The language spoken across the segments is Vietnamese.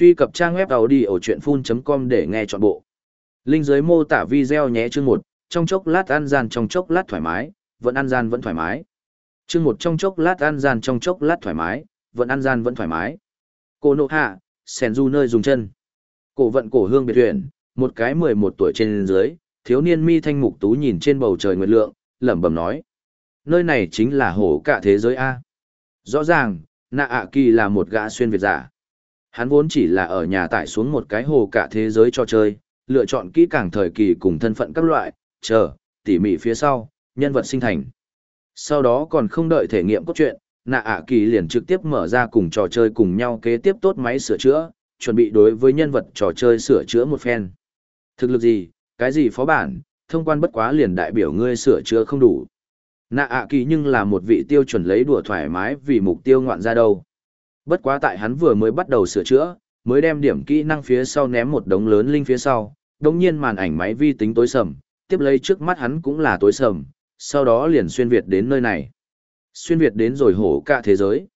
Truy cập trang web đầu đi ở chuyệnfun.com để nghe trọn bộ. Linh dưới mô tả video nhé chương một. trong chốc lát ăn gian trong chốc lát thoải mái, vẫn ăn gian vẫn thoải mái. Chương một trong chốc lát ăn gian trong chốc lát thoải mái, vẫn ăn gian vẫn thoải mái. Cô nộ hạ, sèn du nơi dùng chân. Cổ vận cổ hương biệt huyện, một cái 11 tuổi trên dưới, thiếu niên mi thanh mục tú nhìn trên bầu trời nguyệt lượng, lẩm bẩm nói. Nơi này chính là hổ cả thế giới A. Rõ ràng, nạ ạ kỳ là một gã xuyên Việt giả. Hắn vốn chỉ là ở nhà tải xuống một cái hồ cả thế giới cho chơi, lựa chọn kỹ càng thời kỳ cùng thân phận các loại, chờ, tỉ mỉ phía sau, nhân vật sinh thành. Sau đó còn không đợi thể nghiệm cốt truyện, nạ ạ kỳ liền trực tiếp mở ra cùng trò chơi cùng nhau kế tiếp tốt máy sửa chữa, chuẩn bị đối với nhân vật trò chơi sửa chữa một phen. Thực lực gì, cái gì phó bản, thông quan bất quá liền đại biểu ngươi sửa chữa không đủ. Nạ ạ kỳ nhưng là một vị tiêu chuẩn lấy đùa thoải mái vì mục tiêu ngoạn ra đâu. Bất quá tại hắn vừa mới bắt đầu sửa chữa, mới đem điểm kỹ năng phía sau ném một đống lớn linh phía sau, đồng nhiên màn ảnh máy vi tính tối sầm, tiếp lấy trước mắt hắn cũng là tối sầm, sau đó liền xuyên Việt đến nơi này. Xuyên Việt đến rồi hổ cả thế giới.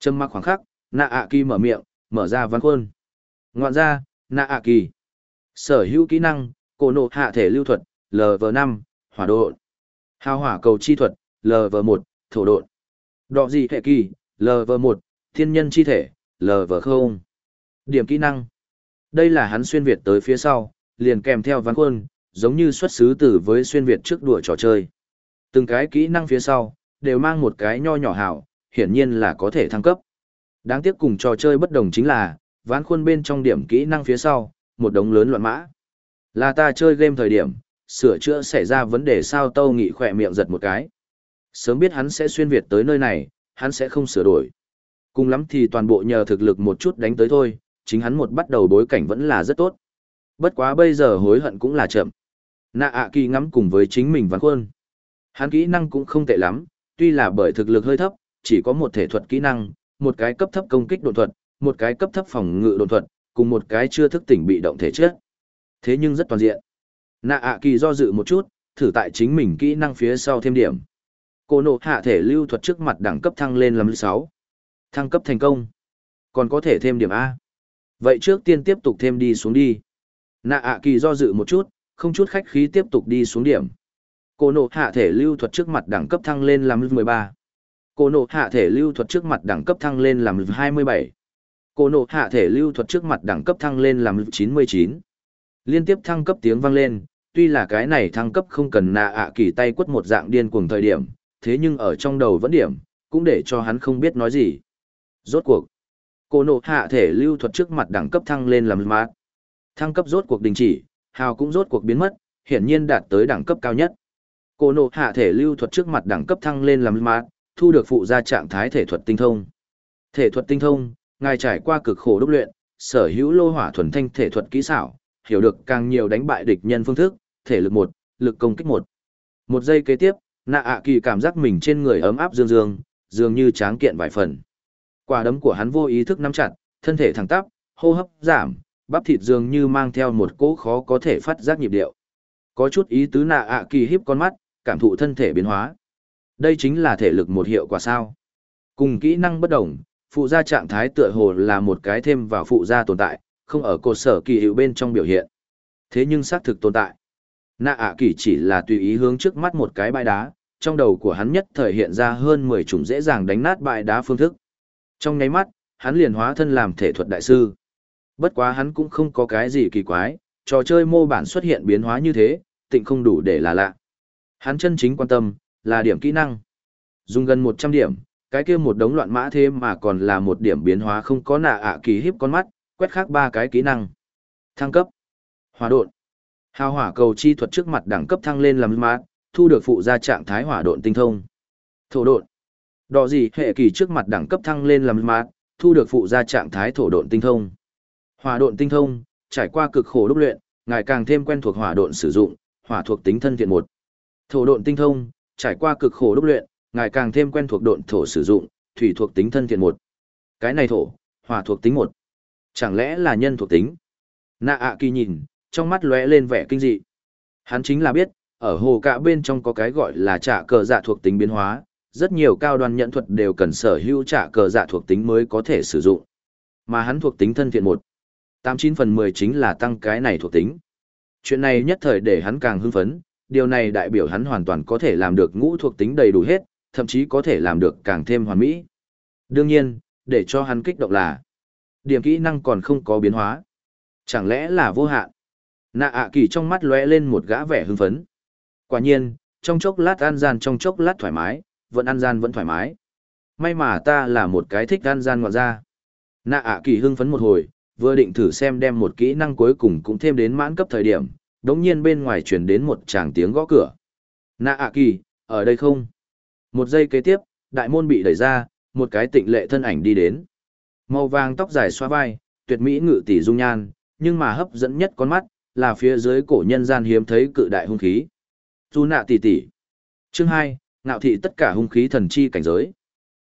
Trâm mặc khoảng khắc, nạ ạ kỳ mở miệng, mở ra văn khuôn. Ngoạn ra, nạ ạ kỳ. Sở hữu kỹ năng, cổ nộ hạ thể lưu thuật, LV5, hỏa độ. Hào hỏa cầu chi thuật, LV1, thổ độn. Đọ gì hệ kỳ, LV1, thiên nhân chi thể, lv không. Điểm kỹ năng. Đây là hắn xuyên Việt tới phía sau, liền kèm theo ván khuôn, giống như xuất xứ từ với xuyên Việt trước đùa trò chơi. Từng cái kỹ năng phía sau, đều mang một cái nho nhỏ hảo, hiển nhiên là có thể thăng cấp. Đáng tiếc cùng trò chơi bất đồng chính là, ván khuôn bên trong điểm kỹ năng phía sau, một đống lớn loạn mã. Là ta chơi game thời điểm, sửa chữa xảy ra vấn đề sao tâu nghị khỏe miệng giật một cái. Sớm biết hắn sẽ xuyên Việt tới nơi này, hắn sẽ không sửa đổi. Cùng lắm thì toàn bộ nhờ thực lực một chút đánh tới thôi, chính hắn một bắt đầu bối cảnh vẫn là rất tốt. Bất quá bây giờ hối hận cũng là chậm. Nạ ạ kỳ ngắm cùng với chính mình ván khuôn. Hắn kỹ năng cũng không tệ lắm, tuy là bởi thực lực hơi thấp, chỉ có một thể thuật kỹ năng, một cái cấp thấp công kích đột thuật, một cái cấp thấp phòng ngự đột thuật, cùng một cái chưa thức tỉnh bị động thể chất. Thế nhưng rất toàn diện. Nạ ạ kỳ do dự một chút, thử tại chính mình kỹ năng phía sau thêm điểm. Cô nộ hạ thể lưu thuật trước mặt đẳng cấp thăng lên làm 6. Thăng cấp thành công. Còn có thể thêm điểm A. Vậy trước tiên tiếp tục thêm đi xuống đi. Nạ ạ kỳ do dự một chút, không chút khách khí tiếp tục đi xuống điểm. Cô nộ hạ thể lưu thuật trước mặt đẳng cấp thăng lên làm 13. Cô nộ hạ thể lưu thuật trước mặt đẳng cấp thăng lên làm 27. Cô nộ hạ thể lưu thuật trước mặt đẳng cấp thăng lên làm 99. Liên tiếp thăng cấp tiếng vang lên, tuy là cái này thăng cấp không cần nạ ạ kỳ tay quất một dạng điên cuồng thời điểm, thế nhưng ở trong đầu vẫn điểm, cũng để cho hắn không biết nói gì. Rốt cuộc, cô nộ hạ thể lưu thuật trước mặt đẳng cấp thăng lên làm mát. Thăng cấp rốt cuộc đình chỉ, hào cũng rốt cuộc biến mất, hiển nhiên đạt tới đẳng cấp cao nhất. Cô nộ hạ thể lưu thuật trước mặt đẳng cấp thăng lên làm mát, thu được phụ gia trạng thái thể thuật tinh thông. Thể thuật tinh thông, ngài trải qua cực khổ đúc luyện, sở hữu lô hỏa thuần thanh thể thuật kỹ xảo, hiểu được càng nhiều đánh bại địch nhân phương thức, thể lực một, lực công kích một. Một giây kế tiếp, nạ ạ kỳ cảm giác mình trên người ấm áp dương dương, dường như tráng kiện vài phần. Quả đấm của hắn vô ý thức nắm chặt, thân thể thẳng tắp, hô hấp giảm, bắp thịt dường như mang theo một cỗ khó có thể phát giác nhịp điệu. Có chút ý tứ nạ ạ kỳ híp con mắt, cảm thụ thân thể biến hóa. Đây chính là thể lực một hiệu quả sao. Cùng kỹ năng bất đồng, phụ gia trạng thái tựa hồ là một cái thêm vào phụ gia tồn tại, không ở cột sở kỳ hiệu bên trong biểu hiện. Thế nhưng xác thực tồn tại. Nạ ạ kỳ chỉ là tùy ý hướng trước mắt một cái bãi đá, trong đầu của hắn nhất thời hiện ra hơn 10 chủng dễ dàng đánh nát bãi đá phương thức. Trong nháy mắt, hắn liền hóa thân làm thể thuật đại sư. Bất quá hắn cũng không có cái gì kỳ quái, trò chơi mô bản xuất hiện biến hóa như thế, tịnh không đủ để là lạ. Hắn chân chính quan tâm, là điểm kỹ năng. Dùng gần 100 điểm, cái kia một đống loạn mã thêm mà còn là một điểm biến hóa không có nạ ạ kỳ hiếp con mắt, quét khác ba cái kỹ năng. Thăng cấp. Hỏa độn. Hào hỏa cầu chi thuật trước mặt đẳng cấp thăng lên làm mát, thu được phụ gia trạng thái hỏa độn tinh thông. Thổ độn. Đỏ gì hệ kỳ trước mặt đẳng cấp thăng lên làm mát, thu được phụ gia trạng thái thổ độn tinh thông. Hỏa độn tinh thông, trải qua cực khổ đúc luyện, ngài càng thêm quen thuộc hỏa độn sử dụng, hỏa thuộc tính thân thiện một. Thổ độn tinh thông, trải qua cực khổ đúc luyện, ngài càng thêm quen thuộc độn thổ sử dụng, thủy thuộc tính thân thiện một. Cái này thổ, hỏa thuộc tính một. Chẳng lẽ là nhân thuộc tính? Nạ ạ kỳ nhìn, trong mắt lóe lên vẻ kinh dị. Hắn chính là biết, ở hồ cả bên trong có cái gọi là trả cờ dạ thuộc tính biến hóa, rất nhiều cao đoàn nhận thuật đều cần sở hữu trả cờ dạ thuộc tính mới có thể sử dụng. Mà hắn thuộc tính thân thiện một. Tám chín phần mười chính là tăng cái này thuộc tính. Chuyện này nhất thời để hắn càng hưng phấn, điều này đại biểu hắn hoàn toàn có thể làm được ngũ thuộc tính đầy đủ hết, thậm chí có thể làm được càng thêm hoàn mỹ. Đương nhiên, để cho hắn kích động là điểm kỹ năng còn không có biến hóa. Chẳng lẽ là vô hạn? Nạ ạ kỳ trong mắt lóe lên một gã vẻ hưng phấn. Quả nhiên, trong chốc lát an gian trong chốc lát thoải mái, vẫn ăn gian vẫn thoải mái. May mà ta là một cái thích ăn gian ngoạn ra. Nạ ạ kỳ hưng phấn một hồi, vừa định thử xem đem một kỹ năng cuối cùng cũng thêm đến mãn cấp thời điểm, đống nhiên bên ngoài truyền đến một tràng tiếng gõ cửa. Nạ ạ kỳ, ở đây không? Một giây kế tiếp, đại môn bị đẩy ra, một cái tịnh lệ thân ảnh đi đến. Màu vàng tóc dài xoa vai, tuyệt mỹ ngự tỷ dung nhan, nhưng mà hấp dẫn nhất con mắt, là phía dưới cổ nhân gian hiếm thấy cự đại hung khí. Du nạ tỷ tỷ. Chương 2, ngạo thị tất cả hung khí thần chi cảnh giới.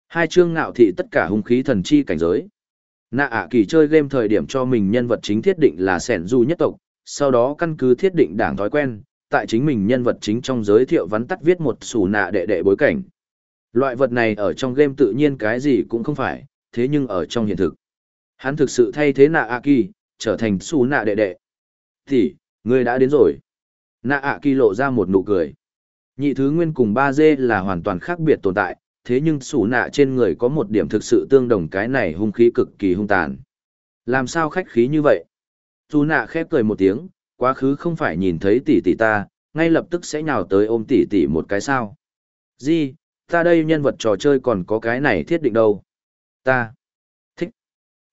Hai chương ngạo thị tất cả hung khí thần chi cảnh giới. Nạ ạ kỳ chơi game thời điểm cho mình nhân vật chính thiết định là sẻn du nhất tộc, sau đó căn cứ thiết định đảng thói quen, tại chính mình nhân vật chính trong giới thiệu vắn tắt viết một sủ nạ đệ đệ bối cảnh. Loại vật này ở trong game tự nhiên cái gì cũng không phải, thế nhưng ở trong hiện thực. Hắn thực sự thay thế nạ ạ kỳ, trở thành sủ nạ đệ đệ. Thì, người đã đến rồi. Nạ ạ kỳ lộ ra một nụ cười. Nhị thứ nguyên cùng ba dê là hoàn toàn khác biệt tồn tại, thế nhưng sủ nạ trên người có một điểm thực sự tương đồng cái này hung khí cực kỳ hung tàn. Làm sao khách khí như vậy? Sủ nạ khép cười một tiếng, quá khứ không phải nhìn thấy tỷ tỷ ta, ngay lập tức sẽ nhào tới ôm tỷ tỷ một cái sao. Di, ta đây nhân vật trò chơi còn có cái này thiết định đâu. Ta thích.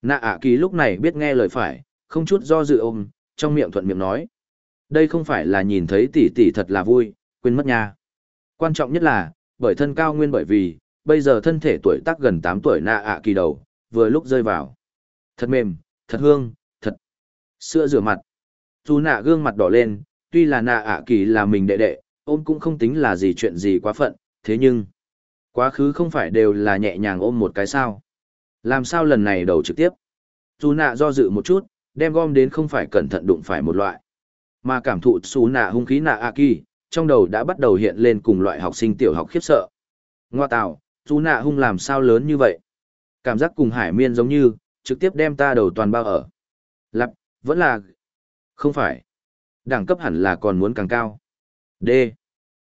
Nạ ạ kỳ lúc này biết nghe lời phải, không chút do dự ôm, trong miệng thuận miệng nói. Đây không phải là nhìn thấy tỷ tỷ thật là vui, quên mất nha. Quan trọng nhất là, bởi thân cao nguyên bởi vì, bây giờ thân thể tuổi tác gần 8 tuổi nạ ạ kỳ đầu, vừa lúc rơi vào. Thật mềm, thật hương, thật. Sữa rửa mặt. Dù nạ gương mặt đỏ lên, tuy là nạ ạ kỳ là mình đệ đệ, ôm cũng không tính là gì chuyện gì quá phận, thế nhưng, quá khứ không phải đều là nhẹ nhàng ôm một cái sao. Làm sao lần này đầu trực tiếp? Dù nạ do dự một chút, đem gom đến không phải cẩn thận đụng phải một loại. Mà cảm thụ xú nạ hung khí nạ ạ kỳ, trong đầu đã bắt đầu hiện lên cùng loại học sinh tiểu học khiếp sợ. Ngoa tạo, chú nạ hung làm sao lớn như vậy? Cảm giác cùng hải miên giống như, trực tiếp đem ta đầu toàn bao ở. Lặp, vẫn là... Không phải. Đẳng cấp hẳn là còn muốn càng cao. D.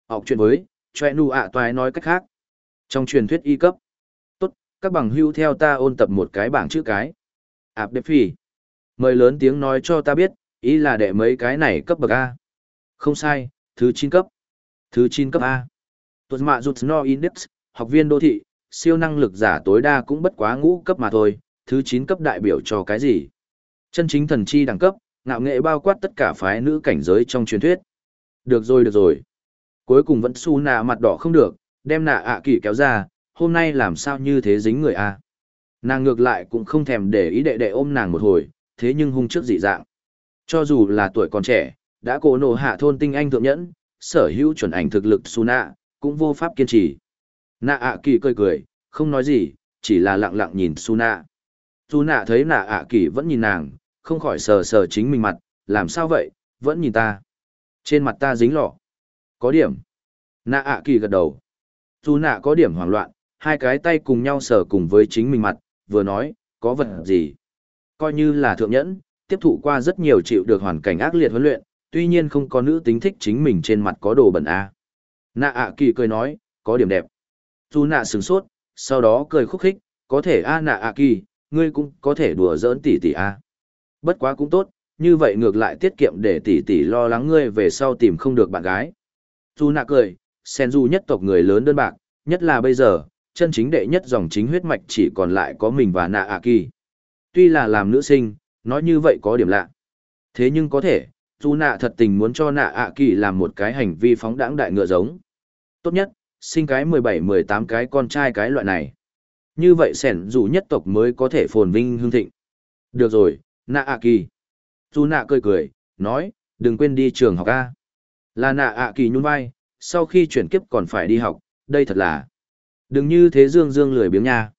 Học chuyện với, choe nu ạ toái nói cách khác. Trong truyền thuyết y cấp. Tốt, các bằng hưu theo ta ôn tập một cái bảng chữ cái. Ảp đẹp phì. Mời lớn tiếng nói cho ta biết, ý là để mấy cái này cấp bậc A. Không sai, thứ 9 cấp. Thứ 9 cấp A. Tuột mạ rụt no index, học viên đô thị, siêu năng lực giả tối đa cũng bất quá ngũ cấp mà thôi, thứ 9 cấp đại biểu cho cái gì? Chân chính thần chi đẳng cấp, ngạo nghệ bao quát tất cả phái nữ cảnh giới trong truyền thuyết. Được rồi được rồi. Cuối cùng vẫn su nạ mặt đỏ không được, đem nạ ạ kỷ kéo ra, hôm nay làm sao như thế dính người a Nàng ngược lại cũng không thèm để ý đệ đệ ôm nàng một hồi, thế nhưng hung trước dị dạng. Cho dù là tuổi còn trẻ, đã cổ nổ hạ thôn tinh anh thượng nhẫn, sở hữu chuẩn ảnh thực lực su nạ, cũng vô pháp kiên trì. Nạ ạ kỳ cười cười, không nói gì, chỉ là lặng lặng nhìn su nạ. Su nạ thấy nạ ạ kỳ vẫn nhìn nàng, không khỏi sờ sờ chính mình mặt, làm sao vậy, vẫn nhìn ta. Trên mặt ta dính lọ. Có điểm. Nạ ạ kỳ gật đầu. Su nạ có điểm hoảng loạn, hai cái tay cùng nhau sờ cùng với chính mình mặt, vừa nói, có vật gì. Coi như là thượng nhẫn, tiếp thụ qua rất nhiều chịu được hoàn cảnh ác liệt huấn luyện, tuy nhiên không có nữ tính thích chính mình trên mặt có đồ bẩn a. Nạ ạ kỳ cười nói, có điểm đẹp. Dù nạ sửng sốt, sau đó cười khúc khích, có thể a nạ ạ kỳ, ngươi cũng có thể đùa giỡn tỷ tỷ a. Bất quá cũng tốt, như vậy ngược lại tiết kiệm để tỷ tỷ lo lắng ngươi về sau tìm không được bạn gái. Dù nạ cười, sen du nhất tộc người lớn đơn bạc, nhất là bây giờ, chân chính đệ nhất dòng chính huyết mạch chỉ còn lại có mình và nạ ạ kỳ. Tuy là làm nữ sinh, nói như vậy có điểm lạ. Thế nhưng có thể, dù nạ thật tình muốn cho nạ ạ kỳ làm một cái hành vi phóng đãng đại ngựa giống. Tốt nhất, sinh cái 17-18 cái con trai cái loại này. Như vậy sẻn dù nhất tộc mới có thể phồn vinh hương thịnh. Được rồi, nạ ạ kỳ. Dù nạ cười cười, nói, đừng quên đi trường học A. Là nạ ạ kỳ nhún vai, sau khi chuyển kiếp còn phải đi học, đây thật là. Đừng như thế dương dương lười biếng nha.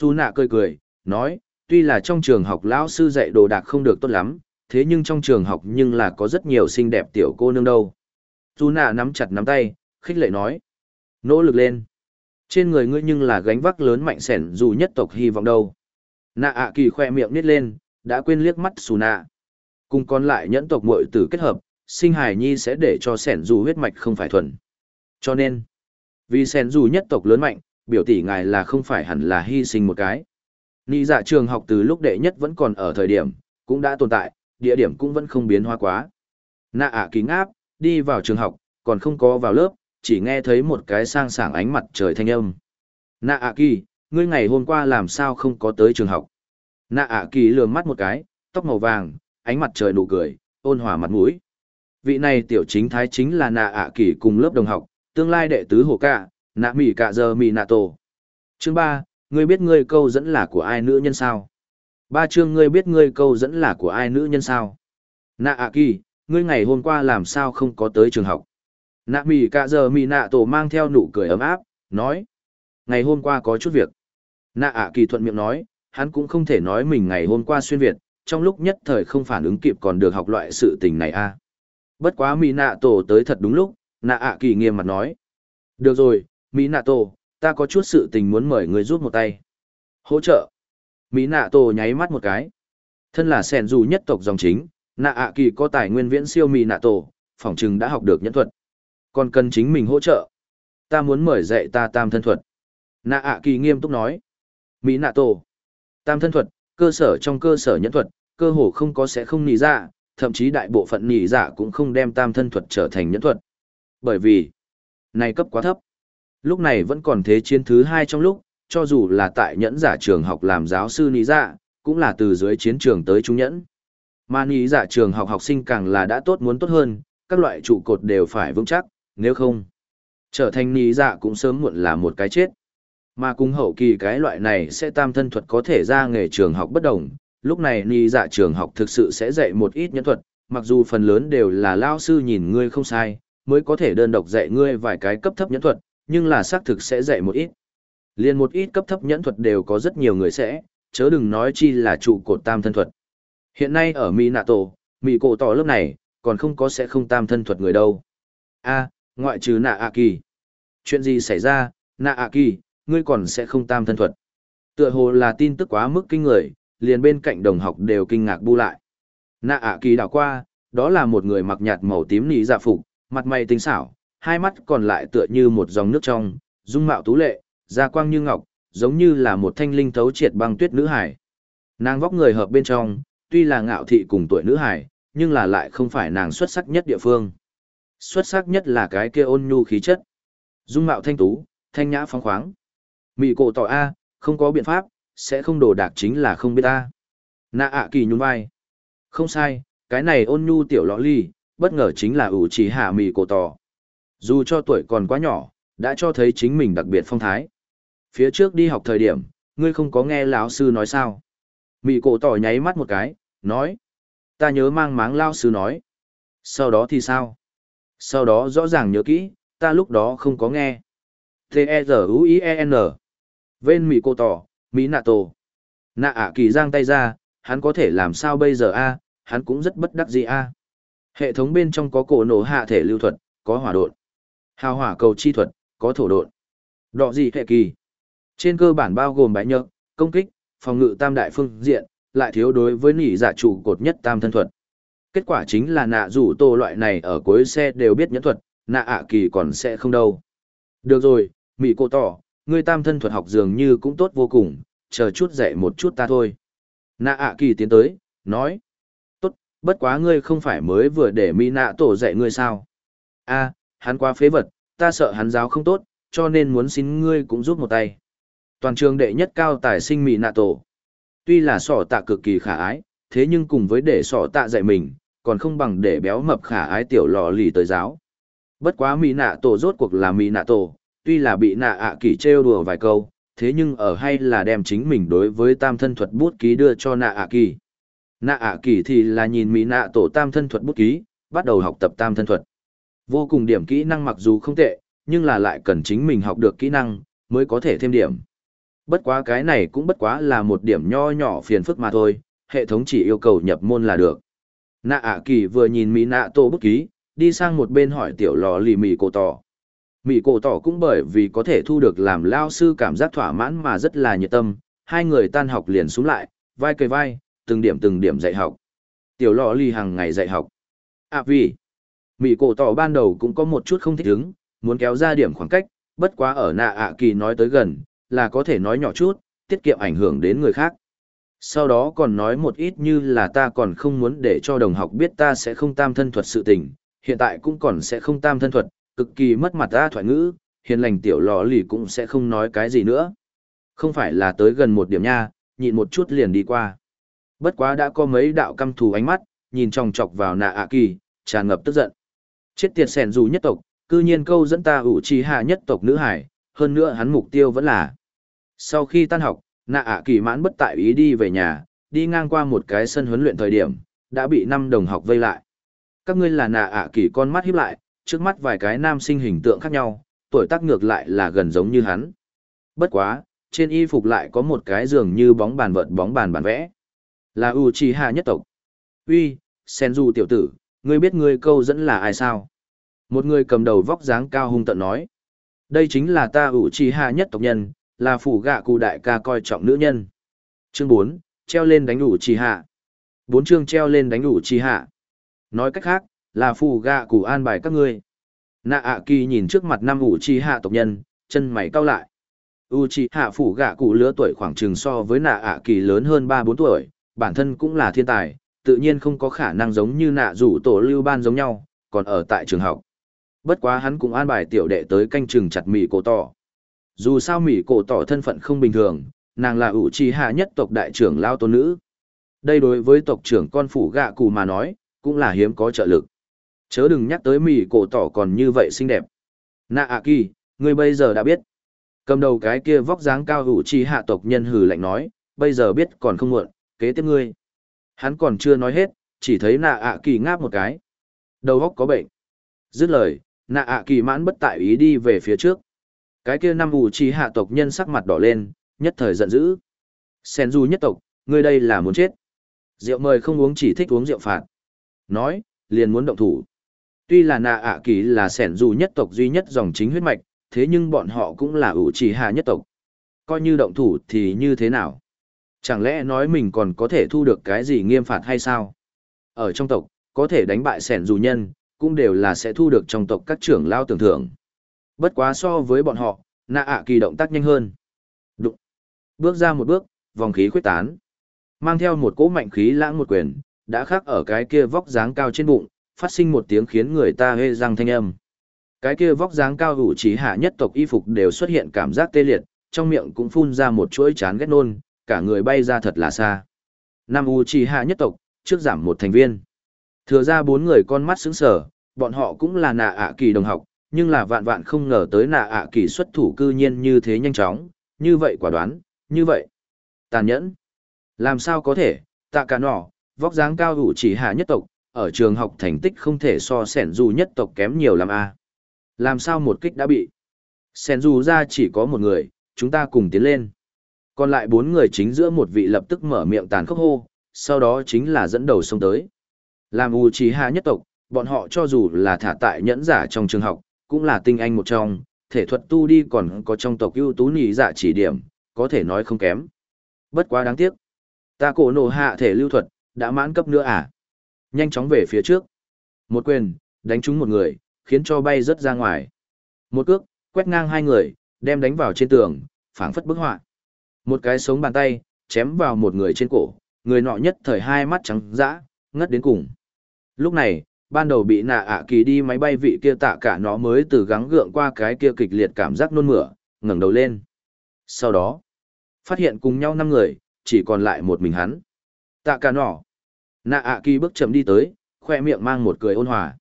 Dù nạ cười cười, nói, tuy là trong trường học lão sư dạy đồ đạc không được tốt lắm, thế nhưng trong trường học nhưng là có rất nhiều xinh đẹp tiểu cô nương đâu. Dù nạ nắm chặt nắm tay, khích lệ nói. Nỗ lực lên. Trên người ngươi nhưng là gánh vác lớn mạnh sẻn dù nhất tộc hy vọng đâu. Nạ ạ kỳ khoe miệng nít lên, đã quên liếc mắt xù nạ. Cùng còn lại nhẫn tộc muội tử kết hợp, sinh hài nhi sẽ để cho sẻn dù huyết mạch không phải thuần. Cho nên, vì sẻn dù nhất tộc lớn mạnh, biểu tỷ ngài là không phải hẳn là hy sinh một cái. Nị dạ trường học từ lúc đệ nhất vẫn còn ở thời điểm, cũng đã tồn tại, địa điểm cũng vẫn không biến hóa quá. Nạ ạ kính áp, đi vào trường học, còn không có vào lớp, chỉ nghe thấy một cái sang sảng ánh mặt trời thanh âm. Nạ ạ kỳ, ngươi ngày hôm qua làm sao không có tới trường học? Nạ ạ kỳ lườm mắt một cái, tóc màu vàng, ánh mặt trời nụ cười, ôn hòa mặt mũi. Vị này tiểu chính thái chính là nạ ạ kỳ cùng lớp đồng học, tương lai đệ tứ hồ cả, nạ mỉ cả giờ mỉ nạ tổ. Chương ba, ngươi biết ngươi câu dẫn là của ai nữ nhân sao? Ba chương ngươi biết ngươi câu dẫn là của ai nữ nhân sao? Nạ ạ kỳ, ngươi ngày hôm qua làm sao không có tới trường học? Nạ mỉ cả giờ mỉ nạ tổ mang theo nụ cười ấm áp, nói. Ngày hôm qua có chút việc. Nạ ạ kỳ thuận miệng nói, hắn cũng không thể nói mình ngày hôm qua xuyên Việt, trong lúc nhất thời không phản ứng kịp còn được học loại sự tình này a à. Bất quá Mỹ nạ tổ tới thật đúng lúc, nạ ạ kỳ nghiêm mặt nói. Được rồi, Mỹ nạ tổ, ta có chút sự tình muốn mời người rút một tay. Hỗ trợ. Mỹ nạ tổ nháy mắt một cái. Thân là sẻn dù nhất tộc dòng chính, nạ ạ kỳ có tài nguyên viễn siêu Mỹ nạ tổ, phỏng chừng đã học được nhẫn thuật. Còn cần chính mình hỗ trợ. Ta muốn mời dạy ta tam thân thuật. Nạ ạ kỳ nghiêm túc nói. Mỹ nạ tổ. Tam thân thuật, cơ sở trong cơ sở nhẫn thuật, cơ hồ không có sẽ không nỉ dạ, thậm chí đại bộ phận nỉ dạ cũng không đem tam thân thuật trở thành nhẫn thuật. Bởi vì, này cấp quá thấp. Lúc này vẫn còn thế chiến thứ hai trong lúc, cho dù là tại nhẫn giả trường học làm giáo sư nỉ dạ, cũng là từ dưới chiến trường tới trung nhẫn. Mà nỉ dạ trường học học sinh càng là đã tốt muốn tốt hơn, các loại trụ cột đều phải vững chắc, nếu không, trở thành nỉ dạ cũng sớm muộn là một cái chết. Mà cùng hậu kỳ cái loại này sẽ tam thân thuật có thể ra nghề trường học bất đồng, lúc này ni dạ trường học thực sự sẽ dạy một ít nhân thuật, mặc dù phần lớn đều là lao sư nhìn ngươi không sai, mới có thể đơn độc dạy ngươi vài cái cấp thấp nhẫn thuật, nhưng là xác thực sẽ dạy một ít. Liên một ít cấp thấp nhẫn thuật đều có rất nhiều người sẽ, chớ đừng nói chi là trụ cột tam thân thuật. Hiện nay ở Mỹ Nạ Tổ, Mỹ cổ tỏ lớp này, còn không có sẽ không tam thân thuật người đâu. a ngoại trừ nạ A kỳ. Chuyện gì xảy ra, nạ A kỳ, ngươi còn sẽ không tam thân thuật. Tựa hồ là tin tức quá mức kinh người, liền bên cạnh đồng học đều kinh ngạc bu lại. Nạ A kỳ đảo qua, đó là một người mặc nhạt màu tím nỉ dạ phục, mặt mày tinh xảo, hai mắt còn lại tựa như một dòng nước trong, dung mạo tú lệ, da quang như ngọc, giống như là một thanh linh thấu triệt băng tuyết nữ hải. Nàng vóc người hợp bên trong, tuy là ngạo thị cùng tuổi nữ hải, nhưng là lại không phải nàng xuất sắc nhất địa phương. Xuất sắc nhất là cái kia ôn nhu khí chất. Dung mạo thanh tú, thanh nhã phóng khoáng. Mị cổ tỏ A, không có biện pháp, sẽ không đồ đạc chính là không biết A. Nạ ạ kỳ nhún vai. Không sai, cái này ôn nhu tiểu lọ ly, bất ngờ chính là ủ trí hạ mị cổ tỏ. Dù cho tuổi còn quá nhỏ, đã cho thấy chính mình đặc biệt phong thái. Phía trước đi học thời điểm, ngươi không có nghe lão sư nói sao. Mị cổ tỏ nháy mắt một cái, nói. Ta nhớ mang máng lao sư nói. Sau đó thì sao? Sau đó rõ ràng nhớ kỹ, ta lúc đó không có nghe. T-E-Z-U-I-E-N Vên Mị cô tỏ, Mỹ nạ tổ. Nạ ạ kỳ giang tay ra, hắn có thể làm sao bây giờ a hắn cũng rất bất đắc dĩ a Hệ thống bên trong có cổ nổ hạ thể lưu thuật, có hỏa đột, Hào hỏa cầu chi thuật, có thổ đột, Đọ gì hệ kỳ. Trên cơ bản bao gồm bãi nhợt, công kích, phòng ngự tam đại phương diện, lại thiếu đối với nỉ giả chủ cột nhất tam thân thuật. Kết quả chính là nạ rủ tô loại này ở cuối xe đều biết nhẫn thuật, nạ ạ kỳ còn sẽ không đâu. Được rồi, Mỹ cô tỏ, ngươi tam thân thuật học dường như cũng tốt vô cùng, chờ chút dạy một chút ta thôi. Nạ ạ kỳ tiến tới, nói. Tốt, bất quá ngươi không phải mới vừa để Mỹ nạ tổ dạy ngươi sao. a hắn quá phế vật, ta sợ hắn giáo không tốt, cho nên muốn xin ngươi cũng giúp một tay. Toàn trường đệ nhất cao tài sinh Mỹ nạ tổ. Tuy là sỏ tạ cực kỳ khả ái, thế nhưng cùng với để sỏ tạ dạy mình, còn không bằng để béo mập khả ái tiểu lò lì tới giáo. Bất quá Mỹ nạ tổ rốt cuộc là Mỹ nạ tổ, tuy là bị nạ ạ kỳ trêu đùa vài câu, thế nhưng ở hay là đem chính mình đối với tam thân thuật bút ký đưa cho nạ ạ kỳ. Nạ ạ kỳ thì là nhìn mỹ nạ tổ tam thân thuật bút ký, bắt đầu học tập tam thân thuật. Vô cùng điểm kỹ năng mặc dù không tệ, nhưng là lại cần chính mình học được kỹ năng, mới có thể thêm điểm. Bất quá cái này cũng bất quá là một điểm nho nhỏ phiền phức mà thôi, hệ thống chỉ yêu cầu nhập môn là được. Nạ ạ kỳ vừa nhìn mỹ nạ tổ bút ký, đi sang một bên hỏi tiểu lò lì mỹ cổ tỏ. Mỹ cổ tỏ cũng bởi vì có thể thu được làm lao sư cảm giác thỏa mãn mà rất là nhiệt tâm, hai người tan học liền xuống lại, vai cây vai, từng điểm từng điểm dạy học. Tiểu lọ lì hàng ngày dạy học. À vì, Mỹ cổ tỏ ban đầu cũng có một chút không thích ứng, muốn kéo ra điểm khoảng cách, bất quá ở nạ ạ kỳ nói tới gần, là có thể nói nhỏ chút, tiết kiệm ảnh hưởng đến người khác. Sau đó còn nói một ít như là ta còn không muốn để cho đồng học biết ta sẽ không tam thân thuật sự tình, hiện tại cũng còn sẽ không tam thân thuật, cực kỳ mất mặt ta thoại ngữ, hiền lành tiểu lò lì cũng sẽ không nói cái gì nữa. Không phải là tới gần một điểm nha, nhịn một chút liền đi qua. Bất quá đã có mấy đạo căm thù ánh mắt, nhìn trong chọc vào nạ ạ kỳ, tràn ngập tức giận. Chết tiệt sẻn dù nhất tộc, cư nhiên câu dẫn ta ủ trì hạ nhất tộc nữ hải, hơn nữa hắn mục tiêu vẫn là. Sau khi tan học, nạ ạ kỳ mãn bất tại ý đi về nhà, đi ngang qua một cái sân huấn luyện thời điểm, đã bị năm đồng học vây lại. Các ngươi là nạ ạ kỳ con mắt híp lại, trước mắt vài cái nam sinh hình tượng khác nhau, tuổi tác ngược lại là gần giống như hắn. Bất quá, trên y phục lại có một cái giường như bóng bàn vợt bóng bàn bản vẽ. Là Uchiha nhất tộc. Uy, Senju tiểu tử, ngươi biết ngươi câu dẫn là ai sao? Một người cầm đầu vóc dáng cao hung tận nói. Đây chính là ta Uchiha nhất tộc nhân, là phủ gạ cụ đại ca coi trọng nữ nhân. Chương 4, treo lên đánh Uchiha. Bốn chương treo lên đánh Uchiha. Nói cách khác, là phủ gạ cụ an bài các ngươi. Nạ ạ kỳ nhìn trước mặt năm Uchiha tộc nhân, chân mày cau lại. Uchiha phủ gạ cụ lứa tuổi khoảng chừng so với nạ ạ kỳ lớn hơn 3-4 tuổi, bản thân cũng là thiên tài, tự nhiên không có khả năng giống như nạ rủ tổ lưu ban giống nhau, còn ở tại trường học. Bất quá hắn cũng an bài tiểu đệ tới canh chừng chặt mỉ cổ tỏ. Dù sao mỉ cổ tỏ thân phận không bình thường, nàng là ủ trì hạ nhất tộc đại trưởng lao tôn nữ. Đây đối với tộc trưởng con phủ gạ cụ mà nói, cũng là hiếm có trợ lực. Chớ đừng nhắc tới mỉ cổ tỏ còn như vậy xinh đẹp. Nạ ạ kỳ, ngươi bây giờ đã biết. Cầm đầu cái kia vóc dáng cao ủ trì hạ tộc nhân hừ lạnh nói, bây giờ biết còn không muộn, kế tiếp ngươi. Hắn còn chưa nói hết, chỉ thấy nạ ạ kỳ ngáp một cái. Đầu góc có bệnh. Dứt lời, nạ ạ kỳ mãn bất tại ý đi về phía trước. Cái kia năm ủ trì hạ tộc nhân sắc mặt đỏ lên, nhất thời giận dữ. Sen du nhất tộc, ngươi đây là muốn chết. Rượu mời không uống chỉ thích uống rượu phạt. Nói, liền muốn động thủ. Tuy là nạ ạ kỳ là sẻn dù nhất tộc duy nhất dòng chính huyết mạch, thế nhưng bọn họ cũng là ủ trì hạ nhất tộc. Coi như động thủ thì như thế nào? Chẳng lẽ nói mình còn có thể thu được cái gì nghiêm phạt hay sao? Ở trong tộc, có thể đánh bại sẻn dù nhân, cũng đều là sẽ thu được trong tộc các trưởng lao tưởng thưởng. Bất quá so với bọn họ, nạ ạ kỳ động tác nhanh hơn. Đụng. Bước ra một bước, vòng khí khuyết tán. Mang theo một cỗ mạnh khí lãng một quyền, đã khắc ở cái kia vóc dáng cao trên bụng, phát sinh một tiếng khiến người ta hê răng thanh âm. Cái kia vóc dáng cao hữu trí hạ nhất tộc y phục đều xuất hiện cảm giác tê liệt, trong miệng cũng phun ra một chuỗi chán ghét nôn, cả người bay ra thật là xa. Nam U trí Hạ nhất tộc, trước giảm một thành viên. Thừa ra bốn người con mắt sững sờ, bọn họ cũng là nạ ạ kỳ đồng học, nhưng là vạn vạn không ngờ tới nạ ạ kỳ xuất thủ cư nhiên như thế nhanh chóng, như vậy quả đoán, như vậy. Tàn nhẫn. Làm sao có thể, tạ cả nọ, vóc dáng cao đủ chỉ hạ nhất tộc, ở trường học thành tích không thể so sẻn dù nhất tộc kém nhiều làm a Làm sao một kích đã bị. Sẻn dù ra chỉ có một người, chúng ta cùng tiến lên. Còn lại bốn người chính giữa một vị lập tức mở miệng tàn khốc hô, sau đó chính là dẫn đầu xông tới. Làm U chỉ Hạ nhất tộc, bọn họ cho dù là thả tại nhẫn giả trong trường học, cũng là tinh anh một trong, thể thuật tu đi còn có trong tộc ưu tú nhị dạ chỉ điểm, có thể nói không kém. Bất quá đáng tiếc. Ta cổ nổ hạ thể lưu thuật, đã mãn cấp nữa à? Nhanh chóng về phía trước. Một quyền, đánh trúng một người, khiến cho bay rất ra ngoài. Một cước, quét ngang hai người, đem đánh vào trên tường, phảng phất bức họa. Một cái sống bàn tay, chém vào một người trên cổ, người nọ nhất thời hai mắt trắng dã, ngất đến cùng. Lúc này, ban đầu bị nạ ạ kỳ đi máy bay vị kia tạ cả nó mới từ gắng gượng qua cái kia kịch liệt cảm giác nôn mửa, ngẩng đầu lên. Sau đó, phát hiện cùng nhau năm người, chỉ còn lại một mình hắn. Tạ cả nỏ. Nạ ạ kỳ bước chậm đi tới, khoe miệng mang một cười ôn hòa.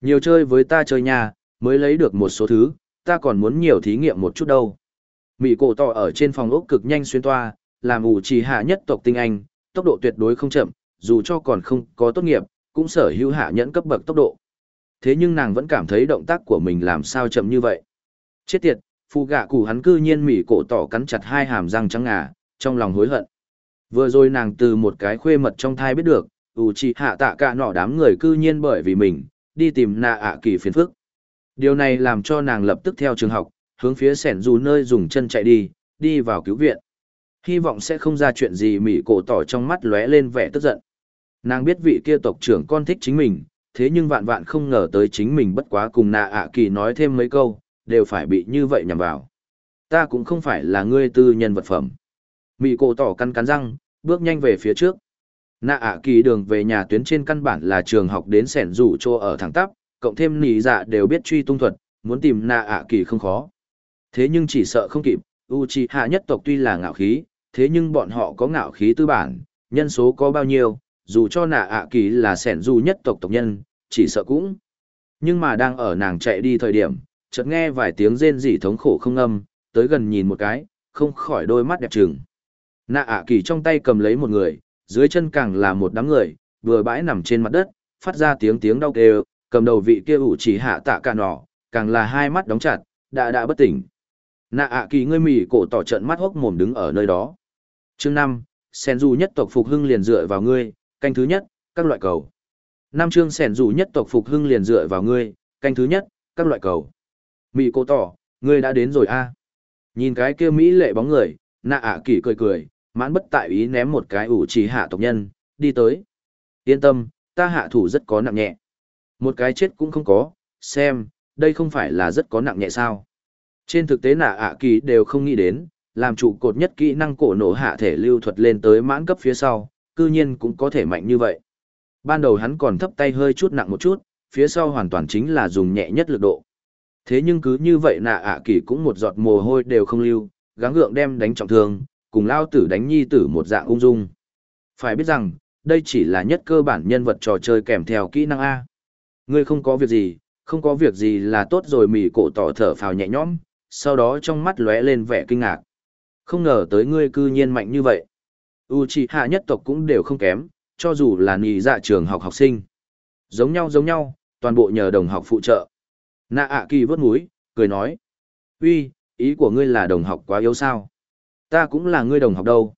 Nhiều chơi với ta chơi nhà, mới lấy được một số thứ, ta còn muốn nhiều thí nghiệm một chút đâu. Mỹ cổ tỏ ở trên phòng ốc cực nhanh xuyên toa, làm ủ trì hạ nhất tộc tinh anh, tốc độ tuyệt đối không chậm, dù cho còn không có tốt nghiệp, cũng sở hữu hạ nhẫn cấp bậc tốc độ. Thế nhưng nàng vẫn cảm thấy động tác của mình làm sao chậm như vậy. Chết tiệt, phụ gạ cụ hắn cư nhiên mỉ cổ tỏ cắn chặt hai hàm răng trắng ngà, trong lòng hối hận. Vừa rồi nàng từ một cái khuê mật trong thai biết được, ủ chỉ hạ tạ cả nọ đám người cư nhiên bởi vì mình, đi tìm nạ ạ kỳ phiền phức. Điều này làm cho nàng lập tức theo trường học, hướng phía sẻn dù nơi dùng chân chạy đi, đi vào cứu viện. Hy vọng sẽ không ra chuyện gì mỉ cổ tỏ trong mắt lóe lên vẻ tức giận. Nàng biết vị kia tộc trưởng con thích chính mình, thế nhưng vạn vạn không ngờ tới chính mình bất quá cùng nạ ạ kỳ nói thêm mấy câu, đều phải bị như vậy nhằm vào. Ta cũng không phải là ngươi tư nhân vật phẩm. Mị cổ tỏ cắn cắn răng, bước nhanh về phía trước. Nạ ạ kỳ đường về nhà tuyến trên căn bản là trường học đến sẻn rủ cho ở thẳng tắp, cộng thêm nỉ dạ đều biết truy tung thuật, muốn tìm nạ ạ kỳ không khó. Thế nhưng chỉ sợ không kịp, Uchiha nhất tộc tuy là ngạo khí, thế nhưng bọn họ có ngạo khí tư bản, nhân số có bao nhiêu, dù cho nạ ạ kỳ là sẻn du nhất tộc tộc nhân, chỉ sợ cũng. Nhưng mà đang ở nàng chạy đi thời điểm, chợt nghe vài tiếng rên rỉ thống khổ không âm, tới gần nhìn một cái, không khỏi đôi mắt đẹp trừng. Nạ ạ kỳ trong tay cầm lấy một người, dưới chân càng là một đám người, vừa bãi nằm trên mặt đất, phát ra tiếng tiếng đau kêu, cầm đầu vị kia ủ chỉ hạ tạ cả nỏ, càng là hai mắt đóng chặt, đã đã bất tỉnh. Nạ ạ kỳ ngươi mỉ cổ tỏ trận mắt hốc mồm đứng ở nơi đó. Chương năm, Sen Du nhất tộc phục hưng liền dựa vào ngươi, canh thứ nhất, các loại cầu. Nam chương sẻn dù nhất tộc phục hưng liền dựa vào ngươi, canh thứ nhất, các loại cầu. Mỹ cô tỏ, ngươi đã đến rồi a. Nhìn cái kia mỹ lệ bóng người, nạ ạ kỳ cười cười, mãn bất tại ý ném một cái ủ chỉ hạ tộc nhân, đi tới. Yên tâm, ta hạ thủ rất có nặng nhẹ. Một cái chết cũng không có, xem, đây không phải là rất có nặng nhẹ sao. Trên thực tế nạ ạ kỳ đều không nghĩ đến, làm trụ cột nhất kỹ năng cổ nổ hạ thể lưu thuật lên tới mãn cấp phía sau, cư nhiên cũng có thể mạnh như vậy. Ban đầu hắn còn thấp tay hơi chút nặng một chút, phía sau hoàn toàn chính là dùng nhẹ nhất lực độ. Thế nhưng cứ như vậy nạ ạ kỳ cũng một giọt mồ hôi đều không lưu, gắng gượng đem đánh trọng thương, cùng lao tử đánh nhi tử một dạng ung dung. Phải biết rằng, đây chỉ là nhất cơ bản nhân vật trò chơi kèm theo kỹ năng A. Ngươi không có việc gì, không có việc gì là tốt rồi mỉ cổ tỏ thở phào nhẹ nhõm, sau đó trong mắt lóe lên vẻ kinh ngạc. Không ngờ tới ngươi cư nhiên mạnh như vậy. Uchiha nhất tộc cũng đều không kém, cho dù là nghỉ dạ trường học học sinh. Giống nhau giống nhau, toàn bộ nhờ đồng học phụ trợ. Nạ ạ kỳ vớt mũi, cười nói. uy, ý của ngươi là đồng học quá yếu sao? Ta cũng là ngươi đồng học đâu.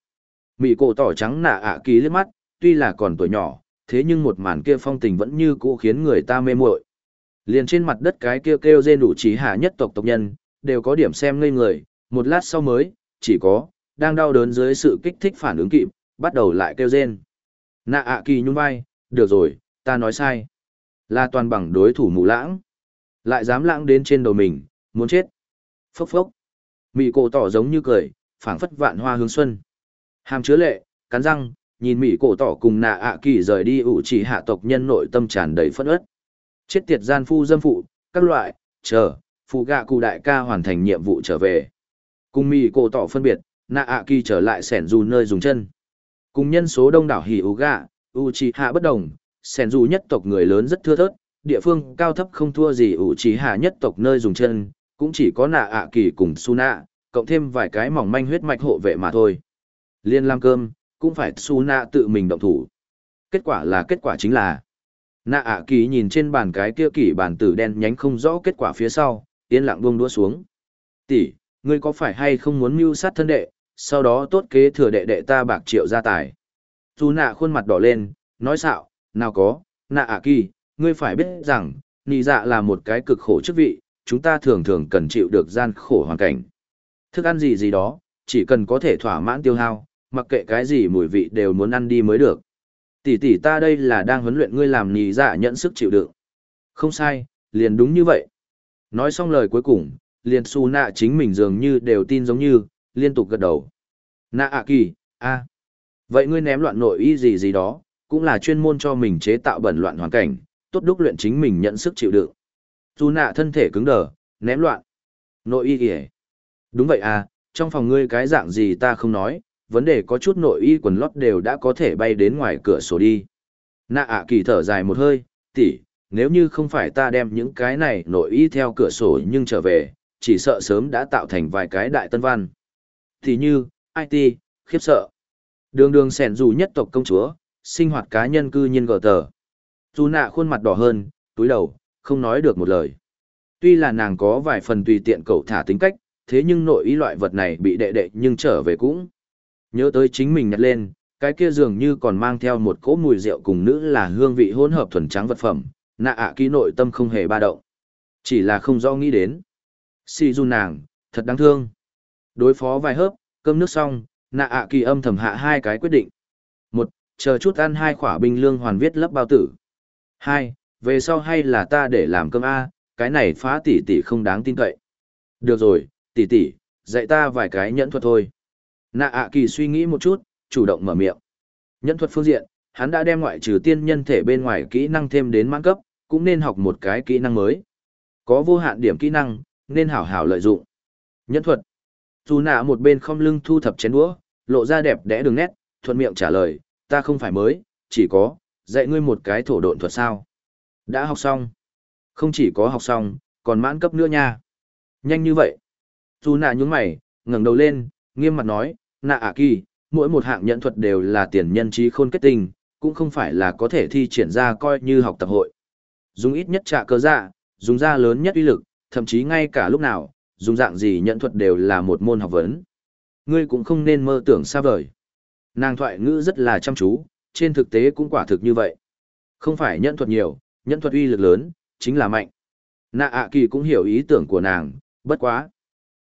mỹ cổ tỏ trắng nạ ạ kỳ liếc mắt, tuy là còn tuổi nhỏ, thế nhưng một màn kia phong tình vẫn như cũ khiến người ta mê muội. Liền trên mặt đất cái kia kêu rên đủ trí hạ nhất tộc tộc nhân, đều có điểm xem ngây người, một lát sau mới, chỉ có, đang đau đớn dưới sự kích thích phản ứng kịp, bắt đầu lại kêu rên. Nạ ạ kỳ nhún vai, được rồi, ta nói sai. Là toàn bằng đối thủ mù lãng. Lại dám lãng đến trên đầu mình, muốn chết. Phốc phốc. Mị cổ tỏ giống như cười, phảng phất vạn hoa hướng xuân. Hàm chứa lệ, cắn răng, nhìn mị cổ tỏ cùng nạ ạ kỳ rời đi ủ chỉ hạ tộc nhân nội tâm tràn đầy phẫn ớt. Chết tiệt gian phu dâm phụ, các loại, chờ, phụ gạ cụ đại ca hoàn thành nhiệm vụ trở về. Cùng mị cổ tỏ phân biệt, nạ ạ kỳ trở lại sẻn dù nơi dùng chân. Cùng nhân số đông đảo hỉ ủ gạ, u trì hạ bất đồng, sẻn dù nhất tộc người lớn rất thưa thớt, địa phương cao thấp không thua gì u trì hạ nhất tộc nơi dùng chân, cũng chỉ có nạ ạ kỳ cùng su nạ, cộng thêm vài cái mỏng manh huyết mạch hộ vệ mà thôi. Liên làm cơm, cũng phải su nạ tự mình động thủ. Kết quả là kết quả chính là nạ ạ kỳ nhìn trên bàn cái kia kỷ bàn tử đen nhánh không rõ kết quả phía sau yên lặng buông đũa xuống tỷ ngươi có phải hay không muốn mưu sát thân đệ sau đó tốt kế thừa đệ đệ ta bạc triệu gia tài dù nạ khuôn mặt đỏ lên nói xạo nào có nạ ạ kỳ ngươi phải biết rằng nị dạ là một cái cực khổ chức vị chúng ta thường thường cần chịu được gian khổ hoàn cảnh thức ăn gì gì đó chỉ cần có thể thỏa mãn tiêu hao mặc kệ cái gì mùi vị đều muốn ăn đi mới được tỷ tỷ ta đây là đang huấn luyện ngươi làm nì dạ nhận sức chịu đựng. Không sai, liền đúng như vậy. Nói xong lời cuối cùng, liền su nạ chính mình dường như đều tin giống như, liên tục gật đầu. Nạ ạ kỳ, a Vậy ngươi ném loạn nội y gì gì đó, cũng là chuyên môn cho mình chế tạo bẩn loạn hoàn cảnh, tốt đúc luyện chính mình nhận sức chịu đựng. dù nạ thân thể cứng đờ, ném loạn. Nội y kìa. Đúng vậy à, trong phòng ngươi cái dạng gì ta không nói, vấn đề có chút nội y quần lót đều đã có thể bay đến ngoài cửa sổ đi. Nạ ạ kỳ thở dài một hơi, tỷ, nếu như không phải ta đem những cái này nội y theo cửa sổ nhưng trở về, chỉ sợ sớm đã tạo thành vài cái đại tân văn. Thì như, IT, khiếp sợ. Đường đường sẻn dù nhất tộc công chúa, sinh hoạt cá nhân cư nhiên gờ tờ. Dù nạ khuôn mặt đỏ hơn, túi đầu, không nói được một lời. Tuy là nàng có vài phần tùy tiện cậu thả tính cách, thế nhưng nội ý loại vật này bị đệ đệ nhưng trở về cũng. Nhớ tới chính mình nhặt lên, cái kia dường như còn mang theo một cỗ mùi rượu cùng nữ là hương vị hỗn hợp thuần trắng vật phẩm, nạ ạ ký nội tâm không hề ba động. Chỉ là không do nghĩ đến. Si du nàng, thật đáng thương. Đối phó vài hớp, cơm nước xong, nạ ạ kỳ âm thầm hạ hai cái quyết định. Một, chờ chút ăn hai khỏa binh lương hoàn viết lấp bao tử. Hai, về sau hay là ta để làm cơm A, cái này phá tỷ tỷ không đáng tin cậy. Được rồi, tỷ tỷ, dạy ta vài cái nhẫn thuật thôi. Nạ ạ kỳ suy nghĩ một chút, chủ động mở miệng. Nhẫn thuật phương diện, hắn đã đem ngoại trừ tiên nhân thể bên ngoài kỹ năng thêm đến mãn cấp, cũng nên học một cái kỹ năng mới. Có vô hạn điểm kỹ năng, nên hảo hảo lợi dụng. Nhẫn thuật. Dù nạ một bên không lưng thu thập chén đũa, lộ ra đẹp đẽ đường nét, thuận miệng trả lời, ta không phải mới, chỉ có, dạy ngươi một cái thổ độn thuật sao. Đã học xong. Không chỉ có học xong, còn mãn cấp nữa nha. Nhanh như vậy. Dù nạ nhún mày, ngẩng đầu lên, nghiêm mặt nói, nạ ạ kỳ, mỗi một hạng nhận thuật đều là tiền nhân trí khôn kết tinh, cũng không phải là có thể thi triển ra coi như học tập hội. Dùng ít nhất trạ cơ dạ, dùng ra lớn nhất uy lực, thậm chí ngay cả lúc nào, dùng dạng gì nhận thuật đều là một môn học vấn. Ngươi cũng không nên mơ tưởng xa vời. Nàng thoại ngữ rất là chăm chú, trên thực tế cũng quả thực như vậy. Không phải nhận thuật nhiều, nhận thuật uy lực lớn, chính là mạnh. Nạ ạ kỳ cũng hiểu ý tưởng của nàng, bất quá.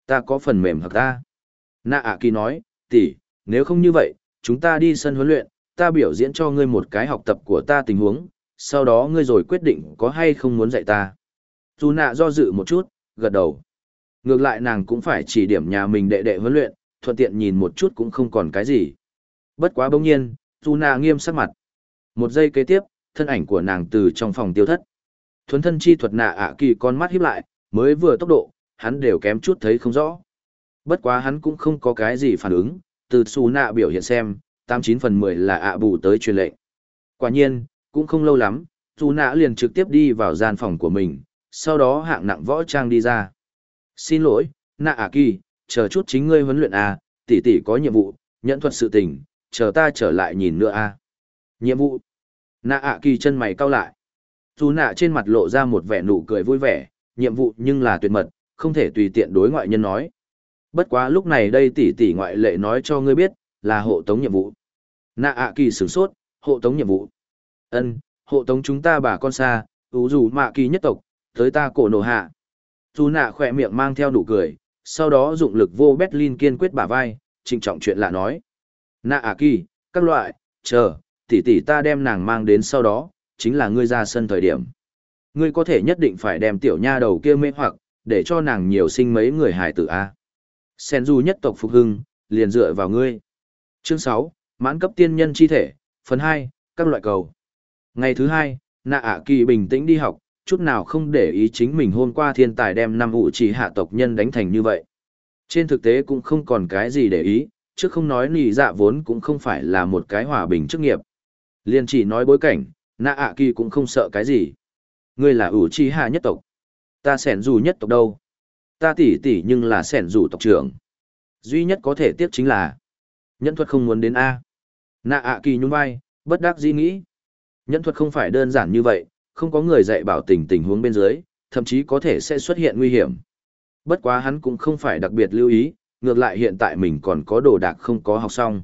Ta có phần mềm hợp ta. Nạ ạ kỳ nói, tỷ, nếu không như vậy, chúng ta đi sân huấn luyện, ta biểu diễn cho ngươi một cái học tập của ta tình huống, sau đó ngươi rồi quyết định có hay không muốn dạy ta. Dù nạ do dự một chút, gật đầu. Ngược lại nàng cũng phải chỉ điểm nhà mình đệ đệ huấn luyện, thuận tiện nhìn một chút cũng không còn cái gì. Bất quá bỗng nhiên, Tuna nghiêm sắc mặt. Một giây kế tiếp, thân ảnh của nàng từ trong phòng tiêu thất. Thuấn thân chi thuật nạ ạ kỳ con mắt híp lại, mới vừa tốc độ, hắn đều kém chút thấy không rõ. Bất quá hắn cũng không có cái gì phản ứng, từ xù nạ biểu hiện xem, tám chín phần mười là ạ bù tới truyền lệnh. Quả nhiên, cũng không lâu lắm, xù nạ liền trực tiếp đi vào gian phòng của mình, sau đó hạng nặng võ trang đi ra. Xin lỗi, nạ ạ kỳ, chờ chút chính ngươi huấn luyện à, tỷ tỷ có nhiệm vụ, nhận thuật sự tình, chờ ta trở lại nhìn nữa à. Nhiệm vụ. Nạ ả kỳ chân mày cau lại. Dù nạ trên mặt lộ ra một vẻ nụ cười vui vẻ, nhiệm vụ nhưng là tuyệt mật, không thể tùy tiện đối ngoại nhân nói. Bất quá lúc này đây tỷ tỷ ngoại lệ nói cho ngươi biết, là hộ tống nhiệm vụ. Nạ ạ kỳ sửng sốt, hộ tống nhiệm vụ. ân hộ tống chúng ta bà con xa, ú dù mạ kỳ nhất tộc, tới ta cổ nổ hạ. Dù nạ khỏe miệng mang theo nụ cười, sau đó dụng lực vô Berlin kiên quyết bả vai, trịnh trọng chuyện lạ nói. Nạ à kỳ, các loại, chờ, tỷ tỷ ta đem nàng mang đến sau đó, chính là ngươi ra sân thời điểm. Ngươi có thể nhất định phải đem tiểu nha đầu kia mê hoặc, để cho nàng nhiều sinh mấy người hài tử A. Sen du nhất tộc phục hưng, liền dựa vào ngươi. Chương 6, mãn cấp tiên nhân chi thể, phần 2, các loại cầu. Ngày thứ hai, nạ ạ kỳ bình tĩnh đi học, chút nào không để ý chính mình hôm qua thiên tài đem năm ủ chỉ hạ tộc nhân đánh thành như vậy. Trên thực tế cũng không còn cái gì để ý, chứ không nói nì dạ vốn cũng không phải là một cái hòa bình chức nghiệp. Liên chỉ nói bối cảnh, nạ ạ kỳ cũng không sợ cái gì. Ngươi là ủ chi hạ nhất tộc. Ta sẻn dù nhất tộc đâu. Ta tỉ tỉ nhưng là sẻn dù tộc trưởng. Duy nhất có thể tiếp chính là Nhẫn thuật không muốn đến A. Nạ ạ kỳ nhún vai, bất đắc dĩ nghĩ. Nhẫn thuật không phải đơn giản như vậy, không có người dạy bảo tình tình huống bên dưới, thậm chí có thể sẽ xuất hiện nguy hiểm. Bất quá hắn cũng không phải đặc biệt lưu ý, ngược lại hiện tại mình còn có đồ đạc không có học xong.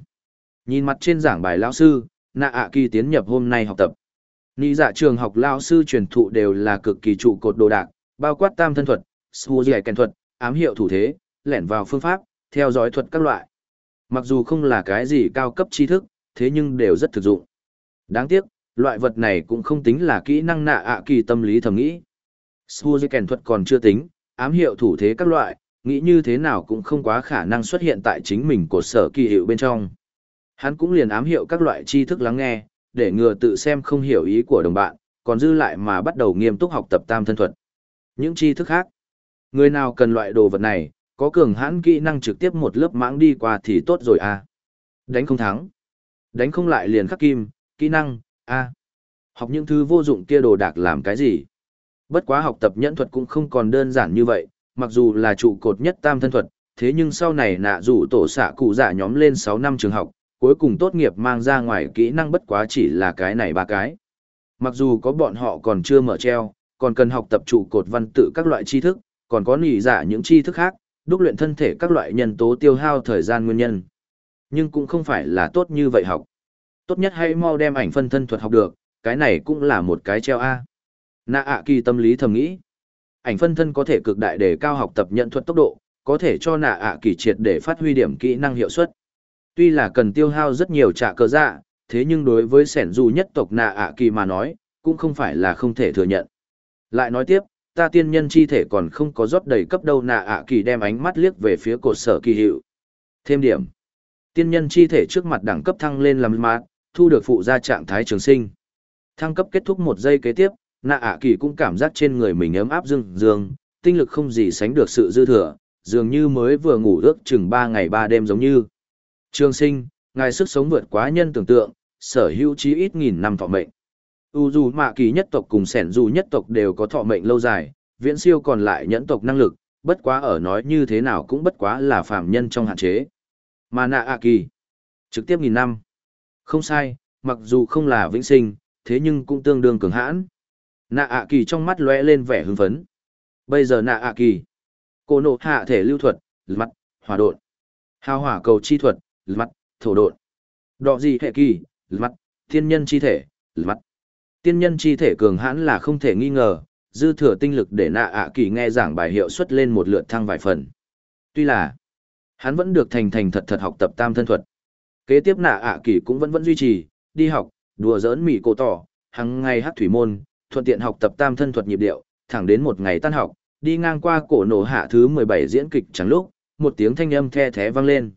Nhìn mặt trên giảng bài lão sư, nạ ạ kỳ tiến nhập hôm nay học tập. Nị dạ trường học lão sư truyền thụ đều là cực kỳ trụ cột đồ đạc, bao quát tam thân thuật, sù dẻ kèn thuật, ám hiệu thủ thế, lẻn vào phương pháp, theo dõi thuật các loại. Mặc dù không là cái gì cao cấp tri thức, thế nhưng đều rất thực dụng. Đáng tiếc, loại vật này cũng không tính là kỹ năng nạ ạ kỳ tâm lý thầm nghĩ. Suzy kèn thuật còn chưa tính, ám hiệu thủ thế các loại, nghĩ như thế nào cũng không quá khả năng xuất hiện tại chính mình của sở kỳ hiệu bên trong. Hắn cũng liền ám hiệu các loại tri thức lắng nghe, để ngừa tự xem không hiểu ý của đồng bạn, còn dư lại mà bắt đầu nghiêm túc học tập tam thân thuật. Những tri thức khác, người nào cần loại đồ vật này, có cường hãn kỹ năng trực tiếp một lớp mãng đi qua thì tốt rồi à. Đánh không thắng. Đánh không lại liền khắc kim, kỹ năng, a Học những thứ vô dụng kia đồ đạc làm cái gì? Bất quá học tập nhẫn thuật cũng không còn đơn giản như vậy, mặc dù là trụ cột nhất tam thân thuật, thế nhưng sau này nạ rủ tổ xạ cụ dạ nhóm lên sáu năm trường học, cuối cùng tốt nghiệp mang ra ngoài kỹ năng bất quá chỉ là cái này ba cái. Mặc dù có bọn họ còn chưa mở treo, còn cần học tập trụ cột văn tự các loại tri thức, còn có nỉ giả những tri thức khác, đúc luyện thân thể các loại nhân tố tiêu hao thời gian nguyên nhân. Nhưng cũng không phải là tốt như vậy học. Tốt nhất hãy mau đem ảnh phân thân thuật học được, cái này cũng là một cái treo A. Nạ ạ kỳ tâm lý thầm nghĩ. Ảnh phân thân có thể cực đại để cao học tập nhận thuật tốc độ, có thể cho nạ ạ kỳ triệt để phát huy điểm kỹ năng hiệu suất. Tuy là cần tiêu hao rất nhiều trả cơ dạ, thế nhưng đối với sẻn dù nhất tộc nạ ạ kỳ mà nói, cũng không phải là không thể thừa nhận. Lại nói tiếp, ta tiên nhân chi thể còn không có rót đầy cấp đâu nạ ạ kỳ đem ánh mắt liếc về phía cột sở kỳ hiệu. Thêm điểm. Tiên nhân chi thể trước mặt đẳng cấp thăng lên làm mát, thu được phụ gia trạng thái trường sinh. Thăng cấp kết thúc một giây kế tiếp, nạ ạ kỳ cũng cảm giác trên người mình ấm áp dương dương, tinh lực không gì sánh được sự dư thừa, dường như mới vừa ngủ ước chừng ba ngày ba đêm giống như. Trường sinh, ngài sức sống vượt quá nhân tưởng tượng, sở hữu chí ít nghìn năm thọ mệnh. U dù mạ kỳ nhất tộc cùng sẻn dù nhất tộc đều có thọ mệnh lâu dài, viễn siêu còn lại nhẫn tộc năng lực, bất quá ở nói như thế nào cũng bất quá là phàm nhân trong hạn chế. Mà nạ ạ kỳ, trực tiếp nghìn năm. Không sai, mặc dù không là vĩnh sinh, thế nhưng cũng tương đương cường hãn. Nạ ạ kỳ trong mắt lóe lên vẻ hưng phấn. Bây giờ nạ ạ kỳ, cô nộ hạ thể lưu thuật, mặt, hỏa đột, Hào hỏa cầu chi thuật, mặt, thổ đột, Đọ gì hệ kỳ, mắt, thiên nhân chi thể, mắt. Tiên nhân chi thể cường hãn là không thể nghi ngờ, dư thừa tinh lực để nạ ạ kỳ nghe giảng bài hiệu suất lên một lượt thăng vài phần. Tuy là, hắn vẫn được thành thành thật thật học tập tam thân thuật. Kế tiếp nạ ạ kỳ cũng vẫn vẫn duy trì, đi học, đùa giỡn mỉ cổ tỏ, hằng ngày hát thủy môn, thuận tiện học tập tam thân thuật nhịp điệu, thẳng đến một ngày tan học, đi ngang qua cổ nổ hạ thứ 17 diễn kịch chẳng lúc, một tiếng thanh âm the thé vang lên.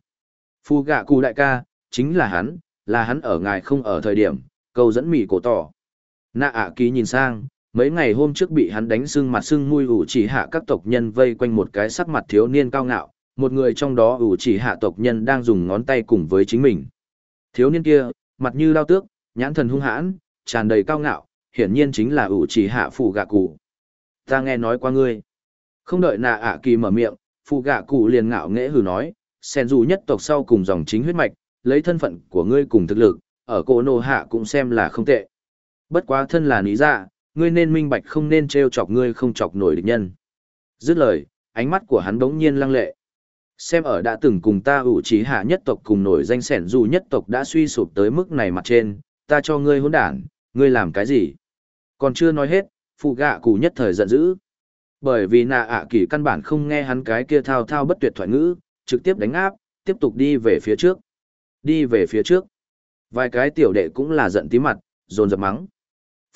Phu gạ cù đại ca, chính là hắn, là hắn ở ngài không ở thời điểm, câu dẫn mỉ cổ tỏ. Nạ ạ ký nhìn sang, mấy ngày hôm trước bị hắn đánh sưng mặt sưng mùi ủ chỉ hạ các tộc nhân vây quanh một cái sắc mặt thiếu niên cao ngạo, một người trong đó ủ chỉ hạ tộc nhân đang dùng ngón tay cùng với chính mình. Thiếu niên kia, mặt như lao tước, nhãn thần hung hãn, tràn đầy cao ngạo, hiển nhiên chính là ủ chỉ hạ phụ gạ cụ. Ta nghe nói qua ngươi. Không đợi nạ ạ kỳ mở miệng, phụ gạ cụ liền ngạo nghễ hừ nói, sen dù nhất tộc sau cùng dòng chính huyết mạch, lấy thân phận của ngươi cùng thực lực, ở cổ nô hạ cũng xem là không tệ. Bất quá thân là lý dạ, ngươi nên minh bạch không nên trêu chọc ngươi không chọc nổi địch nhân. Dứt lời, ánh mắt của hắn đống nhiên lăng lệ. Xem ở đã từng cùng ta ủ trí hạ nhất tộc cùng nổi danh sẻn dù nhất tộc đã suy sụp tới mức này mặt trên, ta cho ngươi hỗn đản, ngươi làm cái gì? Còn chưa nói hết, phụ gạ cụ nhất thời giận dữ. Bởi vì nạ ạ kỳ căn bản không nghe hắn cái kia thao thao bất tuyệt thoại ngữ, trực tiếp đánh áp, tiếp tục đi về phía trước. Đi về phía trước. Vài cái tiểu đệ cũng là giận tí mặt, dồn dập mắng.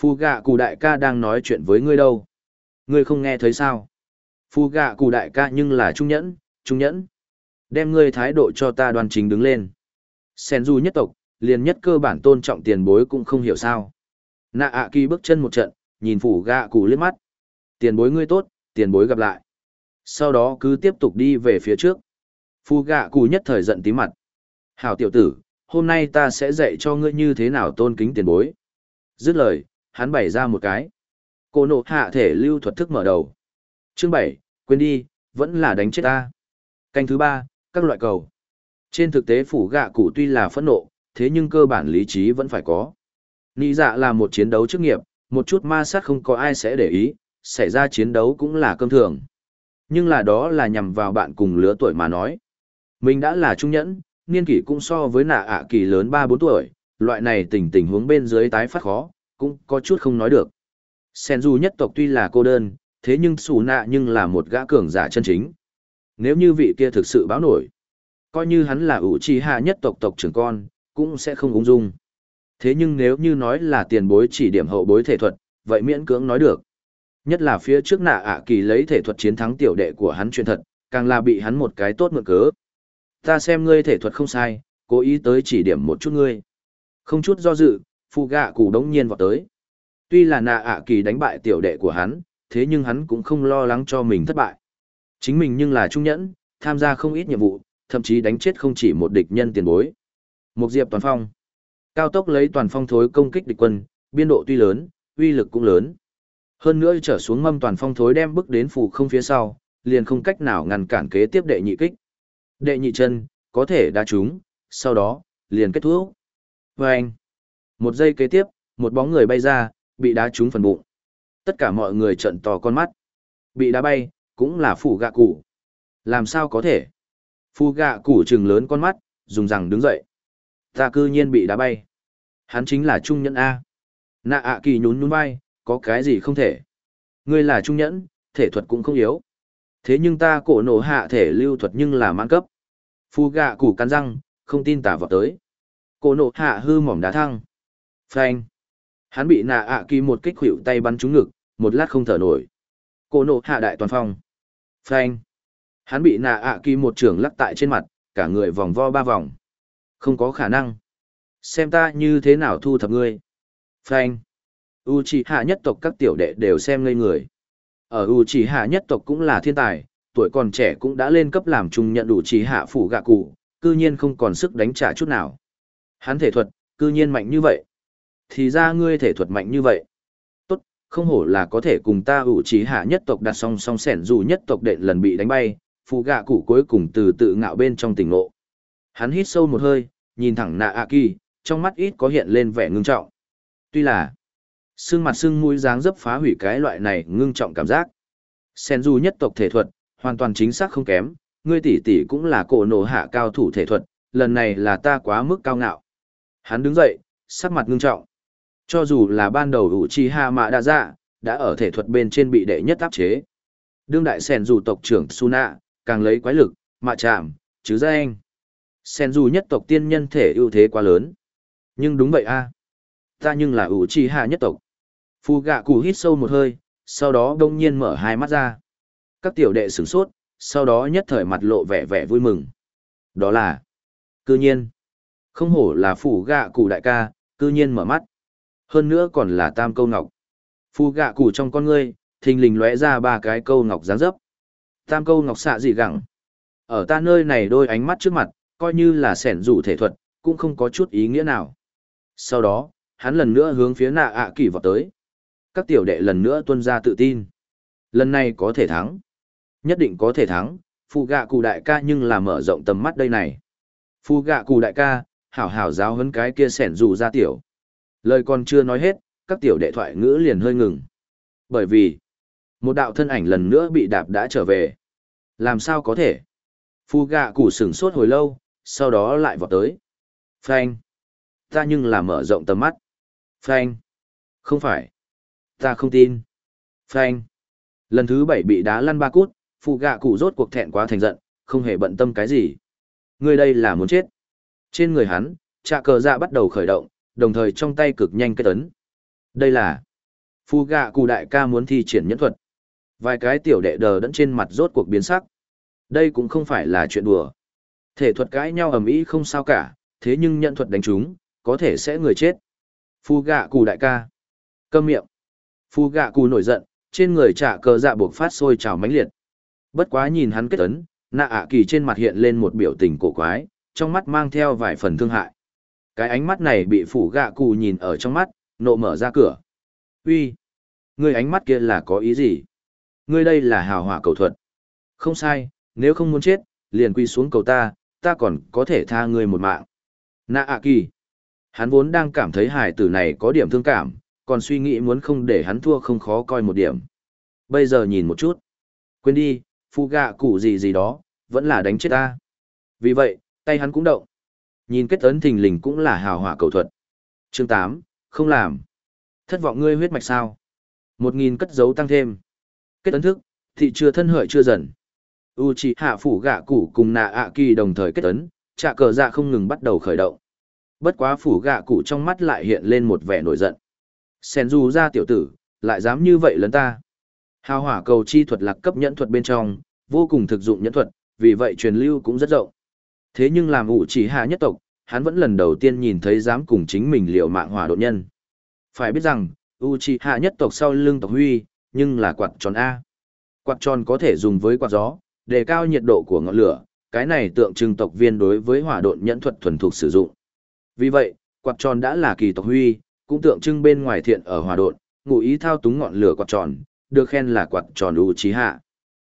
Phu gạ cụ đại ca đang nói chuyện với ngươi đâu. Ngươi không nghe thấy sao? Phu gạ cụ đại ca nhưng là trung nhẫn, trung nhẫn. Đem ngươi thái độ cho ta đoan chính đứng lên. Sen du nhất tộc, liền nhất cơ bản tôn trọng tiền bối cũng không hiểu sao. Nạ ạ kỳ bước chân một trận, nhìn phủ gạ cụ liếc mắt. Tiền bối ngươi tốt, tiền bối gặp lại. Sau đó cứ tiếp tục đi về phía trước. Phu gạ cụ nhất thời giận tí mặt. Hảo tiểu tử, hôm nay ta sẽ dạy cho ngươi như thế nào tôn kính tiền bối. Dứt lời, hắn bày ra một cái. Cô nộ hạ thể lưu thuật thức mở đầu. Chương bảy, quên đi, vẫn là đánh chết ta. Canh thứ ba, các loại cầu. Trên thực tế phủ gạ cụ tuy là phẫn nộ, thế nhưng cơ bản lý trí vẫn phải có. Nị dạ là một chiến đấu chức nghiệp, một chút ma sát không có ai sẽ để ý, xảy ra chiến đấu cũng là cơm thường. Nhưng là đó là nhằm vào bạn cùng lứa tuổi mà nói. Mình đã là trung nhẫn, niên kỷ cũng so với nạ ạ kỳ lớn ba bốn tuổi, loại này tình tình huống bên dưới tái phát khó, cũng có chút không nói được. Sen dù nhất tộc tuy là cô đơn, thế nhưng xù nạ nhưng là một gã cường giả chân chính. Nếu như vị kia thực sự báo nổi, coi như hắn là ủ trì hạ nhất tộc tộc trưởng con, cũng sẽ không ung dung. Thế nhưng nếu như nói là tiền bối chỉ điểm hậu bối thể thuật, vậy miễn cưỡng nói được. Nhất là phía trước nạ ạ kỳ lấy thể thuật chiến thắng tiểu đệ của hắn truyền thật, càng là bị hắn một cái tốt mượn cớ ta xem ngươi thể thuật không sai, cố ý tới chỉ điểm một chút ngươi. Không chút do dự, phụ gạ cụ đống nhiên vào tới. Tuy là nạ ạ kỳ đánh bại tiểu đệ của hắn, thế nhưng hắn cũng không lo lắng cho mình thất bại. Chính mình nhưng là trung nhẫn, tham gia không ít nhiệm vụ, thậm chí đánh chết không chỉ một địch nhân tiền bối. Một diệp toàn phong. Cao tốc lấy toàn phong thối công kích địch quân, biên độ tuy lớn, uy lực cũng lớn. Hơn nữa trở xuống mâm toàn phong thối đem bước đến phủ không phía sau, liền không cách nào ngăn cản kế tiếp đệ nhị kích. Đệ nhị chân, có thể đá trúng, sau đó, liền kết thúc. Vâng! anh, một giây kế tiếp, một bóng người bay ra, bị đá trúng phần bụng. Tất cả mọi người trận to con mắt. Bị đá bay, cũng là phủ gạ cụ. Làm sao có thể? Phu gạ cụ trừng lớn con mắt, dùng rằng đứng dậy. Ta cư nhiên bị đá bay. Hắn chính là trung nhẫn A. Nạ ạ kỳ nhún nhún vai, có cái gì không thể. Ngươi là trung nhẫn, thể thuật cũng không yếu. Thế nhưng ta cổ nổ hạ thể lưu thuật nhưng là mãn cấp. Phu gạ củ cắn răng, không tin tả vào tới. Cổ nộ hạ hư mỏm đá thăng. Phanh. Hắn bị nạ ạ kỳ một kích hữu tay bắn trúng ngực, một lát không thở nổi. Cổ nộ hạ đại toàn phong. Phanh. Hắn bị nạ ạ kỳ một trường lắc tại trên mặt, cả người vòng vo ba vòng. Không có khả năng. Xem ta như thế nào thu thập ngươi. Phanh. U chỉ hạ nhất tộc các tiểu đệ đều xem ngây người. Ở U chỉ hạ nhất tộc cũng là thiên tài, tuổi còn trẻ cũng đã lên cấp làm trung nhận đủ chỉ hạ phủ gạ cụ, cư nhiên không còn sức đánh trả chút nào. Hắn thể thuật, cư nhiên mạnh như vậy. Thì ra ngươi thể thuật mạnh như vậy. Không hổ là có thể cùng ta ủ trí hạ nhất tộc đặt song song sẻn dù nhất tộc đện lần bị đánh bay, phụ gạ cụ cuối cùng từ tự ngạo bên trong tỉnh ngộ. Hắn hít sâu một hơi, nhìn thẳng nạ ạ kỳ, trong mắt ít có hiện lên vẻ ngưng trọng. Tuy là, xương mặt xương mũi dáng dấp phá hủy cái loại này ngưng trọng cảm giác. Sen du nhất tộc thể thuật, hoàn toàn chính xác không kém, ngươi tỷ tỷ cũng là cổ nổ hạ cao thủ thể thuật, lần này là ta quá mức cao ngạo. Hắn đứng dậy, sắc mặt ngưng trọng. Cho dù là ban đầu ủ chi mạ đa dạ, đã ở thể thuật bên trên bị đệ nhất áp chế. Đương đại sen dù tộc trưởng Suna, càng lấy quái lực, mạ chạm, chứ ra anh. Sen dù nhất tộc tiên nhân thể ưu thế quá lớn. Nhưng đúng vậy a à. Ta nhưng là ủ chi nhất tộc. Phu gạ cụ hít sâu một hơi, sau đó đông nhiên mở hai mắt ra. Các tiểu đệ sửng sốt, sau đó nhất thời mặt lộ vẻ vẻ vui mừng. Đó là, cư nhiên, không hổ là phủ gạ cụ đại ca, cư nhiên mở mắt. Hơn nữa còn là tam câu ngọc. Phu gạ cụ trong con ngươi, thình lình lóe ra ba cái câu ngọc dáng dấp. Tam câu ngọc xạ dị gẳng. Ở ta nơi này đôi ánh mắt trước mặt, coi như là sẻn rủ thể thuật, cũng không có chút ý nghĩa nào. Sau đó, hắn lần nữa hướng phía nạ ạ kỳ vào tới. Các tiểu đệ lần nữa tuân ra tự tin. Lần này có thể thắng. Nhất định có thể thắng, phù gạ cụ đại ca nhưng là mở rộng tầm mắt đây này. phù gạ cụ đại ca, hảo hảo giáo hấn cái kia sẻn rủ ra tiểu. Lời còn chưa nói hết, các tiểu đệ thoại ngữ liền hơi ngừng. Bởi vì, một đạo thân ảnh lần nữa bị đạp đã trở về. Làm sao có thể? Phu gạ củ sửng sốt hồi lâu, sau đó lại vọt tới. Phanh. Ta nhưng là mở rộng tầm mắt. Phanh. Không phải. Ta không tin. Phanh. Lần thứ bảy bị đá lăn ba cút, phụ gạ cụ rốt cuộc thẹn quá thành giận, không hề bận tâm cái gì. Người đây là muốn chết. Trên người hắn, trạ cờ dạ bắt đầu khởi động, đồng thời trong tay cực nhanh kết ấn. Đây là Phu gạ cụ đại ca muốn thi triển nhẫn thuật. Vài cái tiểu đệ đờ đẫn trên mặt rốt cuộc biến sắc. Đây cũng không phải là chuyện đùa. Thể thuật cãi nhau ầm ĩ không sao cả, thế nhưng nhận thuật đánh chúng, có thể sẽ người chết. Phu gạ cụ đại ca. Câm miệng. Phu gạ cụ nổi giận, trên người trả cờ dạ buộc phát sôi trào mãnh liệt. Bất quá nhìn hắn kết ấn, nạ ạ kỳ trên mặt hiện lên một biểu tình cổ quái, trong mắt mang theo vài phần thương hại. Cái ánh mắt này bị phủ gạ cụ nhìn ở trong mắt, nộ mở ra cửa. Uy, Người ánh mắt kia là có ý gì? Ngươi đây là hào hỏa cầu thuật. Không sai, nếu không muốn chết, liền quy xuống cầu ta, ta còn có thể tha ngươi một mạng. Nạ ạ kỳ. Hắn vốn đang cảm thấy hải tử này có điểm thương cảm, còn suy nghĩ muốn không để hắn thua không khó coi một điểm. Bây giờ nhìn một chút. Quên đi, phu gạ cụ gì gì đó, vẫn là đánh chết ta. Vì vậy, tay hắn cũng động. Nhìn kết ấn thình lình cũng là hào hỏa cầu thuật. Chương 8, không làm. Thất vọng ngươi huyết mạch sao? Một nghìn cất dấu tăng thêm. Kết ấn thức, thị chưa thân hợi chưa dần. U chỉ hạ phủ gạ cụ cùng nạ ạ kỳ đồng thời kết ấn, trạ cờ dạ không ngừng bắt đầu khởi động. Bất quá phủ gạ cụ trong mắt lại hiện lên một vẻ nổi giận. Sen du ra tiểu tử, lại dám như vậy lấn ta. Hào hỏa cầu chi thuật lạc cấp nhẫn thuật bên trong, vô cùng thực dụng nhẫn thuật, vì vậy truyền lưu cũng rất rộng. Thế nhưng làm ủ chỉ hạ nhất tộc, hắn vẫn lần đầu tiên nhìn thấy dám cùng chính mình liều mạng hỏa độn nhân. Phải biết rằng, Uchiha nhất tộc sau lưng tộc huy, nhưng là quạt tròn A. Quạt tròn có thể dùng với quạt gió, đề cao nhiệt độ của ngọn lửa, cái này tượng trưng tộc viên đối với hỏa độn nhẫn thuật thuần thục sử dụng. Vì vậy, quạt tròn đã là kỳ tộc huy, cũng tượng trưng bên ngoài thiện ở hỏa độn, ngụ ý thao túng ngọn lửa quạt tròn, được khen là quạt tròn Uchiha.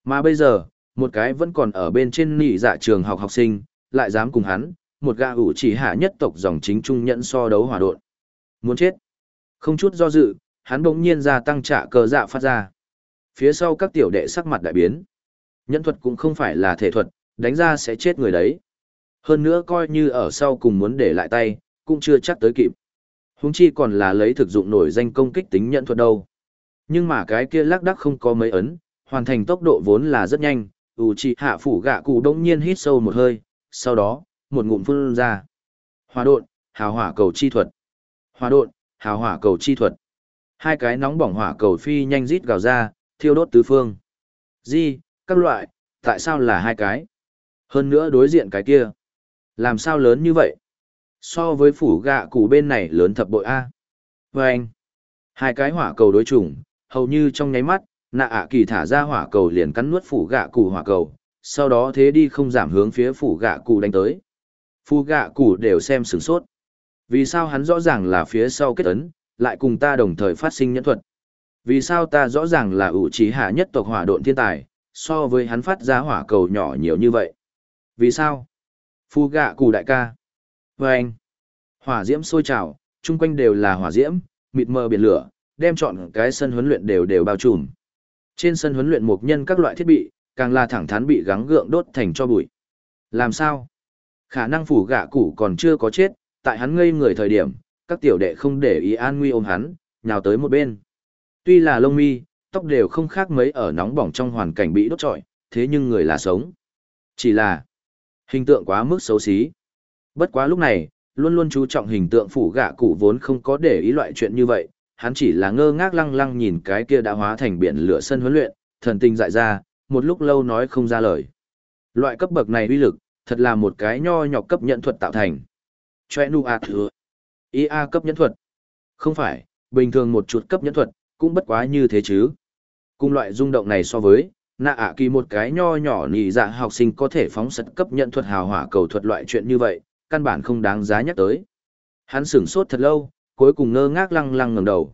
Mà bây giờ, một cái vẫn còn ở bên trên nỉ dạ trường học học sinh, lại dám cùng hắn, một gã ủ chỉ hạ nhất tộc dòng chính trung nhận so đấu hòa độn. Muốn chết. Không chút do dự, hắn bỗng nhiên ra tăng trả cờ dạ phát ra. Phía sau các tiểu đệ sắc mặt đại biến. Nhẫn thuật cũng không phải là thể thuật, đánh ra sẽ chết người đấy. Hơn nữa coi như ở sau cùng muốn để lại tay, cũng chưa chắc tới kịp. Húng chi còn là lấy thực dụng nổi danh công kích tính nhận thuật đâu. Nhưng mà cái kia lắc đắc không có mấy ấn, hoàn thành tốc độ vốn là rất nhanh, ủ hạ phủ gạ cụ đông nhiên hít sâu một hơi, sau đó, một ngụm phun ra. Hỏa độn, hào hỏa cầu chi thuật. Hỏa độn, hào hỏa cầu chi thuật. Hai cái nóng bỏng hỏa cầu phi nhanh rít gào ra, thiêu đốt tứ phương. Di, các loại, tại sao là hai cái? Hơn nữa đối diện cái kia. Làm sao lớn như vậy? So với phủ gạ cụ bên này lớn thập bội A. Và anh, hai cái hỏa cầu đối chủng, hầu như trong nháy mắt, nạ ạ kỳ thả ra hỏa cầu liền cắn nuốt phủ gạ cụ hỏa cầu, sau đó thế đi không giảm hướng phía phủ gạ cụ đánh tới. Phủ gạ cụ đều xem sửng sốt. Vì sao hắn rõ ràng là phía sau kết ấn, lại cùng ta đồng thời phát sinh nhẫn thuật? Vì sao ta rõ ràng là ủ trí hạ nhất tộc hỏa độn thiên tài, so với hắn phát ra hỏa cầu nhỏ nhiều như vậy? Vì sao? Phu gạ cụ đại ca. Và anh, hỏa diễm sôi trào, chung quanh đều là hỏa diễm, mịt mờ biển lửa, đem chọn cái sân huấn luyện đều đều bao trùm. Trên sân huấn luyện mục nhân các loại thiết bị, càng là thẳng thắn bị gắng gượng đốt thành cho bụi. Làm sao? Khả năng phủ gạ củ còn chưa có chết, tại hắn ngây người thời điểm, các tiểu đệ không để ý an nguy ôm hắn, nhào tới một bên. Tuy là lông mi, tóc đều không khác mấy ở nóng bỏng trong hoàn cảnh bị đốt trọi, thế nhưng người là sống. Chỉ là hình tượng quá mức xấu xí. Bất quá lúc này, luôn luôn chú trọng hình tượng phủ gạ cụ vốn không có để ý loại chuyện như vậy, hắn chỉ là ngơ ngác lăng lăng nhìn cái kia đã hóa thành biển lửa sân huấn luyện, thần tinh dại ra, một lúc lâu nói không ra lời. Loại cấp bậc này uy lực, thật là một cái nho nhỏ cấp nhận thuật tạo thành. Choe nu a thừa. IA cấp nhẫn thuật. Không phải, bình thường một chuột cấp nhẫn thuật, cũng bất quá như thế chứ. Cùng loại rung động này so với, nạ ạ kỳ một cái nho nhỏ nhị dạ học sinh có thể phóng sật cấp nhận thuật hào hỏa cầu thuật loại chuyện như vậy, căn bản không đáng giá nhắc tới. Hắn sửng sốt thật lâu, cuối cùng ngơ ngác lăng lăng ngẩng đầu.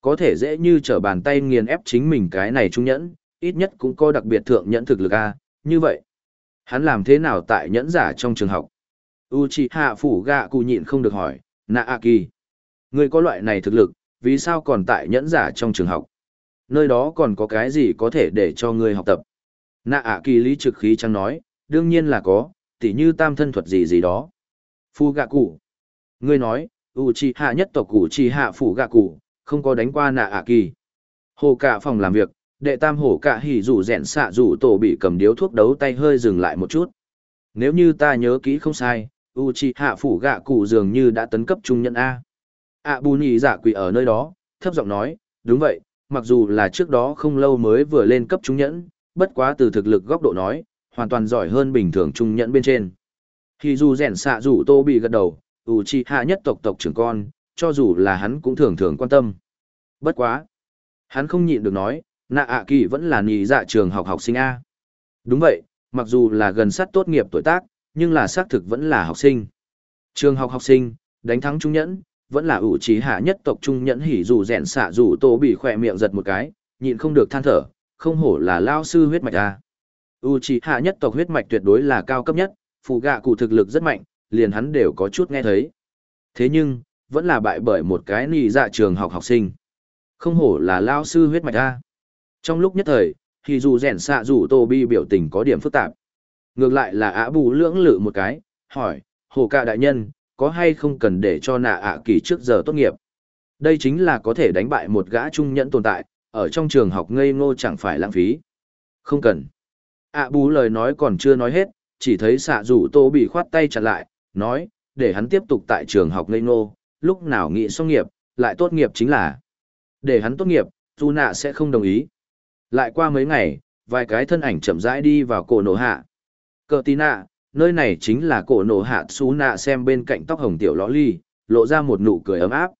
Có thể dễ như trở bàn tay nghiền ép chính mình cái này trung nhẫn, ít nhất cũng có đặc biệt thượng nhẫn thực lực A, như vậy. Hắn làm thế nào tại nhẫn giả trong trường học? Uchiha phủ gạ cụ nhịn không được hỏi, nạ a kỳ người có loại này thực lực vì sao còn tại nhẫn giả trong trường học nơi đó còn có cái gì có thể để cho ngươi học tập nạ a kỳ lý trực khí chẳng nói đương nhiên là có tỉ như tam thân thuật gì gì đó phu gạ cụ ngươi nói u chi hạ nhất tộc cụ chi hạ phủ gạ cụ không có đánh qua nạ a kỳ hồ cả phòng làm việc đệ tam hổ cả hỉ rủ rẽn xạ rủ tổ bị cầm điếu thuốc đấu tay hơi dừng lại một chút. Nếu như ta nhớ kỹ không sai, u c hạ phủ gạ cụ dường như đã tấn cấp trung nhân a. Ạ bù nhị dạ quỷ ở nơi đó, thấp giọng nói, đúng vậy, mặc dù là trước đó không lâu mới vừa lên cấp trung nhẫn, bất quá từ thực lực góc độ nói, hoàn toàn giỏi hơn bình thường trung nhẫn bên trên. Khi dù rèn xạ rủ tô bị gật đầu, u c hạ nhất tộc tộc trưởng con, cho dù là hắn cũng thường thường quan tâm. Bất quá, hắn không nhịn được nói nạ ạ kỳ vẫn là nhị dạ trường học học sinh a đúng vậy mặc dù là gần sát tốt nghiệp tuổi tác nhưng là xác thực vẫn là học sinh. Trường học học sinh, đánh thắng trung nhẫn, vẫn là ủ trí hạ nhất tộc trung nhẫn hỉ dù rèn xạ dù tô bị khỏe miệng giật một cái, nhịn không được than thở, không hổ là lao sư huyết mạch a. U trí hạ nhất tộc huyết mạch tuyệt đối là cao cấp nhất, phụ gạ cụ thực lực rất mạnh, liền hắn đều có chút nghe thấy. Thế nhưng, vẫn là bại bởi một cái nị dạ trường học học sinh. Không hổ là lao sư huyết mạch a. Trong lúc nhất thời, thì dù rèn xạ dù tô bi biểu tình có điểm phức tạp. Ngược lại là ạ bù lưỡng lự một cái, hỏi, hồ ca đại nhân, có hay không cần để cho nạ ạ kỳ trước giờ tốt nghiệp? Đây chính là có thể đánh bại một gã trung nhẫn tồn tại, ở trong trường học ngây ngô chẳng phải lãng phí. Không cần. ạ bù lời nói còn chưa nói hết, chỉ thấy xạ rủ tô bị khoát tay chặt lại, nói, để hắn tiếp tục tại trường học ngây ngô, lúc nào nghị xong nghiệp, lại tốt nghiệp chính là. Để hắn tốt nghiệp, dù nạ sẽ không đồng ý. Lại qua mấy ngày, vài cái thân ảnh chậm rãi đi vào cổ nổ hạ. Cờ tí nạ, nơi này chính là cổ nổ hạ xú nạ xem bên cạnh tóc hồng tiểu lõ ly, lộ ra một nụ cười ấm áp.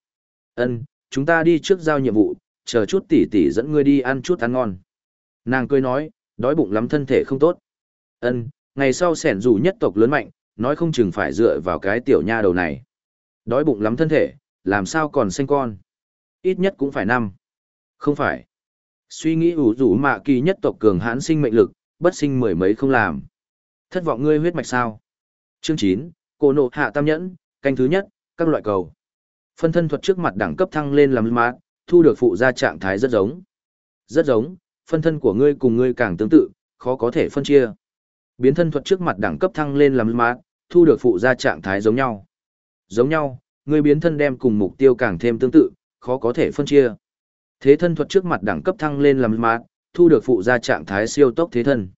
Ân, chúng ta đi trước giao nhiệm vụ, chờ chút tỷ tỷ dẫn ngươi đi ăn chút ăn ngon. Nàng cười nói, đói bụng lắm thân thể không tốt. Ân, ngày sau sẻn dù nhất tộc lớn mạnh, nói không chừng phải dựa vào cái tiểu nha đầu này. Đói bụng lắm thân thể, làm sao còn sinh con. Ít nhất cũng phải năm. Không phải. Suy nghĩ ủ rủ mạ kỳ nhất tộc cường hãn sinh mệnh lực, bất sinh mười mấy không làm. Thất vọng ngươi huyết mạch sao? Chương chín, Cổ nộ hạ tam nhẫn, canh thứ nhất, các loại cầu. Phân thân thuật trước mặt đẳng cấp thăng lên làm mát, thu được phụ gia trạng thái rất giống. Rất giống, phân thân của ngươi cùng ngươi càng tương tự, khó có thể phân chia. Biến thân thuật trước mặt đẳng cấp thăng lên làm mát, thu được phụ gia trạng thái giống nhau. Giống nhau, ngươi biến thân đem cùng mục tiêu càng thêm tương tự, khó có thể phân chia. Thế thân thuật trước mặt đẳng cấp thăng lên làm mát, thu được phụ gia trạng thái siêu tốc thế thân.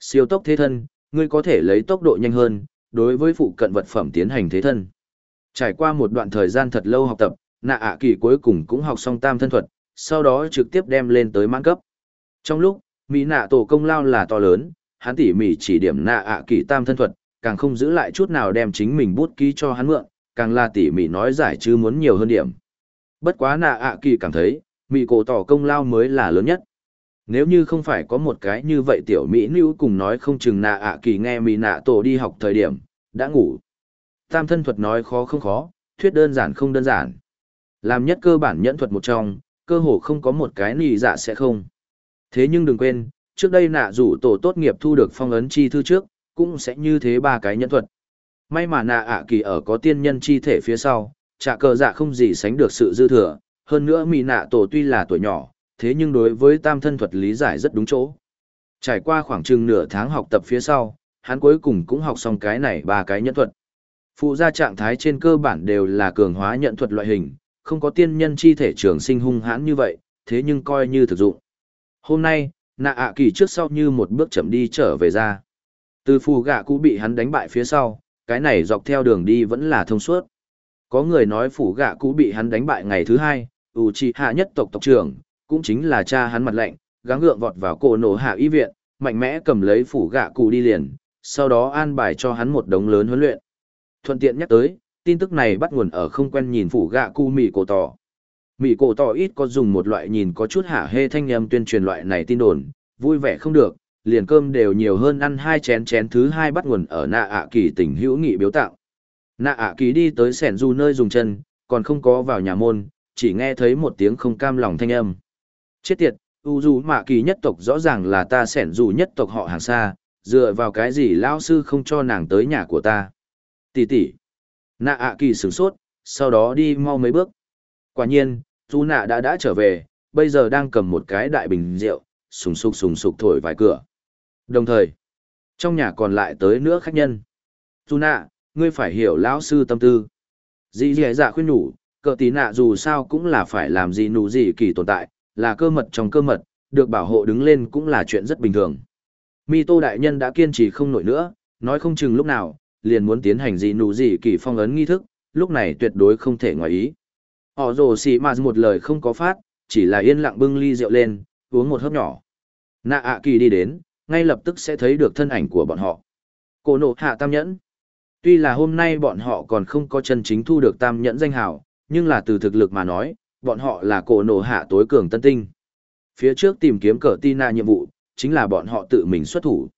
Siêu tốc thế thân, ngươi có thể lấy tốc độ nhanh hơn, đối với phụ cận vật phẩm tiến hành thế thân. Trải qua một đoạn thời gian thật lâu học tập, nạ ạ kỳ cuối cùng cũng học xong tam thân thuật, sau đó trực tiếp đem lên tới mãn cấp. Trong lúc, Mỹ nạ tổ công lao là to lớn, hắn tỉ mỉ chỉ điểm nạ ạ kỳ tam thân thuật, càng không giữ lại chút nào đem chính mình bút ký cho hắn mượn, càng là tỉ mỉ nói giải chứ muốn nhiều hơn điểm. Bất quá nạ ạ kỳ cảm thấy, Mỹ cổ tỏ công lao mới là lớn nhất. Nếu như không phải có một cái như vậy tiểu Mỹ nữ cùng nói không chừng nạ ạ kỳ nghe Mỹ nạ tổ đi học thời điểm, đã ngủ. Tam thân thuật nói khó không khó, thuyết đơn giản không đơn giản. Làm nhất cơ bản nhẫn thuật một trong, cơ hồ không có một cái nị dạ sẽ không. Thế nhưng đừng quên, trước đây nạ rủ tổ tốt nghiệp thu được phong ấn chi thư trước, cũng sẽ như thế ba cái nhẫn thuật. May mà nạ ạ kỳ ở có tiên nhân chi thể phía sau, trả cờ dạ không gì sánh được sự dư thừa, hơn nữa mỹ nạ tổ tuy là tuổi nhỏ, thế nhưng đối với tam thân thuật lý giải rất đúng chỗ. Trải qua khoảng chừng nửa tháng học tập phía sau, hắn cuối cùng cũng học xong cái này ba cái nhẫn thuật. Phụ gia trạng thái trên cơ bản đều là cường hóa nhận thuật loại hình, không có tiên nhân chi thể trường sinh hung hãn như vậy, thế nhưng coi như thực dụng. Hôm nay, nạ ạ kỳ trước sau như một bước chậm đi trở về ra. Từ phù gạ cũ bị hắn đánh bại phía sau, cái này dọc theo đường đi vẫn là thông suốt. Có người nói phủ gạ cũ bị hắn đánh bại ngày thứ hai, ủ trì hạ nhất tộc tộc trưởng, cũng chính là cha hắn mặt lạnh, gắng gượng vọt vào cổ nổ hạ y viện, mạnh mẽ cầm lấy phủ gạ cụ đi liền, sau đó an bài cho hắn một đống lớn huấn luyện. Thuận tiện nhắc tới, tin tức này bắt nguồn ở không quen nhìn phủ gạ cụ mì cổ tỏ. Mì cổ tỏ ít có dùng một loại nhìn có chút hả hê thanh âm tuyên truyền loại này tin đồn, vui vẻ không được, liền cơm đều nhiều hơn ăn hai chén chén thứ hai bắt nguồn ở nạ ạ kỳ tỉnh hữu nghị biếu tạo. Nạ ạ kỳ đi tới sẻn du nơi dùng chân, còn không có vào nhà môn, chỉ nghe thấy một tiếng không cam lòng thanh âm. Chết tiệt, u du mạ kỳ nhất tộc rõ ràng là ta sẻn dù nhất tộc họ hàng xa, dựa vào cái gì lão sư không cho nàng tới nhà của ta. Tỷ tỷ. Nạ ạ kỳ sửng sốt, sau đó đi mau mấy bước. Quả nhiên, du nạ đã đã trở về, bây giờ đang cầm một cái đại bình rượu, sùng sục sùng sục thổi vài cửa. Đồng thời, trong nhà còn lại tới nữa khách nhân. Du nạ, ngươi phải hiểu lão sư tâm tư. Dĩ dì dạ khuyên nhủ, cờ tí nạ dù sao cũng là phải làm gì nụ gì kỳ tồn tại, là cơ mật trong cơ mật, được bảo hộ đứng lên cũng là chuyện rất bình thường. Mi tô đại nhân đã kiên trì không nổi nữa, nói không chừng lúc nào, liền muốn tiến hành gì nụ gì kỳ phong ấn nghi thức, lúc này tuyệt đối không thể ngoài ý. Họ rồ xì mà một lời không có phát, chỉ là yên lặng bưng ly rượu lên, uống một hớp nhỏ. Nạ ạ kỳ đi đến, ngay lập tức sẽ thấy được thân ảnh của bọn họ. Cổ nộ hạ tam nhẫn. Tuy là hôm nay bọn họ còn không có chân chính thu được tam nhẫn danh hào, nhưng là từ thực lực mà nói, bọn họ là cổ nổ hạ tối cường tân tinh. Phía trước tìm kiếm cờ Tina à nhiệm vụ, chính là bọn họ tự mình xuất thủ.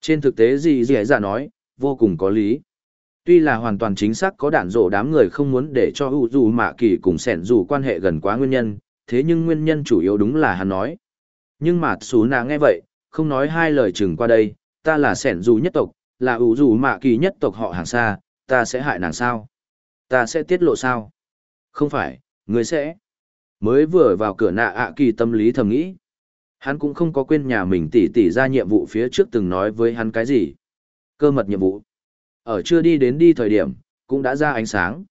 Trên thực tế gì dễ dạ nói, vô cùng có lý. Tuy là hoàn toàn chính xác có đạn rổ đám người không muốn để cho ưu dù mạ kỳ cùng sẻn dù quan hệ gần quá nguyên nhân, thế nhưng nguyên nhân chủ yếu đúng là hắn nói. Nhưng mà xú nà nghe vậy, không nói hai lời chừng qua đây, ta là sẻn dù nhất tộc, là ủ dù mạ kỳ nhất tộc họ hàng xa, ta sẽ hại nàng sao? Ta sẽ tiết lộ sao? Không phải, người sẽ. Mới vừa vào cửa nạ ạ kỳ tâm lý thầm nghĩ. Hắn cũng không có quên nhà mình tỉ tỉ ra nhiệm vụ phía trước từng nói với hắn cái gì. Cơ mật nhiệm vụ. Ở chưa đi đến đi thời điểm, cũng đã ra ánh sáng.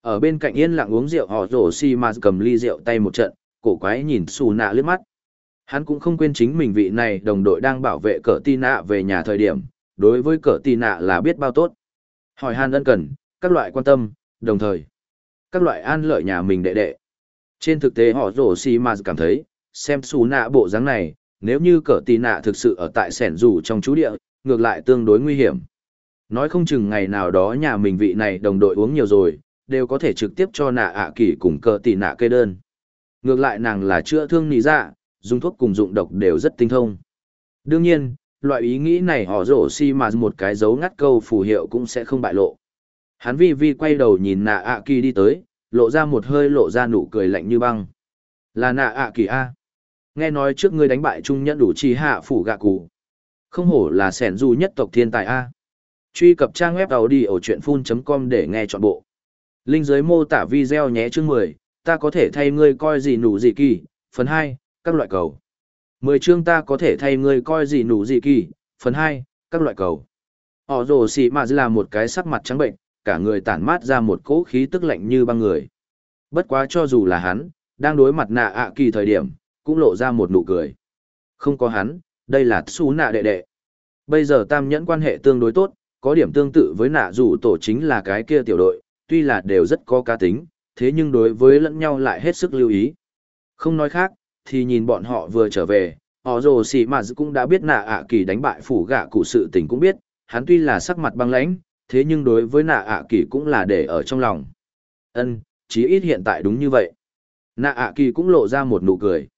Ở bên cạnh yên lặng uống rượu họ rổ xi mà cầm ly rượu tay một trận, cổ quái nhìn xù nạ lướt mắt. Hắn cũng không quên chính mình vị này đồng đội đang bảo vệ cỡ tì nạ về nhà thời điểm, đối với cỡ tì nạ là biết bao tốt. Hỏi han ân cần, các loại quan tâm, đồng thời, các loại an lợi nhà mình đệ đệ. Trên thực tế họ rổ xì mà cảm thấy, xem xù nạ bộ dáng này, nếu như cờ tì nạ thực sự ở tại sẻn rủ trong chú địa, ngược lại tương đối nguy hiểm. Nói không chừng ngày nào đó nhà mình vị này đồng đội uống nhiều rồi, đều có thể trực tiếp cho nạ ạ à kỳ cùng cờ tì nạ kê đơn. Ngược lại nàng là chữa thương nì dạ, dùng thuốc cùng dụng độc đều rất tinh thông. Đương nhiên, loại ý nghĩ này họ rổ xi mà một cái dấu ngắt câu phù hiệu cũng sẽ không bại lộ. Hắn vi vi quay đầu nhìn nạ ạ kỳ đi tới, lộ ra một hơi lộ ra nụ cười lạnh như băng. Là nạ ạ kỳ A. Nghe nói trước ngươi đánh bại trung nhẫn đủ chi hạ phủ gạ cụ. Không hổ là sẻn du nhất tộc thiên tài A. Truy cập trang web đầu đi ở chuyện full.com để nghe trọn bộ. Linh dưới mô tả video nhé chương 10, ta có thể thay ngươi coi gì nụ gì kỳ. Phần 2, các loại cầu. Mười chương ta có thể thay ngươi coi gì nụ gì kỳ. Phần hai, các loại cầu. Họ rồ xì mà là một cái sắc mặt trắng bệnh, cả người tản mát ra một cỗ khí tức lạnh như băng người. Bất quá cho dù là hắn, đang đối mặt nạ ạ kỳ thời điểm, cũng lộ ra một nụ cười. Không có hắn, đây là xú nạ đệ đệ. Bây giờ tam nhẫn quan hệ tương đối tốt, có điểm tương tự với nạ rủ tổ chính là cái kia tiểu đội, tuy là đều rất có cá tính, thế nhưng đối với lẫn nhau lại hết sức lưu ý. Không nói khác, thì nhìn bọn họ vừa trở về, họ rồ xì mà cũng đã biết nạ ạ kỳ đánh bại phủ gạ cụ sự tình cũng biết, hắn tuy là sắc mặt băng lãnh, thế nhưng đối với nạ ạ kỳ cũng là để ở trong lòng. Ân, chí ít hiện tại đúng như vậy. Nạ ạ kỳ cũng lộ ra một nụ cười.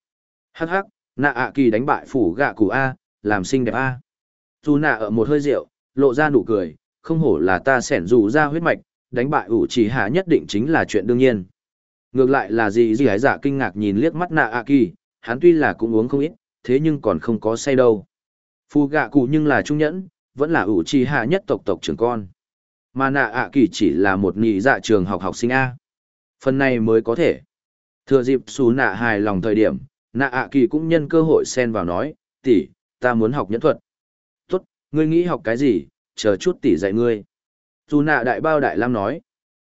Hắc hắc, nạ ạ kỳ đánh bại phủ gạ cụ A, làm xinh đẹp A. Dù nạ ở một hơi rượu, lộ ra nụ cười, không hổ là ta sẻn dù ra huyết mạch, đánh bại ủ chỉ hạ nhất định chính là chuyện đương nhiên. Ngược lại là gì gì hái giả kinh ngạc nhìn liếc mắt nạ ạ kỳ, hắn tuy là cũng uống không ít, thế nhưng còn không có say đâu. Phù gạ cụ nhưng là trung nhẫn, vẫn là ủ trì hạ nhất tộc tộc trưởng con. Mà nạ ạ kỳ chỉ là một nhị dạ trường học học sinh A. Phần này mới có thể. Thừa dịp xù nạ hài lòng thời điểm, nạ ạ kỳ cũng nhân cơ hội xen vào nói, tỷ, ta muốn học nhẫn thuật. Tốt, ngươi nghĩ học cái gì, chờ chút tỷ dạy ngươi. Dù nạ đại bao đại lam nói,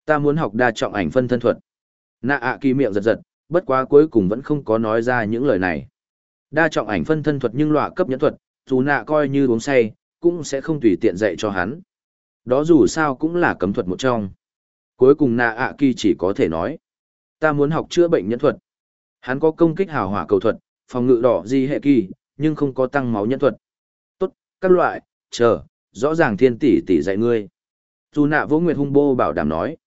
ta muốn học đa trọng ảnh phân thân thuật. Nạ ạ kỳ miệng giật giật, bất quá cuối cùng vẫn không có nói ra những lời này. Đa trọng ảnh phân thân thuật nhưng loại cấp nhẫn thuật, dù nạ coi như uống say, cũng sẽ không tùy tiện dạy cho hắn. Đó dù sao cũng là cấm thuật một trong. Cuối cùng nạ ạ kỳ chỉ có thể nói. Ta muốn học chữa bệnh nhân thuật. Hắn có công kích hào hỏa cầu thuật, phòng ngự đỏ di hệ kỳ, nhưng không có tăng máu nhân thuật. Tốt, các loại, chờ, rõ ràng thiên tỷ tỷ dạy ngươi. Dù nạ vô nguyệt hung bô bảo đảm nói.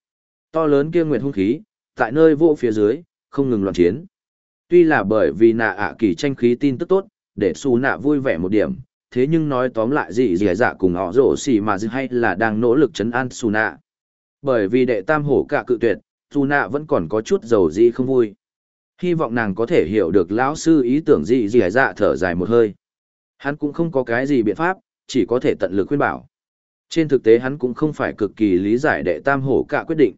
To lớn kia nguyệt hung khí, tại nơi vô phía dưới, không ngừng loạn chiến. Tuy là bởi vì nạ ạ kỳ tranh khí tin tức tốt, để xù nạ vui vẻ một điểm, thế nhưng nói tóm lại gì dì dạ cùng họ rổ xì mà dì hay là đang nỗ lực chấn an xù nạ. Bởi vì đệ tam hổ cả cự tuyệt, xù nạ vẫn còn có chút dầu gì không vui. Hy vọng nàng có thể hiểu được lão sư ý tưởng gì dì dạ thở dài một hơi. Hắn cũng không có cái gì biện pháp, chỉ có thể tận lực khuyên bảo. Trên thực tế hắn cũng không phải cực kỳ lý giải đệ tam hổ cả quyết định.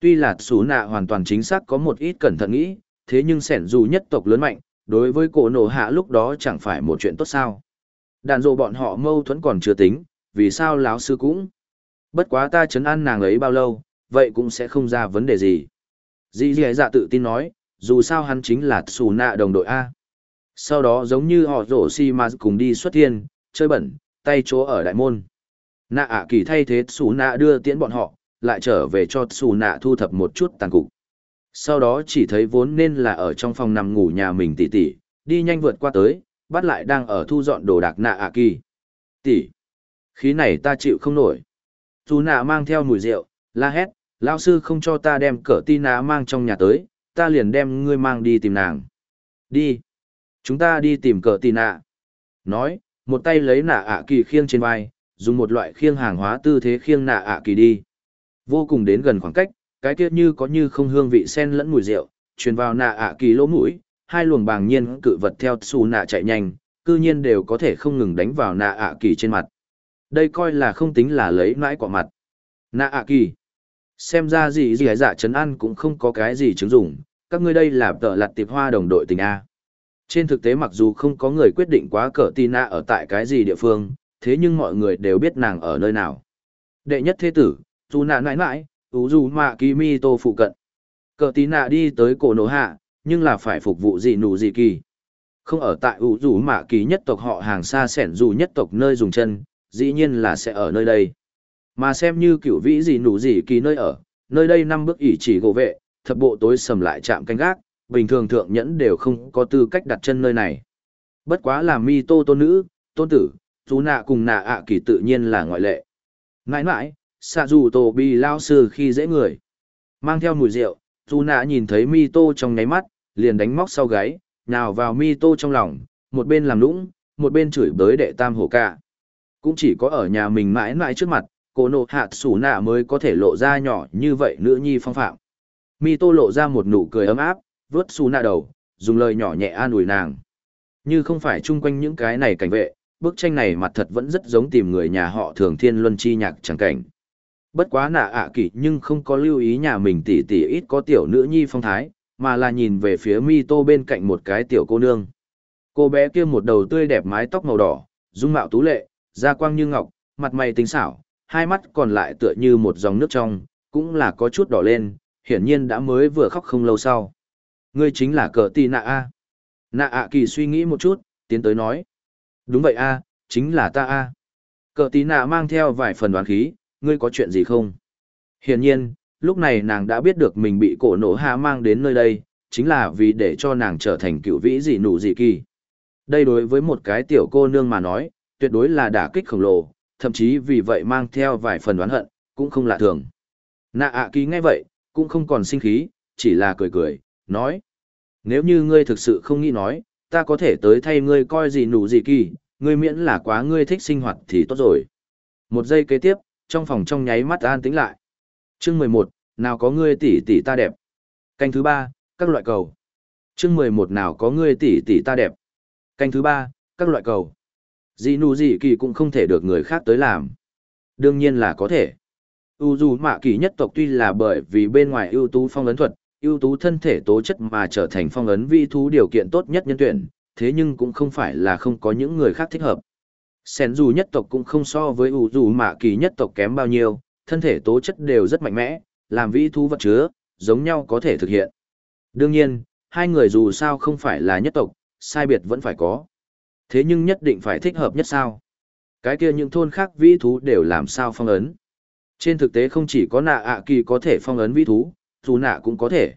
Tuy là xú nạ hoàn toàn chính xác có một ít cẩn thận nghĩ, thế nhưng sẻn dù nhất tộc lớn mạnh, đối với cổ nổ hạ lúc đó chẳng phải một chuyện tốt sao. Đàn dộ bọn họ mâu thuẫn còn chưa tính, vì sao lão sư cũng. Bất quá ta chấn an nàng ấy bao lâu, vậy cũng sẽ không ra vấn đề gì. Dì dì dạ tự tin nói, dù sao hắn chính là xù nạ đồng đội A. Sau đó giống như họ rổ si mà cùng đi xuất thiên, chơi bẩn, tay chỗ ở đại môn. Nạ ạ kỳ thay thế xù nạ đưa tiễn bọn họ, lại trở về cho xù nạ thu thập một chút tàn cục. Sau đó chỉ thấy vốn nên là ở trong phòng nằm ngủ nhà mình tỉ tỉ, đi nhanh vượt qua tới, bắt lại đang ở thu dọn đồ đạc nạ ạ kỳ. Tỉ, khí này ta chịu không nổi. Dù nạ mang theo mùi rượu, la hét, lao sư không cho ta đem cỡ ti nạ mang trong nhà tới, ta liền đem ngươi mang đi tìm nàng. Đi. Chúng ta đi tìm cỡ ti nạ. Nói, một tay lấy nạ ạ kỳ khiêng trên vai, dùng một loại khiêng hàng hóa tư thế khiêng nạ ạ kỳ đi. Vô cùng đến gần khoảng cách, cái tiết như có như không hương vị sen lẫn mùi rượu, truyền vào nạ ạ kỳ lỗ mũi, hai luồng bàng nhiên cự vật theo xù nạ chạy nhanh, cư nhiên đều có thể không ngừng đánh vào nạ ạ kỳ trên mặt. Đây coi là không tính là lấy mãi quả mặt. Nạ ạ kỳ. Xem ra gì gì dạ chấn ăn cũng không có cái gì chứng dụng, các ngươi đây là tợ lặt tiệp hoa đồng đội tình A. Trên thực tế mặc dù không có người quyết định quá cỡ Tina ở tại cái gì địa phương, thế nhưng mọi người đều biết nàng ở nơi nào. Đệ nhất thế tử, dù nạ nãi nãi, ú dù mạ kỳ mi tô phụ cận. Cờ tí nạ đi tới cổ nổ hạ, nhưng là phải phục vụ gì nụ gì kỳ. Không ở tại ủ dù mạ kỳ nhất tộc họ hàng xa xẻn dù nhất tộc nơi dùng chân, dĩ nhiên là sẽ ở nơi đây. Mà xem như cửu vĩ gì nụ gì kỳ nơi ở, nơi đây năm bước ỉ chỉ gỗ vệ, thập bộ tối sầm lại chạm canh gác, bình thường thượng nhẫn đều không có tư cách đặt chân nơi này. Bất quá là mi tô tôn nữ, tôn tử, chú nạ cùng nạ ạ kỳ tự nhiên là ngoại lệ. Ngãi ngãi, xạ dù tổ bi lao sư khi dễ người. Mang theo mùi rượu, chú nạ nhìn thấy mi tô trong ngáy mắt, liền đánh móc sau gáy, nhào vào mi tô trong lòng, một bên làm lũng, một bên chửi bới đệ tam hổ cả. Cũng chỉ có ở nhà mình mãi mãi trước mặt, cô nộ hạt sủ nạ mới có thể lộ ra nhỏ như vậy nữ nhi phong phạm. Mi tô lộ ra một nụ cười ấm áp, vớt sủ nạ đầu, dùng lời nhỏ nhẹ an ủi nàng. Như không phải chung quanh những cái này cảnh vệ, bức tranh này mặt thật vẫn rất giống tìm người nhà họ thường thiên luân chi nhạc chẳng cảnh. Bất quá nạ ạ à kỷ nhưng không có lưu ý nhà mình tỷ tỷ ít có tiểu nữ nhi phong thái, mà là nhìn về phía mi tô bên cạnh một cái tiểu cô nương. Cô bé kia một đầu tươi đẹp mái tóc màu đỏ, dung mạo tú lệ, da quang như ngọc, mặt mày tinh xảo, hai mắt còn lại tựa như một dòng nước trong, cũng là có chút đỏ lên, hiển nhiên đã mới vừa khóc không lâu sau. Ngươi chính là cờ tì nạ A. Nạ ạ kỳ suy nghĩ một chút, tiến tới nói. Đúng vậy A, chính là ta A. Cờ Tì nạ mang theo vài phần đoán khí, ngươi có chuyện gì không? Hiển nhiên, lúc này nàng đã biết được mình bị cổ nổ hạ mang đến nơi đây, chính là vì để cho nàng trở thành cựu vĩ dị nụ dị kỳ. Đây đối với một cái tiểu cô nương mà nói, tuyệt đối là đả kích khổng lồ, thậm chí vì vậy mang theo vài phần đoán hận, cũng không lạ thường. Nạ ạ kỳ nghe vậy, cũng không còn sinh khí, chỉ là cười cười, nói. Nếu như ngươi thực sự không nghĩ nói, ta có thể tới thay ngươi coi gì nụ gì kỳ, ngươi miễn là quá ngươi thích sinh hoạt thì tốt rồi. Một giây kế tiếp, trong phòng trong nháy mắt an tĩnh lại. Chương mười một, nào có ngươi tỷ tỷ ta đẹp. Canh thứ ba, các loại cầu. Chương mười một nào có ngươi tỷ tỷ ta đẹp. Canh thứ ba, các loại cầu. Dị nụ dị kỳ cũng không thể được người khác tới làm. Đương nhiên là có thể. U dù mạ kỳ nhất tộc tuy là bởi vì bên ngoài ưu tú phong ấn thuật, ưu tú thân thể tố chất mà trở thành phong ấn vi thú điều kiện tốt nhất nhân tuyển, thế nhưng cũng không phải là không có những người khác thích hợp. Sen dù nhất tộc cũng không so với U dù mạ kỳ nhất tộc kém bao nhiêu, thân thể tố chất đều rất mạnh mẽ, làm vĩ thú vật chứa, giống nhau có thể thực hiện. Đương nhiên, hai người dù sao không phải là nhất tộc, sai biệt vẫn phải có. Thế nhưng nhất định phải thích hợp nhất sao? Cái kia những thôn khác vĩ thú đều làm sao phong ấn. Trên thực tế không chỉ có nạ ạ kỳ có thể phong ấn vĩ thú, dù nạ cũng có thể.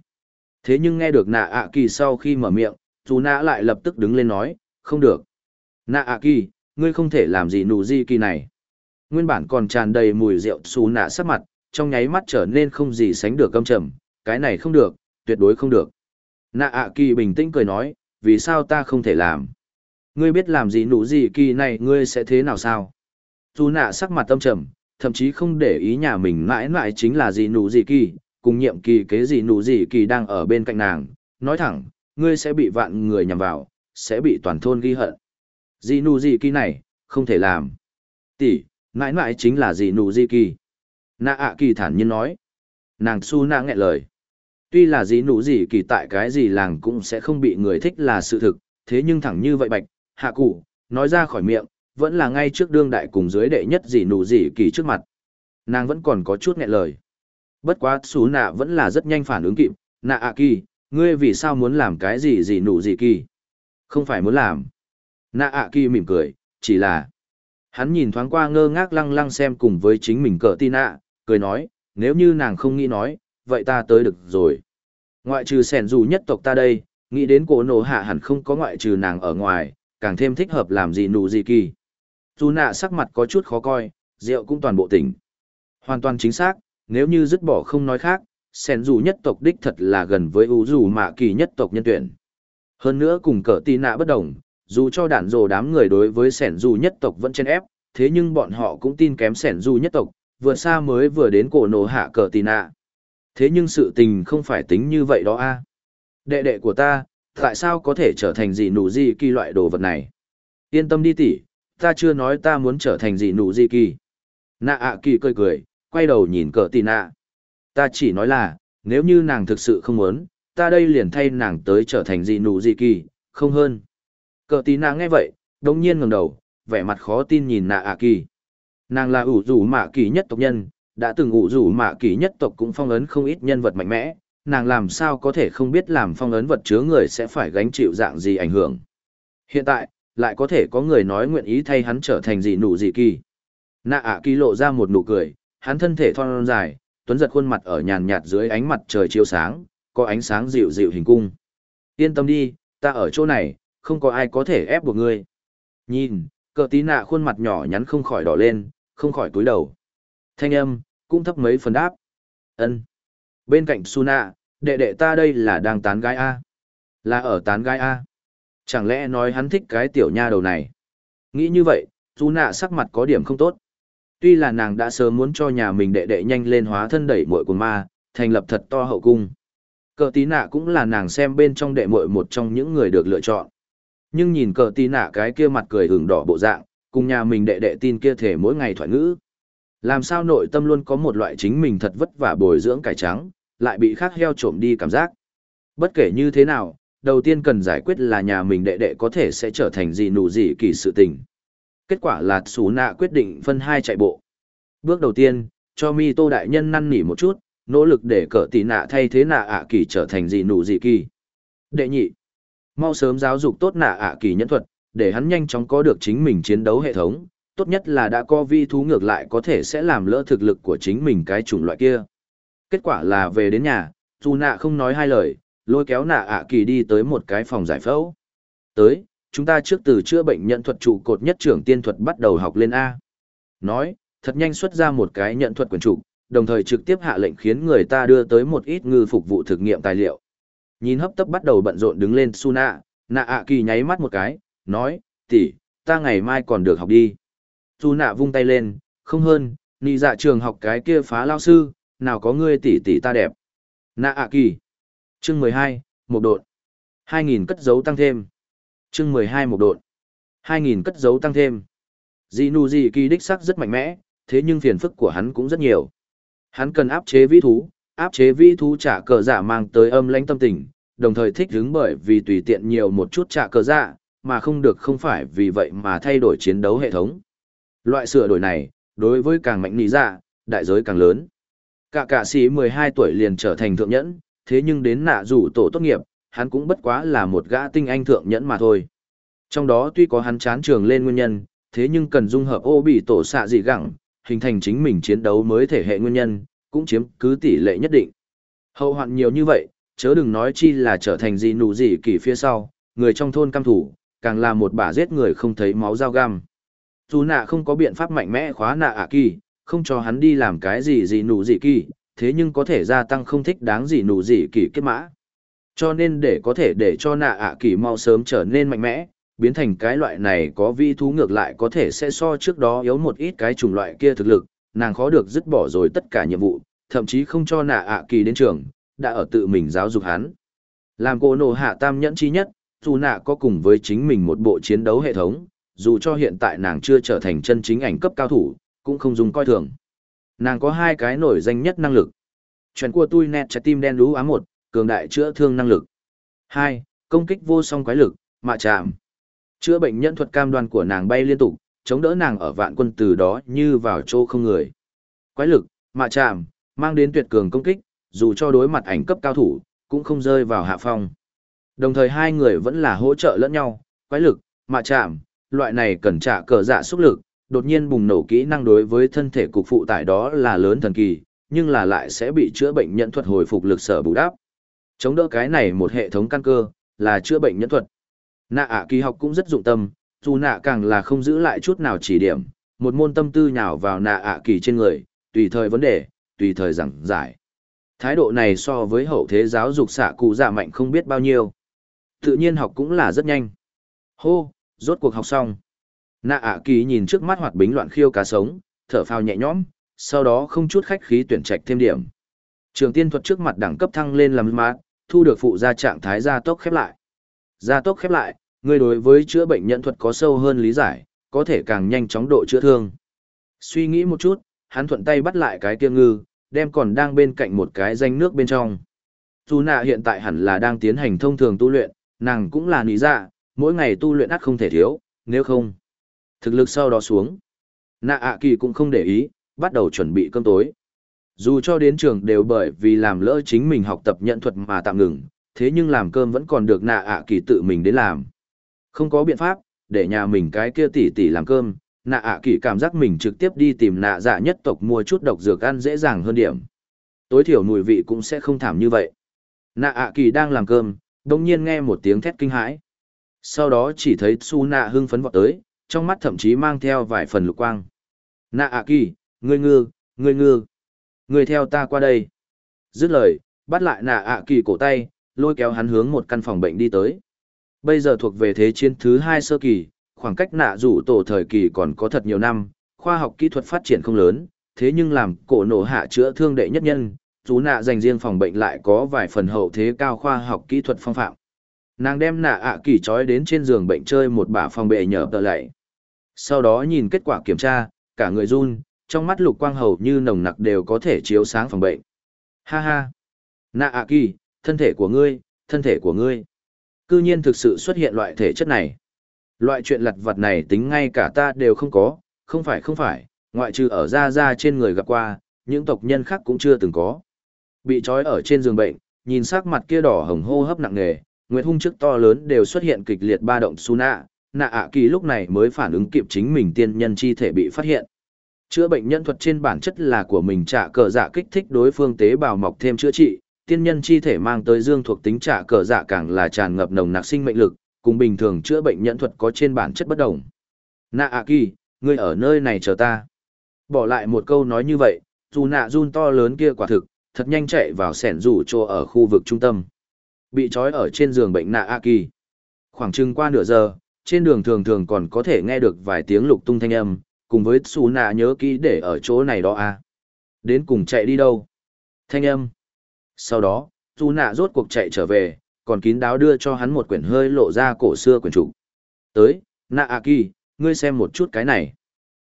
Thế nhưng nghe được nạ ạ kỳ sau khi mở miệng, dù nạ lại lập tức đứng lên nói, không được. Nạ ạ kỳ, ngươi không thể làm gì nụ di kỳ này. Nguyên bản còn tràn đầy mùi rượu xù nạ sắc mặt, trong nháy mắt trở nên không gì sánh được căm trầm, cái này không được, tuyệt đối không được. Nạ ạ kỳ bình tĩnh cười nói, vì sao ta không thể làm? Ngươi biết làm gì nụ gì kỳ này ngươi sẽ thế nào sao? Dù nạ sắc mặt tâm trầm, thậm chí không để ý nhà mình mãi mãi chính là gì nụ gì kỳ, cùng nhiệm kỳ kế gì nụ gì kỳ đang ở bên cạnh nàng, nói thẳng, ngươi sẽ bị vạn người nhằm vào, sẽ bị toàn thôn ghi hận. Gì nụ gì kỳ này, không thể làm. Tỷ, mãi mãi chính là gì nụ gì kỳ. Nạ ạ kỳ thản nhiên nói. Nàng su nạ nghẹn lời. Tuy là gì nụ gì kỳ tại cái gì làng cũng sẽ không bị người thích là sự thực, thế nhưng thẳng như vậy bạch, hạ cụ, nói ra khỏi miệng, vẫn là ngay trước đương đại cùng dưới đệ nhất gì nụ gì kỳ trước mặt. Nàng vẫn còn có chút nghẹn lời. Bất quá Su nạ vẫn là rất nhanh phản ứng kịp, nạ ạ kỳ, ngươi vì sao muốn làm cái gì gì nụ gì kỳ? Không phải muốn làm. Nạ ạ kỳ mỉm cười, chỉ là... Hắn nhìn thoáng qua ngơ ngác lăng lăng xem cùng với chính mình cỡ tin ạ, cười nói, nếu như nàng không nghĩ nói, vậy ta tới được rồi. Ngoại trừ sẻn dù nhất tộc ta đây, nghĩ đến cổ nổ hạ hẳn không có ngoại trừ nàng ở ngoài, càng thêm thích hợp làm gì nụ gì kỳ. Dù nạ sắc mặt có chút khó coi, rượu cũng toàn bộ tỉnh. Hoàn toàn chính xác, nếu như dứt bỏ không nói khác, sẻn dù nhất tộc đích thật là gần với ưu dù mạ kỳ nhất tộc nhân tuyển. Hơn nữa cùng cỡ tì nạ bất đồng, dù cho đàn rồ đám người đối với sẻn dù nhất tộc vẫn chen ép, thế nhưng bọn họ cũng tin kém sẻn dù nhất tộc, vừa xa mới vừa đến cổ nổ hạ cờ tì nạ. Thế nhưng sự tình không phải tính như vậy đó a. Đệ đệ của ta, tại sao có thể trở thành gì nụ gì kỳ loại đồ vật này? Yên tâm đi tỷ, ta chưa nói ta muốn trở thành gì nụ gì kỳ. Nạ ạ kỳ cười cười, quay đầu nhìn cờ tì nạ. Ta chỉ nói là, nếu như nàng thực sự không muốn, ta đây liền thay nàng tới trở thành gì nụ gì kỳ, không hơn. cờ tì nạ nghe vậy, đồng nhiên ngẩng đầu, vẻ mặt khó tin nhìn nạ ạ kỳ. Nàng là ủ rủ mạ kỳ nhất tộc nhân, đã từng ủ rủ mạ kỳ nhất tộc cũng phong ấn không ít nhân vật mạnh mẽ, nàng làm sao có thể không biết làm phong ấn vật chứa người sẽ phải gánh chịu dạng gì ảnh hưởng. Hiện tại, lại có thể có người nói nguyện ý thay hắn trở thành gì nụ gì kỳ. Nạ ạ kỳ lộ ra một nụ cười, hắn thân thể thon dài, tuấn giật khuôn mặt ở nhàn nhạt dưới ánh mặt trời chiếu sáng, có ánh sáng dịu dịu hình cung. Yên tâm đi, ta ở chỗ này, không có ai có thể ép buộc ngươi. Nhìn, cờ tí nạ khuôn mặt nhỏ nhắn không khỏi đỏ lên, không khỏi túi đầu. Thanh âm, cũng thấp mấy phần đáp. ân Bên cạnh Suna, đệ đệ ta đây là đang tán gái A. Là ở tán gái A. Chẳng lẽ nói hắn thích cái tiểu nha đầu này? Nghĩ như vậy, Suna sắc mặt có điểm không tốt. Tuy là nàng đã sớm muốn cho nhà mình đệ đệ nhanh lên hóa thân đẩy muội của ma, thành lập thật to hậu cung. Cờ tí nạ cũng là nàng xem bên trong đệ muội một trong những người được lựa chọn. Nhưng nhìn cờ tí nạ cái kia mặt cười hưởng đỏ bộ dạng, cùng nhà mình đệ đệ tin kia thể mỗi ngày thoại ngữ. Làm sao nội tâm luôn có một loại chính mình thật vất vả bồi dưỡng cải trắng, lại bị khác heo trộm đi cảm giác. Bất kể như thế nào, đầu tiên cần giải quyết là nhà mình đệ đệ có thể sẽ trở thành gì nụ gì kỳ sự tình. Kết quả là Sú Nạ quyết định phân hai chạy bộ. Bước đầu tiên, cho Mi Tô Đại Nhân năn nỉ một chút, nỗ lực để cỡ tỷ nạ thay thế nạ ạ kỳ trở thành gì nụ gì kỳ. Đệ nhị, mau sớm giáo dục tốt nạ ạ kỳ nhân thuật, để hắn nhanh chóng có được chính mình chiến đấu hệ thống, tốt nhất là đã có vi thú ngược lại có thể sẽ làm lỡ thực lực của chính mình cái chủng loại kia. Kết quả là về đến nhà, dù nạ không nói hai lời, lôi kéo nạ ạ kỳ đi tới một cái phòng giải phẫu. Tới, chúng ta trước từ chữa bệnh nhận thuật trụ cột nhất trưởng tiên thuật bắt đầu học lên A. Nói, thật nhanh xuất ra một cái nhận thuật quyền trụ, đồng thời trực tiếp hạ lệnh khiến người ta đưa tới một ít ngư phục vụ thực nghiệm tài liệu. Nhìn hấp tấp bắt đầu bận rộn đứng lên Suna, nạ ạ kỳ nháy mắt một cái, nói, tỷ, ta ngày mai còn được học đi. Suna vung tay lên, không hơn, nị dạ trường học cái kia phá lao sư, nào có ngươi tỷ tỷ ta đẹp. Nạ ạ kỳ. Chương mười hai, một đột hai nghìn cất dấu tăng thêm. Chương mười hai một đột hai nghìn cất dấu tăng thêm. Dì nụ dì kỳ đích sắc rất mạnh mẽ, thế nhưng phiền phức của hắn cũng rất nhiều. Hắn cần áp chế vĩ thú, áp chế vĩ thú trả cờ giả mang tới âm lãnh tâm tình, đồng thời thích hứng bởi vì tùy tiện nhiều một chút trả cờ giả, mà không được không phải vì vậy mà thay đổi chiến đấu hệ thống. Loại sửa đổi này, đối với càng mạnh nỉ dạ, đại giới càng lớn. Cả cả sĩ 12 tuổi liền trở thành thượng nhẫn, thế nhưng đến nạ rủ tổ tốt nghiệp, hắn cũng bất quá là một gã tinh anh thượng nhẫn mà thôi. Trong đó tuy có hắn chán trường lên nguyên nhân, thế nhưng cần dung hợp ô bị tổ xạ dị gẳng, hình thành chính mình chiến đấu mới thể hệ nguyên nhân, cũng chiếm cứ tỷ lệ nhất định. Hậu hoạn nhiều như vậy, chớ đừng nói chi là trở thành gì nụ gì kỳ phía sau, người trong thôn cam thủ, càng là một bà giết người không thấy máu dao găm. Dù nạ không có biện pháp mạnh mẽ khóa nạ ạ kỳ, không cho hắn đi làm cái gì gì nụ gì kỳ, thế nhưng có thể gia tăng không thích đáng gì nụ gì kỳ kết mã. Cho nên để có thể để cho nạ ạ kỳ mau sớm trở nên mạnh mẽ, biến thành cái loại này có vi thú ngược lại có thể sẽ so trước đó yếu một ít cái chủng loại kia thực lực, nàng khó được dứt bỏ rồi tất cả nhiệm vụ, thậm chí không cho nạ ạ kỳ đến trường, đã ở tự mình giáo dục hắn. Làm cô nổ hạ tam nhẫn chi nhất, dù nạ có cùng với chính mình một bộ chiến đấu hệ thống, dù cho hiện tại nàng chưa trở thành chân chính ảnh cấp cao thủ, cũng không dùng coi thường. Nàng có hai cái nổi danh nhất năng lực. Chuyện của tôi nẹt trái tim đen lú ám một, cường đại chữa thương năng lực. hai Công kích vô song quái lực, mạ chạm. Chữa bệnh nhân thuật cam đoan của nàng bay liên tục, chống đỡ nàng ở vạn quân từ đó như vào chỗ không người. Quái lực, mạ chạm, mang đến tuyệt cường công kích, dù cho đối mặt ảnh cấp cao thủ, cũng không rơi vào hạ phong. Đồng thời hai người vẫn là hỗ trợ lẫn nhau, quái lực, mạ chạm, loại này cần trả cờ dạ xúc lực, đột nhiên bùng nổ kỹ năng đối với thân thể cục phụ tải đó là lớn thần kỳ, nhưng là lại sẽ bị chữa bệnh nhận thuật hồi phục lực sở bù đắp. Chống đỡ cái này một hệ thống căn cơ, là chữa bệnh nhân thuật. Nạ ạ kỳ học cũng rất dụng tâm, dù nạ càng là không giữ lại chút nào chỉ điểm, một môn tâm tư nhào vào nạ ạ kỳ trên người, tùy thời vấn đề, tùy thời giảng giải. Thái độ này so với hậu thế giáo dục xạ cụ dạ mạnh không biết bao nhiêu. Tự nhiên học cũng là rất nhanh. Hô, rốt cuộc học xong. Nạ ạ kỳ nhìn trước mắt hoạt bính loạn khiêu cá sống, thở phào nhẹ nhõm, sau đó không chút khách khí tuyển trạch thêm điểm. Trường tiên thuật trước mặt đẳng cấp thăng lên làm mát, thu được phụ gia trạng thái gia tốc khép lại. Gia tốc khép lại, người đối với chữa bệnh nhận thuật có sâu hơn lý giải, có thể càng nhanh chóng độ chữa thương. Suy nghĩ một chút, hắn thuận tay bắt lại cái kia ngư, đem còn đang bên cạnh một cái danh nước bên trong. Dù nạ hiện tại hẳn là đang tiến hành thông thường tu luyện, nàng cũng là nị dạ, mỗi ngày tu luyện ắt không thể thiếu, nếu không. Thực lực sau đó xuống. Nạ ạ kỳ cũng không để ý, bắt đầu chuẩn bị cơm tối. Dù cho đến trường đều bởi vì làm lỡ chính mình học tập nhận thuật mà tạm ngừng, thế nhưng làm cơm vẫn còn được nạ ạ kỳ tự mình đến làm. Không có biện pháp, để nhà mình cái kia tỉ tỉ làm cơm, nạ ạ kỳ cảm giác mình trực tiếp đi tìm nạ dạ nhất tộc mua chút độc dược ăn dễ dàng hơn điểm. Tối thiểu mùi vị cũng sẽ không thảm như vậy. Nạ ạ kỳ đang làm cơm, đông nhiên nghe một tiếng thét kinh hãi. Sau đó chỉ thấy su nạ hưng phấn vọt tới, trong mắt thậm chí mang theo vài phần lục quang. Nạ ạ kỳ, ngươi ngư, ngươi ngư. Ngươi theo ta qua đây. Dứt lời, bắt lại nạ ạ kỳ cổ tay, lôi kéo hắn hướng một căn phòng bệnh đi tới. Bây giờ thuộc về thế chiến thứ hai sơ kỳ, khoảng cách nạ rủ tổ thời kỳ còn có thật nhiều năm, khoa học kỹ thuật phát triển không lớn, thế nhưng làm cổ nổ hạ chữa thương đệ nhất nhân, chú nạ dành riêng phòng bệnh lại có vài phần hậu thế cao khoa học kỹ thuật phong phạm. Nàng đem nạ ạ kỳ trói đến trên giường bệnh chơi một bả phòng bệ nhở tờ lạy. Sau đó nhìn kết quả kiểm tra, cả người run, trong mắt lục quang hầu như nồng nặc đều có thể chiếu sáng phòng bệnh. Ha ha! Nạ ạ kỳ, thân thể của ngươi, thân thể của ngươi. Cư nhiên thực sự xuất hiện loại thể chất này. Loại chuyện lặt vặt này tính ngay cả ta đều không có, không phải không phải, ngoại trừ ở ra ra trên người gặp qua, những tộc nhân khác cũng chưa từng có. Bị trói ở trên giường bệnh, nhìn sắc mặt kia đỏ hồng hô hấp nặng nề, nguyệt hung trước to lớn đều xuất hiện kịch liệt ba động su nạ, nạ ạ kỳ lúc này mới phản ứng kịp chính mình tiên nhân chi thể bị phát hiện. Chữa bệnh nhân thuật trên bản chất là của mình trả cờ dạ kích thích đối phương tế bào mọc thêm chữa trị, tiên nhân chi thể mang tới dương thuộc tính trả cờ dạ càng là tràn ngập nồng nặc sinh mệnh lực, cùng bình thường chữa bệnh nhân thuật có trên bản chất bất đồng. Nạ ạ kỳ, ngươi ở nơi này chờ ta. Bỏ lại một câu nói như vậy, dù nạ run to lớn kia quả thực, thật nhanh chạy vào sẻn rủ chỗ ở khu vực trung tâm. Bị trói ở trên giường bệnh nạ A kỳ. Khoảng chừng qua nửa giờ, trên đường thường thường còn có thể nghe được vài tiếng lục tung thanh âm, cùng với xù nạ nhớ kỹ để ở chỗ này đó à. Đến cùng chạy đi đâu? Thanh âm. Sau đó, xù nạ rốt cuộc chạy trở về, còn kín đáo đưa cho hắn một quyển hơi lộ ra cổ xưa quyển trục. Tới, nạ a kỳ, ngươi xem một chút cái này.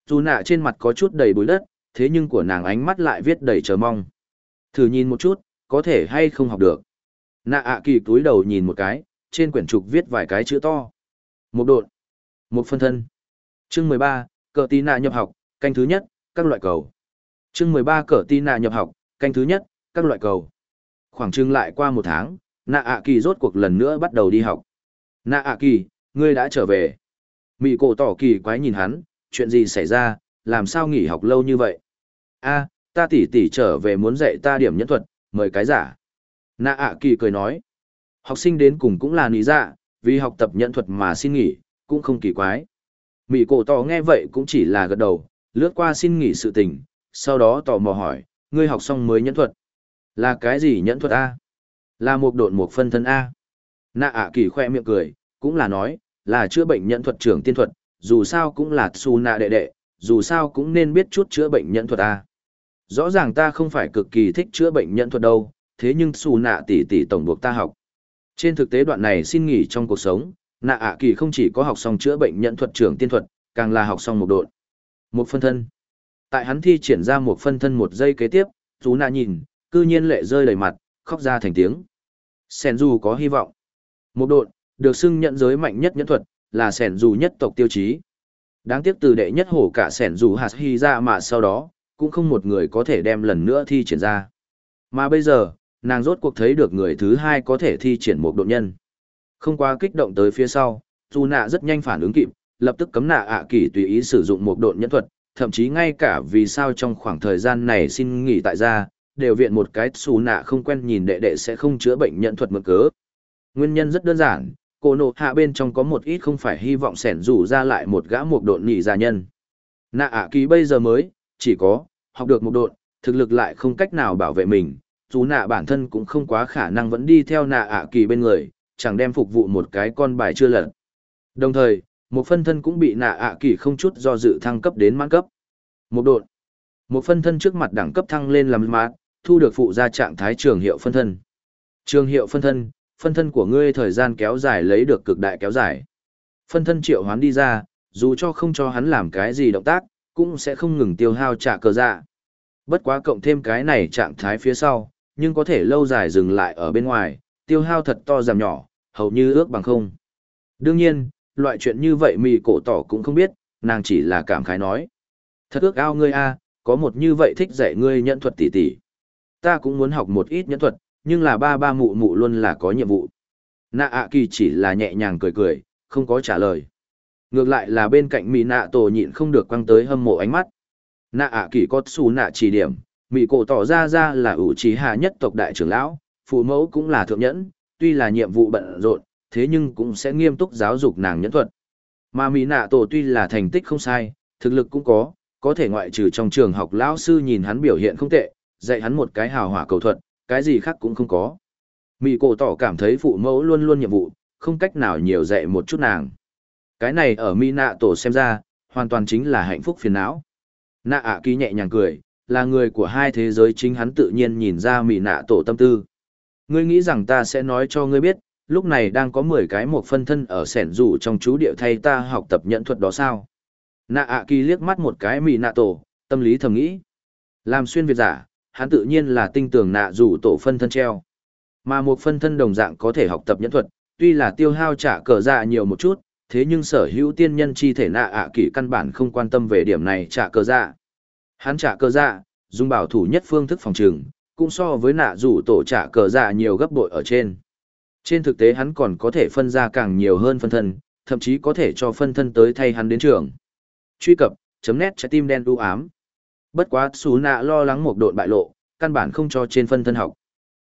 Dù nạ trên mặt có chút đầy bụi đất, thế nhưng của nàng ánh mắt lại viết đầy chờ mong. Thử nhìn một chút, có thể hay không học được. Nạ ạ kỳ túi đầu nhìn một cái, trên quyển trục viết vài cái chữ to. Một đột, Một phân thân. Chương mười ba, cờ tí nạ nhập học, canh thứ nhất, các loại cầu. Chương mười ba cờ tí nạ nhập học, canh thứ nhất, các loại cầu. Khoảng chừng lại qua một tháng, nạ ạ kỳ rốt cuộc lần nữa bắt đầu đi học. Nạ ạ kỳ, ngươi đã trở về. Mị cổ tỏ kỳ quái nhìn hắn, chuyện gì xảy ra, làm sao nghỉ học lâu như vậy? a ta tỉ tỉ trở về muốn dạy ta điểm nhân thuật, mời cái giả. Nạ ạ kỳ cười nói. Học sinh đến cùng cũng là lý dạ, vì học tập nhân thuật mà xin nghỉ, cũng không kỳ quái. Mỹ cổ tỏ nghe vậy cũng chỉ là gật đầu, lướt qua xin nghỉ sự tình, sau đó tò mò hỏi, ngươi học xong mới nhẫn thuật. Là cái gì nhẫn thuật A? Là một độn một phân thân A. Nạ ạ kỳ khoe miệng cười, cũng là nói, là chữa bệnh nhẫn thuật trưởng tiên thuật, dù sao cũng là su nạ đệ đệ, dù sao cũng nên biết chút chữa bệnh nhẫn thuật A. Rõ ràng ta không phải cực kỳ thích chữa bệnh nhân thuật đâu, thế nhưng xù nạ tỷ tỷ tổng buộc ta học. Trên thực tế đoạn này xin nghỉ trong cuộc sống, nạ ạ kỳ không chỉ có học xong chữa bệnh nhân thuật trưởng tiên thuật, càng là học xong một độn. Một phân thân. Tại hắn thi triển ra một phân thân một giây kế tiếp, chú nạ nhìn, cư nhiên lệ rơi đầy mặt, khóc ra thành tiếng. Sen dù có hy vọng. Một độn, được xưng nhận giới mạnh nhất nhẫn thuật, là sẻn dù nhất tộc tiêu chí. Đáng tiếc từ đệ nhất hổ cả sẻn dù hạt hy ra mà sau đó, cũng không một người có thể đem lần nữa thi triển ra. Mà bây giờ, nàng rốt cuộc thấy được người thứ hai có thể thi triển một độ nhân. Không quá kích động tới phía sau, dù nạ rất nhanh phản ứng kịp, lập tức cấm nạ ạ à kỳ tùy ý sử dụng một độn nhân thuật, thậm chí ngay cả vì sao trong khoảng thời gian này xin nghỉ tại gia, đều viện một cái xù nạ không quen nhìn đệ đệ sẽ không chữa bệnh nhận thuật mực cớ. Nguyên nhân rất đơn giản, cô nộ hạ bên trong có một ít không phải hy vọng sẻn rủ ra lại một gã một độn nhị gia nhân. Nạ ạ à kỳ bây giờ mới, chỉ có, học được một độn, thực lực lại không cách nào bảo vệ mình, dù nạ bản thân cũng không quá khả năng vẫn đi theo nạ ạ kỳ bên người, chẳng đem phục vụ một cái con bài chưa lật. Đồng thời, một phân thân cũng bị nạ ạ kỳ không chút do dự thăng cấp đến mãn cấp. Một độn. Một phân thân trước mặt đẳng cấp thăng lên làm mát, thu được phụ ra trạng thái trường hiệu phân thân. Trường hiệu phân thân, phân thân của ngươi thời gian kéo dài lấy được cực đại kéo dài. Phân thân triệu hoán đi ra, dù cho không cho hắn làm cái gì động tác, cũng sẽ không ngừng tiêu hao trả cờ dạ. Bất quá cộng thêm cái này trạng thái phía sau, nhưng có thể lâu dài dừng lại ở bên ngoài, tiêu hao thật to giảm nhỏ, hầu như ước bằng không. Đương nhiên, loại chuyện như vậy mì cổ tỏ cũng không biết, nàng chỉ là cảm khái nói. Thật ước ao ngươi a, có một như vậy thích dạy ngươi nhận thuật tỉ tỉ. Ta cũng muốn học một ít nhẫn thuật, nhưng là ba ba mụ mụ luôn là có nhiệm vụ. Nạ ạ kỳ chỉ là nhẹ nhàng cười cười, không có trả lời. Ngược lại là bên cạnh mỹ nạ tổ nhịn không được quăng tới hâm mộ ánh mắt. Nạ ạ kỳ có xù nạ chỉ điểm, mỹ cổ tỏ ra ra là ủ trí hạ nhất tộc đại trưởng lão, phụ mẫu cũng là thượng nhẫn, tuy là nhiệm vụ bận rộn, thế nhưng cũng sẽ nghiêm túc giáo dục nàng nhẫn thuật. Mà mỹ nạ tổ tuy là thành tích không sai, thực lực cũng có, có thể ngoại trừ trong trường học lão sư nhìn hắn biểu hiện không tệ, dạy hắn một cái hào hỏa cầu thuật, cái gì khác cũng không có. Mị cổ tỏ cảm thấy phụ mẫu luôn luôn nhiệm vụ, không cách nào nhiều dạy một chút nàng. Cái này ở mi nạ tổ xem ra, hoàn toàn chính là hạnh phúc phiền não. Nạ ạ ký nhẹ nhàng cười, là người của hai thế giới chính hắn tự nhiên nhìn ra Mỹ nạ tổ tâm tư. Ngươi nghĩ rằng ta sẽ nói cho ngươi biết, lúc này đang có 10 cái một phân thân ở sẻn rủ trong chú điệu thay ta học tập nhận thuật đó sao? Nạ ạ kỳ liếc mắt một cái Mỹ nạ tổ, tâm lý thầm nghĩ. Làm xuyên việt giả, hắn tự nhiên là tinh tường nạ rủ tổ phân thân treo. Mà một phân thân đồng dạng có thể học tập nhẫn thuật, tuy là tiêu hao trả cờ dạ nhiều một chút, thế nhưng sở hữu tiên nhân chi thể nạ ạ kỷ căn bản không quan tâm về điểm này trả cơ dạ. Hắn trả cơ dạ, dùng bảo thủ nhất phương thức phòng trừng, cũng so với nạ rủ tổ trả cờ dạ nhiều gấp bội ở trên. Trên thực tế hắn còn có thể phân ra càng nhiều hơn phân thân, thậm chí có thể cho phân thân tới thay hắn đến trường. Truy cập, chấm nét trái tim đen u ám. Bất quá xú nạ lo lắng một độn bại lộ, căn bản không cho trên phân thân học.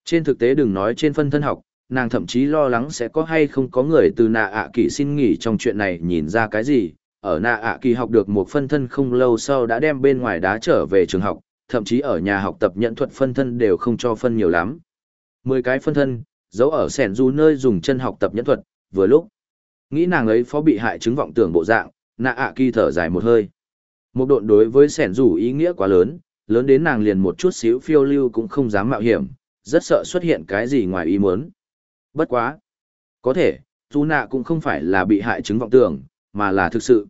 Trên thực tế đừng nói trên phân thân học, nàng thậm chí lo lắng sẽ có hay không có người từ nạ ạ kỳ xin nghỉ trong chuyện này nhìn ra cái gì. Ở nạ ạ kỳ học được một phân thân không lâu sau đã đem bên ngoài đá trở về trường học, thậm chí ở nhà học tập nhận thuật phân thân đều không cho phân nhiều lắm. Mười cái phân thân, giấu ở sẻn du nơi dùng chân học tập nhẫn thuật, vừa lúc. Nghĩ nàng ấy phó bị hại chứng vọng tưởng bộ dạng, nạ ạ kỳ thở dài một hơi. Một độn đối với sẻn du ý nghĩa quá lớn, lớn đến nàng liền một chút xíu phiêu lưu cũng không dám mạo hiểm, rất sợ xuất hiện cái gì ngoài ý muốn. Bất quá. Có thể, dù nạ cũng không phải là bị hại chứng vọng tưởng, mà là thực sự.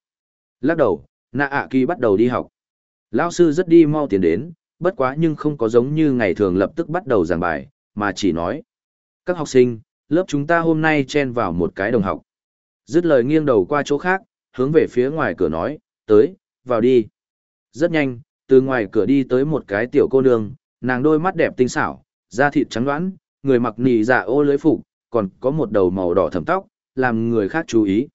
Lắc đầu, nạ ạ kỳ bắt đầu đi học. Lao sư rất đi mau tiến đến, bất quá nhưng không có giống như ngày thường lập tức bắt đầu giảng bài, mà chỉ nói. Các học sinh, lớp chúng ta hôm nay chen vào một cái đồng học. Dứt lời nghiêng đầu qua chỗ khác, hướng về phía ngoài cửa nói, tới, vào đi. Rất nhanh, từ ngoài cửa đi tới một cái tiểu cô nương, nàng đôi mắt đẹp tinh xảo, da thịt trắng đoán, người mặc nì dạ ô lưới phục, còn có một đầu màu đỏ thấm tóc, làm người khác chú ý.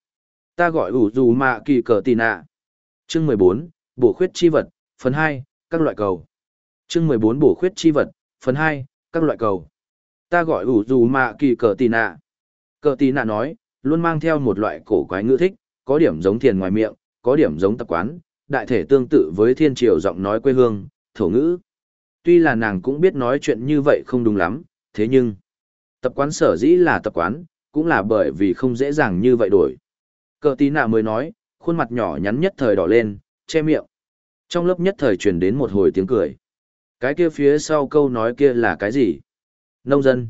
Ta gọi ủ dù mạ kỳ cờ tì nạ. Chương 14, bổ khuyết chi vật, phần 2, các loại cầu. Chương 14 bổ khuyết chi vật, phần 2, các loại cầu. Ta gọi ủ dù mạ kỳ cờ tì nạ. Cờ tì nạ nói, luôn mang theo một loại cổ quái ngữ thích, có điểm giống thiền ngoài miệng, có điểm giống tập quán, đại thể tương tự với thiên triều giọng nói quê hương, thổ ngữ. Tuy là nàng cũng biết nói chuyện như vậy không đúng lắm, thế nhưng, tập quán sở dĩ là tập quán, cũng là bởi vì không dễ dàng như vậy đổi. Cờ tí nạ mới nói, khuôn mặt nhỏ nhắn nhất thời đỏ lên, che miệng. Trong lớp nhất thời truyền đến một hồi tiếng cười. Cái kia phía sau câu nói kia là cái gì? Nông dân.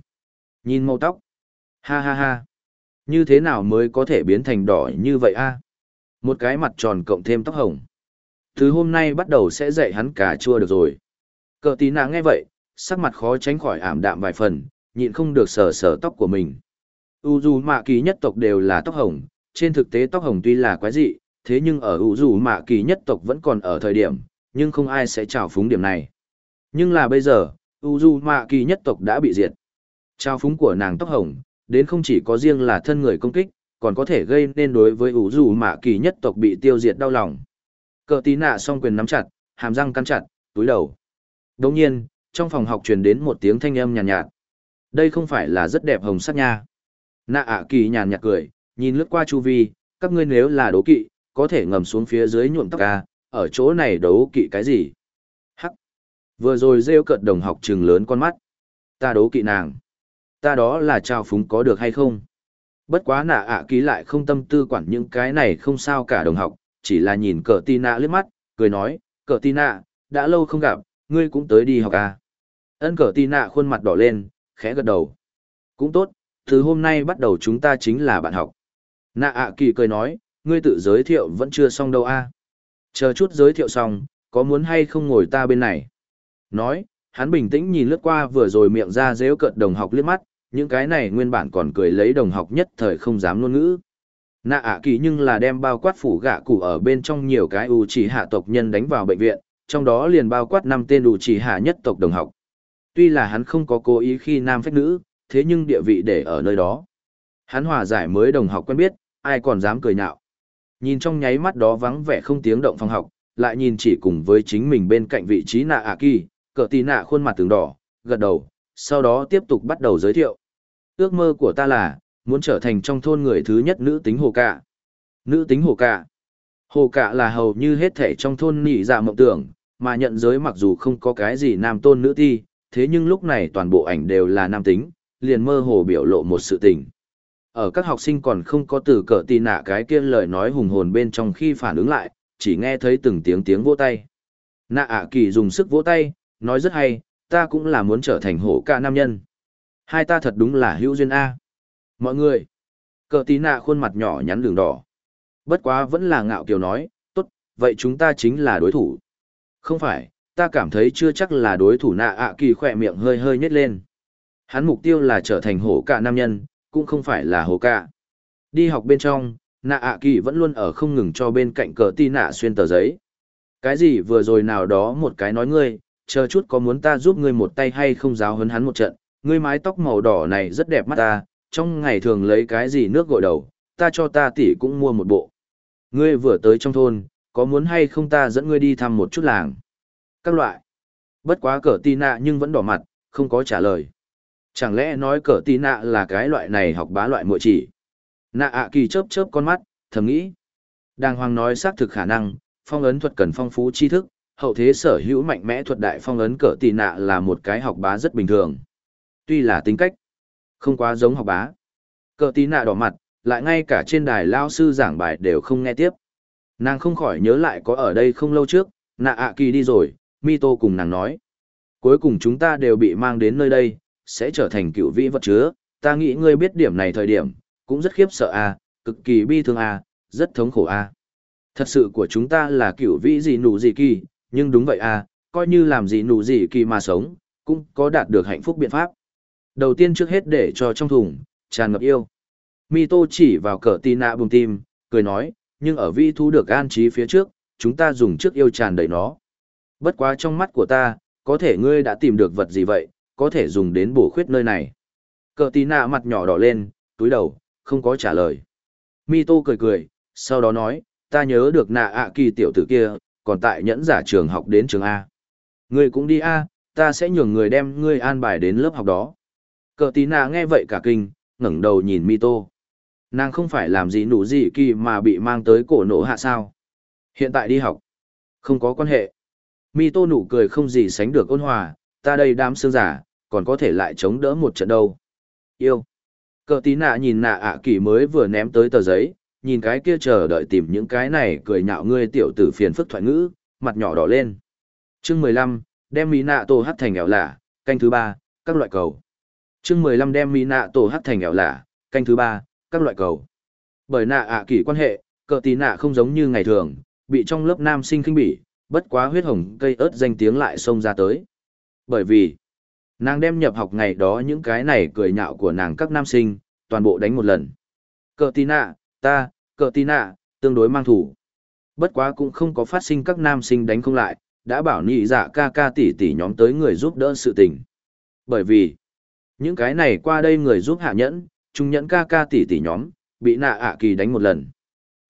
Nhìn màu tóc. Ha ha ha. Như thế nào mới có thể biến thành đỏ như vậy a? Một cái mặt tròn cộng thêm tóc hồng. Từ hôm nay bắt đầu sẽ dạy hắn cà chua được rồi. Cờ tí nạ nghe vậy, sắc mặt khó tránh khỏi ảm đạm vài phần, nhịn không được sờ sờ tóc của mình. U dù mạ kỳ nhất tộc đều là tóc hồng, trên thực tế tóc hồng tuy là quái dị, thế nhưng ở U dù mạ kỳ nhất tộc vẫn còn ở thời điểm, nhưng không ai sẽ trào phúng điểm này. Nhưng là bây giờ, U dù mạ kỳ nhất tộc đã bị diệt. Trào phúng của nàng tóc hồng, đến không chỉ có riêng là thân người công kích, còn có thể gây nên đối với U dù mạ kỳ nhất tộc bị tiêu diệt đau lòng. Cờ tí nạ song quyền nắm chặt, hàm răng cắn chặt, túi đầu. Đồng nhiên, trong phòng học truyền đến một tiếng thanh âm nhàn nhạt, nhạt. Đây không phải là rất đẹp hồng sắc nha. Nạ ạ kỳ nhàn nhạt cười, nhìn lướt qua chu vi, các ngươi nếu là đố kỵ, có thể ngầm xuống phía dưới nhuộm tóc ca, ở chỗ này đấu kỵ cái gì? Hắc. Vừa rồi rêu cợt đồng học chừng lớn con mắt. Ta đấu kỵ nàng. Ta đó là trao phúng có được hay không? Bất quá nạ ạ ký lại không tâm tư quản những cái này không sao cả đồng học, chỉ là nhìn cờ tì nạ liếc mắt, cười nói, cờ tì nạ, đã lâu không gặp, ngươi cũng tới đi học à. Ân cờ tì nạ khuôn mặt đỏ lên, khẽ gật đầu. Cũng tốt, từ hôm nay bắt đầu chúng ta chính là bạn học. Nạ ạ kỳ cười nói, ngươi tự giới thiệu vẫn chưa xong đâu a Chờ chút giới thiệu xong, có muốn hay không ngồi ta bên này? Nói, hắn bình tĩnh nhìn lướt qua vừa rồi miệng ra dễu cợt đồng học liếc mắt, những cái này nguyên bản còn cười lấy đồng học nhất thời không dám ngôn ngữ. Nạ ạ kỳ nhưng là đem bao quát phủ gạ cụ ở bên trong nhiều cái ưu chỉ hạ tộc nhân đánh vào bệnh viện, trong đó liền bao quát năm tên ưu chỉ hạ nhất tộc đồng học. Tuy là hắn không có cố ý khi nam phách nữ, thế nhưng địa vị để ở nơi đó. Hắn hòa giải mới đồng học quen biết, ai còn dám cười nhạo. Nhìn trong nháy mắt đó vắng vẻ không tiếng động phòng học, lại nhìn chỉ cùng với chính mình bên cạnh vị trí nạ ạ kỳ, cỡ tì nạ khuôn mặt tường đỏ, gật đầu, sau đó tiếp tục bắt đầu giới thiệu. Ước mơ của ta là, muốn trở thành trong thôn người thứ nhất nữ tính hồ cạ. Nữ tính hồ cạ. Hồ cạ là hầu như hết thể trong thôn nỉ dạ mộng tưởng, mà nhận giới mặc dù không có cái gì nam tôn nữ ti, thế nhưng lúc này toàn bộ ảnh đều là nam tính, liền mơ hồ biểu lộ một sự tình. Ở các học sinh còn không có từ cỡ tì nạ cái kia lời nói hùng hồn bên trong khi phản ứng lại, chỉ nghe thấy từng tiếng tiếng vỗ tay. Nạ ạ kỳ dùng sức vỗ tay, nói rất hay, ta cũng là muốn trở thành hổ ca nam nhân. Hai ta thật đúng là hữu duyên A. Mọi người, cờ tí nạ khuôn mặt nhỏ nhắn đường đỏ. Bất quá vẫn là ngạo kiều nói, tốt, vậy chúng ta chính là đối thủ. Không phải, ta cảm thấy chưa chắc là đối thủ nạ ạ kỳ khỏe miệng hơi hơi nhét lên. Hắn mục tiêu là trở thành hổ cả nam nhân, cũng không phải là hổ cả. Đi học bên trong, nạ ạ kỳ vẫn luôn ở không ngừng cho bên cạnh cờ ti nạ xuyên tờ giấy. Cái gì vừa rồi nào đó một cái nói ngươi, chờ chút có muốn ta giúp ngươi một tay hay không giáo hấn hắn một trận, ngươi mái tóc màu đỏ này rất đẹp mắt ta, trong ngày thường lấy cái gì nước gội đầu, ta cho ta tỷ cũng mua một bộ. Ngươi vừa tới trong thôn, có muốn hay không ta dẫn ngươi đi thăm một chút làng? Các loại. Bất quá cờ tì nạ nhưng vẫn đỏ mặt, không có trả lời. Chẳng lẽ nói cờ tì nạ là cái loại này học bá loại muội chỉ? Nạ ạ kỳ chớp chớp con mắt, thầm nghĩ. Đàng hoàng nói xác thực khả năng, phong ấn thuật cần phong phú tri thức, hậu thế sở hữu mạnh mẽ thuật đại phong ấn cờ tì nạ là một cái học bá rất bình thường. Tuy là tính cách, không quá giống học bá. Cờ tì nạ đỏ mặt, lại ngay cả trên đài lao sư giảng bài đều không nghe tiếp. Nàng không khỏi nhớ lại có ở đây không lâu trước, nạ ạ kỳ đi rồi, Mito cùng nàng nói. Cuối cùng chúng ta đều bị mang đến nơi đây, sẽ trở thành cựu vĩ vật chứa, ta nghĩ ngươi biết điểm này thời điểm, cũng rất khiếp sợ a, à, cực kỳ bi thương a, à, rất thống khổ a. À. Thật sự của chúng ta là cựu vĩ gì nụ gì kỳ, nhưng đúng vậy a, coi như làm gì nụ gì kỳ mà sống, cũng có đạt được hạnh phúc biện pháp. Đầu tiên trước hết để cho trong thùng, tràn ngập yêu. Mito chỉ vào cờ tì nạ bùng tim, cười nói, nhưng ở vi thu được an trí phía trước, chúng ta dùng trước yêu tràn đầy nó. Bất quá trong mắt của ta, có thể ngươi đã tìm được vật gì vậy, có thể dùng đến bổ khuyết nơi này. Cờ tí nạ mặt nhỏ đỏ lên, túi đầu, không có trả lời. Mito cười cười, sau đó nói, ta nhớ được nạ ạ kỳ tiểu tử kia, còn tại nhẫn giả trường học đến trường A. Ngươi cũng đi A, ta sẽ nhường người đem ngươi an bài đến lớp học đó. Cờ tí nạ nghe vậy cả kinh, ngẩng đầu nhìn Mito. Nàng không phải làm gì nụ gì kỳ mà bị mang tới cổ nổ hạ sao. Hiện tại đi học. Không có quan hệ. Mi Tô nụ cười không gì sánh được ôn hòa, ta đây đám xương giả, còn có thể lại chống đỡ một trận đâu. Yêu. Cờ tí nạ nhìn nạ ạ kỳ mới vừa ném tới tờ giấy, nhìn cái kia chờ đợi tìm những cái này cười nhạo ngươi tiểu tử phiền phức thoại ngữ, mặt nhỏ đỏ lên. Chương mười lăm đem mỹ nạ tổ hắt thành ẻo lạ, canh thứ ba, các loại cầu. Chương mười lăm đem mỹ nạ tổ hắt thành ẻo lạ, canh thứ ba, các loại cầu. Bởi nạ ạ kỳ quan hệ, cờ tí nạ không giống như ngày thường, bị trong lớp nam sinh kinh bỉ, bất quá huyết hồng cây ớt danh tiếng lại xông ra tới. Bởi vì, nàng đem nhập học ngày đó những cái này cười nhạo của nàng các nam sinh, toàn bộ đánh một lần. Cờ tì nạ, ta, cờ tì nạ, tương đối mang thủ. Bất quá cũng không có phát sinh các nam sinh đánh không lại, đã bảo nhị dạ ca ca tỷ tỷ nhóm tới người giúp đỡ sự tình. Bởi vì, những cái này qua đây người giúp hạ nhẫn, trung nhẫn ca ca tỷ tỷ nhóm, bị nạ ạ kỳ đánh một lần.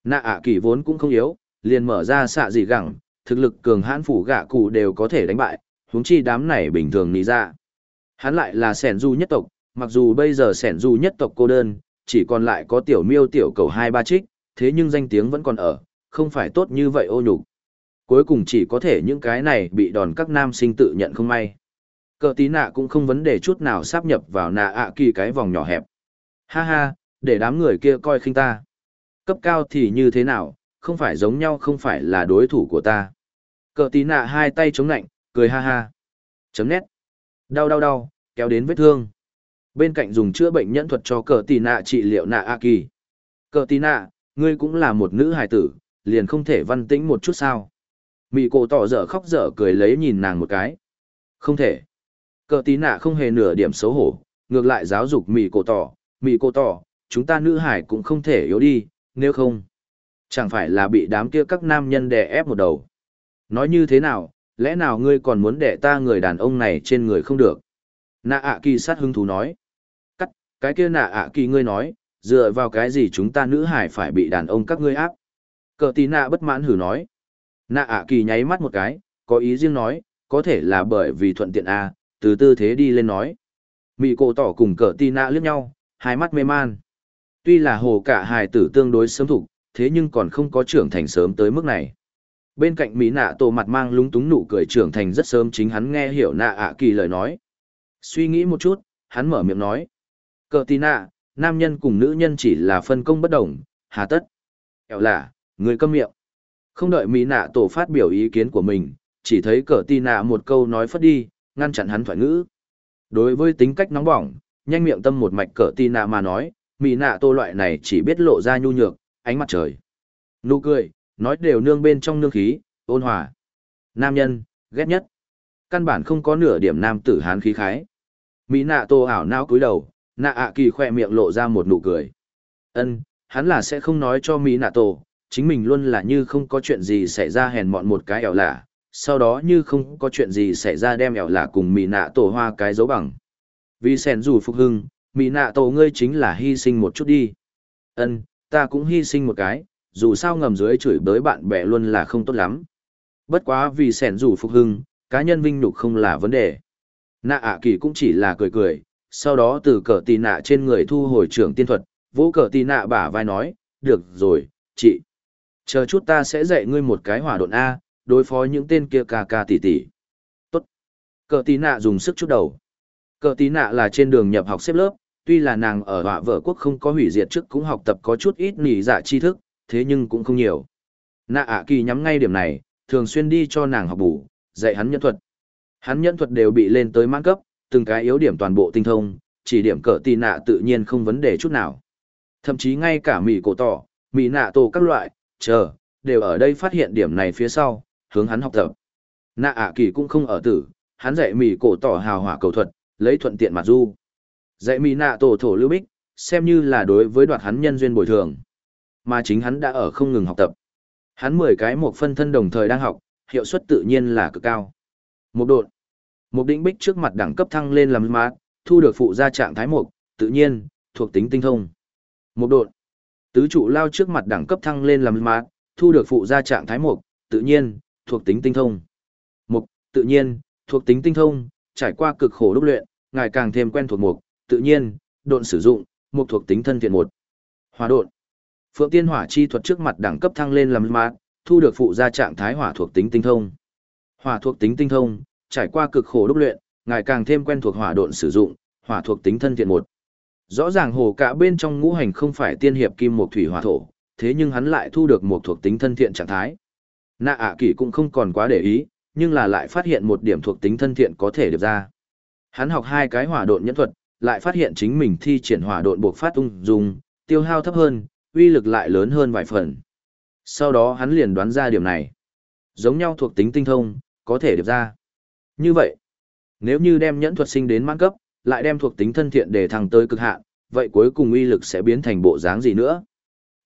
Nạ ạ kỳ vốn cũng không yếu, liền mở ra xạ gì gẳng, thực lực cường hãn phủ gạ cụ đều có thể đánh bại, huống chi đám này bình thường nghĩ ra. Hắn lại là sẻn du nhất tộc, mặc dù bây giờ sẻn du nhất tộc cô đơn, chỉ còn lại có tiểu miêu tiểu cầu hai ba trích, thế nhưng danh tiếng vẫn còn ở, không phải tốt như vậy ô nhục. Cuối cùng chỉ có thể những cái này bị đòn các nam sinh tự nhận không may. Cờ tí nạ cũng không vấn đề chút nào sáp nhập vào nạ ạ kỳ cái vòng nhỏ hẹp. Ha ha, để đám người kia coi khinh ta. Cấp cao thì như thế nào, không phải giống nhau không phải là đối thủ của ta. Cờ tí nạ hai tay chống nạnh, cười ha ha. Chấm nét. Đau đau đau, kéo đến vết thương. Bên cạnh dùng chữa bệnh nhân thuật cho cờ tí nạ trị liệu nạ A kỳ. Cờ tí nạ, ngươi cũng là một nữ hài tử, liền không thể văn tĩnh một chút sao. Mị cổ tỏ dở khóc dở cười lấy nhìn nàng một cái. Không thể. Cờ tí nạ không hề nửa điểm xấu hổ, ngược lại giáo dục mị cổ tỏ, mị cổ tỏ, chúng ta nữ hải cũng không thể yếu đi, nếu không. Chẳng phải là bị đám kia các nam nhân đè ép một đầu. Nói như thế nào, lẽ nào ngươi còn muốn đẻ ta người đàn ông này trên người không được? Nạ ạ kỳ sát hứng thú nói. Cắt, cái kia nạ ạ kỳ ngươi nói, dựa vào cái gì chúng ta nữ hải phải bị đàn ông các ngươi áp? Cờ tí nạ bất mãn hử nói. Nạ ạ kỳ nháy mắt một cái, có ý riêng nói, có thể là bởi vì thuận tiện A, từ tư thế đi lên nói. Mị cổ tỏ cùng cờ tí nạ liếc nhau, hai mắt mê man. Tuy là hồ cả hài tử tương đối sớm thục, thế nhưng còn không có trưởng thành sớm tới mức này. Bên cạnh Mỹ nạ tổ mặt mang lúng túng nụ cười trưởng thành rất sớm chính hắn nghe hiểu nạ ạ kỳ lời nói. Suy nghĩ một chút, hắn mở miệng nói. Cờ tì nạ, nam nhân cùng nữ nhân chỉ là phân công bất đồng, hà tất. Kẹo là, người câm miệng. Không đợi Mỹ nạ tổ phát biểu ý kiến của mình, chỉ thấy cờ tì nạ một câu nói phất đi, ngăn chặn hắn thoại ngữ. Đối với tính cách nóng bỏng, nhanh miệng tâm một mạch cờ tì nạ mà nói, Mỹ nạ tô loại này chỉ biết lộ ra nhu nhược, ánh mặt trời. Nụ cười, nói đều nương bên trong nương khí, ôn hòa. Nam nhân, ghét nhất. Căn bản không có nửa điểm nam tử hán khí khái. Mỹ nạ tô ảo não cúi đầu, nạ ạ kỳ khoe miệng lộ ra một nụ cười. ân hắn là sẽ không nói cho Mỹ nạ tô, chính mình luôn là như không có chuyện gì xảy ra hèn mọn một cái ẻo lạ, sau đó như không có chuyện gì xảy ra đem ẻo lạ cùng Mỹ nạ tổ hoa cái dấu bằng. Vì sẻn dù phục hưng, Mỹ nạ tổ ngươi chính là hy sinh một chút đi. ân ta cũng hy sinh một cái, dù sao ngầm dưới chửi bới bạn bè luôn là không tốt lắm. Bất quá vì sẻn rủ phục hưng, cá nhân vinh nhục không là vấn đề. Nạ ạ kỳ cũng chỉ là cười cười, sau đó từ cờ tì nạ trên người thu hồi trưởng tiên thuật, vỗ cờ tì nạ bả vai nói, được rồi, chị. Chờ chút ta sẽ dạy ngươi một cái hỏa độn A, đối phó những tên kia ca ca tỷ tỷ. Tốt. Cờ tì nạ dùng sức chút đầu. Cờ tì nạ là trên đường nhập học xếp lớp, tuy là nàng ở họa vợ quốc không có hủy diệt trước cũng học tập có chút ít nỉ dạ tri thức, thế nhưng cũng không nhiều. Nạ ạ kỳ nhắm ngay điểm này, thường xuyên đi cho nàng học bù, dạy hắn nhân thuật. Hắn nhân thuật đều bị lên tới mãn cấp, từng cái yếu điểm toàn bộ tinh thông, chỉ điểm cỡ tì nạ tự nhiên không vấn đề chút nào. Thậm chí ngay cả mì cổ tỏ, mì nạ tổ các loại, chờ, đều ở đây phát hiện điểm này phía sau, hướng hắn học tập. Nạ ạ kỳ cũng không ở tử, hắn dạy mì cổ tỏ hào hỏa cầu thuật, lấy thuận tiện mặt du. Dạy mì nạ tổ thổ lưu bích, xem như là đối với đoạt hắn nhân duyên bồi thường. Mà chính hắn đã ở không ngừng học tập. Hắn mười cái một phân thân đồng thời đang học, hiệu suất tự nhiên là cực cao. Một đột. Một đỉnh bích trước mặt đẳng cấp thăng lên làm mát, thu được phụ gia trạng thái mục, tự nhiên, thuộc tính tinh thông. Một đột. Tứ trụ lao trước mặt đẳng cấp thăng lên làm mát, thu được phụ gia trạng thái mục, tự nhiên, thuộc tính tinh thông. Mục, tự nhiên, thuộc tính tinh thông, trải qua cực khổ đúc luyện, ngày càng thêm quen thuộc mục, tự nhiên, độn sử dụng, mục thuộc tính thân thiện một. Hòa độn. Phượng Tiên Hỏa chi thuật trước mặt đẳng cấp thăng lên làm mát, thu được phụ gia trạng thái hỏa thuộc tính tinh thông. Hỏa thuộc tính tinh thông, trải qua cực khổ đúc luyện, ngài càng thêm quen thuộc hỏa độn sử dụng, hỏa thuộc tính thân thiện một. Rõ ràng hồ cả bên trong ngũ hành không phải tiên hiệp kim một thủy hỏa thổ, thế nhưng hắn lại thu được một thuộc tính thân thiện trạng thái. Nạ ạ kỷ cũng không còn quá để ý, nhưng là lại phát hiện một điểm thuộc tính thân thiện có thể được ra. Hắn học hai cái hỏa độn nhẫn thuật, lại phát hiện chính mình thi triển hỏa độn buộc phát ung dung, tiêu hao thấp hơn, uy lực lại lớn hơn vài phần. Sau đó hắn liền đoán ra điểm này. Giống nhau thuộc tính tinh thông, có thể được ra. Như vậy, nếu như đem nhẫn thuật sinh đến mãn cấp, lại đem thuộc tính thân thiện để thăng tới cực hạn, vậy cuối cùng uy lực sẽ biến thành bộ dáng gì nữa?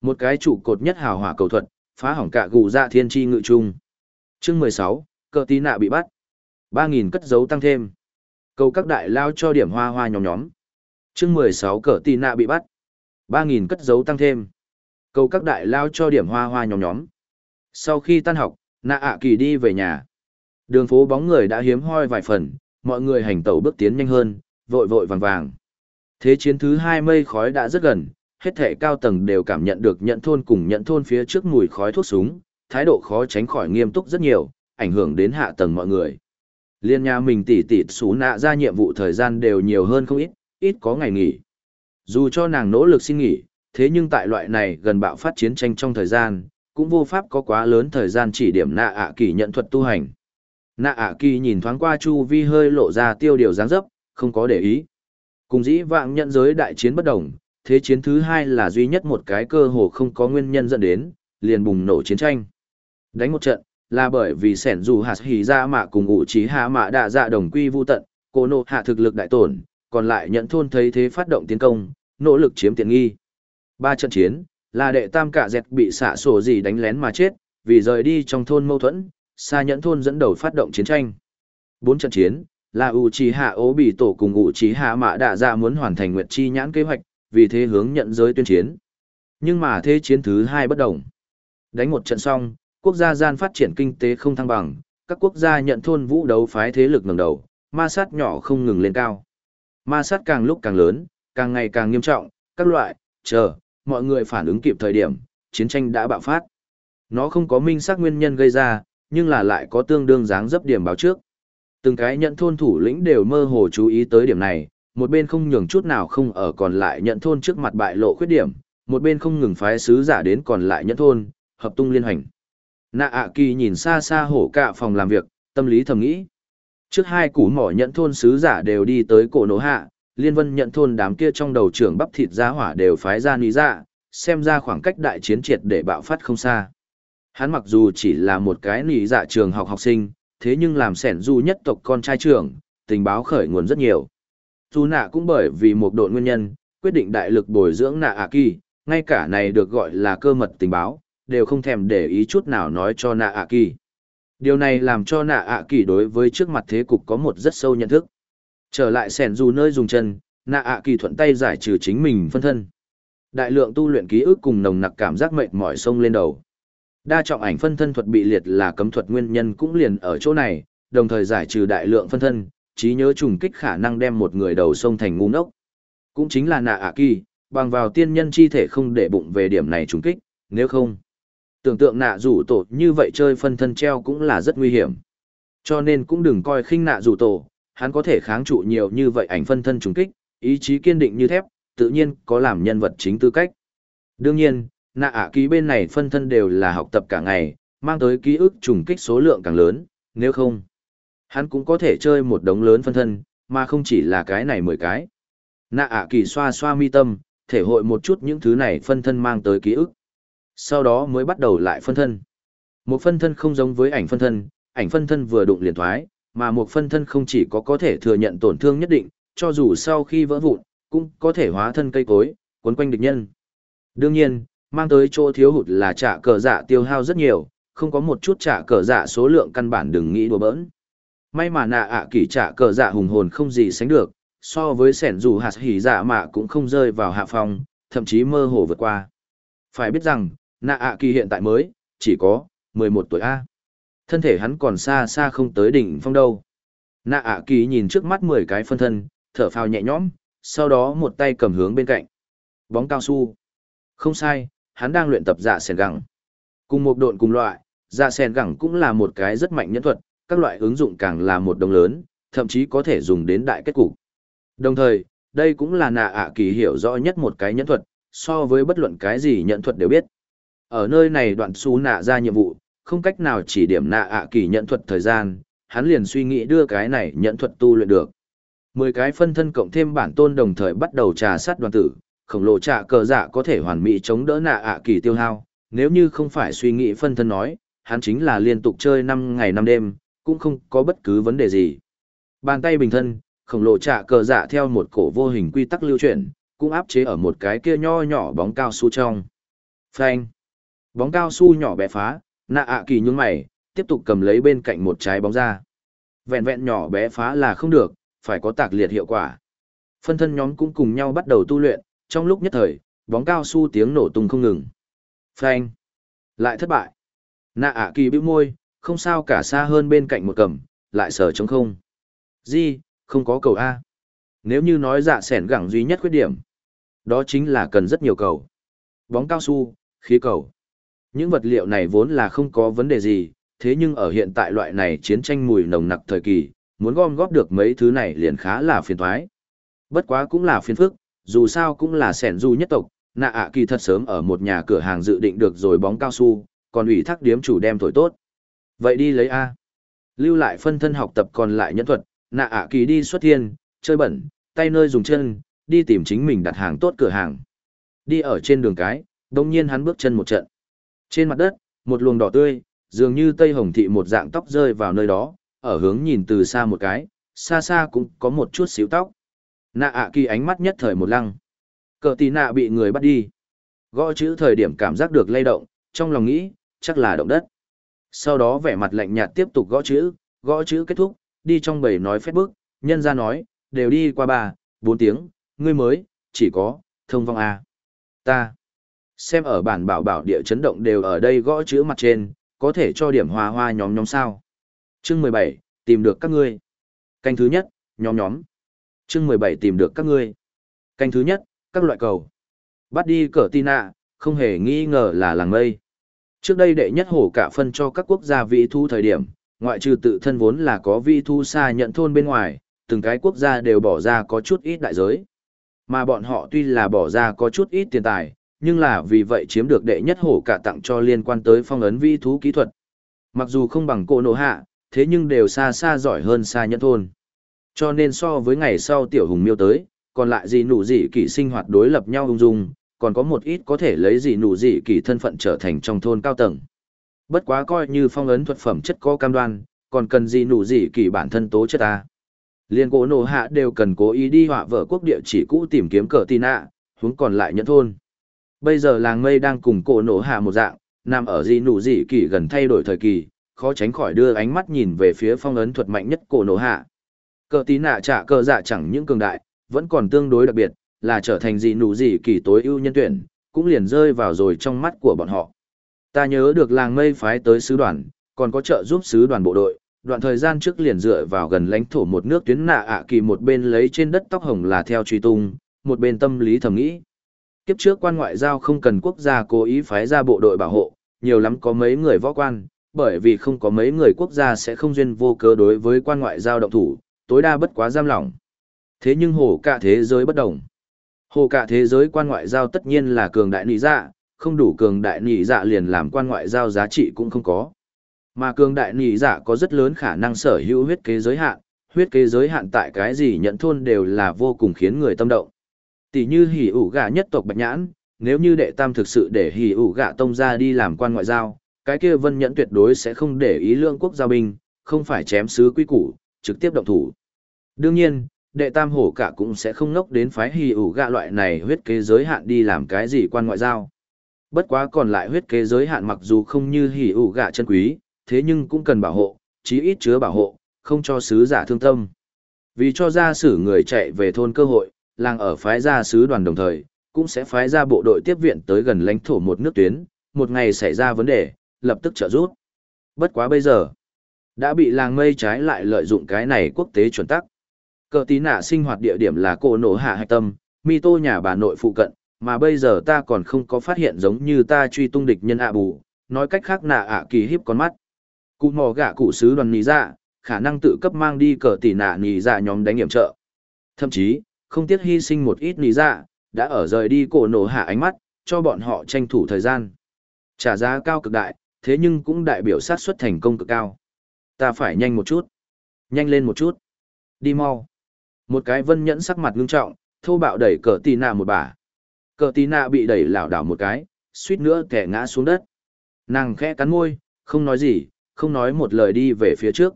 Một cái trụ cột nhất hào hỏa cầu thuật, phá hỏng cả gù dạ thiên chi ngự trung. Chương 16, cờ tí nạ bị bắt. 3000 cất dấu tăng thêm. Cầu các đại lao cho điểm hoa hoa nhóm nhóm. Chương 16 cờ tí nạ bị bắt. 3000 cất dấu tăng thêm. Cầu các đại lao cho điểm hoa hoa nhóm nhóm. Sau khi tan học, nạ ạ kỳ đi về nhà. Đường phố bóng người đã hiếm hoi vài phần, mọi người hành tẩu bước tiến nhanh hơn, vội vội vàng vàng. Thế chiến thứ hai mây khói đã rất gần, hết thể cao tầng đều cảm nhận được nhận thôn cùng nhận thôn phía trước mùi khói thuốc súng, thái độ khó tránh khỏi nghiêm túc rất nhiều, ảnh hưởng đến hạ tầng mọi người. Liên nhà mình tỉ tỉ xú nạ ra nhiệm vụ thời gian đều nhiều hơn không ít, ít có ngày nghỉ. Dù cho nàng nỗ lực xin nghỉ, thế nhưng tại loại này gần bạo phát chiến tranh trong thời gian, cũng vô pháp có quá lớn thời gian chỉ điểm nạ ạ kỳ nhận thuật tu hành. Nạ ạ kỳ nhìn thoáng qua chu vi hơi lộ ra tiêu điều dáng dấp, không có để ý. Cùng dĩ vạng nhận giới đại chiến bất đồng, thế chiến thứ hai là duy nhất một cái cơ hồ không có nguyên nhân dẫn đến, liền bùng nổ chiến tranh. Đánh một trận, là bởi vì sẻn dù hạt hỉ ra mạ cùng ủ trí hạ mạ đạ dạ đồng quy vô tận, cô nộ hạ thực lực đại tổn, còn lại nhận thôn thấy thế phát động tiến công, nỗ lực chiếm tiện nghi. Ba trận chiến, là đệ tam cả dẹt bị xạ sổ gì đánh lén mà chết, vì rời đi trong thôn mâu thuẫn, xa nhẫn thôn dẫn đầu phát động chiến tranh. Bốn trận chiến, là u trí hạ ố bị tổ cùng u trí hạ mạ đạ dạ muốn hoàn thành nguyệt chi nhãn kế hoạch, vì thế hướng nhận giới tuyên chiến. Nhưng mà thế chiến thứ hai bất đồng. Đánh một trận xong, quốc gia gian phát triển kinh tế không thăng bằng, các quốc gia nhận thôn vũ đấu phái thế lực ngẩng đầu, ma sát nhỏ không ngừng lên cao. Ma sát càng lúc càng lớn, càng ngày càng nghiêm trọng, các loại, chờ, mọi người phản ứng kịp thời điểm, chiến tranh đã bạo phát. Nó không có minh xác nguyên nhân gây ra, nhưng là lại có tương đương dáng dấp điểm báo trước. Từng cái nhận thôn thủ lĩnh đều mơ hồ chú ý tới điểm này, một bên không nhường chút nào không ở còn lại nhận thôn trước mặt bại lộ khuyết điểm, một bên không ngừng phái sứ giả đến còn lại nhận thôn, hợp tung liên hành. Nạ ạ kỳ nhìn xa xa hổ cạ phòng làm việc, tâm lý thầm nghĩ. Trước hai củ mỏ nhận thôn sứ giả đều đi tới cổ nổ hạ, liên vân nhận thôn đám kia trong đầu trưởng bắp thịt giá hỏa đều phái ra lý dạ, xem ra khoảng cách đại chiến triệt để bạo phát không xa. Hắn mặc dù chỉ là một cái lý dạ trường học học sinh, thế nhưng làm sẻn du nhất tộc con trai trưởng, tình báo khởi nguồn rất nhiều. Dù nạ cũng bởi vì một độ nguyên nhân, quyết định đại lực bồi dưỡng nạ ạ kỳ, ngay cả này được gọi là cơ mật tình báo, đều không thèm để ý chút nào nói cho nạ ạ kỳ. Điều này làm cho nạ ạ kỳ đối với trước mặt thế cục có một rất sâu nhận thức. Trở lại sẻn dù nơi dùng chân, nạ ạ kỳ thuận tay giải trừ chính mình phân thân. Đại lượng tu luyện ký ức cùng nồng nặc cảm giác mệt mỏi sông lên đầu. Đa trọng ảnh phân thân thuật bị liệt là cấm thuật nguyên nhân cũng liền ở chỗ này, đồng thời giải trừ đại lượng phân thân, trí nhớ trùng kích khả năng đem một người đầu sông thành ngu ngốc. Cũng chính là nạ ạ kỳ, bằng vào tiên nhân chi thể không để bụng về điểm này trùng kích, nếu không. Tưởng tượng nạ rủ tổ như vậy chơi phân thân treo cũng là rất nguy hiểm. Cho nên cũng đừng coi khinh nạ rủ tổ, hắn có thể kháng trụ nhiều như vậy ảnh phân thân trùng kích, ý chí kiên định như thép, tự nhiên có làm nhân vật chính tư cách. Đương nhiên, nạ ạ ký bên này phân thân đều là học tập cả ngày, mang tới ký ức trùng kích số lượng càng lớn, nếu không, hắn cũng có thể chơi một đống lớn phân thân, mà không chỉ là cái này mười cái. Nạ ạ kỳ xoa xoa mi tâm, thể hội một chút những thứ này phân thân mang tới ký ức. Sau đó mới bắt đầu lại phân thân. Một phân thân không giống với ảnh phân thân, ảnh phân thân vừa đụng liền thoái, mà một phân thân không chỉ có có thể thừa nhận tổn thương nhất định, cho dù sau khi vỡ vụn, cũng có thể hóa thân cây cối, cuốn quanh địch nhân. Đương nhiên, mang tới chỗ thiếu hụt là trả cờ dạ tiêu hao rất nhiều, không có một chút trả cờ dạ số lượng căn bản đừng nghĩ đùa bỡn. May mà nạ ạ à kỳ trả cờ dạ hùng hồn không gì sánh được, so với sẻn dù hạt hỉ dạ mà cũng không rơi vào hạ phòng, thậm chí mơ hồ vượt qua. Phải biết rằng, nạ ạ kỳ hiện tại mới, chỉ có 11 tuổi A. Thân thể hắn còn xa xa không tới đỉnh phong đâu. Nạ ạ kỳ nhìn trước mắt 10 cái phân thân, thở phào nhẹ nhõm, sau đó một tay cầm hướng bên cạnh. Bóng cao su. Không sai, hắn đang luyện tập dạ sèn gẳng. Cùng một độn cùng loại, dạ sèn gẳng cũng là một cái rất mạnh nhân thuật, các loại ứng dụng càng là một đồng lớn, thậm chí có thể dùng đến đại kết cục. Đồng thời, đây cũng là nạ ạ kỳ hiểu rõ nhất một cái nhân thuật, so với bất luận cái gì nhận thuật đều biết. Ở nơi này đoạn xú nạ ra nhiệm vụ, không cách nào chỉ điểm nạ ạ kỳ nhận thuật thời gian, hắn liền suy nghĩ đưa cái này nhận thuật tu luyện được. Mười cái phân thân cộng thêm bản tôn đồng thời bắt đầu trà sát đoàn tử, khổng lồ trạ cờ dạ có thể hoàn mỹ chống đỡ nạ ạ kỳ tiêu hao, nếu như không phải suy nghĩ phân thân nói, hắn chính là liên tục chơi năm ngày năm đêm, cũng không có bất cứ vấn đề gì. Bàn tay bình thân, khổng lồ trạ cờ dạ theo một cổ vô hình quy tắc lưu chuyển, cũng áp chế ở một cái kia nho nhỏ bóng cao su trong. Phanh. Bóng cao su nhỏ bé phá, nạ ạ kỳ nhún mày, tiếp tục cầm lấy bên cạnh một trái bóng ra. Vẹn vẹn nhỏ bé phá là không được, phải có tạc liệt hiệu quả. Phân thân nhóm cũng cùng nhau bắt đầu tu luyện, trong lúc nhất thời, bóng cao su tiếng nổ tung không ngừng. Phanh. Lại thất bại. Nạ ạ kỳ bĩu môi, không sao cả xa hơn bên cạnh một cầm, lại sở trống không. Di, không có cầu A. Nếu như nói dạ sẻn gẳng duy nhất khuyết điểm, đó chính là cần rất nhiều cầu. Bóng cao su, khí cầu. Những vật liệu này vốn là không có vấn đề gì, thế nhưng ở hiện tại loại này chiến tranh mùi nồng nặc thời kỳ, muốn gom góp được mấy thứ này liền khá là phiền thoái. Bất quá cũng là phiền phức, dù sao cũng là sẻn du nhất tộc, nạ ạ kỳ thật sớm ở một nhà cửa hàng dự định được rồi bóng cao su, còn ủy thác điếm chủ đem thổi tốt. Vậy đi lấy A. Lưu lại phân thân học tập còn lại nhẫn thuật, nạ ạ kỳ đi xuất thiên, chơi bẩn, tay nơi dùng chân, đi tìm chính mình đặt hàng tốt cửa hàng. Đi ở trên đường cái, đồng nhiên hắn bước chân một trận. Trên mặt đất, một luồng đỏ tươi, dường như tây hồng thị một dạng tóc rơi vào nơi đó, ở hướng nhìn từ xa một cái, xa xa cũng có một chút xíu tóc. Nạ ạ kỳ ánh mắt nhất thời một lăng. Cờ tì nạ bị người bắt đi. Gõ chữ thời điểm cảm giác được lay động, trong lòng nghĩ, chắc là động đất. Sau đó vẻ mặt lạnh nhạt tiếp tục gõ chữ, gõ chữ kết thúc, đi trong bầy nói phép bức, nhân ra nói, đều đi qua ba, bốn tiếng, ngươi mới, chỉ có, thông vong A. Ta. Xem ở bản bảo bảo địa chấn động đều ở đây gõ chữ mặt trên, có thể cho điểm hòa hoa nhóm nhóm sao. Chương mười bảy tìm được các ngươi. Canh thứ nhất, nhóm nhóm. Chương mười bảy tìm được các ngươi. Canh thứ nhất, các loại cầu. Bắt đi cờ tina, không hề nghi ngờ là làng mây. Trước đây đệ nhất hổ cả phân cho các quốc gia vị thu thời điểm, ngoại trừ tự thân vốn là có vị thu xa nhận thôn bên ngoài, từng cái quốc gia đều bỏ ra có chút ít đại giới. Mà bọn họ tuy là bỏ ra có chút ít tiền tài, nhưng là vì vậy chiếm được đệ nhất hổ cả tặng cho liên quan tới phong ấn vi thú kỹ thuật. Mặc dù không bằng cổ nổ hạ, thế nhưng đều xa xa giỏi hơn xa nhẫn thôn. Cho nên so với ngày sau tiểu hùng miêu tới, còn lại gì nụ gì kỳ sinh hoạt đối lập nhau ung dung, còn có một ít có thể lấy gì nụ gì kỳ thân phận trở thành trong thôn cao tầng. Bất quá coi như phong ấn thuật phẩm chất có cam đoan, còn cần gì nụ gì kỳ bản thân tố chất ta. Liên cổ nổ hạ đều cần cố ý đi họa vợ quốc địa chỉ cũ tìm kiếm cờ tì nạ huống còn lại nhẫn thôn. Bây giờ làng mây đang cùng cổ nổ hạ một dạng, nằm ở gì nụ gì kỳ gần thay đổi thời kỳ, khó tránh khỏi đưa ánh mắt nhìn về phía phong ấn thuật mạnh nhất cổ nổ hạ. Cờ tí nạ trả cờ dạ chẳng những cường đại, vẫn còn tương đối đặc biệt, là trở thành gì nụ gì kỳ tối ưu nhân tuyển, cũng liền rơi vào rồi trong mắt của bọn họ. Ta nhớ được làng mây phái tới sứ đoàn, còn có trợ giúp sứ đoàn bộ đội, đoạn thời gian trước liền dựa vào gần lãnh thổ một nước tuyến nạ ạ kỳ một bên lấy trên đất tóc hồng là theo truy tung, một bên tâm lý thầm nghĩ. Kiếp trước quan ngoại giao không cần quốc gia cố ý phái ra bộ đội bảo hộ, nhiều lắm có mấy người võ quan, bởi vì không có mấy người quốc gia sẽ không duyên vô cớ đối với quan ngoại giao động thủ, tối đa bất quá giam lỏng. Thế nhưng hồ cả thế giới bất đồng. Hồ cả thế giới quan ngoại giao tất nhiên là cường đại nị dạ, không đủ cường đại nị dạ liền làm quan ngoại giao giá trị cũng không có. Mà cường đại nị dạ có rất lớn khả năng sở hữu huyết kế giới hạn, huyết kế giới hạn tại cái gì nhận thôn đều là vô cùng khiến người tâm động. Tỷ như hỉ ủ gà nhất tộc Bạch Nhãn, nếu như đệ tam thực sự để hỉ ủ gà tông ra đi làm quan ngoại giao, cái kia vân nhẫn tuyệt đối sẽ không để ý lương quốc giao binh, không phải chém sứ quy củ, trực tiếp động thủ. Đương nhiên, đệ tam hổ cả cũng sẽ không ngốc đến phái hỉ ủ gạ loại này huyết kế giới hạn đi làm cái gì quan ngoại giao. Bất quá còn lại huyết kế giới hạn mặc dù không như hỉ ủ gạ chân quý, thế nhưng cũng cần bảo hộ, chí ít chứa bảo hộ, không cho sứ giả thương tâm. Vì cho ra sử người chạy về thôn cơ hội, làng ở phái gia sứ đoàn đồng thời, cũng sẽ phái ra bộ đội tiếp viện tới gần lãnh thổ một nước tuyến, một ngày xảy ra vấn đề, lập tức trợ giúp. Bất quá bây giờ, đã bị làng mây trái lại lợi dụng cái này quốc tế chuẩn tắc. Cờ tí nạ sinh hoạt địa điểm là cổ nổ hạ hạch tâm, mi tô nhà bà nội phụ cận, mà bây giờ ta còn không có phát hiện giống như ta truy tung địch nhân ạ bù, nói cách khác nạ ạ kỳ hiếp con mắt. Cụ mò gạ cụ sứ đoàn nì dạ, khả năng tự cấp mang đi cờ tỷ nạ nì dạ nhóm đánh nghiệm trợ. Thậm chí, không tiếc hy sinh một ít lý dạ, đã ở rời đi cổ nổ hạ ánh mắt, cho bọn họ tranh thủ thời gian. Trả giá cao cực đại, thế nhưng cũng đại biểu sát suất thành công cực cao. Ta phải nhanh một chút. Nhanh lên một chút. Đi mau. Một cái vân nhẫn sắc mặt ngưng trọng, thô bạo đẩy cờ tì nạ một bà. Cờ tì nạ bị đẩy lảo đảo một cái, suýt nữa kẻ ngã xuống đất. Nàng khẽ cắn môi, không nói gì, không nói một lời đi về phía trước.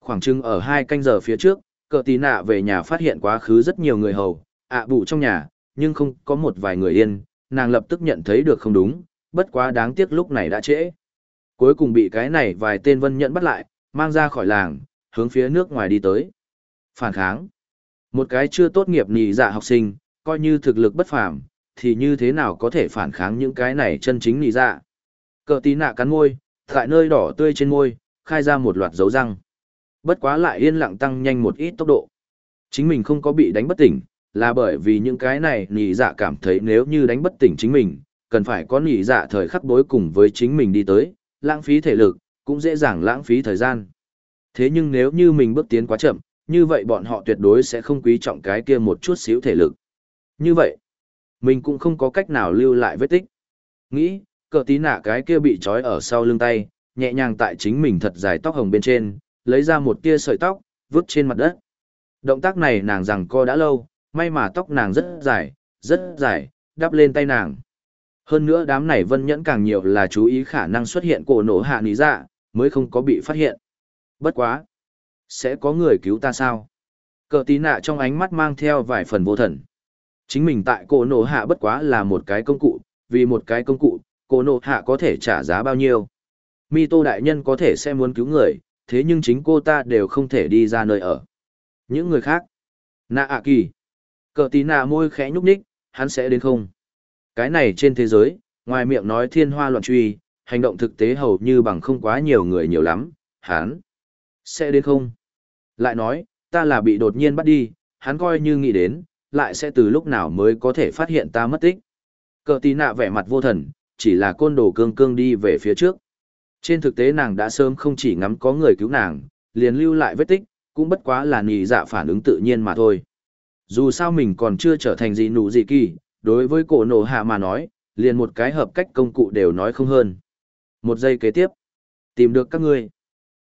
Khoảng chừng ở hai canh giờ phía trước, cờ tì nạ về nhà phát hiện quá khứ rất nhiều người hầu, ạ à bụ trong nhà, nhưng không có một vài người yên, nàng lập tức nhận thấy được không đúng, bất quá đáng tiếc lúc này đã trễ. Cuối cùng bị cái này vài tên vân nhận bắt lại, mang ra khỏi làng, hướng phía nước ngoài đi tới. Phản kháng. Một cái chưa tốt nghiệp nhì dạ học sinh, coi như thực lực bất phàm, thì như thế nào có thể phản kháng những cái này chân chính nhì dạ. Cờ tí nạ cắn môi, tại nơi đỏ tươi trên môi, khai ra một loạt dấu răng. Bất quá lại yên lặng tăng nhanh một ít tốc độ. Chính mình không có bị đánh bất tỉnh, là bởi vì những cái này nhị dạ cảm thấy nếu như đánh bất tỉnh chính mình, cần phải có nhị dạ thời khắc đối cùng với chính mình đi tới, lãng phí thể lực, cũng dễ dàng lãng phí thời gian. Thế nhưng nếu như mình bước tiến quá chậm, như vậy bọn họ tuyệt đối sẽ không quý trọng cái kia một chút xíu thể lực. Như vậy, mình cũng không có cách nào lưu lại vết tích. Nghĩ, cờ tí nạ cái kia bị trói ở sau lưng tay, nhẹ nhàng tại chính mình thật dài tóc hồng bên trên, lấy ra một tia sợi tóc, vứt trên mặt đất. Động tác này nàng rằng co đã lâu, may mà tóc nàng rất dài, rất dài, đắp lên tay nàng. Hơn nữa đám này vân nhẫn càng nhiều là chú ý khả năng xuất hiện cổ nổ hạ ní dạ, mới không có bị phát hiện. Bất quá. Sẽ có người cứu ta sao? Cờ tí nạ trong ánh mắt mang theo vài phần vô thần. Chính mình tại cổ nổ hạ bất quá là một cái công cụ, vì một cái công cụ, cổ nổ hạ có thể trả giá bao nhiêu. Mi tô đại nhân có thể sẽ muốn cứu người, thế nhưng chính cô ta đều không thể đi ra nơi ở. Những người khác. Nạ ạ kỳ. Cờ tí nạ môi khẽ nhúc nhích, hắn sẽ đến không? Cái này trên thế giới, ngoài miệng nói thiên hoa loạn truy, hành động thực tế hầu như bằng không quá nhiều người nhiều lắm, hắn sẽ đến không? Lại nói, ta là bị đột nhiên bắt đi, hắn coi như nghĩ đến, lại sẽ từ lúc nào mới có thể phát hiện ta mất tích. Cờ tí nạ vẻ mặt vô thần, chỉ là côn đồ cương cương đi về phía trước. Trên thực tế nàng đã sớm không chỉ ngắm có người cứu nàng, liền lưu lại vết tích, cũng bất quá là nì dạ phản ứng tự nhiên mà thôi. Dù sao mình còn chưa trở thành gì nụ gì kỳ, đối với cổ nổ hạ mà nói, liền một cái hợp cách công cụ đều nói không hơn. Một giây kế tiếp, tìm được các ngươi.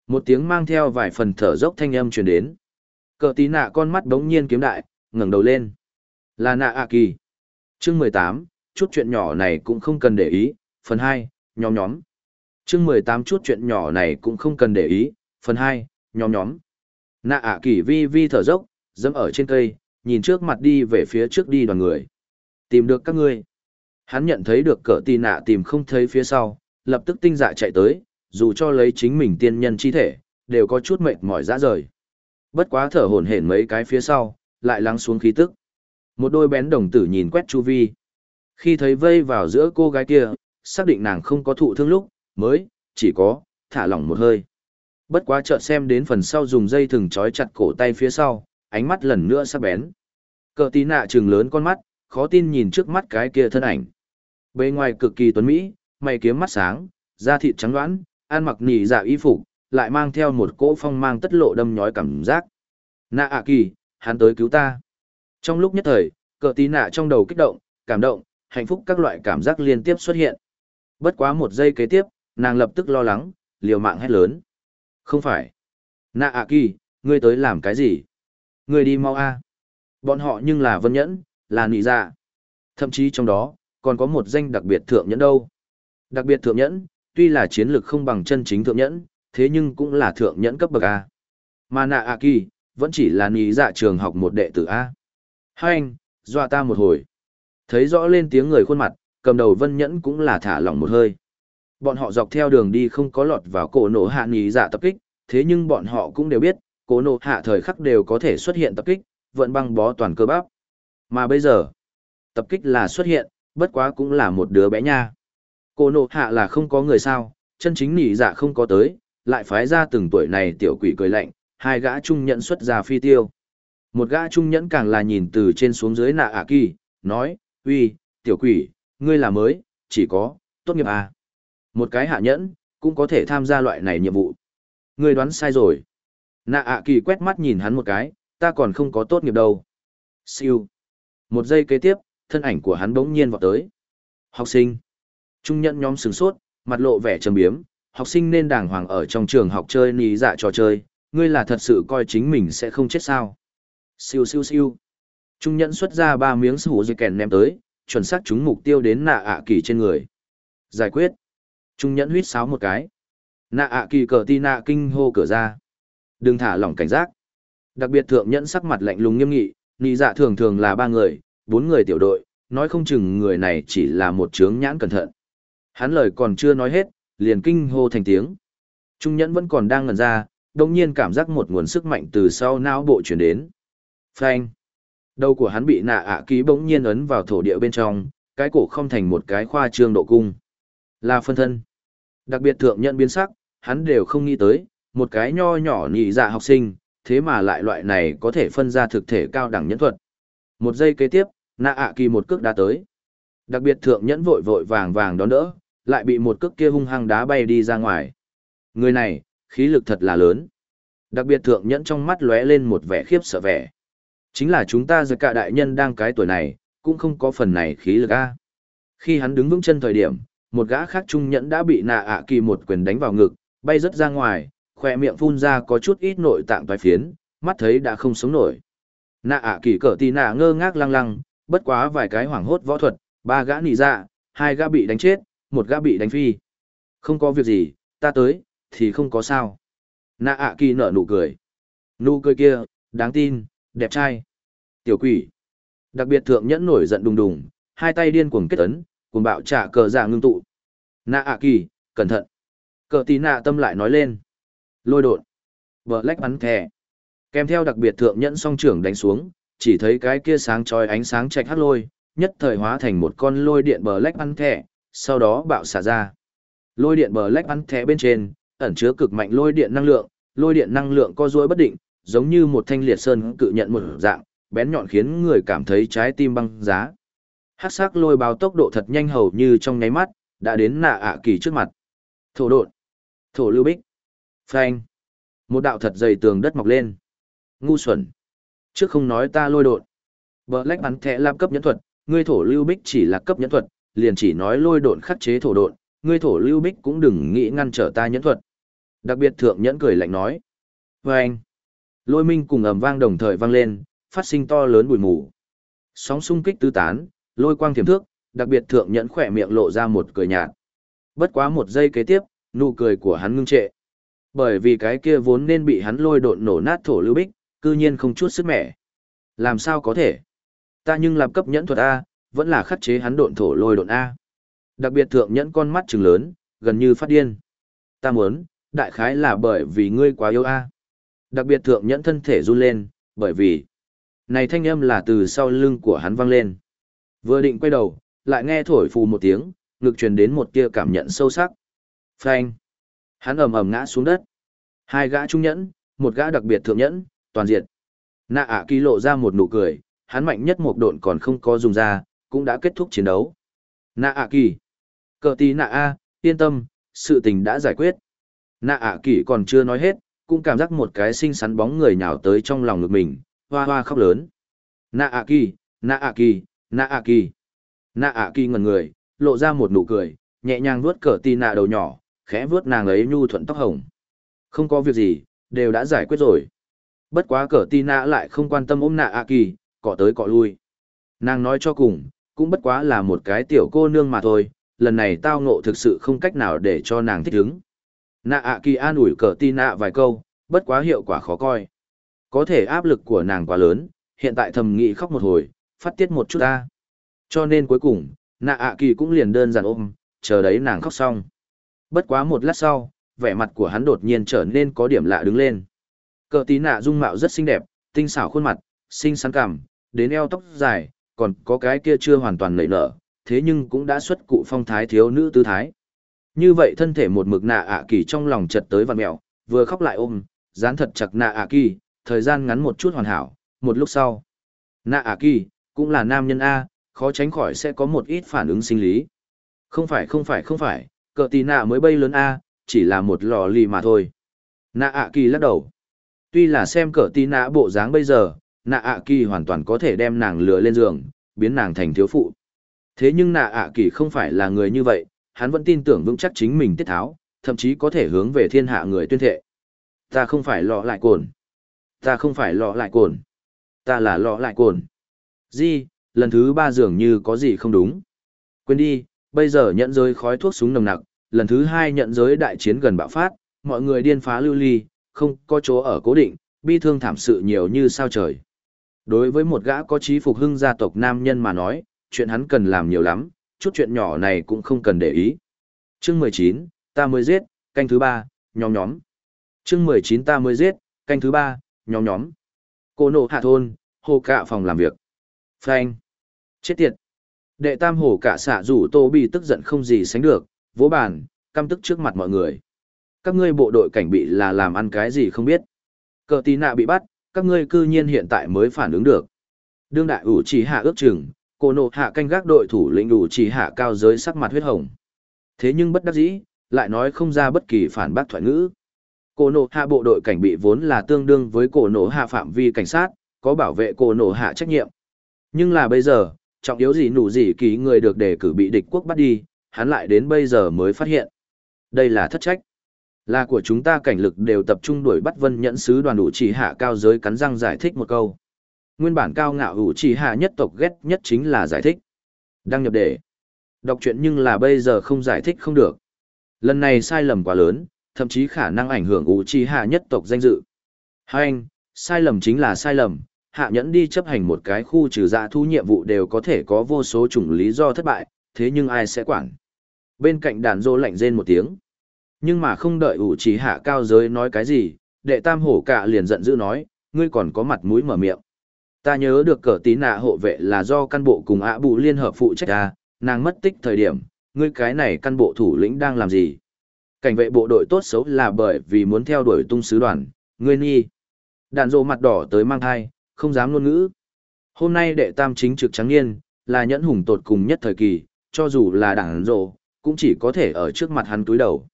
Một tiếng mang theo vài phần thở dốc thanh âm truyền đến. Cờ tí nạ con mắt đống nhiên kiếm đại, ngẩng đầu lên. Là nạ ạ kỳ. Chương mười tám, chút chuyện nhỏ này cũng không cần để ý. Phần hai, nhóm nhóm. Chương mười tám chút chuyện nhỏ này cũng không cần để ý. Phần hai, nhóm nhóm. Nạ ạ kỳ vi vi thở dốc, dẫm ở trên cây, nhìn trước mặt đi về phía trước đi đoàn người. Tìm được các ngươi. Hắn nhận thấy được cỡ tì nạ tìm không thấy phía sau, lập tức tinh dạ chạy tới, dù cho lấy chính mình tiên nhân chi thể, đều có chút mệt mỏi dã rời. Bất quá thở hổn hển mấy cái phía sau, lại lắng xuống khí tức. Một đôi bén đồng tử nhìn quét chu vi. Khi thấy vây vào giữa cô gái kia, xác định nàng không có thụ thương lúc, mới, chỉ có, thả lỏng một hơi. Bất quá chợt xem đến phần sau dùng dây thừng trói chặt cổ tay phía sau, ánh mắt lần nữa sắc bén. Cờ tí nạ chừng lớn con mắt, khó tin nhìn trước mắt cái kia thân ảnh. Bề ngoài cực kỳ tuấn mỹ, mày kiếm mắt sáng, da thịt trắng đoán, ăn mặc nỉ dạ y phục, lại mang theo một cỗ phong mang tất lộ đâm nhói cảm giác. Nạ ạ kỳ, hắn tới cứu ta. Trong lúc nhất thời, cờ tí nạ trong đầu kích động, cảm động, hạnh phúc các loại cảm giác liên tiếp xuất hiện. Bất quá một giây kế tiếp, nàng lập tức lo lắng, liều mạng hét lớn. Không phải. Nạ ạ kỳ, ngươi tới làm cái gì? Ngươi đi mau a. Bọn họ nhưng là vân nhẫn, là nị dạ. Thậm chí trong đó, còn có một danh đặc biệt thượng nhẫn đâu. Đặc biệt thượng nhẫn, tuy là chiến lược không bằng chân chính thượng nhẫn, thế nhưng cũng là thượng nhẫn cấp bậc A. Mà nạ ạ kỳ, vẫn chỉ là nị dạ trường học một đệ tử A. Hai anh, dọa ta một hồi. Thấy rõ lên tiếng người khuôn mặt, cầm đầu vân nhẫn cũng là thả lỏng một hơi. Bọn họ dọc theo đường đi không có lọt vào cổ nổ hạ nghỉ giả tập kích, thế nhưng bọn họ cũng đều biết, cổ nổ hạ thời khắc đều có thể xuất hiện tập kích, vẫn băng bó toàn cơ bắp. Mà bây giờ, tập kích là xuất hiện, bất quá cũng là một đứa bé nha. Cổ nổ hạ là không có người sao, chân chính nghỉ giả không có tới, lại phái ra từng tuổi này tiểu quỷ cười lạnh, hai gã trung nhẫn xuất ra phi tiêu. Một gã trung nhẫn càng là nhìn từ trên xuống dưới nạ ả kỳ, nói, uy, tiểu quỷ, ngươi là mới, chỉ có, tốt nghiệp à. Một cái hạ nhẫn, cũng có thể tham gia loại này nhiệm vụ. Ngươi đoán sai rồi. Nạ ạ kỳ quét mắt nhìn hắn một cái, ta còn không có tốt nghiệp đâu. Siêu. Một giây kế tiếp, thân ảnh của hắn bỗng nhiên vọt tới. Học sinh. Trung nhẫn nhóm sửng sốt, mặt lộ vẻ trầm biếm, học sinh nên đàng hoàng ở trong trường học chơi ní dạ trò chơi, ngươi là thật sự coi chính mình sẽ không chết sao. Siêu siêu siêu. Trung nhẫn xuất ra ba miếng sủ dây kèn ném tới, chuẩn xác chúng mục tiêu đến nạ ạ kỳ trên người. Giải quyết. Trung nhẫn huýt sáo một cái. Nạ ạ kỳ cờ ti nạ kinh hô cửa ra. Đừng thả lỏng cảnh giác. Đặc biệt thượng nhẫn sắc mặt lạnh lùng nghiêm nghị, nị dạ thường thường là ba người, bốn người tiểu đội, nói không chừng người này chỉ là một chướng nhãn cẩn thận. Hắn lời còn chưa nói hết, liền kinh hô thành tiếng. Trung nhẫn vẫn còn đang ngẩn ra, đồng nhiên cảm giác một nguồn sức mạnh từ sau não bộ chuyển đến. Phanh. Đầu của hắn bị nạ ạ ký bỗng nhiên ấn vào thổ địa bên trong, cái cổ không thành một cái khoa trương độ cung. Là phân thân. Đặc biệt thượng nhận biến sắc, hắn đều không nghĩ tới, một cái nho nhỏ nhị dạ học sinh, thế mà lại loại này có thể phân ra thực thể cao đẳng nhẫn thuật. Một giây kế tiếp, nạ ạ kỳ một cước đá tới. Đặc biệt thượng nhẫn vội vội vàng vàng đón đỡ, lại bị một cước kia hung hăng đá bay đi ra ngoài. Người này, khí lực thật là lớn. Đặc biệt thượng nhẫn trong mắt lóe lên một vẻ khiếp sợ vẻ. Chính là chúng ta giờ cả đại nhân đang cái tuổi này, cũng không có phần này khí lực a. Khi hắn đứng vững chân thời điểm, một gã khác trung nhẫn đã bị nạ ạ kỳ một quyền đánh vào ngực, bay rất ra ngoài, khỏe miệng phun ra có chút ít nội tạng toái phiến, mắt thấy đã không sống nổi. Nạ ạ kỳ cỡ tì nạ ngơ ngác lăng lăng, bất quá vài cái hoảng hốt võ thuật, ba gã nị dạ, hai gã bị đánh chết, một gã bị đánh phi. Không có việc gì, ta tới, thì không có sao. Nạ ạ kỳ nở nụ cười. Nụ cười kia, đáng tin, đẹp trai. Tiểu quỷ. Đặc biệt thượng nhẫn nổi giận đùng đùng, hai tay điên cuồng kết ấn, cuồng bạo trả cờ giả ngưng tụ. Nạ ạ kỳ, cẩn thận. Cờ tí nạ tâm lại nói lên. Lôi đột. Vợ lách bắn thẻ. Kèm theo đặc biệt thượng nhẫn song trưởng đánh xuống, chỉ thấy cái kia sáng chói ánh sáng chạch hắt lôi, nhất thời hóa thành một con lôi điện bờ lách bắn thẻ, sau đó bạo xả ra. Lôi điện bờ lách bắn thẻ bên trên, ẩn chứa cực mạnh lôi điện năng lượng, lôi điện năng lượng co duỗi bất định, giống như một thanh liệt sơn cự nhận một dạng, bén nhọn khiến người cảm thấy trái tim băng giá. Hắc sắc lôi báo tốc độ thật nhanh hầu như trong nháy mắt, đã đến nạ ạ kỳ trước mặt. Thổ đột, thổ lưu bích, phanh. Một đạo thật dày tường đất mọc lên. Ngu xuẩn. Trước không nói ta lôi đột. vợ lách bắn thẹ lam cấp nhẫn thuật, ngươi thổ lưu bích chỉ là cấp nhẫn thuật, liền chỉ nói lôi đột khắc chế thổ đột ngươi thổ lưu bích cũng đừng nghĩ ngăn trở ta nhẫn thuật. Đặc biệt thượng nhẫn cười lạnh nói. Và anh, lôi minh cùng ầm vang đồng thời vang lên, phát sinh to lớn bụi mù. Sóng xung kích tứ tán, lôi quang thiểm thước, đặc biệt thượng nhẫn khỏe miệng lộ ra một cười nhạt. Bất quá một giây kế tiếp, nụ cười của hắn ngưng trệ. Bởi vì cái kia vốn nên bị hắn lôi độn nổ nát thổ lưu bích, cư nhiên không chút sức mẻ. Làm sao có thể? Ta nhưng làm cấp nhẫn thuật A, vẫn là khắc chế hắn độn thổ lôi độn A. Đặc biệt thượng nhẫn con mắt trừng lớn, gần như phát điên. Ta muốn, đại khái là bởi vì ngươi quá yêu A. Đặc biệt thượng nhẫn thân thể run lên, bởi vì Này thanh âm là từ sau lưng của hắn vang lên. Vừa định quay đầu, lại nghe thổi phù một tiếng, ngực truyền đến một tia cảm nhận sâu sắc. Phanh. Hắn ầm ầm ngã xuống đất. Hai gã trung nhẫn, một gã đặc biệt thượng nhẫn, toàn diện. Nạ ạ kỳ lộ ra một nụ cười, hắn mạnh nhất một độn còn không có dùng ra, cũng đã kết thúc chiến đấu. Nạ ạ kỳ. Cờ tí nạ a, yên tâm, sự tình đã giải quyết. Nạ ạ kỳ còn chưa nói hết, cũng cảm giác một cái xinh xắn bóng người nhào tới trong lòng ngực mình, hoa hoa khóc lớn. Nạ ạ kỳ, nạ ạ kỳ, nạ ạ kỳ. Nạ ạ kỳ ngẩn người, lộ ra một nụ cười, nhẹ nhàng vuốt cờ tì nạ đầu nhỏ, khẽ vuốt nàng ấy nhu thuận tóc hồng. Không có việc gì, đều đã giải quyết rồi. Bất quá cờ tì nạ lại không quan tâm ôm nạ ạ kỳ, cọ tới cọ lui. Nàng nói cho cùng, cũng bất quá là một cái tiểu cô nương mà thôi, lần này tao ngộ thực sự không cách nào để cho nàng thích ứng. Nạ ạ kỳ an ủi cờ tì nạ vài câu, bất quá hiệu quả khó coi. Có thể áp lực của nàng quá lớn, hiện tại thầm nghĩ khóc một hồi, phát tiết một chút ta. Cho nên cuối cùng, nạ ạ kỳ cũng liền đơn giản ôm, chờ đấy nàng khóc xong. Bất quá một lát sau, vẻ mặt của hắn đột nhiên trở nên có điểm lạ đứng lên. Cờ tí nạ dung mạo rất xinh đẹp, tinh xảo khuôn mặt, xinh xắn cảm, đến eo tóc dài, còn có cái kia chưa hoàn toàn nảy nở, thế nhưng cũng đã xuất cụ phong thái thiếu nữ tư thái. Như vậy thân thể một mực nạ ạ kỳ trong lòng chợt tới vặn mẹo, vừa khóc lại ôm, dán thật chặt nạ ạ kỳ, thời gian ngắn một chút hoàn hảo, một lúc sau. Nạ ạ kỳ, cũng là nam nhân A, khó tránh khỏi sẽ có một ít phản ứng sinh lý. Không phải không phải không phải, cờ tì nạ mới bay lớn A, chỉ là một lò lì mà thôi. Nạ ạ kỳ lắc đầu. Tuy là xem cờ tì nạ bộ dáng bây giờ, nạ ạ kỳ hoàn toàn có thể đem nàng lừa lên giường, biến nàng thành thiếu phụ. Thế nhưng nạ ạ kỳ không phải là người như vậy, hắn vẫn tin tưởng vững chắc chính mình tiết tháo, thậm chí có thể hướng về thiên hạ người tuyên thệ. Ta không phải lọ lại cồn. Ta không phải lọ lại cồn. Ta là lọ lại cồn. Di, lần thứ ba dường như có gì không đúng. Quên đi, bây giờ nhận giới khói thuốc súng nồng nặc, lần thứ hai nhận giới đại chiến gần bạo phát, mọi người điên phá lưu ly, không có chỗ ở cố định, bi thương thảm sự nhiều như sao trời. Đối với một gã có trí phục hưng gia tộc nam nhân mà nói, chuyện hắn cần làm nhiều lắm, chút chuyện nhỏ này cũng không cần để ý. Chương 19, ta mới giết, canh thứ ba, nhóm nhóm. Chương 19 ta mới giết, canh thứ ba, nhóm nhóm. Cô nộ hạ thôn, hồ cạ phòng làm việc. Phanh. Chết tiệt. Đệ tam hổ cả xạ rủ tô bị tức giận không gì sánh được, vỗ bàn, căm tức trước mặt mọi người. Các ngươi bộ đội cảnh bị là làm ăn cái gì không biết. Cờ tí nạ bị bắt, các ngươi cư nhiên hiện tại mới phản ứng được. Đương đại ủ chỉ hạ ước chừng, cô nộ hạ canh gác đội thủ lĩnh ủ chỉ hạ cao giới sắc mặt huyết hồng. Thế nhưng bất đắc dĩ, lại nói không ra bất kỳ phản bác thoại ngữ. Cổ nộ hạ bộ đội cảnh bị vốn là tương đương với cổ nộ hạ phạm vi cảnh sát, có bảo vệ cổ nộ hạ trách nhiệm. Nhưng là bây giờ, trọng yếu gì nụ gì ký người được đề cử bị địch quốc bắt đi, hắn lại đến bây giờ mới phát hiện. Đây là thất trách. Là của chúng ta cảnh lực đều tập trung đuổi bắt vân nhẫn sứ đoàn đủ chỉ hạ cao giới cắn răng giải thích một câu. Nguyên bản cao ngạo ủ chỉ hạ nhất tộc ghét nhất chính là giải thích. Đăng nhập đề. Đọc chuyện nhưng là bây giờ không giải thích không được. Lần này sai lầm quá lớn, thậm chí khả năng ảnh hưởng ủ chỉ hạ nhất tộc danh dự. Hai anh, sai lầm chính là sai lầm, hạ nhẫn đi chấp hành một cái khu trừ dạ thu nhiệm vụ đều có thể có vô số chủng lý do thất bại, thế nhưng ai sẽ quản. Bên cạnh đàn dô lạnh rên một tiếng. Nhưng mà không đợi ủ trí hạ cao giới nói cái gì, đệ tam hổ cả liền giận dữ nói, ngươi còn có mặt mũi mở miệng. Ta nhớ được cờ tí nạ hộ vệ là do căn bộ cùng ạ bụ liên hợp phụ trách ta, nàng mất tích thời điểm, ngươi cái này căn bộ thủ lĩnh đang làm gì? Cảnh vệ bộ đội tốt xấu là bởi vì muốn theo đuổi tung sứ đoàn, ngươi nghi. Đàn dô mặt đỏ tới mang thai, không dám ngôn ngữ. Hôm nay đệ tam chính trực trắng niên, là nhẫn hùng tột cùng nhất thời kỳ, cho dù là đảng rộ, cũng chỉ có thể ở trước mặt hắn túi đầu.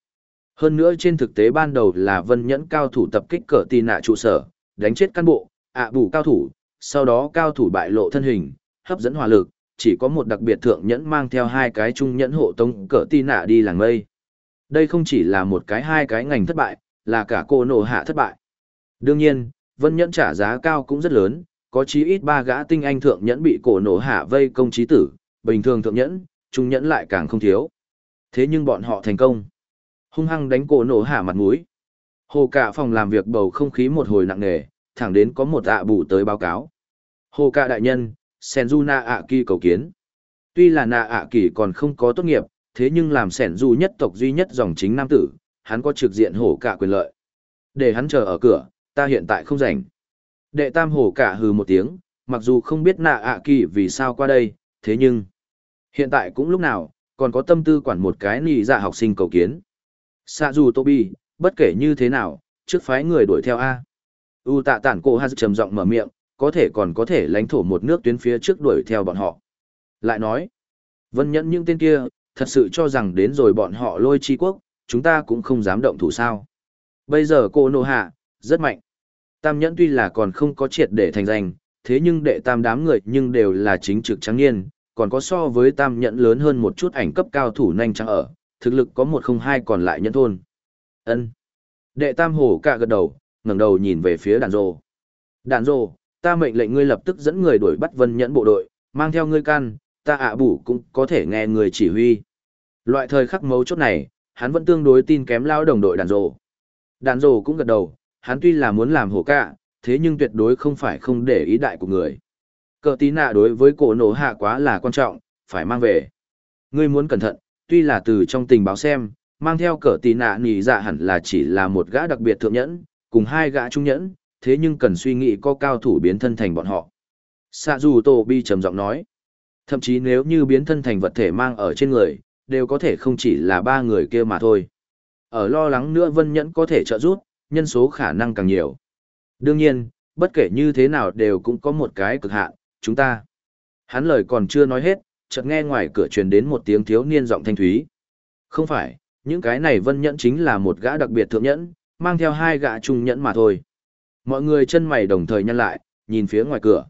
Hơn nữa trên thực tế ban đầu là vân nhẫn cao thủ tập kích cờ tì nạ trụ sở, đánh chết cán bộ, ạ bù cao thủ, sau đó cao thủ bại lộ thân hình, hấp dẫn hỏa lực, chỉ có một đặc biệt thượng nhẫn mang theo hai cái trung nhẫn hộ tông cờ tì nạ đi làng mây. Đây không chỉ là một cái hai cái ngành thất bại, là cả cô nổ hạ thất bại. Đương nhiên, vân nhẫn trả giá cao cũng rất lớn, có chí ít ba gã tinh anh thượng nhẫn bị cổ nổ hạ vây công trí tử, bình thường thượng nhẫn, trung nhẫn lại càng không thiếu. Thế nhưng bọn họ thành công. Hung hăng đánh cổ nổ hạ mặt mũi. Hồ cả phòng làm việc bầu không khí một hồi nặng nề, thẳng đến có một ạ bù tới báo cáo. Hồ cả đại nhân, Senju ạ kỳ cầu kiến. Tuy là Na ạ kỳ còn không có tốt nghiệp, thế nhưng làm sẻn du nhất tộc duy nhất dòng chính nam tử, hắn có trực diện hổ cả quyền lợi. Để hắn chờ ở cửa, ta hiện tại không rảnh. Đệ tam hổ cả hừ một tiếng, mặc dù không biết nạ ạ kỳ vì sao qua đây, thế nhưng, hiện tại cũng lúc nào, còn có tâm tư quản một cái nì dạ học sinh cầu kiến. xa dù Tobi, bất kể như thế nào, trước phái người đuổi theo A. U tạ tản cổ hạt trầm giọng mở miệng, có thể còn có thể lãnh thổ một nước tuyến phía trước đuổi theo bọn họ. Lại nói, vân nhẫn những tên kia, thật sự cho rằng đến rồi bọn họ lôi chi quốc, chúng ta cũng không dám động thủ sao. Bây giờ cô nô hạ, rất mạnh. Tam nhẫn tuy là còn không có triệt để thành danh, thế nhưng đệ tam đám người nhưng đều là chính trực trắng niên, còn có so với tam nhẫn lớn hơn một chút ảnh cấp cao thủ nhanh trắng ở, thực lực có một không hai còn lại nhẫn thôn. ân Đệ tam hổ cả gật đầu, ngẩng đầu nhìn về phía đàn rồ. Đàn rồ, ta mệnh lệnh ngươi lập tức dẫn người đuổi bắt vân nhẫn bộ đội, mang theo ngươi can, ta ạ bủ cũng có thể nghe người chỉ huy. Loại thời khắc mấu chốt này, hắn vẫn tương đối tin kém lao đồng đội đàn rồ. Đàn rồ cũng gật đầu, hắn tuy là muốn làm hổ cả, thế nhưng tuyệt đối không phải không để ý đại của người. Cờ tí nạ đối với cổ nổ hạ quá là quan trọng, phải mang về. Ngươi muốn cẩn thận, tuy là từ trong tình báo xem, mang theo cờ tí nạ nỉ dạ hẳn là chỉ là một gã đặc biệt thượng nhẫn, cùng hai gã trung nhẫn, thế nhưng cần suy nghĩ có cao thủ biến thân thành bọn họ. Sạ dù Tô Bi trầm giọng nói, thậm chí nếu như biến thân thành vật thể mang ở trên người, đều có thể không chỉ là ba người kia mà thôi. Ở lo lắng nữa vân nhẫn có thể trợ giúp, nhân số khả năng càng nhiều. Đương nhiên, bất kể như thế nào đều cũng có một cái cực hạn, chúng ta. Hắn lời còn chưa nói hết, chợt nghe ngoài cửa truyền đến một tiếng thiếu niên giọng thanh thúy. Không phải, những cái này vân nhẫn chính là một gã đặc biệt thượng nhẫn, mang theo hai gã trung nhẫn mà thôi. Mọi người chân mày đồng thời nhăn lại, nhìn phía ngoài cửa.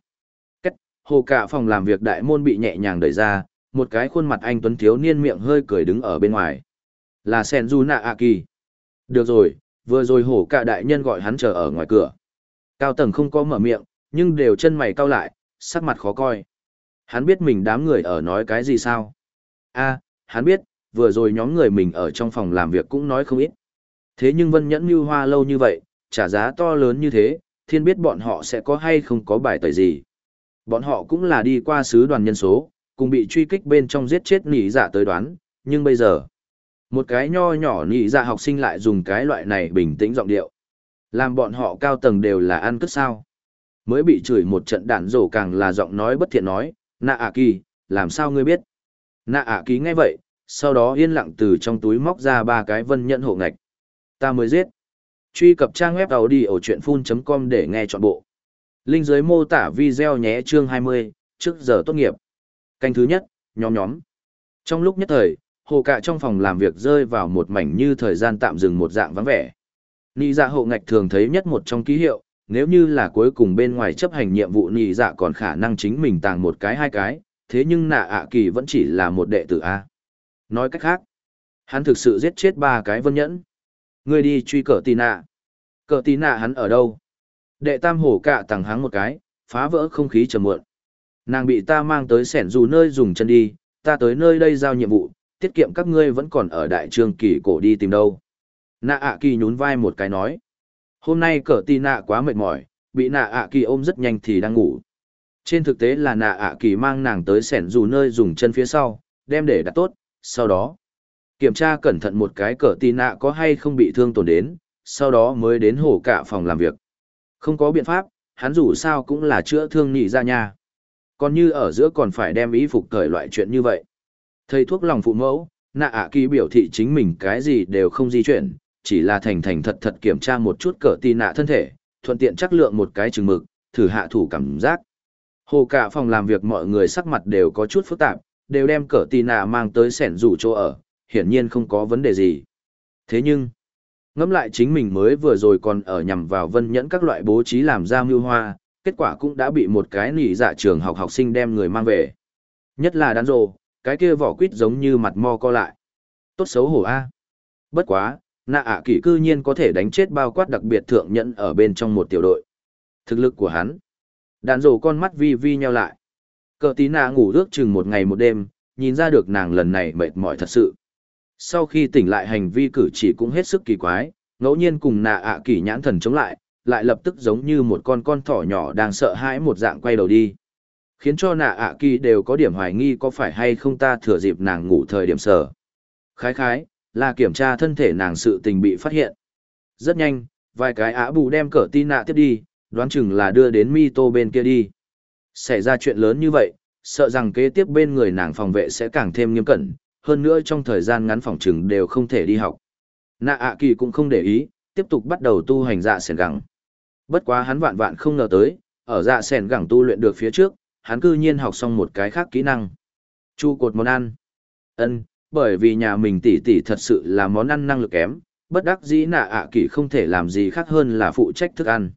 Cách, hồ cả phòng làm việc đại môn bị nhẹ nhàng đẩy ra, một cái khuôn mặt anh tuấn thiếu niên miệng hơi cười đứng ở bên ngoài. Là Senju Naaki. Được rồi, vừa rồi hổ cả đại nhân gọi hắn chờ ở ngoài cửa. Cao tầng không có mở miệng, nhưng đều chân mày cau lại, sắc mặt khó coi. Hắn biết mình đám người ở nói cái gì sao? a hắn biết, vừa rồi nhóm người mình ở trong phòng làm việc cũng nói không ít. Thế nhưng Vân Nhẫn Như Hoa lâu như vậy, trả giá to lớn như thế, thiên biết bọn họ sẽ có hay không có bài tẩy gì. Bọn họ cũng là đi qua sứ đoàn nhân số, cùng bị truy kích bên trong giết chết nỉ giả tới đoán, nhưng bây giờ, một cái nho nhỏ nhị dạ học sinh lại dùng cái loại này bình tĩnh giọng điệu. Làm bọn họ cao tầng đều là ăn cất sao. Mới bị chửi một trận đạn rổ càng là giọng nói bất thiện nói, nạ ạ kỳ, làm sao ngươi biết? Nạ ạ kỳ nghe vậy, sau đó yên lặng từ trong túi móc ra ba cái vân nhận hộ ngạch. Ta mới giết. Truy cập trang web đầu đi ở chuyện full.com để nghe trọn bộ. Linh dưới mô tả video nhé chương 20, trước giờ tốt nghiệp. Canh thứ nhất, nhóm nhóm. Trong lúc nhất thời, hồ cạ trong phòng làm việc rơi vào một mảnh như thời gian tạm dừng một dạng vắng vẻ. Nị dạ hộ ngạch thường thấy nhất một trong ký hiệu, nếu như là cuối cùng bên ngoài chấp hành nhiệm vụ nị dạ còn khả năng chính mình tàng một cái hai cái, thế nhưng nạ ạ kỳ vẫn chỉ là một đệ tử A. Nói cách khác, hắn thực sự giết chết ba cái vân nhẫn. Ngươi đi truy cờ tì nạ. Cờ tì nạ hắn ở đâu? Đệ tam hổ cạ tàng háng một cái, phá vỡ không khí trầm muộn. Nàng bị ta mang tới sẻn dù nơi dùng chân đi, ta tới nơi đây giao nhiệm vụ, tiết kiệm các ngươi vẫn còn ở đại trương kỳ cổ đi tìm đâu. Nạ ạ kỳ nhún vai một cái nói. Hôm nay cờ tì nạ quá mệt mỏi, bị nạ ạ kỳ ôm rất nhanh thì đang ngủ. Trên thực tế là nạ ạ kỳ mang nàng tới sẻn dù nơi dùng chân phía sau, đem để đặt tốt, sau đó kiểm tra cẩn thận một cái cờ tì nạ có hay không bị thương tổn đến, sau đó mới đến hổ cả phòng làm việc. Không có biện pháp, hắn dù sao cũng là chữa thương nhị ra nha. Còn như ở giữa còn phải đem ý phục cởi loại chuyện như vậy. Thầy thuốc lòng phụ mẫu, nạ ạ kỳ biểu thị chính mình cái gì đều không di chuyển, chỉ là thành thành thật thật kiểm tra một chút cỡ tì nạ thân thể, thuận tiện chắc lượng một cái chừng mực, thử hạ thủ cảm giác. Hồ cả phòng làm việc mọi người sắc mặt đều có chút phức tạp, đều đem cỡ tì nạ mang tới sẻn rủ chỗ ở, hiển nhiên không có vấn đề gì. Thế nhưng, ngẫm lại chính mình mới vừa rồi còn ở nhằm vào vân nhẫn các loại bố trí làm ra mưu hoa, kết quả cũng đã bị một cái nỉ dạ trường học học sinh đem người mang về. Nhất là đán rồ, cái kia vỏ quýt giống như mặt mo co lại. Tốt xấu hổ A. Bất quá, nạ ạ kỳ cư nhiên có thể đánh chết bao quát đặc biệt thượng nhẫn ở bên trong một tiểu đội. Thực lực của hắn. Đàn rồ con mắt vi vi nheo lại. Cờ tí nạ ngủ ước chừng một ngày một đêm, nhìn ra được nàng lần này mệt mỏi thật sự. Sau khi tỉnh lại hành vi cử chỉ cũng hết sức kỳ quái, ngẫu nhiên cùng nạ ạ kỳ nhãn thần chống lại, lại lập tức giống như một con con thỏ nhỏ đang sợ hãi một dạng quay đầu đi. Khiến cho nạ ạ kỳ đều có điểm hoài nghi có phải hay không ta thừa dịp nàng ngủ thời điểm sở. Khái khái, là kiểm tra thân thể nàng sự tình bị phát hiện. Rất nhanh, vài cái ạ bù đem cỡ tin nạ tiếp đi, đoán chừng là đưa đến mi tô bên kia đi. Xảy ra chuyện lớn như vậy, sợ rằng kế tiếp bên người nàng phòng vệ sẽ càng thêm nghiêm cẩn, hơn nữa trong thời gian ngắn phòng chừng đều không thể đi học. Nạ ạ kỳ cũng không để ý, tiếp tục bắt đầu tu hành dạ sẻn gẳng. Bất quá hắn vạn vạn không ngờ tới, ở dạ sẻn gẳng tu luyện được phía trước, hắn cư nhiên học xong một cái khác kỹ năng. Chu cột món ăn. Ân, bởi vì nhà mình tỷ tỷ thật sự là món ăn năng lực kém, bất đắc dĩ nạ ạ kỳ không thể làm gì khác hơn là phụ trách thức ăn.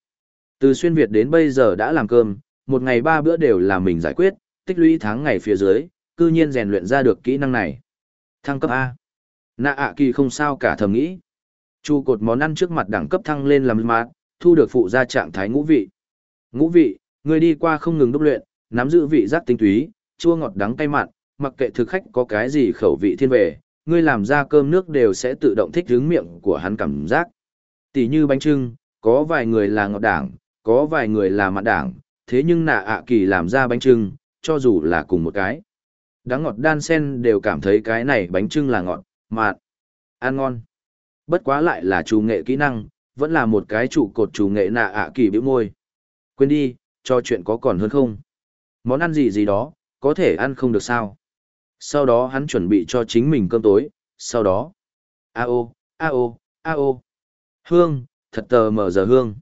Từ xuyên Việt đến bây giờ đã làm cơm, một ngày ba bữa đều là mình giải quyết, tích lũy tháng ngày phía dưới, cư nhiên rèn luyện ra được kỹ năng này. Thăng cấp A. Nạ ạ kỳ không sao cả thầm nghĩ. Chu cột món ăn trước mặt đẳng cấp thăng lên làm mát, thu được phụ ra trạng thái ngũ vị. Ngũ vị, người đi qua không ngừng đúc luyện, nắm giữ vị giác tinh túy, chua ngọt đắng cay mặn, mặc kệ thực khách có cái gì khẩu vị thiên về, ngươi làm ra cơm nước đều sẽ tự động thích hướng miệng của hắn cảm giác. Tỷ như bánh trưng, có vài người là ngọt đảng, có vài người là mặn đảng, thế nhưng nạ ạ kỳ làm ra bánh trưng, cho dù là cùng một cái. Đắng ngọt đan sen đều cảm thấy cái này bánh trưng là ngọt, mặn, ăn ngon. Bất quá lại là chủ nghệ kỹ năng, vẫn là một cái trụ cột chủ nghệ nạ ạ kỳ biểu môi. Quên đi, cho chuyện có còn hơn không? Món ăn gì gì đó, có thể ăn không được sao? Sau đó hắn chuẩn bị cho chính mình cơm tối, sau đó. A ô, a ô, a ô. Hương, thật tờ mở giờ hương.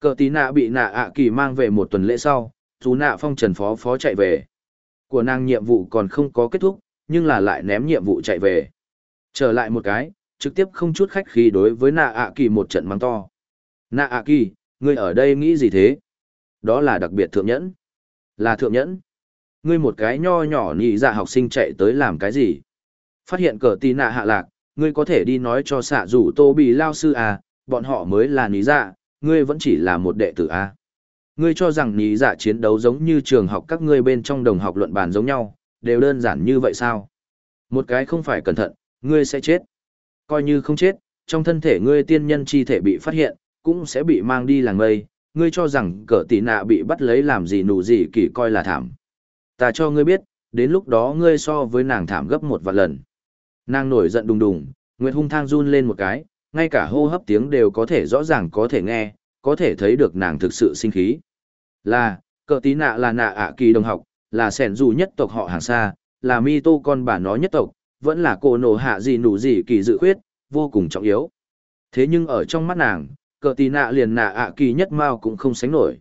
Cờ tí nạ bị nạ ạ kỳ mang về một tuần lễ sau, chú nạ phong trần phó phó chạy về. Của nàng nhiệm vụ còn không có kết thúc, nhưng là lại ném nhiệm vụ chạy về. Trở lại một cái, trực tiếp không chút khách khí đối với nạ ạ kỳ một trận mắng to. Nạ ạ kỳ, ngươi ở đây nghĩ gì thế? Đó là đặc biệt thượng nhẫn. Là thượng nhẫn. Ngươi một cái nho nhỏ nhị dạ học sinh chạy tới làm cái gì? Phát hiện cờ tì nạ hạ lạc, ngươi có thể đi nói cho xạ rủ tô bị lao sư à, bọn họ mới là nhị dạ, ngươi vẫn chỉ là một đệ tử à. Ngươi cho rằng nhị dạ chiến đấu giống như trường học các ngươi bên trong đồng học luận bàn giống nhau, đều đơn giản như vậy sao? Một cái không phải cẩn thận, ngươi sẽ chết. Coi như không chết, trong thân thể ngươi tiên nhân chi thể bị phát hiện, cũng sẽ bị mang đi làng mây. Ngươi cho rằng cờ tỷ nạ bị bắt lấy làm gì nụ gì kỳ coi là thảm. Ta cho ngươi biết, đến lúc đó ngươi so với nàng thảm gấp một vạn lần. Nàng nổi giận đùng đùng, Nguyệt hung thang run lên một cái, ngay cả hô hấp tiếng đều có thể rõ ràng có thể nghe, có thể thấy được nàng thực sự sinh khí. Là, cờ tí nạ là nạ ạ kỳ đồng học, là sẻn dù nhất tộc họ hàng xa, là mi tô con bà nó nhất tộc, vẫn là cô nổ hạ gì nụ gì kỳ dự khuyết, vô cùng trọng yếu. Thế nhưng ở trong mắt nàng, cờ tì nạ liền nạ ạ kỳ nhất mao cũng không sánh nổi.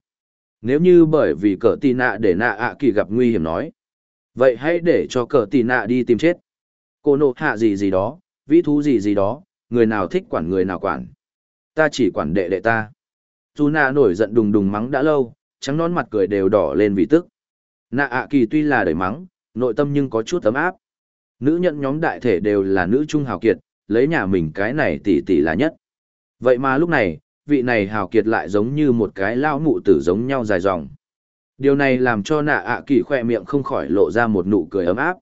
Nếu như bởi vì cờ tì nạ để nạ ạ kỳ gặp nguy hiểm nói. Vậy hãy để cho cờ tì nạ đi tìm chết. Cô nộ hạ gì gì đó, vĩ thú gì gì đó, người nào thích quản người nào quản. Ta chỉ quản đệ đệ ta. Dù nạ nổi giận đùng đùng mắng đã lâu, trắng nón mặt cười đều đỏ lên vì tức. Nạ ạ kỳ tuy là đẩy mắng, nội tâm nhưng có chút ấm áp. Nữ nhận nhóm đại thể đều là nữ trung hào kiệt, lấy nhà mình cái này tỷ tỷ là nhất. Vậy mà lúc này, vị này hào kiệt lại giống như một cái lao mụ tử giống nhau dài dòng. Điều này làm cho nạ ạ kỳ khoe miệng không khỏi lộ ra một nụ cười ấm áp.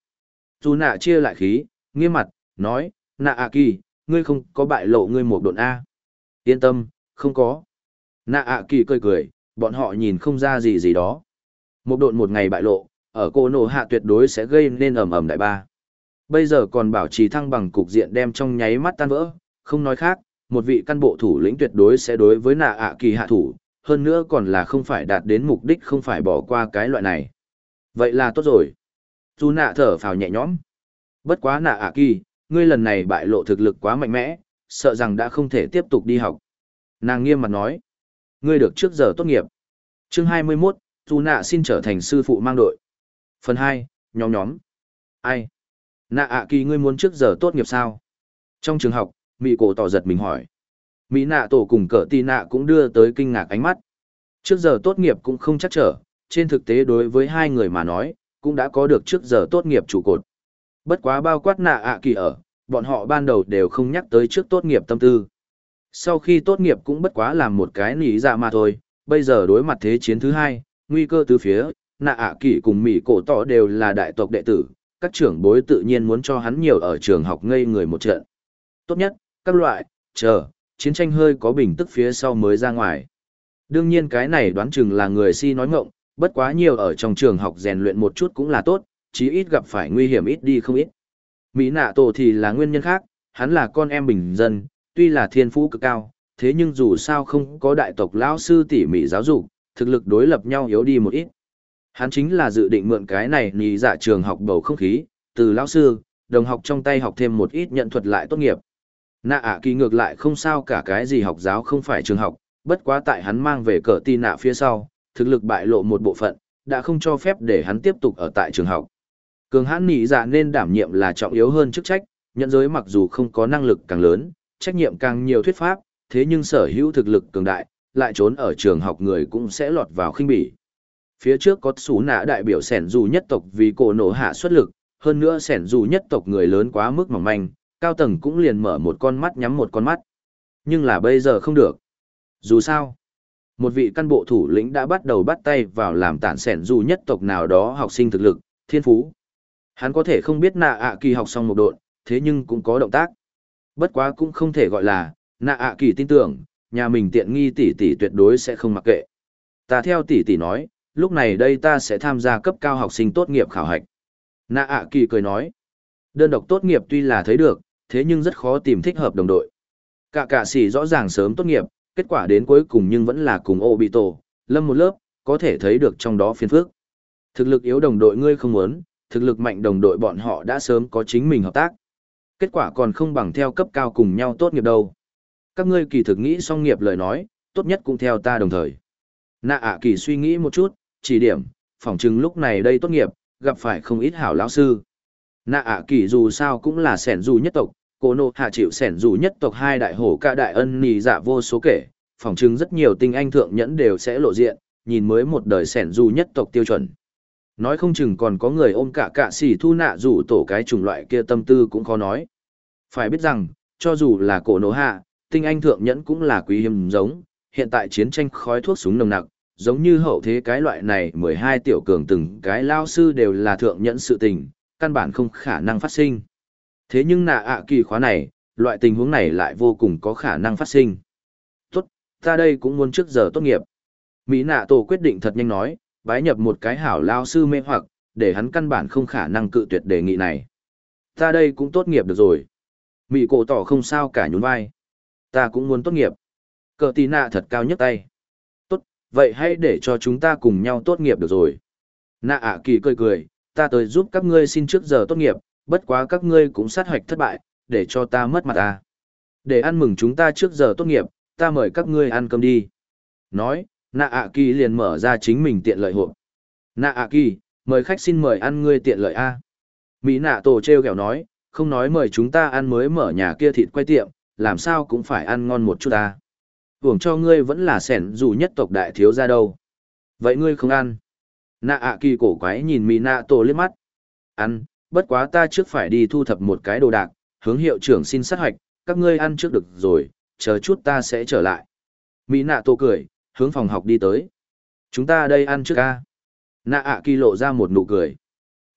Dù nạ chia lại khí, nghiêm mặt, nói, nạ ạ kỳ, ngươi không có bại lộ ngươi một độn A. Yên tâm, không có. Nạ ạ kỳ cười cười, bọn họ nhìn không ra gì gì đó. Một độn một ngày bại lộ, ở cô nổ hạ tuyệt đối sẽ gây nên ầm ầm đại ba. Bây giờ còn bảo trì thăng bằng cục diện đem trong nháy mắt tan vỡ, không nói khác, một vị căn bộ thủ lĩnh tuyệt đối sẽ đối với nạ ạ kỳ hạ thủ, hơn nữa còn là không phải đạt đến mục đích không phải bỏ qua cái loại này. Vậy là tốt rồi. Dù nạ thở phào nhẹ nhõm. Bất quá nạ ạ kỳ, ngươi lần này bại lộ thực lực quá mạnh mẽ, sợ rằng đã không thể tiếp tục đi học. Nàng nghiêm mặt nói. Ngươi được trước giờ tốt nghiệp. Chương 21, dù nạ xin trở thành sư phụ mang đội. Phần 2, nhóm nhóm. Ai? Nạ ạ kỳ ngươi muốn trước giờ tốt nghiệp sao? Trong trường học, mỹ cổ tỏ giật mình hỏi. Mỹ nạ tổ cùng cỡ tì nạ cũng đưa tới kinh ngạc ánh mắt. Trước giờ tốt nghiệp cũng không chắc trở, trên thực tế đối với hai người mà nói, cũng đã có được trước giờ tốt nghiệp trụ cột. Bất quá bao quát nạ ạ kỳ ở, bọn họ ban đầu đều không nhắc tới trước tốt nghiệp tâm tư. Sau khi tốt nghiệp cũng bất quá làm một cái nỉ dạ mà thôi, bây giờ đối mặt thế chiến thứ hai, nguy cơ từ phía nạ ạ kỳ cùng mỹ cổ tỏ đều là đại tộc đệ tử, các trưởng bối tự nhiên muốn cho hắn nhiều ở trường học ngây người một trận. Tốt nhất các loại, chờ, chiến tranh hơi có bình tức phía sau mới ra ngoài. Đương nhiên cái này đoán chừng là người si nói ngộng, bất quá nhiều ở trong trường học rèn luyện một chút cũng là tốt, chí ít gặp phải nguy hiểm ít đi không ít. Mỹ nạ tổ thì là nguyên nhân khác, hắn là con em bình dân, tuy là thiên phú cực cao, thế nhưng dù sao không có đại tộc lão sư tỉ mỉ giáo dục, thực lực đối lập nhau yếu đi một ít. Hắn chính là dự định mượn cái này nhì dạ trường học bầu không khí, từ lão sư, đồng học trong tay học thêm một ít nhận thuật lại tốt nghiệp. Nạ ạ kỳ ngược lại không sao cả cái gì học giáo không phải trường học, bất quá tại hắn mang về cờ tin nạ phía sau, thực lực bại lộ một bộ phận, đã không cho phép để hắn tiếp tục ở tại trường học. Cường hãn nị dạ nên đảm nhiệm là trọng yếu hơn chức trách, nhận giới mặc dù không có năng lực càng lớn, trách nhiệm càng nhiều thuyết pháp, thế nhưng sở hữu thực lực cường đại, lại trốn ở trường học người cũng sẽ lọt vào khinh bỉ. Phía trước có xú nạ đại biểu sẻn dù nhất tộc vì cổ nổ hạ xuất lực, hơn nữa sẻn dù nhất tộc người lớn quá mức mỏng manh, cao tầng cũng liền mở một con mắt nhắm một con mắt. Nhưng là bây giờ không được. Dù sao, một vị căn bộ thủ lĩnh đã bắt đầu bắt tay vào làm tản sẻn dù nhất tộc nào đó học sinh thực lực, thiên phú. Hắn có thể không biết nạ ạ kỳ học xong một độn, thế nhưng cũng có động tác. Bất quá cũng không thể gọi là, nạ ạ kỳ tin tưởng, nhà mình tiện nghi tỷ tỷ tuyệt đối sẽ không mặc kệ. Ta theo tỷ tỷ nói, lúc này đây ta sẽ tham gia cấp cao học sinh tốt nghiệp khảo hạch. Nạ ạ kỳ cười nói, đơn độc tốt nghiệp tuy là thấy được, thế nhưng rất khó tìm thích hợp đồng đội. Cả cả sĩ rõ ràng sớm tốt nghiệp, kết quả đến cuối cùng nhưng vẫn là cùng Obito, lâm một lớp, có thể thấy được trong đó phiên phước. Thực lực yếu đồng đội ngươi không muốn, thực lực mạnh đồng đội bọn họ đã sớm có chính mình hợp tác. Kết quả còn không bằng theo cấp cao cùng nhau tốt nghiệp đâu. Các ngươi kỳ thực nghĩ xong nghiệp lời nói, tốt nhất cũng theo ta đồng thời. Nạ ạ kỳ suy nghĩ một chút, chỉ điểm, phỏng chừng lúc này đây tốt nghiệp, gặp phải không ít hảo lão sư. Nạ ạ kỳ dù sao cũng là sẻn dù nhất tộc, cô nộ hạ chịu sẻn dù nhất tộc hai đại hổ ca đại ân nì dạ vô số kể, phỏng chừng rất nhiều tinh anh thượng nhẫn đều sẽ lộ diện, nhìn mới một đời sẻn dù nhất tộc tiêu chuẩn. Nói không chừng còn có người ôm cả cạ xỉ thu nạ rủ tổ cái chủng loại kia tâm tư cũng khó nói. Phải biết rằng, cho dù là cổ nổ hạ, tinh anh thượng nhẫn cũng là quý hiếm giống, hiện tại chiến tranh khói thuốc súng nồng nặc, giống như hậu thế cái loại này 12 tiểu cường từng cái lao sư đều là thượng nhẫn sự tình, căn bản không khả năng phát sinh. Thế nhưng nạ ạ kỳ khóa này, loại tình huống này lại vô cùng có khả năng phát sinh. Tốt, ta đây cũng muốn trước giờ tốt nghiệp. Mỹ nạ tổ quyết định thật nhanh nói, bái nhập một cái hảo lao sư mê hoặc, để hắn căn bản không khả năng cự tuyệt đề nghị này. Ta đây cũng tốt nghiệp được rồi. Mỹ cổ tỏ không sao cả nhún vai. Ta cũng muốn tốt nghiệp. Cờ tì nạ thật cao nhất tay. Tốt, vậy hãy để cho chúng ta cùng nhau tốt nghiệp được rồi. Nạ ạ kỳ cười cười, ta tới giúp các ngươi xin trước giờ tốt nghiệp, bất quá các ngươi cũng sát hoạch thất bại, để cho ta mất mặt ta. Để ăn mừng chúng ta trước giờ tốt nghiệp, ta mời các ngươi ăn cơm đi. Nói, nạ ạ kỳ liền mở ra chính mình tiện lợi hộp. Nạ ạ kỳ, mời khách xin mời ăn ngươi tiện lợi A. Mỹ nạ tổ treo kẹo nói, không nói mời chúng ta ăn mới mở nhà kia thịt quay tiệm, làm sao cũng phải ăn ngon một chút ta. Hưởng cho ngươi vẫn là sẻn dù nhất tộc đại thiếu ra đâu. Vậy ngươi không ăn. Nạ ạ kỳ cổ quái nhìn Mỹ nạ tổ liếc mắt. Ăn, bất quá ta trước phải đi thu thập một cái đồ đạc, hướng hiệu trưởng xin sát hoạch, các ngươi ăn trước được rồi, chờ chút ta sẽ trở lại. Mỹ nạ tổ cười, hướng phòng học đi tới. Chúng ta đây ăn trước ca. Nạ ạ kỳ lộ ra một nụ cười.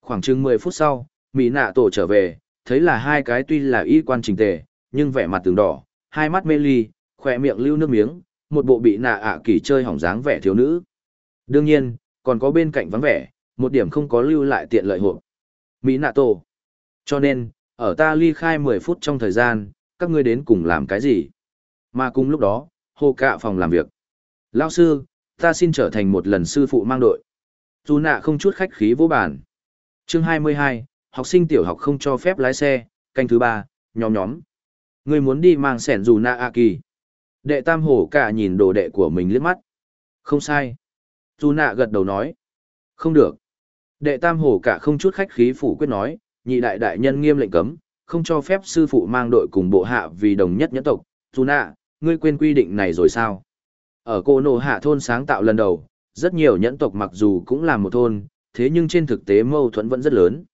Khoảng chừng 10 phút sau, Mỹ nạ tổ trở về, thấy là hai cái tuy là y quan trình tề, nhưng vẻ mặt tường đỏ, hai mắt mê ly, khoe miệng lưu nước miếng, một bộ bị nạ ạ kỳ chơi hỏng dáng vẻ thiếu nữ. Đương nhiên, còn có bên cạnh vắng vẻ, một điểm không có lưu lại tiện lợi hộp. Mỹ nạ tổ. Cho nên, ở ta ly khai 10 phút trong thời gian, các ngươi đến cùng làm cái gì? Mà cùng lúc đó, hồ cạ phòng làm việc. Lao sư, ta xin trở thành một lần sư phụ mang đội. Dù nạ không chút khách khí vô bản. Chương 22, học sinh tiểu học không cho phép lái xe, canh thứ ba, nhóm nhóm. Người muốn đi mang sẻn dù nạ a kỳ. Đệ tam hổ cả nhìn đồ đệ của mình liếc mắt. Không sai. Dù nạ gật đầu nói. Không được. Đệ tam hổ cả không chút khách khí phủ quyết nói, nhị đại đại nhân nghiêm lệnh cấm, không cho phép sư phụ mang đội cùng bộ hạ vì đồng nhất nhẫn tộc. Dù nạ, ngươi quên quy định này rồi sao? Ở cô nộ hạ thôn sáng tạo lần đầu, rất nhiều nhẫn tộc mặc dù cũng là một thôn, thế nhưng trên thực tế mâu thuẫn vẫn rất lớn.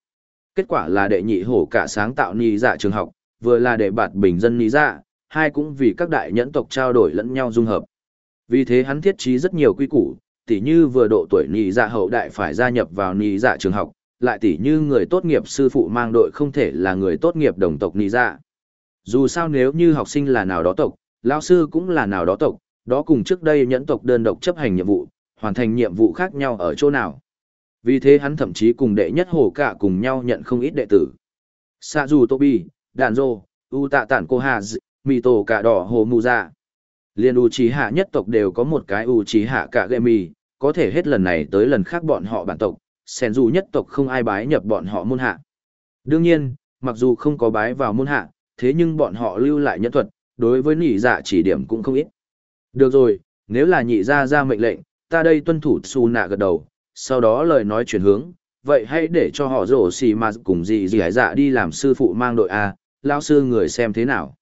Kết quả là đệ nhị hổ cả sáng tạo ni dạ trường học, vừa là đệ bạt bình dân ni dạ, hai cũng vì các đại nhẫn tộc trao đổi lẫn nhau dung hợp. Vì thế hắn thiết trí rất nhiều quy củ, tỉ như vừa độ tuổi nhị dạ hậu đại phải gia nhập vào nhị dạ trường học, lại tỉ như người tốt nghiệp sư phụ mang đội không thể là người tốt nghiệp đồng tộc nhị dạ. Dù sao nếu như học sinh là nào đó tộc, lao sư cũng là nào đó tộc, đó cùng trước đây nhẫn tộc đơn độc chấp hành nhiệm vụ, hoàn thành nhiệm vụ khác nhau ở chỗ nào. Vì thế hắn thậm chí cùng đệ nhất hồ cả cùng nhau nhận không ít đệ tử. Sa dù Tobi, Đàn Rô, U Tạ Tản Cô Hà Mì Tổ Cả Đỏ Hồ Mù Dạ. Liên U Trí Hạ nhất tộc đều có một cái U Trí Hạ Cả Gệ Mì, có thể hết lần này tới lần khác bọn họ bản tộc, sen dù nhất tộc không ai bái nhập bọn họ môn hạ. Đương nhiên, mặc dù không có bái vào môn hạ, thế nhưng bọn họ lưu lại nhân thuật, đối với nhị dạ chỉ điểm cũng không ít. Được rồi, nếu là nhị ra ra mệnh lệnh, ta đây tuân thủ su nạ gật đầu, sau đó lời nói chuyển hướng, vậy hãy để cho họ rổ xì mà cùng gì gì hải dạ đi làm sư phụ mang đội A, lao sư người xem thế nào.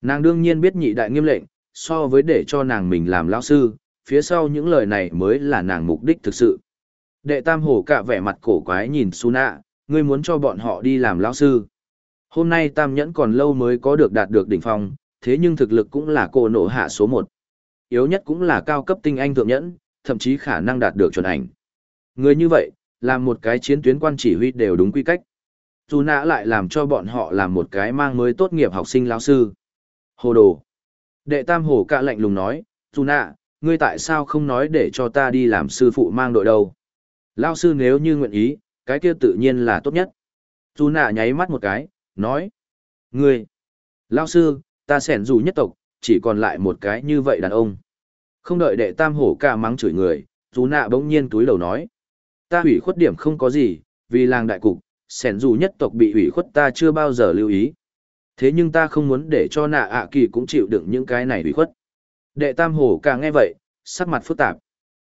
Nàng đương nhiên biết nhị đại nghiêm lệnh, so với để cho nàng mình làm lao sư, phía sau những lời này mới là nàng mục đích thực sự. Đệ tam hổ cả vẻ mặt cổ quái nhìn su nạ, ngươi muốn cho bọn họ đi làm lão sư. Hôm nay tam nhẫn còn lâu mới có được đạt được đỉnh phong, thế nhưng thực lực cũng là cô nổ hạ số một yếu nhất cũng là cao cấp tinh anh thượng nhẫn, thậm chí khả năng đạt được chuẩn ảnh. Người như vậy, làm một cái chiến tuyến quan chỉ huy đều đúng quy cách. Dù nã lại làm cho bọn họ làm một cái mang mới tốt nghiệp học sinh lão sư. Hồ đồ. Đệ tam hổ cả lạnh lùng nói, dù ngươi tại sao không nói để cho ta đi làm sư phụ mang đội đâu? Lão sư nếu như nguyện ý, cái kia tự nhiên là tốt nhất. Dù nạ nháy mắt một cái, nói. Ngươi. Lão sư, ta sẻn dù nhất tộc, chỉ còn lại một cái như vậy đàn ông. Không đợi đệ tam hổ ca mắng chửi người, Tu nạ bỗng nhiên túi đầu nói. Ta hủy khuất điểm không có gì, vì làng đại cục, sẻn dù nhất tộc bị hủy khuất ta chưa bao giờ lưu ý. Thế nhưng ta không muốn để cho nạ ạ kỳ cũng chịu đựng những cái này hủy khuất. Đệ tam hổ cả nghe vậy, sắc mặt phức tạp.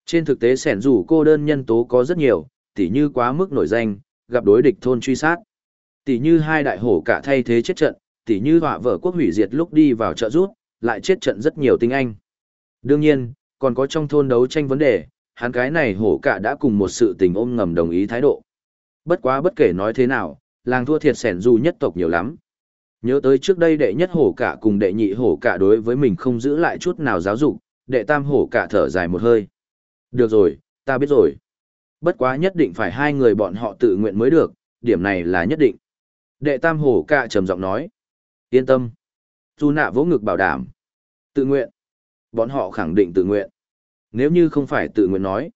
Trên thực tế sẻn rủ cô đơn nhân tố có rất nhiều, tỉ như quá mức nổi danh, gặp đối địch thôn truy sát. Tỉ như hai đại hổ cả thay thế chết trận, tỉ như họa vợ quốc hủy diệt lúc đi vào trợ rút, lại chết trận rất nhiều tinh anh. Đương nhiên, còn có trong thôn đấu tranh vấn đề, hắn cái này hổ cả đã cùng một sự tình ôm ngầm đồng ý thái độ. Bất quá bất kể nói thế nào, làng thua thiệt sẻn dù nhất tộc nhiều lắm. Nhớ tới trước đây đệ nhất hổ cả cùng đệ nhị hổ cả đối với mình không giữ lại chút nào giáo dục, đệ tam hổ cả thở dài một hơi. Được rồi, ta biết rồi. Bất quá nhất định phải hai người bọn họ tự nguyện mới được, điểm này là nhất định. Đệ tam hổ cả trầm giọng nói. Yên tâm. Dù nạ vỗ ngực bảo đảm. Tự nguyện. Bọn họ khẳng định tự nguyện. Nếu như không phải tự nguyện nói.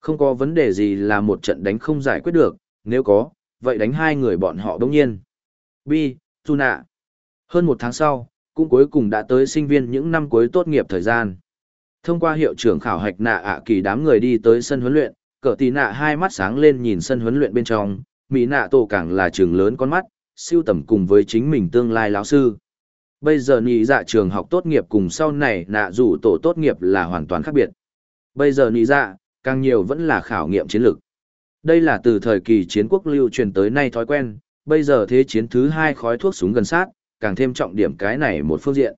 Không có vấn đề gì là một trận đánh không giải quyết được, nếu có, vậy đánh hai người bọn họ đông nhiên. Bi, Thu nạ. Hơn một tháng sau, cũng cuối cùng đã tới sinh viên những năm cuối tốt nghiệp thời gian. Thông qua hiệu trưởng khảo hạch nạ ạ kỳ đám người đi tới sân huấn luyện, cờ tì nạ hai mắt sáng lên nhìn sân huấn luyện bên trong, mỹ nạ tổ càng là trường lớn con mắt, siêu tầm cùng với chính mình tương lai lão sư. Bây giờ nị dạ trường học tốt nghiệp cùng sau này nạ rủ tổ tốt nghiệp là hoàn toàn khác biệt. Bây giờ nị dạ, càng nhiều vẫn là khảo nghiệm chiến lược. Đây là từ thời kỳ chiến quốc lưu truyền tới nay thói quen, bây giờ thế chiến thứ hai khói thuốc súng gần sát, càng thêm trọng điểm cái này một phương diện.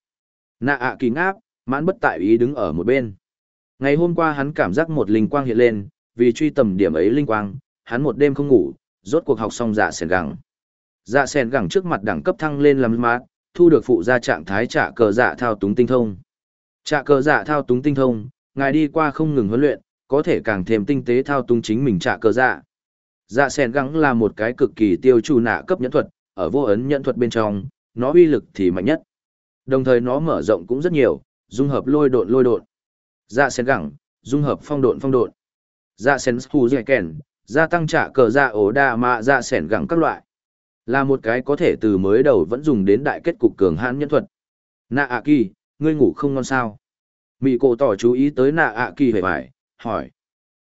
Nạ ạ kỳ ngáp, mãn bất tại ý đứng ở một bên. Ngày hôm qua hắn cảm giác một linh quang hiện lên, vì truy tầm điểm ấy linh quang, hắn một đêm không ngủ, rốt cuộc học xong dạ sèn gẳng. Dạ sèn gẳng trước mặt đẳng cấp thăng lên làm mát, thu được phụ ra trạng thái trả cờ dạ thao túng tinh thông. Trả cờ dạ thao túng tinh thông, ngài đi qua không ngừng huấn luyện, có thể càng thêm tinh tế thao túng chính mình trả cờ dạ. Dạ sen gắng là một cái cực kỳ tiêu chủ nạ cấp nhẫn thuật, ở vô ấn nhẫn thuật bên trong, nó uy lực thì mạnh nhất. Đồng thời nó mở rộng cũng rất nhiều, dung hợp lôi độn lôi độn. Dạ sen gẳng, dung hợp phong độn phong độn. Dạ sen hù dẻ kèn, gia tăng trả cờ dạ ổ đa mạ dạ sen gẳng các loại. Là một cái có thể từ mới đầu vẫn dùng đến đại kết cục cường hãn nhẫn thuật. Nạ ạ kỳ, ngươi ngủ không ngon sao? Mị cổ tỏ chú ý tới nạ ạ kỳ hề vải, hỏi.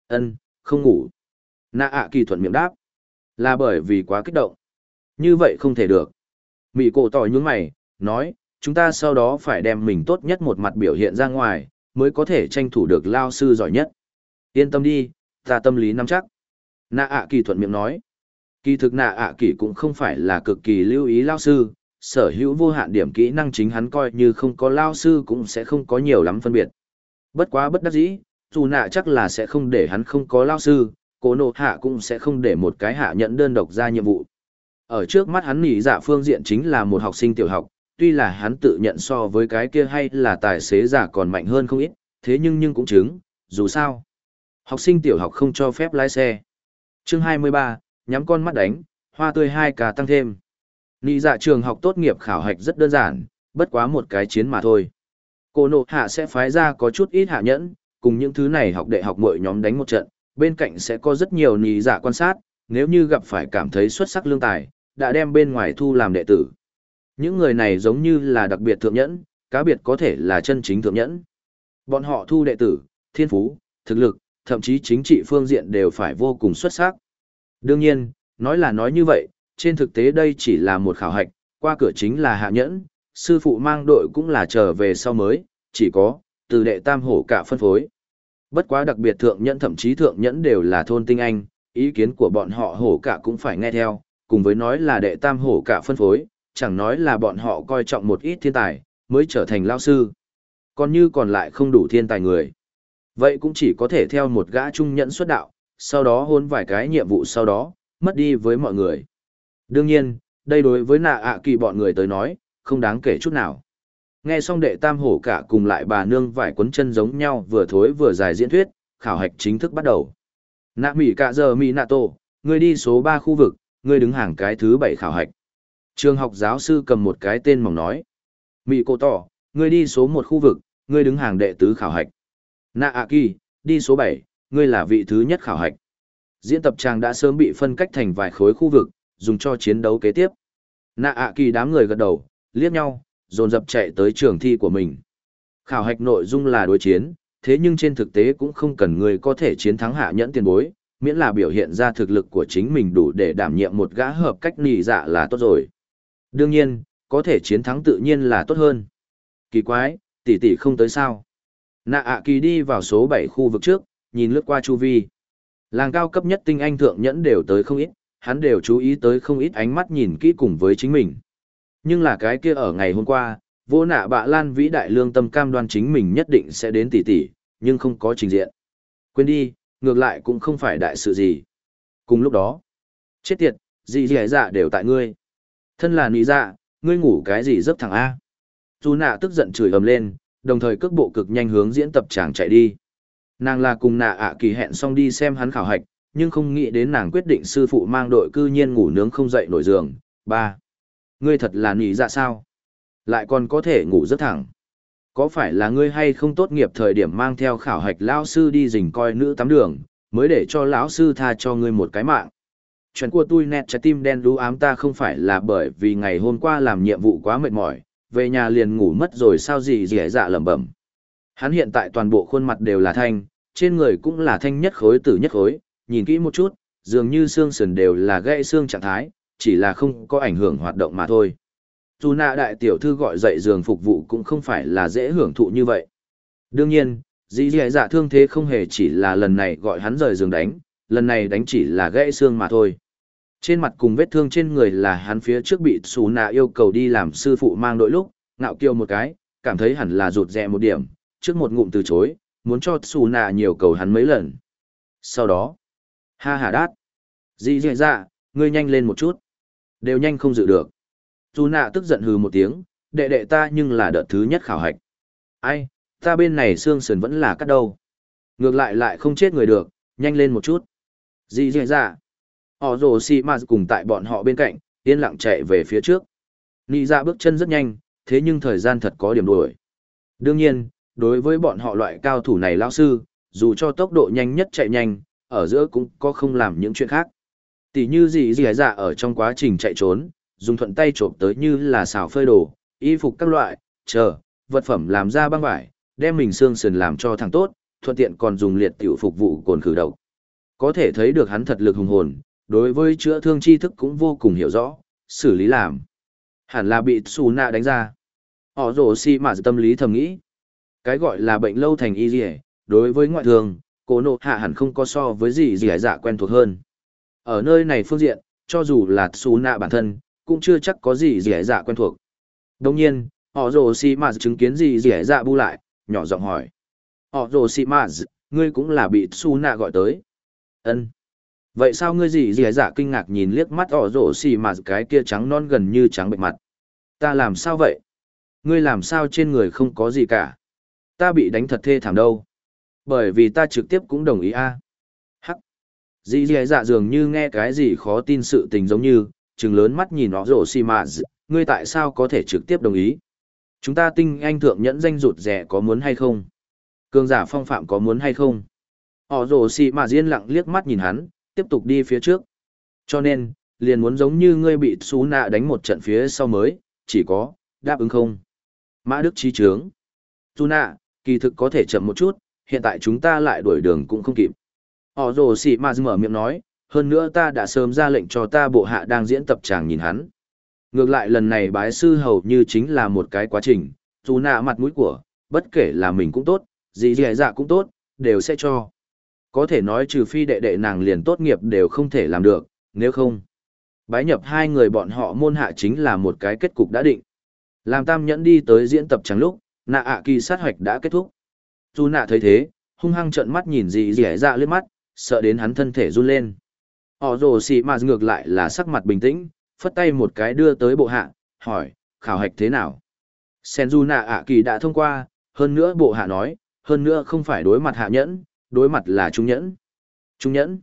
ân không ngủ. Nạ ạ kỳ thuận miệng đáp. Là bởi vì quá kích động. Như vậy không thể được. Mỹ cổ tỏ nhún mày, nói, chúng ta sau đó phải đem mình tốt nhất một mặt biểu hiện ra ngoài, mới có thể tranh thủ được lao sư giỏi nhất. Yên tâm đi, ta tâm lý nắm chắc. Nạ ạ kỳ thuận miệng nói. Kỳ thực nạ ạ kỳ cũng không phải là cực kỳ lưu ý lao sư, sở hữu vô hạn điểm kỹ năng chính hắn coi như không có lao sư cũng sẽ không có nhiều lắm phân biệt. Bất quá bất đắc dĩ, dù nạ chắc là sẽ không để hắn không có lao sư, Cô nộ hạ cũng sẽ không để một cái hạ nhận đơn độc ra nhiệm vụ. Ở trước mắt hắn nỉ dạ phương diện chính là một học sinh tiểu học, tuy là hắn tự nhận so với cái kia hay là tài xế giả còn mạnh hơn không ít, thế nhưng nhưng cũng chứng, dù sao. Học sinh tiểu học không cho phép lái xe. Chương 23, nhắm con mắt đánh, hoa tươi hai cả tăng thêm. Nị dạ trường học tốt nghiệp khảo hạch rất đơn giản, bất quá một cái chiến mà thôi. Cô nộ hạ sẽ phái ra có chút ít hạ nhẫn, cùng những thứ này học đệ học mỗi nhóm đánh một trận, bên cạnh sẽ có rất nhiều nì giả quan sát, nếu như gặp phải cảm thấy xuất sắc lương tài, đã đem bên ngoài thu làm đệ tử. Những người này giống như là đặc biệt thượng nhẫn, cá biệt có thể là chân chính thượng nhẫn. Bọn họ thu đệ tử, thiên phú, thực lực, thậm chí chính trị phương diện đều phải vô cùng xuất sắc. Đương nhiên, nói là nói như vậy, trên thực tế đây chỉ là một khảo hạch, qua cửa chính là hạ nhẫn, sư phụ mang đội cũng là trở về sau mới, chỉ có, từ đệ tam hổ cả phân phối. Bất quá đặc biệt thượng nhẫn thậm chí thượng nhẫn đều là thôn tinh anh, ý kiến của bọn họ hổ cả cũng phải nghe theo, cùng với nói là đệ tam hổ cả phân phối, chẳng nói là bọn họ coi trọng một ít thiên tài, mới trở thành lao sư. Còn như còn lại không đủ thiên tài người. Vậy cũng chỉ có thể theo một gã trung nhẫn xuất đạo, sau đó hôn vài cái nhiệm vụ sau đó, mất đi với mọi người. Đương nhiên, đây đối với nạ ạ kỳ bọn người tới nói, không đáng kể chút nào. Nghe xong đệ tam hổ cả cùng lại bà nương vải cuốn chân giống nhau vừa thối vừa dài diễn thuyết, khảo hạch chính thức bắt đầu. Nạ mỉ cả giờ mỉ nạ tổ, người đi số 3 khu vực, người đứng hàng cái thứ 7 khảo hạch. Trường học giáo sư cầm một cái tên mỏng nói. Mỉ cô tỏ, người đi số 1 khu vực, người đứng hàng đệ tứ khảo hạch. Nạ ạ kỳ, đi số 7, ngươi là vị thứ nhất khảo hạch. Diễn tập trang đã sớm bị phân cách thành vài khối khu vực, dùng cho chiến đấu kế tiếp. Nạ ạ kỳ đám người gật đầu, liếc nhau, dồn dập chạy tới trường thi của mình. Khảo hạch nội dung là đối chiến, thế nhưng trên thực tế cũng không cần người có thể chiến thắng hạ nhẫn tiền bối, miễn là biểu hiện ra thực lực của chính mình đủ để đảm nhiệm một gã hợp cách nì dạ là tốt rồi. Đương nhiên, có thể chiến thắng tự nhiên là tốt hơn. Kỳ quái, tỷ tỷ không tới sao. Nạ ạ kỳ đi vào số 7 khu vực trước, nhìn lướt qua chu vi. Làng cao cấp nhất tinh anh thượng nhẫn đều tới không ít, hắn đều chú ý tới không ít ánh mắt nhìn kỹ cùng với chính mình. Nhưng là cái kia ở ngày hôm qua, vô nạ bạ lan vĩ đại lương tâm cam đoan chính mình nhất định sẽ đến tỷ tỷ, nhưng không có trình diện. Quên đi, ngược lại cũng không phải đại sự gì. Cùng lúc đó, chết tiệt, gì gì dạ đều tại ngươi. Thân là nị dạ, ngươi ngủ cái gì giấc thẳng A. Dù nạ tức giận chửi ầm lên, đồng thời cước bộ cực nhanh hướng diễn tập chàng chạy đi. Nàng là cùng nạ ạ kỳ hẹn xong đi xem hắn khảo hạch, nhưng không nghĩ đến nàng quyết định sư phụ mang đội cư nhiên ngủ nướng không dậy nổi giường. ba Ngươi thật là nỉ dạ sao? Lại còn có thể ngủ rất thẳng. Có phải là ngươi hay không tốt nghiệp thời điểm mang theo khảo hạch lão sư đi rình coi nữ tắm đường, mới để cho lão sư tha cho ngươi một cái mạng? Chuyện của tôi nét trái tim đen đú ám ta không phải là bởi vì ngày hôm qua làm nhiệm vụ quá mệt mỏi, về nhà liền ngủ mất rồi sao gì gì dạ lẩm bẩm. Hắn hiện tại toàn bộ khuôn mặt đều là thanh, trên người cũng là thanh nhất khối tử nhất khối, nhìn kỹ một chút, dường như xương sườn đều là gãy xương trạng thái, chỉ là không có ảnh hưởng hoạt động mà thôi. Dù nạ đại tiểu thư gọi dậy giường phục vụ cũng không phải là dễ hưởng thụ như vậy. Đương nhiên, dĩ dẻ dạ thương thế không hề chỉ là lần này gọi hắn rời giường đánh, lần này đánh chỉ là gãy xương mà thôi. Trên mặt cùng vết thương trên người là hắn phía trước bị xú nạ yêu cầu đi làm sư phụ mang đội lúc, ngạo kiêu một cái, cảm thấy hẳn là rụt rè một điểm, trước một ngụm từ chối, muốn cho xù nạ nhiều cầu hắn mấy lần. Sau đó, ha ha đát, dĩ dẻ dạ, ngươi nhanh lên một chút. Đều nhanh không dự được. Dù nạ tức giận hừ một tiếng, đệ đệ ta nhưng là đợt thứ nhất khảo hạch. Ai, ta bên này xương sườn vẫn là cắt đâu. Ngược lại lại không chết người được, nhanh lên một chút. Dì dì dạ. Họ rồ xì mà cùng tại bọn họ bên cạnh, yên lặng chạy về phía trước. Nị dạ bước chân rất nhanh, thế nhưng thời gian thật có điểm đuổi. Đương nhiên, đối với bọn họ loại cao thủ này lao sư, dù cho tốc độ nhanh nhất chạy nhanh, ở giữa cũng có không làm những chuyện khác. Tỷ như gì gì dạ ở trong quá trình chạy trốn, dùng thuận tay trộm tới như là xào phơi đồ, y phục các loại, chờ, vật phẩm làm ra băng vải, đem mình xương sườn làm cho thằng tốt, thuận tiện còn dùng liệt tiểu phục vụ cồn khử độc. Có thể thấy được hắn thật lực hùng hồn, đối với chữa thương tri thức cũng vô cùng hiểu rõ, xử lý làm. Hẳn là bị xù nạ đánh ra. Họ rổ si mà tâm lý thầm nghĩ. Cái gọi là bệnh lâu thành y dì đối với ngoại thường, cố nộ hạ hẳn không có so với gì gì dạ quen thuộc hơn. Ở nơi này phương diện, cho dù là xù nạ bản thân, cũng chưa chắc có gì gì dạ quen thuộc. Đồng nhiên, họ rồ xì mà chứng kiến gì gì dạ bu lại, nhỏ giọng hỏi. Họ rồ xì mà ngươi cũng là bị xù nạ gọi tới. ân Vậy sao ngươi gì gì dạ kinh ngạc nhìn liếc mắt họ rồ xì mà cái kia trắng non gần như trắng bệnh mặt. Ta làm sao vậy? Ngươi làm sao trên người không có gì cả? Ta bị đánh thật thê thảm đâu. Bởi vì ta trực tiếp cũng đồng ý a. Dì dì dạ dường như nghe cái gì khó tin sự tình giống như, trừng lớn mắt nhìn nó rổ xì mà ngươi tại sao có thể trực tiếp đồng ý? Chúng ta tinh anh thượng nhẫn danh rụt rẻ có muốn hay không? Cường giả phong phạm có muốn hay không? Họ rổ xì mà diên lặng liếc mắt nhìn hắn, tiếp tục đi phía trước. Cho nên, liền muốn giống như ngươi bị xú nạ đánh một trận phía sau mới, chỉ có, đáp ứng không? Mã Đức trí trướng. Xú nạ, kỳ thực có thể chậm một chút, hiện tại chúng ta lại đuổi đường cũng không kịp. Họ rồ xì mà mở miệng nói, hơn nữa ta đã sớm ra lệnh cho ta bộ hạ đang diễn tập chàng nhìn hắn. Ngược lại lần này bái sư hầu như chính là một cái quá trình, dù nạ mặt mũi của, bất kể là mình cũng tốt, gì gì dạ cũng tốt, đều sẽ cho. Có thể nói trừ phi đệ đệ nàng liền tốt nghiệp đều không thể làm được, nếu không. Bái nhập hai người bọn họ môn hạ chính là một cái kết cục đã định. Làm tam nhẫn đi tới diễn tập trắng lúc, nạ ạ kỳ sát hoạch đã kết thúc. Dù nạ thấy thế, hung hăng trợn mắt nhìn dì gì dạ lướt mắt, sợ đến hắn thân thể run lên. Họ rồ xì mà ngược lại là sắc mặt bình tĩnh, phất tay một cái đưa tới bộ hạ, hỏi, khảo hạch thế nào? Senjuna ạ kỳ đã thông qua, hơn nữa bộ hạ nói, hơn nữa không phải đối mặt hạ nhẫn, đối mặt là trung nhẫn. Trung nhẫn.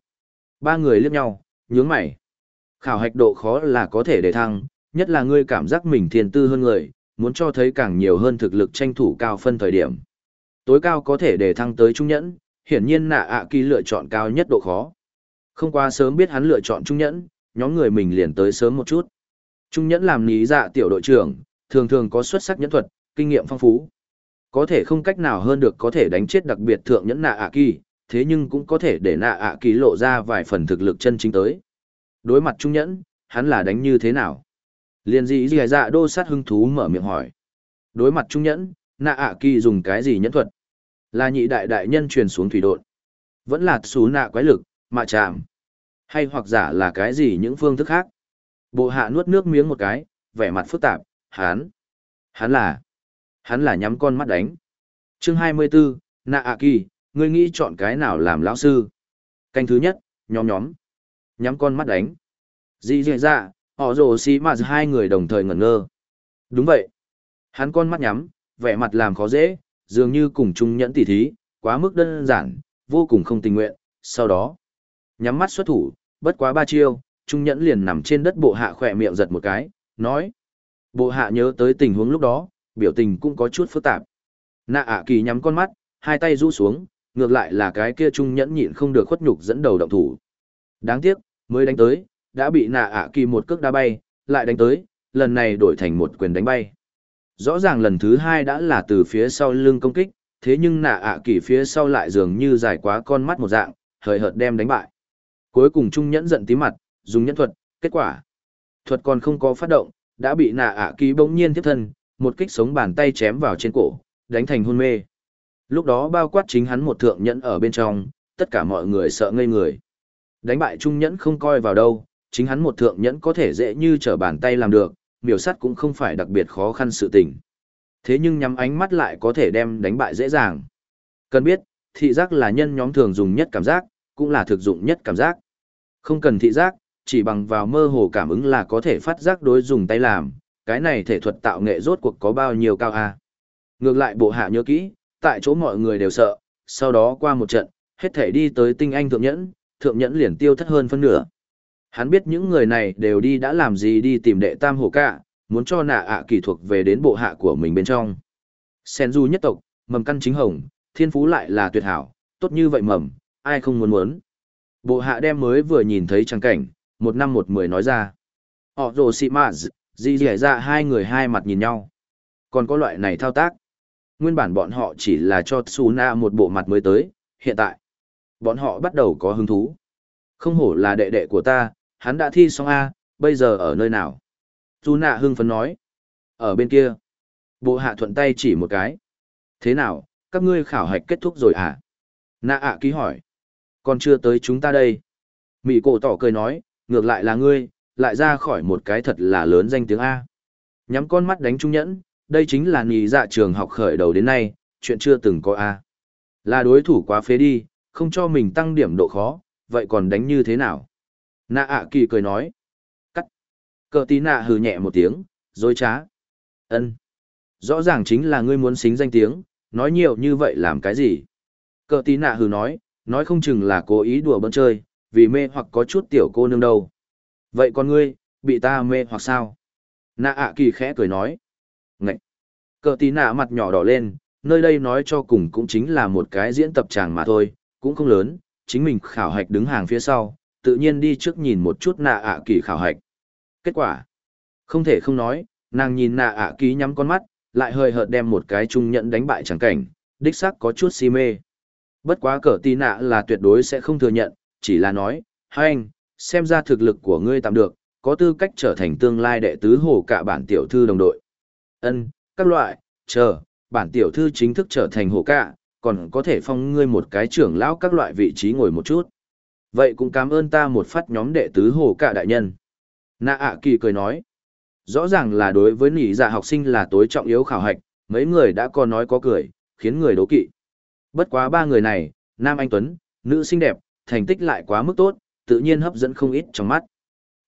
Ba người liếc nhau, nhướng mày. Khảo hạch độ khó là có thể để thăng, nhất là ngươi cảm giác mình thiên tư hơn người, muốn cho thấy càng nhiều hơn thực lực tranh thủ cao phân thời điểm. Tối cao có thể để thăng tới trung nhẫn, hiển nhiên nạ ạ kỳ lựa chọn cao nhất độ khó. Không quá sớm biết hắn lựa chọn trung nhẫn, nhóm người mình liền tới sớm một chút. Trung nhẫn làm lý dạ tiểu đội trưởng, thường thường có xuất sắc nhẫn thuật, kinh nghiệm phong phú. Có thể không cách nào hơn được có thể đánh chết đặc biệt thượng nhẫn nạ ạ kỳ, thế nhưng cũng có thể để nạ ạ kỳ lộ ra vài phần thực lực chân chính tới. Đối mặt trung nhẫn, hắn là đánh như thế nào? Liên dị dị dạ đô sát hưng thú mở miệng hỏi. Đối mặt trung nhẫn, nạ ạ kỳ dùng cái gì nhẫn thuật? Là nhị đại đại nhân truyền xuống thủy độn. Vẫn là xú nạ quái lực, mạ chạm. Hay hoặc giả là cái gì những phương thức khác. Bộ hạ nuốt nước miếng một cái, vẻ mặt phức tạp, hắn. Hắn là. Hắn là nhắm con mắt đánh. chương 24, nạ ạ kỳ, ngươi nghĩ chọn cái nào làm lão sư? Canh thứ nhất, nhóm nhóm. Nhắm con mắt đánh. Dị dị dạ, họ rồ xì mà hai người đồng thời ngẩn ngơ. Đúng vậy. Hắn con mắt nhắm, vẻ mặt làm khó dễ, dường như cùng chung nhẫn tỉ thí, quá mức đơn giản, vô cùng không tình nguyện. Sau đó, nhắm mắt xuất thủ, bất quá ba chiêu, trung nhẫn liền nằm trên đất bộ hạ khỏe miệng giật một cái, nói. Bộ hạ nhớ tới tình huống lúc đó, biểu tình cũng có chút phức tạp. Nạ ạ kỳ nhắm con mắt, hai tay rũ xuống, ngược lại là cái kia trung nhẫn nhịn không được khuất nhục dẫn đầu động thủ. Đáng tiếc, mới đánh tới, đã bị nạ ạ kỳ một cước đá bay, lại đánh tới, lần này đổi thành một quyền đánh bay. Rõ ràng lần thứ hai đã là từ phía sau lưng công kích, thế nhưng nạ ạ kỳ phía sau lại dường như dài quá con mắt một dạng, hời hợt đem đánh bại. Cuối cùng trung nhẫn giận tí mặt, dùng nhẫn thuật, kết quả. Thuật còn không có phát động, đã bị nạ ạ kỳ bỗng nhiên tiếp thân, một kích sống bàn tay chém vào trên cổ, đánh thành hôn mê. Lúc đó bao quát chính hắn một thượng nhẫn ở bên trong, tất cả mọi người sợ ngây người. Đánh bại trung nhẫn không coi vào đâu, chính hắn một thượng nhẫn có thể dễ như trở bàn tay làm được, miểu sắt cũng không phải đặc biệt khó khăn sự tình. Thế nhưng nhắm ánh mắt lại có thể đem đánh bại dễ dàng. Cần biết, thị giác là nhân nhóm thường dùng nhất cảm giác, cũng là thực dụng nhất cảm giác. Không cần thị giác, chỉ bằng vào mơ hồ cảm ứng là có thể phát giác đối dùng tay làm, cái này thể thuật tạo nghệ rốt cuộc có bao nhiêu cao a. Ngược lại bộ hạ nhớ kỹ, tại chỗ mọi người đều sợ, sau đó qua một trận, hết thể đi tới tinh anh thượng nhẫn, thượng nhẫn liền tiêu thất hơn phân nửa. Hắn biết những người này đều đi đã làm gì đi tìm đệ tam hổ cả, muốn cho nạ ạ kỳ thuộc về đến bộ hạ của mình bên trong. sen du nhất tộc, mầm căn chính hồng, thiên phú lại là tuyệt hảo, tốt như vậy mầm, ai không muốn muốn. Bộ hạ đem mới vừa nhìn thấy trang cảnh, một năm một mười nói ra. Họ rồ xị mạ dì dẻ ra dạ hai người hai mặt nhìn nhau. Còn có loại này thao tác. Nguyên bản bọn họ chỉ là cho Tsuna một bộ mặt mới tới, hiện tại. Bọn họ bắt đầu có hứng thú. Không hổ là đệ đệ của ta, hắn đã thi xong A, bây giờ ở nơi nào? Tsuna hưng phấn nói. Ở bên kia. Bộ hạ thuận tay chỉ một cái. Thế nào, các ngươi khảo hạch kết thúc rồi à? Nạ ạ ký hỏi. Còn chưa tới chúng ta đây. Mị cổ tỏ cười nói, ngược lại là ngươi, lại ra khỏi một cái thật là lớn danh tiếng A. Nhắm con mắt đánh trung nhẫn, đây chính là nhì dạ trường học khởi đầu đến nay, chuyện chưa từng có A. Là đối thủ quá phế đi, không cho mình tăng điểm độ khó, vậy còn đánh như thế nào? Nạ ạ kỳ cười nói. Cắt. Cờ tí nạ hừ nhẹ một tiếng, dối trá. ân Rõ ràng chính là ngươi muốn xính danh tiếng, nói nhiều như vậy làm cái gì? Cờ tí nạ hừ nói, nói không chừng là cố ý đùa bỡn chơi, vì mê hoặc có chút tiểu cô nương đâu. Vậy con ngươi, bị ta mê hoặc sao? Nạ ạ kỳ khẽ cười nói. ngạy Cờ tí nạ mặt nhỏ đỏ lên, nơi đây nói cho cùng cũng chính là một cái diễn tập tràng mà thôi, cũng không lớn, chính mình khảo hạch đứng hàng phía sau, tự nhiên đi trước nhìn một chút nạ ạ kỳ khảo hạch. Kết quả? Không thể không nói, nàng nhìn nạ ạ kỳ nhắm con mắt, lại hơi hợt đem một cái trung nhận đánh bại chẳng cảnh, đích xác có chút si mê. Bất quá cờ tì nạ là tuyệt đối sẽ không thừa nhận, chỉ là nói, hai anh, xem ra thực lực của ngươi tạm được, có tư cách trở thành tương lai đệ tứ hồ cả bản tiểu thư đồng đội. Ân, các loại, chờ, bản tiểu thư chính thức trở thành hồ cả, còn có thể phong ngươi một cái trưởng lão các loại vị trí ngồi một chút. Vậy cũng cảm ơn ta một phát nhóm đệ tứ hồ cả đại nhân. Nạ ạ kỳ cười nói, rõ ràng là đối với nỉ dạ học sinh là tối trọng yếu khảo hạch, mấy người đã có nói có cười, khiến người đố kỵ. Bất quá ba người này, nam anh tuấn, nữ xinh đẹp, thành tích lại quá mức tốt, tự nhiên hấp dẫn không ít trong mắt.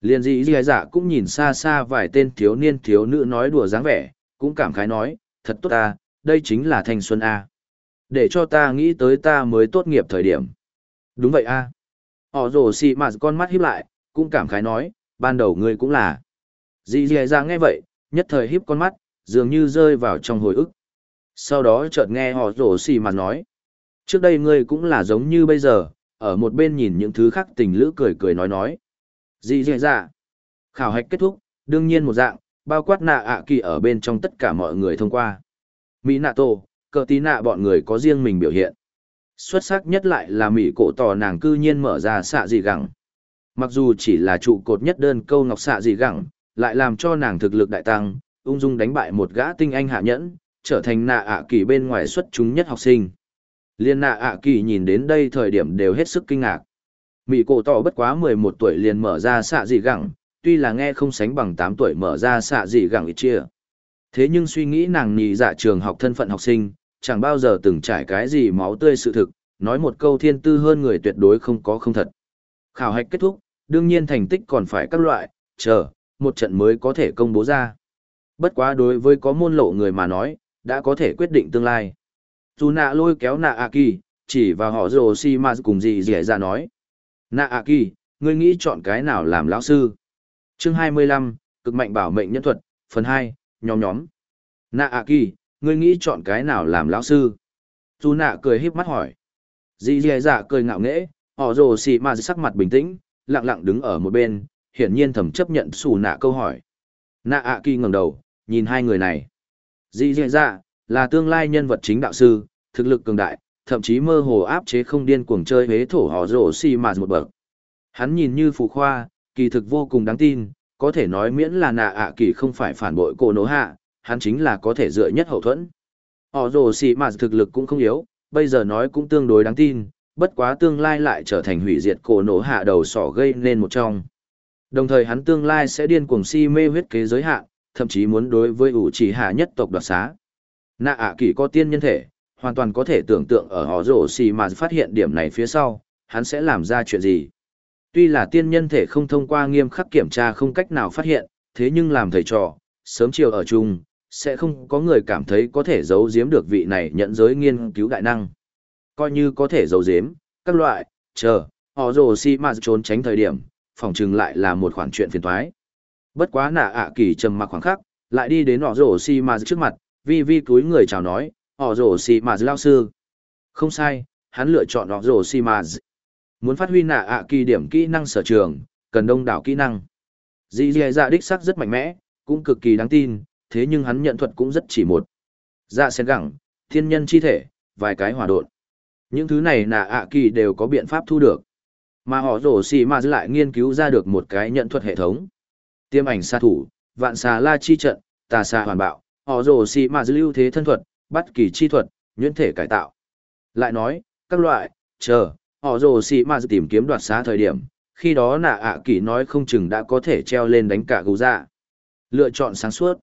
liền dị dị dạ cũng nhìn xa xa vài tên thiếu niên thiếu nữ nói đùa dáng vẻ, cũng cảm khái nói, thật tốt ta, đây chính là thanh xuân A. Để cho ta nghĩ tới ta mới tốt nghiệp thời điểm. Đúng vậy A. Họ rồ xì mà con mắt híp lại, cũng cảm khái nói, ban đầu ngươi cũng là. Dị dị ra nghe vậy, nhất thời híp con mắt, dường như rơi vào trong hồi ức. Sau đó chợt nghe họ rồ xì mà nói. Trước đây ngươi cũng là giống như bây giờ, ở một bên nhìn những thứ khác tình lữ cười cười nói nói. Dị dị ra. Khảo hạch kết thúc, đương nhiên một dạng, bao quát nạ ạ kỳ ở bên trong tất cả mọi người thông qua. Mỹ nạ tổ, cờ tí nạ bọn người có riêng mình biểu hiện. Xuất sắc nhất lại là Mỹ cổ tỏ nàng cư nhiên mở ra xạ dị gẳng. Mặc dù chỉ là trụ cột nhất đơn câu ngọc xạ dị gẳng, lại làm cho nàng thực lực đại tăng, ung dung đánh bại một gã tinh anh hạ nhẫn, trở thành nạ ạ kỳ bên ngoài xuất chúng nhất học sinh. Liên nạ ạ kỳ nhìn đến đây thời điểm đều hết sức kinh ngạc. Mỹ cổ tỏ bất quá 11 tuổi liền mở ra xạ dị gẳng, tuy là nghe không sánh bằng tám tuổi mở ra xạ dị gẳng ít chia. Thế nhưng suy nghĩ nàng nhì dạ trường học thân phận học sinh, chẳng bao giờ từng trải cái gì máu tươi sự thực, nói một câu thiên tư hơn người tuyệt đối không có không thật. Khảo hạch kết thúc, đương nhiên thành tích còn phải các loại, chờ, một trận mới có thể công bố ra. Bất quá đối với có môn lộ người mà nói, đã có thể quyết định tương lai. Dù nạ lôi kéo nạ a kỳ, chỉ vào họ rồ si mà cùng gì dẻ ra nói. Nạ a kỳ, ngươi nghĩ chọn cái nào làm lão sư? Chương 25, cực mạnh bảo mệnh nhân thuật, phần 2, nhóm nhóm. Nạ a kỳ, ngươi nghĩ chọn cái nào làm lão sư? Dù nạ cười híp mắt hỏi. Dì dì dạ cười ngạo nghễ, họ rồ xì mà sắc mặt bình tĩnh, lặng lặng đứng ở một bên, hiển nhiên thầm chấp nhận xù nạ câu hỏi. Nạ ạ kỳ ngẩng đầu, nhìn hai người này. Dì dì dạ, là tương lai nhân vật chính đạo sư, thực lực cường đại, thậm chí mơ hồ áp chế không điên cuồng chơi hế thổ họ rồ xì mà một bậc. Hắn nhìn như phù khoa, kỳ thực vô cùng đáng tin, có thể nói miễn là nạ ạ kỳ không phải phản bội cổ nổ hạ, hắn chính là có thể dựa nhất hậu thuẫn. Họ rồ xì mà thực lực cũng không yếu, bây giờ nói cũng tương đối đáng tin, bất quá tương lai lại trở thành hủy diệt cổ nổ hạ đầu sỏ gây nên một trong. Đồng thời hắn tương lai sẽ điên cuồng si mê huyết kế giới hạn, thậm chí muốn đối với ủ chỉ hạ nhất tộc đoạt xá. Nạ ạ kỳ có tiên nhân thể, hoàn toàn có thể tưởng tượng ở họ rổ xì mà phát hiện điểm này phía sau, hắn sẽ làm ra chuyện gì. Tuy là tiên nhân thể không thông qua nghiêm khắc kiểm tra không cách nào phát hiện, thế nhưng làm thầy trò, sớm chiều ở chung, sẽ không có người cảm thấy có thể giấu giếm được vị này nhận giới nghiên cứu đại năng. Coi như có thể giấu giếm, các loại, chờ, họ rồ si mà trốn tránh thời điểm, phòng trừng lại là một khoản chuyện phiền thoái. Bất quá nạ ạ kỳ trầm mặc khoảng khắc, lại đi đến họ rồ si mà trước mặt, vi vi túi người chào nói, họ rồ si mà lao sư. Không sai, hắn lựa chọn họ rồ si mà Muốn phát huy nạ ạ kỳ điểm kỹ năng sở trường, cần đông đảo kỹ năng. Dì dì dạ đích sắc rất mạnh mẽ, cũng cực kỳ đáng tin, thế nhưng hắn nhận thuật cũng rất chỉ một. Dạ sen gẳng, thiên nhân chi thể, vài cái hỏa độn. Những thứ này nạ ạ kỳ đều có biện pháp thu được. Mà họ rổ xì mà lại nghiên cứu ra được một cái nhận thuật hệ thống. Tiêm ảnh xa thủ, vạn xà la chi trận, tà xà hoàn bạo, họ rổ xì mà lưu thế thân thuật, bắt kỳ chi thuật, nhuyễn thể cải tạo. Lại nói, các loại, chờ, họ rồ xì mà tìm kiếm đoạt xá thời điểm, khi đó nạ ạ kỳ nói không chừng đã có thể treo lên đánh cả gấu dạ. Lựa chọn sáng suốt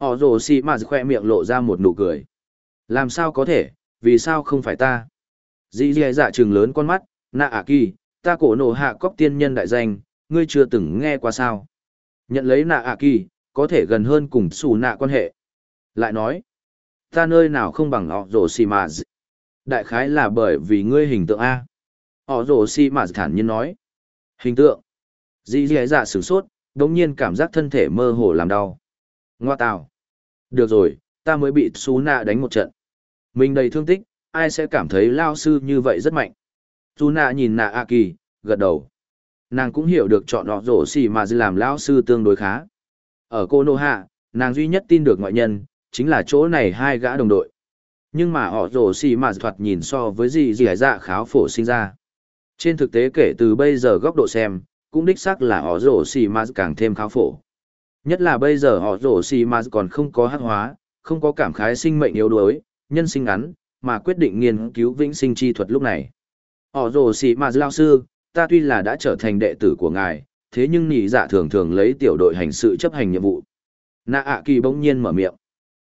họ rồ xì mà khoe miệng lộ ra một nụ cười. Làm sao có thể? Vì sao không phải ta? Dì dì dạ chừng lớn con mắt. Nạ ả kỳ, ta cổ nổ hạ cóc tiên nhân đại danh, ngươi chưa từng nghe qua sao? Nhận lấy nạ ả kỳ, có thể gần hơn cùng xù nạ quan hệ. Lại nói, ta nơi nào không bằng họ rồ xì mà đại khái là bởi vì ngươi hình tượng a. Họ rồ xì mà thản nhiên nói. Hình tượng. Dì dì dạ sửng sốt đ ỗ n g nhiên cảm giác thân thể mơ hồ làm đau. Ngoa tào. Được rồi, ta mới bị xú nạ đánh một trận. Mình đầy thương tích, ai sẽ cảm thấy lao sư như vậy rất mạnh. Xú nạ nhìn nạ A Kỳ, gật đầu. Nàng cũng hiểu được chọn họ rổ xì mà làm lao sư tương đối khá. Ở cô Nô Hạ, nàng duy nhất tin được ngoại nhân, chính là chỗ này hai gã đồng đội. Nhưng mà họ rổ xì mà thoạt nhìn so với gì gì dạ kháo phổ sinh ra. Trên thực tế kể từ bây giờ góc độ xem, cũng đích xác là họ rổ xì mà càng thêm kháo phổ. Nhất là bây giờ họ rổ xì mà còn không có hắc hóa, không có cảm khái sinh mệnh yếu đuối, nhân sinh ngắn, mà quyết định nghiên cứu vĩnh sinh chi thuật lúc này. Họ rồ xì mà lao sư, ta tuy là đã trở thành đệ tử của ngài, thế nhưng nhị dạ thường thường lấy tiểu đội hành sự chấp hành nhiệm vụ. Nạ ạ kỳ bỗng nhiên mở miệng.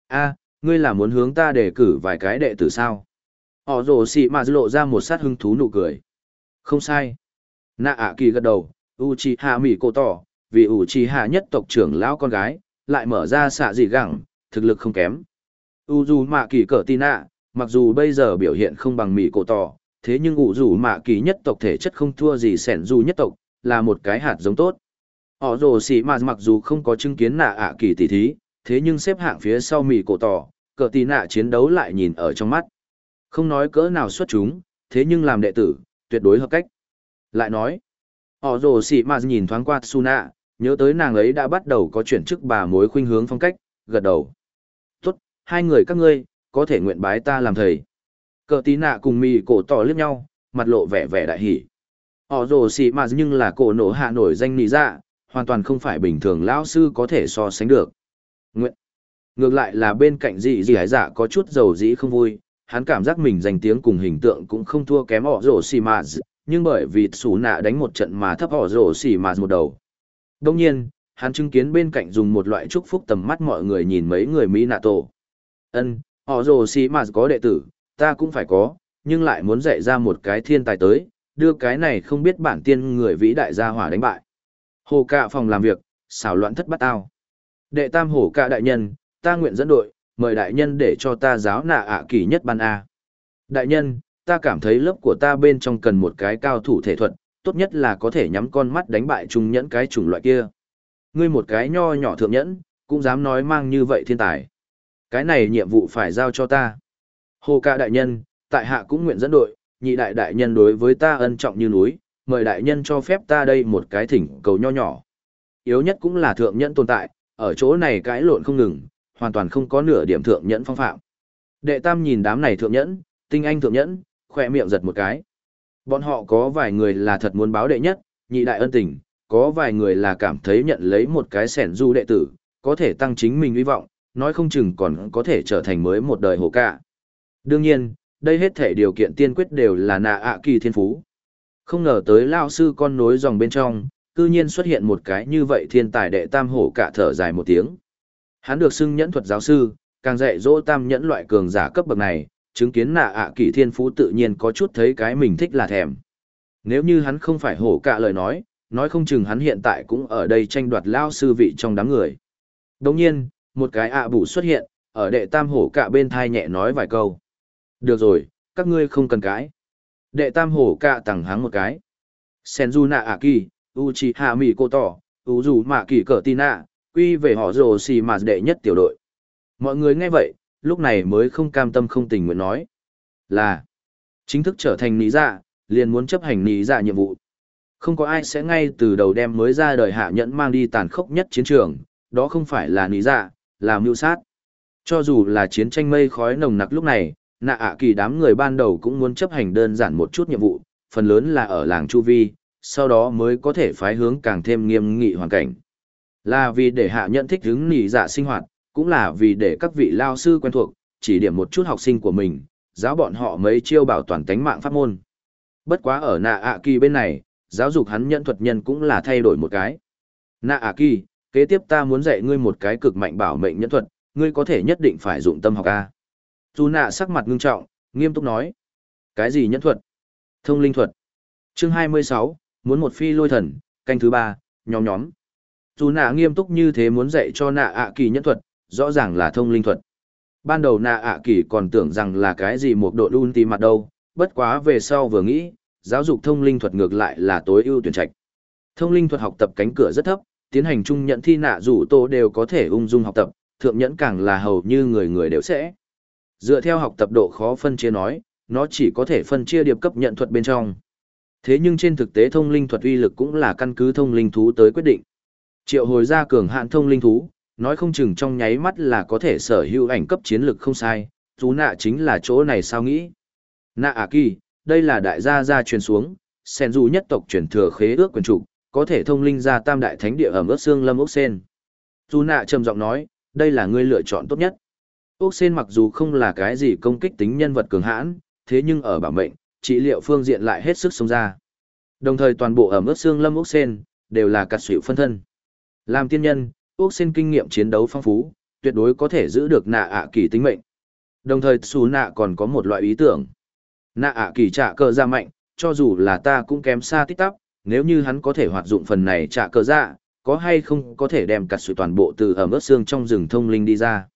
a ngươi là muốn hướng ta đề cử vài cái đệ tử sao? Họ rồ xì mà lộ ra một sát hứng thú nụ cười. Không sai. Nạ ạ kỳ gật đầu, Uchiha Mỉ cô tỏ, vì Uchiha nhất tộc trưởng lão con gái, lại mở ra xạ dị gẳng, thực lực không kém. U dù Mạ Kỳ cỡ tin ạ, mặc dù bây giờ biểu hiện không bằng Mỉ cổ tỏ, thế nhưng ủ dù Mạ Kỳ nhất tộc thể chất không thua gì sẻn du nhất tộc, là một cái hạt giống tốt. Họ rồ xị mà mặc dù không có chứng kiến nạ ạ kỳ tỷ thí, thế nhưng xếp hạng phía sau Mỉ cổ tỏ, cỡ tin ạ chiến đấu lại nhìn ở trong mắt. Không nói cỡ nào xuất chúng, thế nhưng làm đệ tử, tuyệt đối hợp cách. Lại nói, họ rồ xị mà nhìn thoáng qua Suna, nhớ tới nàng ấy đã bắt đầu có chuyển chức bà mối khuynh hướng phong cách, gật đầu. Tốt, hai người các ngươi, có thể nguyện bái ta làm thầy. Cờ tí nạ cùng mì cổ tỏ liếc nhau, mặt lộ vẻ vẻ đại hỉ. Họ rồ xì mà nhưng là cổ nổ hạ nổi danh nì dạ, hoàn toàn không phải bình thường lão sư có thể so sánh được. Nguyện. Ngược lại là bên cạnh dị dị hải dạ có chút dầu dĩ không vui, hắn cảm giác mình danh tiếng cùng hình tượng cũng không thua kém họ rồ xì mà nhưng bởi vì xú nạ đánh một trận mà thấp họ rồ xì mà một đầu. Đông nhiên, hắn chứng kiến bên cạnh dùng một loại chúc phúc tầm mắt mọi người nhìn mấy người Mỹ nạ tổ. Ân, họ rồ xì mà có đệ tử, ta cũng phải có, nhưng lại muốn dạy ra một cái thiên tài tới, đưa cái này không biết bản tiên người vĩ đại gia hỏa đánh bại. Hồ cạ phòng làm việc, xảo loạn thất bắt ao Đệ tam hổ cạ đại nhân, ta nguyện dẫn đội, mời đại nhân để cho ta giáo nạ ạ kỳ nhất ban A. Đại nhân, ta cảm thấy lớp của ta bên trong cần một cái cao thủ thể thuật, tốt nhất là có thể nhắm con mắt đánh bại trung nhẫn cái chủng loại kia. Ngươi một cái nho nhỏ thượng nhẫn, cũng dám nói mang như vậy thiên tài. Cái này nhiệm vụ phải giao cho ta. Hồ ca đại nhân, tại hạ cũng nguyện dẫn đội, nhị đại đại nhân đối với ta ân trọng như núi, mời đại nhân cho phép ta đây một cái thỉnh cầu nho nhỏ. Yếu nhất cũng là thượng nhẫn tồn tại, ở chỗ này cãi lộn không ngừng, hoàn toàn không có nửa điểm thượng nhẫn phong phạm. Đệ tam nhìn đám này thượng nhẫn, tinh anh thượng nhẫn, khỏe miệng giật một cái. Bọn họ có vài người là thật muốn báo đệ nhất, nhị đại ân tình, có vài người là cảm thấy nhận lấy một cái sẻn du đệ tử, có thể tăng chính mình hy vọng, nói không chừng còn có thể trở thành mới một đời hồ cả. Đương nhiên, đây hết thể điều kiện tiên quyết đều là nạ ạ kỳ thiên phú. Không ngờ tới lao sư con nối dòng bên trong, cư nhiên xuất hiện một cái như vậy thiên tài đệ tam hổ cả thở dài một tiếng. Hắn được xưng nhẫn thuật giáo sư, càng dạy dỗ tam nhẫn loại cường giả cấp bậc này, chứng kiến nạ ạ kỳ thiên phú tự nhiên có chút thấy cái mình thích là thèm. Nếu như hắn không phải hổ cả lời nói, nói không chừng hắn hiện tại cũng ở đây tranh đoạt lao sư vị trong đám người. Đồng nhiên, một cái ạ bù xuất hiện, ở đệ tam hổ cả bên thai nhẹ nói vài câu. Được rồi, các ngươi không cần cái. Đệ tam hổ cả tặng háng một cái. Senju nạ ạ kỳ, Uchiha Mì Cô Tỏ, Uzu Mạ Kỳ Cờ Tina, quy về họ rồ xì mà đệ nhất tiểu đội. Mọi người nghe vậy, lúc này mới không cam tâm không tình nguyện nói. Là, chính thức trở thành nì dạ, liền muốn chấp hành nì dạ nhiệm vụ. Không có ai sẽ ngay từ đầu đem mới ra đời hạ nhẫn mang đi tàn khốc nhất chiến trường, đó không phải là nì dạ, là mưu sát. Cho dù là chiến tranh mây khói nồng nặc lúc này, nạ ạ kỳ đám người ban đầu cũng muốn chấp hành đơn giản một chút nhiệm vụ, phần lớn là ở làng Chu Vi, sau đó mới có thể phái hướng càng thêm nghiêm nghị hoàn cảnh. Là vì để hạ nhận thích hứng nỉ dạ sinh hoạt, cũng là vì để các vị lao sư quen thuộc, chỉ điểm một chút học sinh của mình, giáo bọn họ mấy chiêu bảo toàn tánh mạng pháp môn. Bất quá ở nạ ạ kỳ bên này, giáo dục hắn nhận thuật nhân cũng là thay đổi một cái. Nạ ạ kỳ, kế tiếp ta muốn dạy ngươi một cái cực mạnh bảo mệnh nhân thuật, ngươi có thể nhất định phải dụng tâm học A. Dù nạ sắc mặt ngưng trọng, nghiêm túc nói. Cái gì nhân thuật? Thông linh thuật. Chương 26, muốn một phi lôi thần, canh thứ ba, nhóm nhóm. Dù nạ nghiêm túc như thế muốn dạy cho nạ ạ kỳ nhân thuật, rõ ràng là thông linh thuật. Ban đầu nạ ạ kỳ còn tưởng rằng là cái gì một độ đun tì mặt đâu, bất quá về sau vừa nghĩ, giáo dục thông linh thuật ngược lại là tối ưu tuyển trạch. Thông linh thuật học tập cánh cửa rất thấp, tiến hành chung nhận thi nạ rủ tô đều có thể ung dung học tập, thượng nhẫn càng là hầu như người người đều sẽ. Dựa theo học tập độ khó phân chia nói, nó chỉ có thể phân chia điệp cấp nhận thuật bên trong. Thế nhưng trên thực tế thông linh thuật uy lực cũng là căn cứ thông linh thú tới quyết định. Triệu hồi ra cường hạn thông linh thú, nói không chừng trong nháy mắt là có thể sở hữu ảnh cấp chiến lực không sai, chú nạ chính là chỗ này sao nghĩ. Nạ à kỳ, đây là đại gia gia truyền xuống, sen du nhất tộc truyền thừa khế ước quyền trục, có thể thông linh ra tam đại thánh địa ẩm ướt xương lâm ốc sen. Chú nạ trầm giọng nói, đây là ngươi lựa chọn tốt nhất. Ốc sen mặc dù không là cái gì công kích tính nhân vật cường hãn, thế nhưng ở bảo mệnh, trị liệu phương diện lại hết sức sống ra. Đồng thời toàn bộ ẩm ướt xương lâm ốc sen, đều là cắt xỉu phân thân. Làm tiên nhân, ốc sen kinh nghiệm chiến đấu phong phú, tuyệt đối có thể giữ được nạ ạ kỳ tính mệnh. Đồng thời xù nạ còn có một loại ý tưởng. Nạ ạ kỳ trả cờ ra mạnh, cho dù là ta cũng kém xa tích tắp, nếu như hắn có thể hoạt dụng phần này trả cờ ra, có hay không có thể đem cặt sự toàn bộ từ ở mức xương trong rừng thông linh đi ra.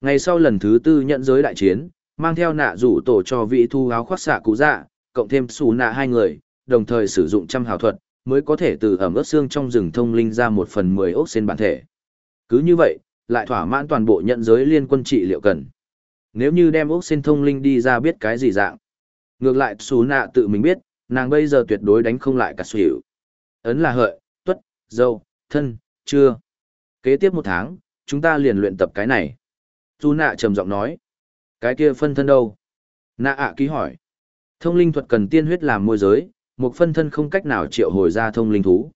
Ngày sau lần thứ tư nhận giới đại chiến, mang theo nạ rủ tổ cho vị thu áo khoác xạ cụ dạ, cộng thêm xù nạ hai người, đồng thời sử dụng trăm hào thuật, mới có thể từ ẩm ướt xương trong rừng thông linh ra một phần mười ốc sen bản thể. Cứ như vậy, lại thỏa mãn toàn bộ nhận giới liên quân trị liệu cần. Nếu như đem ốc xin thông linh đi ra biết cái gì dạng. Ngược lại xù nạ tự mình biết, nàng bây giờ tuyệt đối đánh không lại cả xỉu. Ấn là hợi, tuất, dâu, thân, chưa. Kế tiếp một tháng, chúng ta liền luyện tập cái này. Dù nạ trầm giọng nói. Cái kia phân thân đâu? Nạ ạ ký hỏi. Thông linh thuật cần tiên huyết làm môi giới, một phân thân không cách nào triệu hồi ra thông linh thú.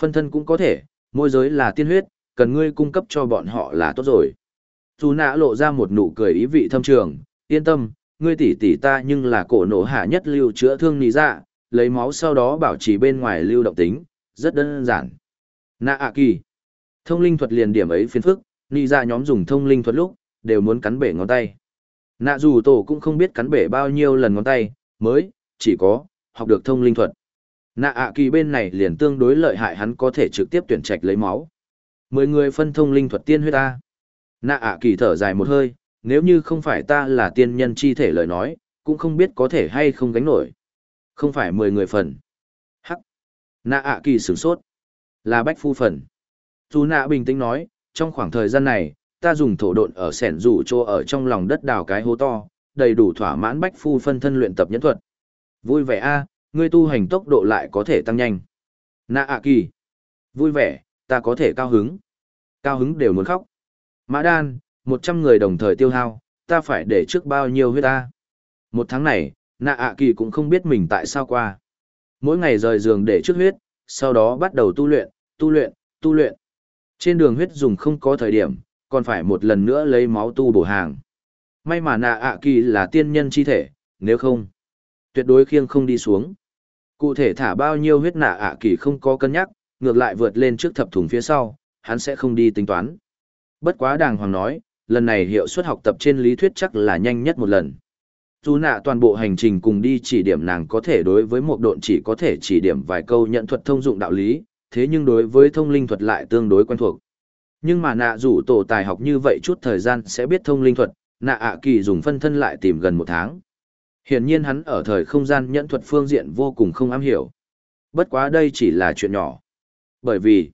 Phân thân cũng có thể, môi giới là tiên huyết, cần ngươi cung cấp cho bọn họ là tốt rồi. Dù nạ lộ ra một nụ cười ý vị thâm trường, yên tâm, ngươi tỷ tỷ ta nhưng là cổ nổ hạ nhất lưu chữa thương nì dạ, lấy máu sau đó bảo trì bên ngoài lưu động tính, rất đơn giản. Nạ ạ kỳ. Thông linh thuật liền điểm ấy phiền phức, nì dạ nhóm dùng thông linh thuật lúc, đều muốn cắn bể ngón tay. Nạ dù tổ cũng không biết cắn bể bao nhiêu lần ngón tay, mới, chỉ có, học được thông linh thuật. Nạ ạ kỳ bên này liền tương đối lợi hại hắn có thể trực tiếp tuyển trạch lấy máu. Mười người phân thông linh thuật tiên huyết ta. Nạ ạ kỳ thở dài một hơi, nếu như không phải ta là tiên nhân chi thể lời nói, cũng không biết có thể hay không gánh nổi. Không phải mười người phần. Hắc. Nạ ạ kỳ sửng sốt. Là bách phu phần. Dù nạ bình tĩnh nói, trong khoảng thời gian này, ta dùng thổ độn ở sẻn rủ trô ở trong lòng đất đào cái hố to, đầy đủ thỏa mãn bách phu phân thân luyện tập nhẫn thuật. Vui vẻ a, ngươi tu hành tốc độ lại có thể tăng nhanh. Nạ ạ kỳ. Vui vẻ, ta có thể cao hứng. Cao hứng đều muốn khóc. Mã đan, một trăm người đồng thời tiêu hao, ta phải để trước bao nhiêu huyết ta. Một tháng này, nạ ạ kỳ cũng không biết mình tại sao qua. Mỗi ngày rời giường để trước huyết, sau đó bắt đầu tu luyện, tu luyện, tu luyện. Trên đường huyết dùng không có thời điểm, còn phải một lần nữa lấy máu tu bổ hàng. May mà nạ ạ kỳ là tiên nhân chi thể, nếu không, tuyệt đối khiêng không đi xuống. Cụ thể thả bao nhiêu huyết nạ ạ kỳ không có cân nhắc, ngược lại vượt lên trước thập thùng phía sau, hắn sẽ không đi tính toán. Bất quá đàng hoàng nói, lần này hiệu suất học tập trên lý thuyết chắc là nhanh nhất một lần. Dù nạ toàn bộ hành trình cùng đi chỉ điểm nàng có thể đối với một độn chỉ có thể chỉ điểm vài câu nhận thuật thông dụng đạo lý, thế nhưng đối với thông linh thuật lại tương đối quen thuộc. Nhưng mà nạ rủ tổ tài học như vậy chút thời gian sẽ biết thông linh thuật, nạ ạ kỳ dùng phân thân lại tìm gần một tháng. Hiển nhiên hắn ở thời không gian nhẫn thuật phương diện vô cùng không am hiểu. Bất quá đây chỉ là chuyện nhỏ. Bởi vì,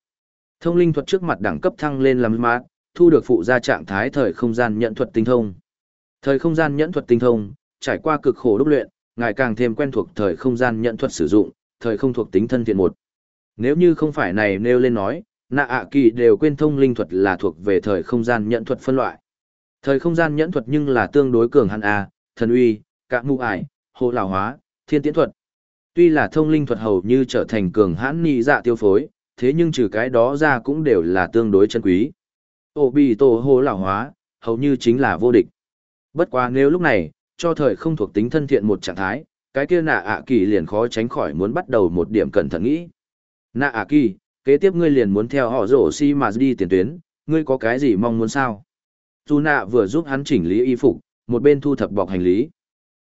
thông linh thuật trước mặt đẳng cấp thăng lên làm mát, thu được phụ gia trạng thái thời không gian nhẫn thuật tinh thông. Thời không gian nhẫn thuật tinh thông, trải qua cực khổ đúc luyện, ngài càng thêm quen thuộc thời không gian nhẫn thuật sử dụng, thời không thuộc tính thân thiện một. Nếu như không phải này nêu lên nói, nạ ạ kỳ đều quên thông linh thuật là thuộc về thời không gian nhẫn thuật phân loại. Thời không gian nhẫn thuật nhưng là tương đối cường hẳn a, thần uy, cả mù ải, hồ lào hóa, thiên tiễn thuật. Tuy là thông linh thuật hầu như trở thành cường hãn nhị dạ tiêu phối, thế nhưng trừ cái đó ra cũng đều là tương đối chân quý. Ô bì tổ hồ lão hóa, hầu như chính là vô địch. Bất quá nếu lúc này, cho thời không thuộc tính thân thiện một trạng thái, cái kia nạ ạ kỳ liền khó tránh khỏi muốn bắt đầu một điểm cẩn thận nghĩ. Nạ ạ kỳ, kế tiếp ngươi liền muốn theo họ rổ si mà đi tiền tuyến, ngươi có cái gì mong muốn sao? Tu nạ vừa giúp hắn chỉnh lý y phục, một bên thu thập bọc hành lý.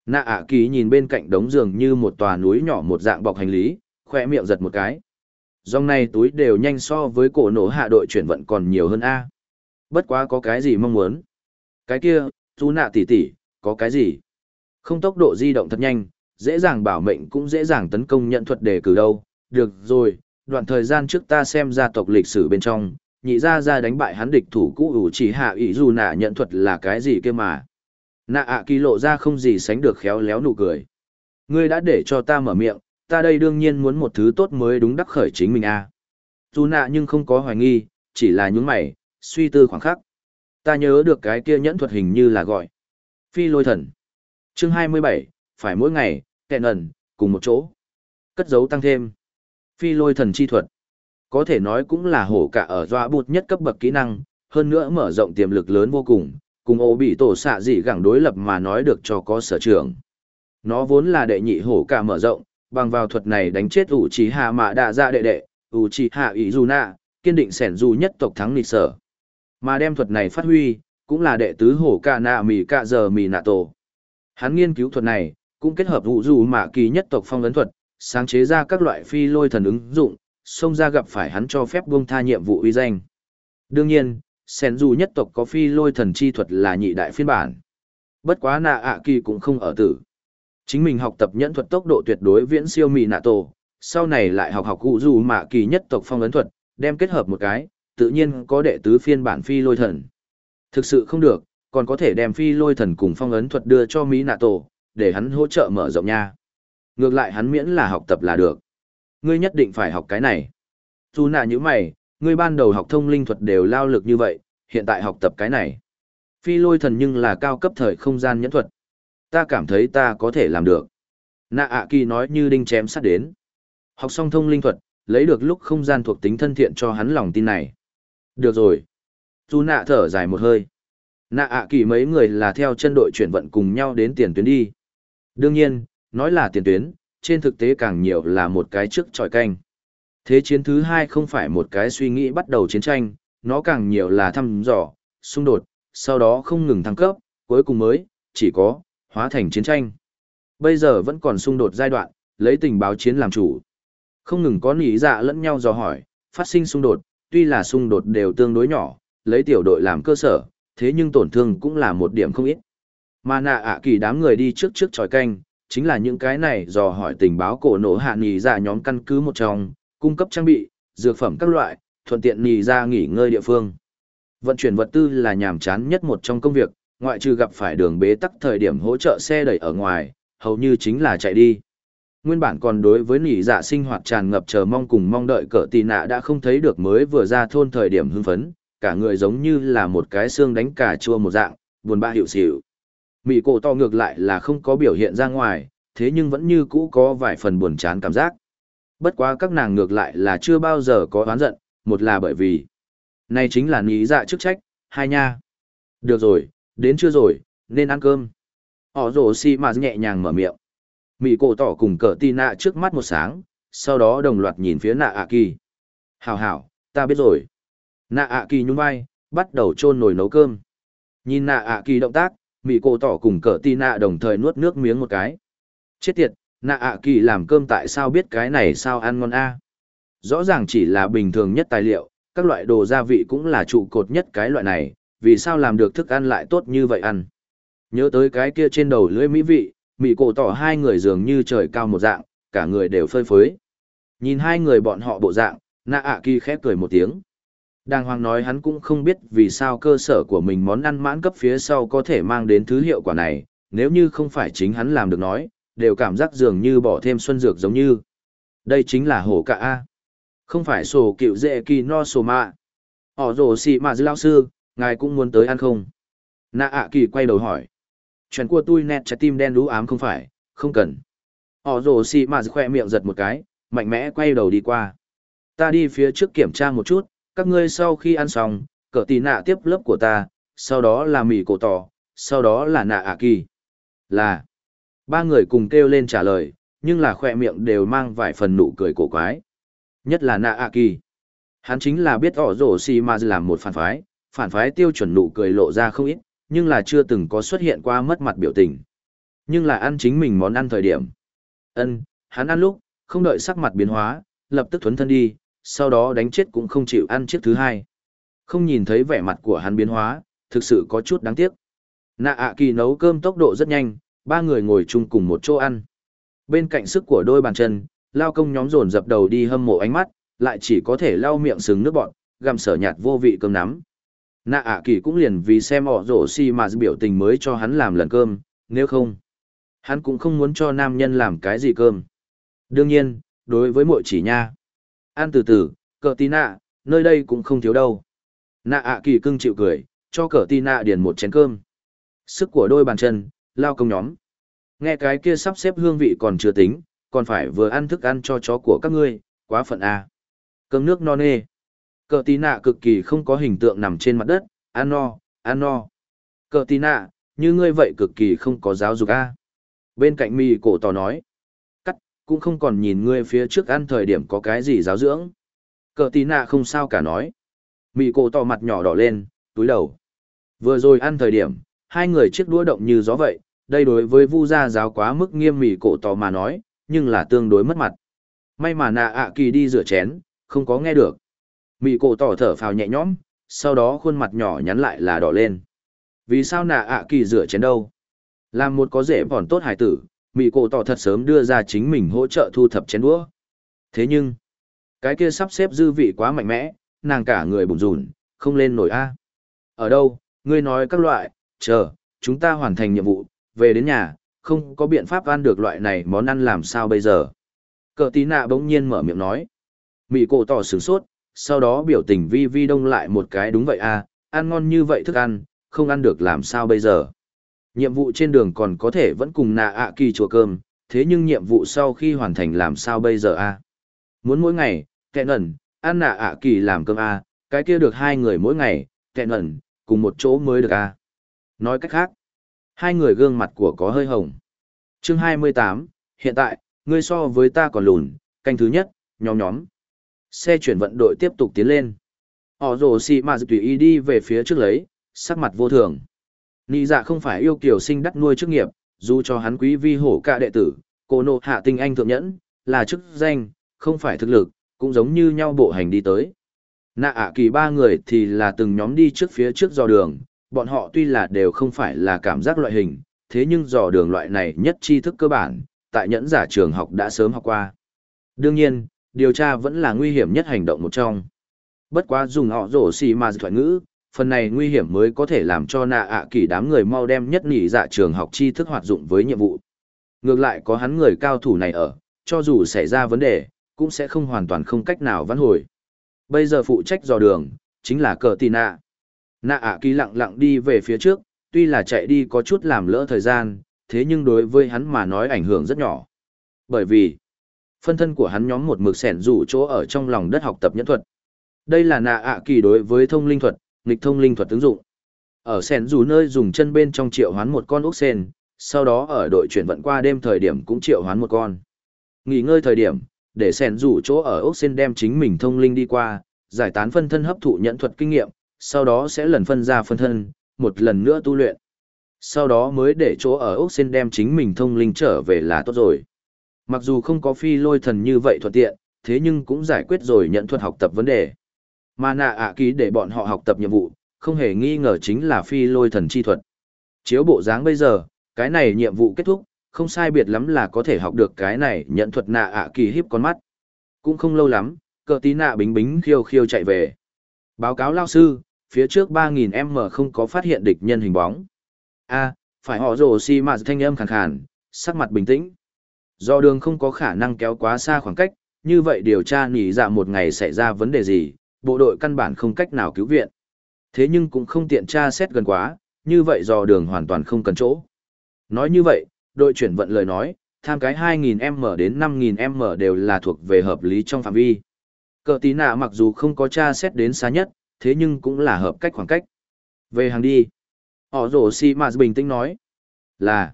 Nạ ạ kỳ nhìn bên cạnh đống giường như một tòa núi nhỏ một dạng bọc hành lý, khoe miệng giật một cái. Dòng này túi đều nhanh so với cổ nổ hạ đội chuyển vận còn nhiều hơn A. Bất quá có cái gì mong muốn? Cái kia, chú nạ tỷ tỷ, có cái gì? Không tốc độ di động thật nhanh, dễ dàng bảo mệnh cũng dễ dàng tấn công nhận thuật đề cử đâu. Được rồi, đoạn thời gian trước ta xem gia tộc lịch sử bên trong, nhị ra ra đánh bại hắn địch thủ cũ ủ chỉ hạ ý dù nạ nhận thuật là cái gì kia mà. Nạ ạ kỳ lộ ra không gì sánh được khéo léo nụ cười. Ngươi đã để cho ta mở miệng, ta đây đương nhiên muốn một thứ tốt mới đúng đắc khởi chính mình a. À. Dù nạ nhưng không có hoài nghi, chỉ là nhún mày, suy tư khoảng khắc. Ta nhớ được cái kia nhẫn thuật hình như là gọi. Phi lôi thần. Chương 27, phải mỗi ngày, kẹn ẩn, cùng một chỗ. Cất dấu tăng thêm. Phi lôi thần chi thuật. Có thể nói cũng là hổ cả ở doa bụt nhất cấp bậc kỹ năng, hơn nữa mở rộng tiềm lực lớn vô cùng, cùng ô bị tổ xạ dị gẳng đối lập mà nói được cho có sở trường. Nó vốn là đệ nhị hổ cả mở rộng, bằng vào thuật này đánh chết ủ trí hạ mạ đạ dạ đệ đệ, ủ trí hạ ý dù nạ, kiên định sẻn dù nhất tộc thắng lịch sở. Mà đem thuật này phát huy, cũng là đệ tứ hổ ca nạ mì ca giờ mì nạ tổ. Hắn nghiên cứu thuật này, cũng kết hợp vụ dù mạ kỳ nhất tộc phong ấn thuật, sáng chế ra các loại phi lôi thần ứng dụng, xông ra gặp phải hắn cho phép buông tha nhiệm vụ uy danh. Đương nhiên, sẻn dù nhất tộc có phi lôi thần chi thuật là nhị đại phiên bản. Bất quá nạ ạ kỳ cũng không ở tử. Chính mình học tập nhẫn thuật tốc độ tuyệt đối viễn siêu mỹ nạ tổ, sau này lại học học cụ dù mạ kỳ nhất tộc phong ấn thuật, đem kết hợp một cái, tự nhiên có đệ tứ phiên bản phi lôi thần. Thực sự không được, còn có thể đem phi lôi thần cùng phong ấn thuật đưa cho Mỹ nạ tổ, để hắn hỗ trợ mở rộng nha. Ngược lại hắn miễn là học tập là được. Ngươi nhất định phải học cái này. Dù nạ nhữ mày, ngươi ban đầu học thông linh thuật đều lao lực như vậy, hiện tại học tập cái này. Phi lôi thần nhưng là cao cấp thời không gian nhẫn thuật. Ta cảm thấy ta có thể làm được. Nạ ạ kỳ nói như đinh chém sắt đến. Học xong thông linh thuật, lấy được lúc không gian thuộc tính thân thiện cho hắn lòng tin này. Được rồi. Dù nạ thở dài một hơi. Nạ ạ kỳ mấy người là theo chân đội chuyển vận cùng nhau đến tiền tuyến đi. Đương nhiên, nói là tiền tuyến, trên thực tế càng nhiều là một cái trước tròi canh. Thế chiến thứ hai không phải một cái suy nghĩ bắt đầu chiến tranh, nó càng nhiều là thăm dò, xung đột, sau đó không ngừng thăng cấp, cuối cùng mới, chỉ có, hóa thành chiến tranh. Bây giờ vẫn còn xung đột giai đoạn, lấy tình báo chiến làm chủ. Không ngừng có nỉ dạ lẫn nhau dò hỏi, phát sinh xung đột, tuy là xung đột đều tương đối nhỏ, lấy tiểu đội làm cơ sở, thế nhưng tổn thương cũng là một điểm không ít. Mà nạ ạ kỳ đám người đi trước trước tròi canh, chính là những cái này dò hỏi tình báo cổ nổ hạ nỉ dạ nhóm căn cứ một trong, cung cấp trang bị, dược phẩm các loại, thuận tiện nỉ dạ nghỉ ngơi địa phương. Vận chuyển vật tư là nhàm chán nhất một trong công việc, ngoại trừ gặp phải đường bế tắc thời điểm hỗ trợ xe đẩy ở ngoài, hầu như chính là chạy đi. Nguyên bản còn đối với nỉ dạ sinh hoạt tràn ngập chờ mong cùng mong đợi cỡ tì nạ đã không thấy được mới vừa ra thôn thời điểm hưng phấn, cả người giống như là một cái xương đánh cà chua một dạng, buồn bã hiệu xỉu. Mị cổ to ngược lại là không có biểu hiện ra ngoài, thế nhưng vẫn như cũ có vài phần buồn chán cảm giác. Bất quá các nàng ngược lại là chưa bao giờ có oán giận, một là bởi vì này chính là nghĩ dạ chức trách, hai nha. Được rồi, đến chưa rồi, nên ăn cơm. Họ rổ xi mà nhẹ nhàng mở miệng. mỹ cổ tỏ cùng cờ tì nạ trước mắt một sáng, sau đó đồng loạt nhìn phía nạ ạ kỳ. Hảo hảo, ta biết rồi. Nạ ạ kỳ nhún vai, bắt đầu chôn nồi nấu cơm. Nhìn nạ ạ kỳ động tác, mỹ cổ tỏ cùng cờ tì nạ đồng thời nuốt nước miếng một cái. Chết tiệt, nạ ạ kỳ làm cơm tại sao biết cái này sao ăn ngon a? Rõ ràng chỉ là bình thường nhất tài liệu, các loại đồ gia vị cũng là trụ cột nhất cái loại này, vì sao làm được thức ăn lại tốt như vậy ăn. Nhớ tới cái kia trên đầu lưỡi mỹ vị, mỹ cổ tỏ hai người dường như trời cao một dạng, cả người đều phơi phới. Nhìn hai người bọn họ bộ dạng, nạ ạ kỳ khép cười một tiếng. Đàng hoàng nói hắn cũng không biết vì sao cơ sở của mình món ăn mãn cấp phía sau có thể mang đến thứ hiệu quả này, nếu như không phải chính hắn làm được nói, đều cảm giác dường như bỏ thêm xuân dược giống như. Đây chính là hổ cả A. Không phải sổ cựu dễ kỳ no sổ mạ. Họ rổ xì mà dư lao sư, ngài cũng muốn tới ăn không? Nạ ạ kỳ quay đầu hỏi. Chuyện của tôi nét trái tim đen đú ám không phải, không cần. Họ rồ xì mà khoe miệng giật một cái, mạnh mẽ quay đầu đi qua. Ta đi phía trước kiểm tra một chút, các ngươi sau khi ăn xong, cỡ tì nạ tiếp lớp của ta, sau đó là mì cổ tỏ, sau đó là nạ ạ kỳ. Là. Ba người cùng kêu lên trả lời, nhưng là khoe miệng đều mang vài phần nụ cười cổ quái. Nhất là nạ ạ kỳ. Hắn chính là biết ỏ rổ xì mà làm một phản phái, phản phái tiêu chuẩn nụ cười lộ ra không ít, nhưng là chưa từng có xuất hiện qua mất mặt biểu tình. Nhưng là ăn chính mình món ăn thời điểm. ân hắn ăn lúc, không đợi sắc mặt biến hóa, lập tức thuấn thân đi, sau đó đánh chết cũng không chịu ăn chiếc thứ hai. Không nhìn thấy vẻ mặt của hắn biến hóa, thực sự có chút đáng tiếc. Nạ ạ kỳ nấu cơm tốc độ rất nhanh, ba người ngồi chung cùng một chỗ ăn. Bên cạnh sức của đôi bàn chân, lao công nhóm dồn dập đầu đi hâm mộ ánh mắt, lại chỉ có thể lau miệng sừng nước bọn, gặm sở nhạt vô vị cơm nắm. Nạ ạ kỳ cũng liền vì xem họ rổ xi mà biểu tình mới cho hắn làm lần cơm, nếu không, hắn cũng không muốn cho nam nhân làm cái gì cơm. Đương nhiên, đối với mội chỉ nha. Ăn từ từ, cờ tí nạ, nơi đây cũng không thiếu đâu. Nạ ạ kỳ cưng chịu cười, cho cờ tí nạ điền một chén cơm. Sức của đôi bàn chân, lao công nhóm. Nghe cái kia sắp xếp hương vị còn chưa tính, còn phải vừa ăn thức ăn cho chó của các ngươi, quá phận à? Cơm nước no nê. Cờ tí nạ cực kỳ không có hình tượng nằm trên mặt đất, ăn no, ăn no. Cờ tí nạ, như ngươi vậy cực kỳ không có giáo dục a. Bên cạnh mì cổ tỏ nói. Cắt, cũng không còn nhìn ngươi phía trước ăn thời điểm có cái gì giáo dưỡng. Cờ tí nạ không sao cả nói. Mì cổ tỏ mặt nhỏ đỏ lên, túi đầu. Vừa rồi ăn thời điểm, hai người chiếc đũa động như gió vậy, đây đối với vu gia giáo quá mức nghiêm mì cổ tỏ mà nói, nhưng là tương đối mất mặt. May mà nạ ạ kỳ đi rửa chén, không có nghe được. Mị cổ tỏ thở phào nhẹ nhõm, sau đó khuôn mặt nhỏ nhắn lại là đỏ lên. Vì sao nạ ạ kỳ rửa chén đâu? Làm một có dễ vòn tốt hải tử, mị cổ tỏ thật sớm đưa ra chính mình hỗ trợ thu thập chén đũa. Thế nhưng, cái kia sắp xếp dư vị quá mạnh mẽ, nàng cả người bùn rùn, không lên nổi a. Ở đâu, ngươi nói các loại, chờ, chúng ta hoàn thành nhiệm vụ, về đến nhà, không có biện pháp ăn được loại này món ăn làm sao bây giờ. Cờ tí nạ bỗng nhiên mở miệng nói. Mị cổ tỏ sửng sốt, sau đó biểu tình vi vi đông lại một cái đúng vậy à, ăn ngon như vậy thức ăn, không ăn được làm sao bây giờ. Nhiệm vụ trên đường còn có thể vẫn cùng nạ ạ kỳ chùa cơm, thế nhưng nhiệm vụ sau khi hoàn thành làm sao bây giờ à? Muốn mỗi ngày, kẹn ẩn, ăn nạ ạ kỳ làm cơm a cái kia được hai người mỗi ngày, kẹn ẩn, cùng một chỗ mới được a Nói cách khác, hai người gương mặt của có hơi hồng. Chương 28, hiện tại, ngươi so với ta còn lùn, canh thứ nhất, nhóm nhóm. Xe chuyển vận đội tiếp tục tiến lên. Họ rồ xì mà tùy ý đi về phía trước lấy, sắc mặt vô thường. Nị dạ không phải yêu kiểu sinh đắc nuôi chức nghiệp, dù cho hắn quý vi hổ cả đệ tử, cô nộ hạ tinh anh thượng nhẫn, là chức danh, không phải thực lực, cũng giống như nhau bộ hành đi tới. Nạ ạ kỳ ba người thì là từng nhóm đi trước phía trước dò đường, bọn họ tuy là đều không phải là cảm giác loại hình, thế nhưng dò đường loại này nhất tri thức cơ bản, tại nhẫn giả trường học đã sớm học qua. Đương nhiên, điều tra vẫn là nguy hiểm nhất hành động một trong. Bất quá dùng họ rổ xì mà thoại ngữ, phần này nguy hiểm mới có thể làm cho nạ ạ kỳ đám người mau đem nhất nỉ dạ trường học tri thức hoạt dụng với nhiệm vụ. Ngược lại có hắn người cao thủ này ở, cho dù xảy ra vấn đề, cũng sẽ không hoàn toàn không cách nào vãn hồi. Bây giờ phụ trách dò đường, chính là cờ tì nạ. Nạ ạ kỳ lặng lặng đi về phía trước, tuy là chạy đi có chút làm lỡ thời gian, thế nhưng đối với hắn mà nói ảnh hưởng rất nhỏ. Bởi vì, phân thân của hắn nhóm một mực sẻn rủ chỗ ở trong lòng đất học tập nhẫn thuật. Đây là nạ ạ kỳ đối với thông linh thuật, nghịch thông linh thuật ứng dụng. Ở sẻn rủ nơi dùng chân bên trong triệu hoán một con ốc sen, sau đó ở đội chuyển vận qua đêm thời điểm cũng triệu hoán một con. Nghỉ ngơi thời điểm, để sẻn rủ chỗ ở ốc sen đem chính mình thông linh đi qua, giải tán phân thân hấp thụ nhẫn thuật kinh nghiệm, sau đó sẽ lần phân ra phân thân, một lần nữa tu luyện. Sau đó mới để chỗ ở ốc sen đem chính mình thông linh trở về là tốt rồi. Mặc dù không có phi lôi thần như vậy thuận tiện, thế nhưng cũng giải quyết rồi nhận thuật học tập vấn đề. Mà nạ ạ ký để bọn họ học tập nhiệm vụ, không hề nghi ngờ chính là phi lôi thần chi thuật. Chiếu bộ dáng bây giờ, cái này nhiệm vụ kết thúc, không sai biệt lắm là có thể học được cái này nhận thuật nạ ạ kỳ hiếp con mắt. Cũng không lâu lắm, cờ tí nạ bính bính khiêu khiêu chạy về. Báo cáo lao sư, phía trước 3.000M không có phát hiện địch nhân hình bóng. a phải họ rồ xi si mà thanh âm khàn khàn, sắc mặt bình tĩnh. Do đường không có khả năng kéo quá xa khoảng cách, như vậy điều tra nỉ dạ một ngày xảy ra vấn đề gì, bộ đội căn bản không cách nào cứu viện. Thế nhưng cũng không tiện tra xét gần quá, như vậy do đường hoàn toàn không cần chỗ. Nói như vậy, đội chuyển vận lời nói, tham cái 2.000M đến 5.000M đều là thuộc về hợp lý trong phạm vi. Cờ tí nạ mặc dù không có tra xét đến xa nhất, thế nhưng cũng là hợp cách khoảng cách. Về hàng đi. Họ rổ si mà bình tĩnh nói. Là.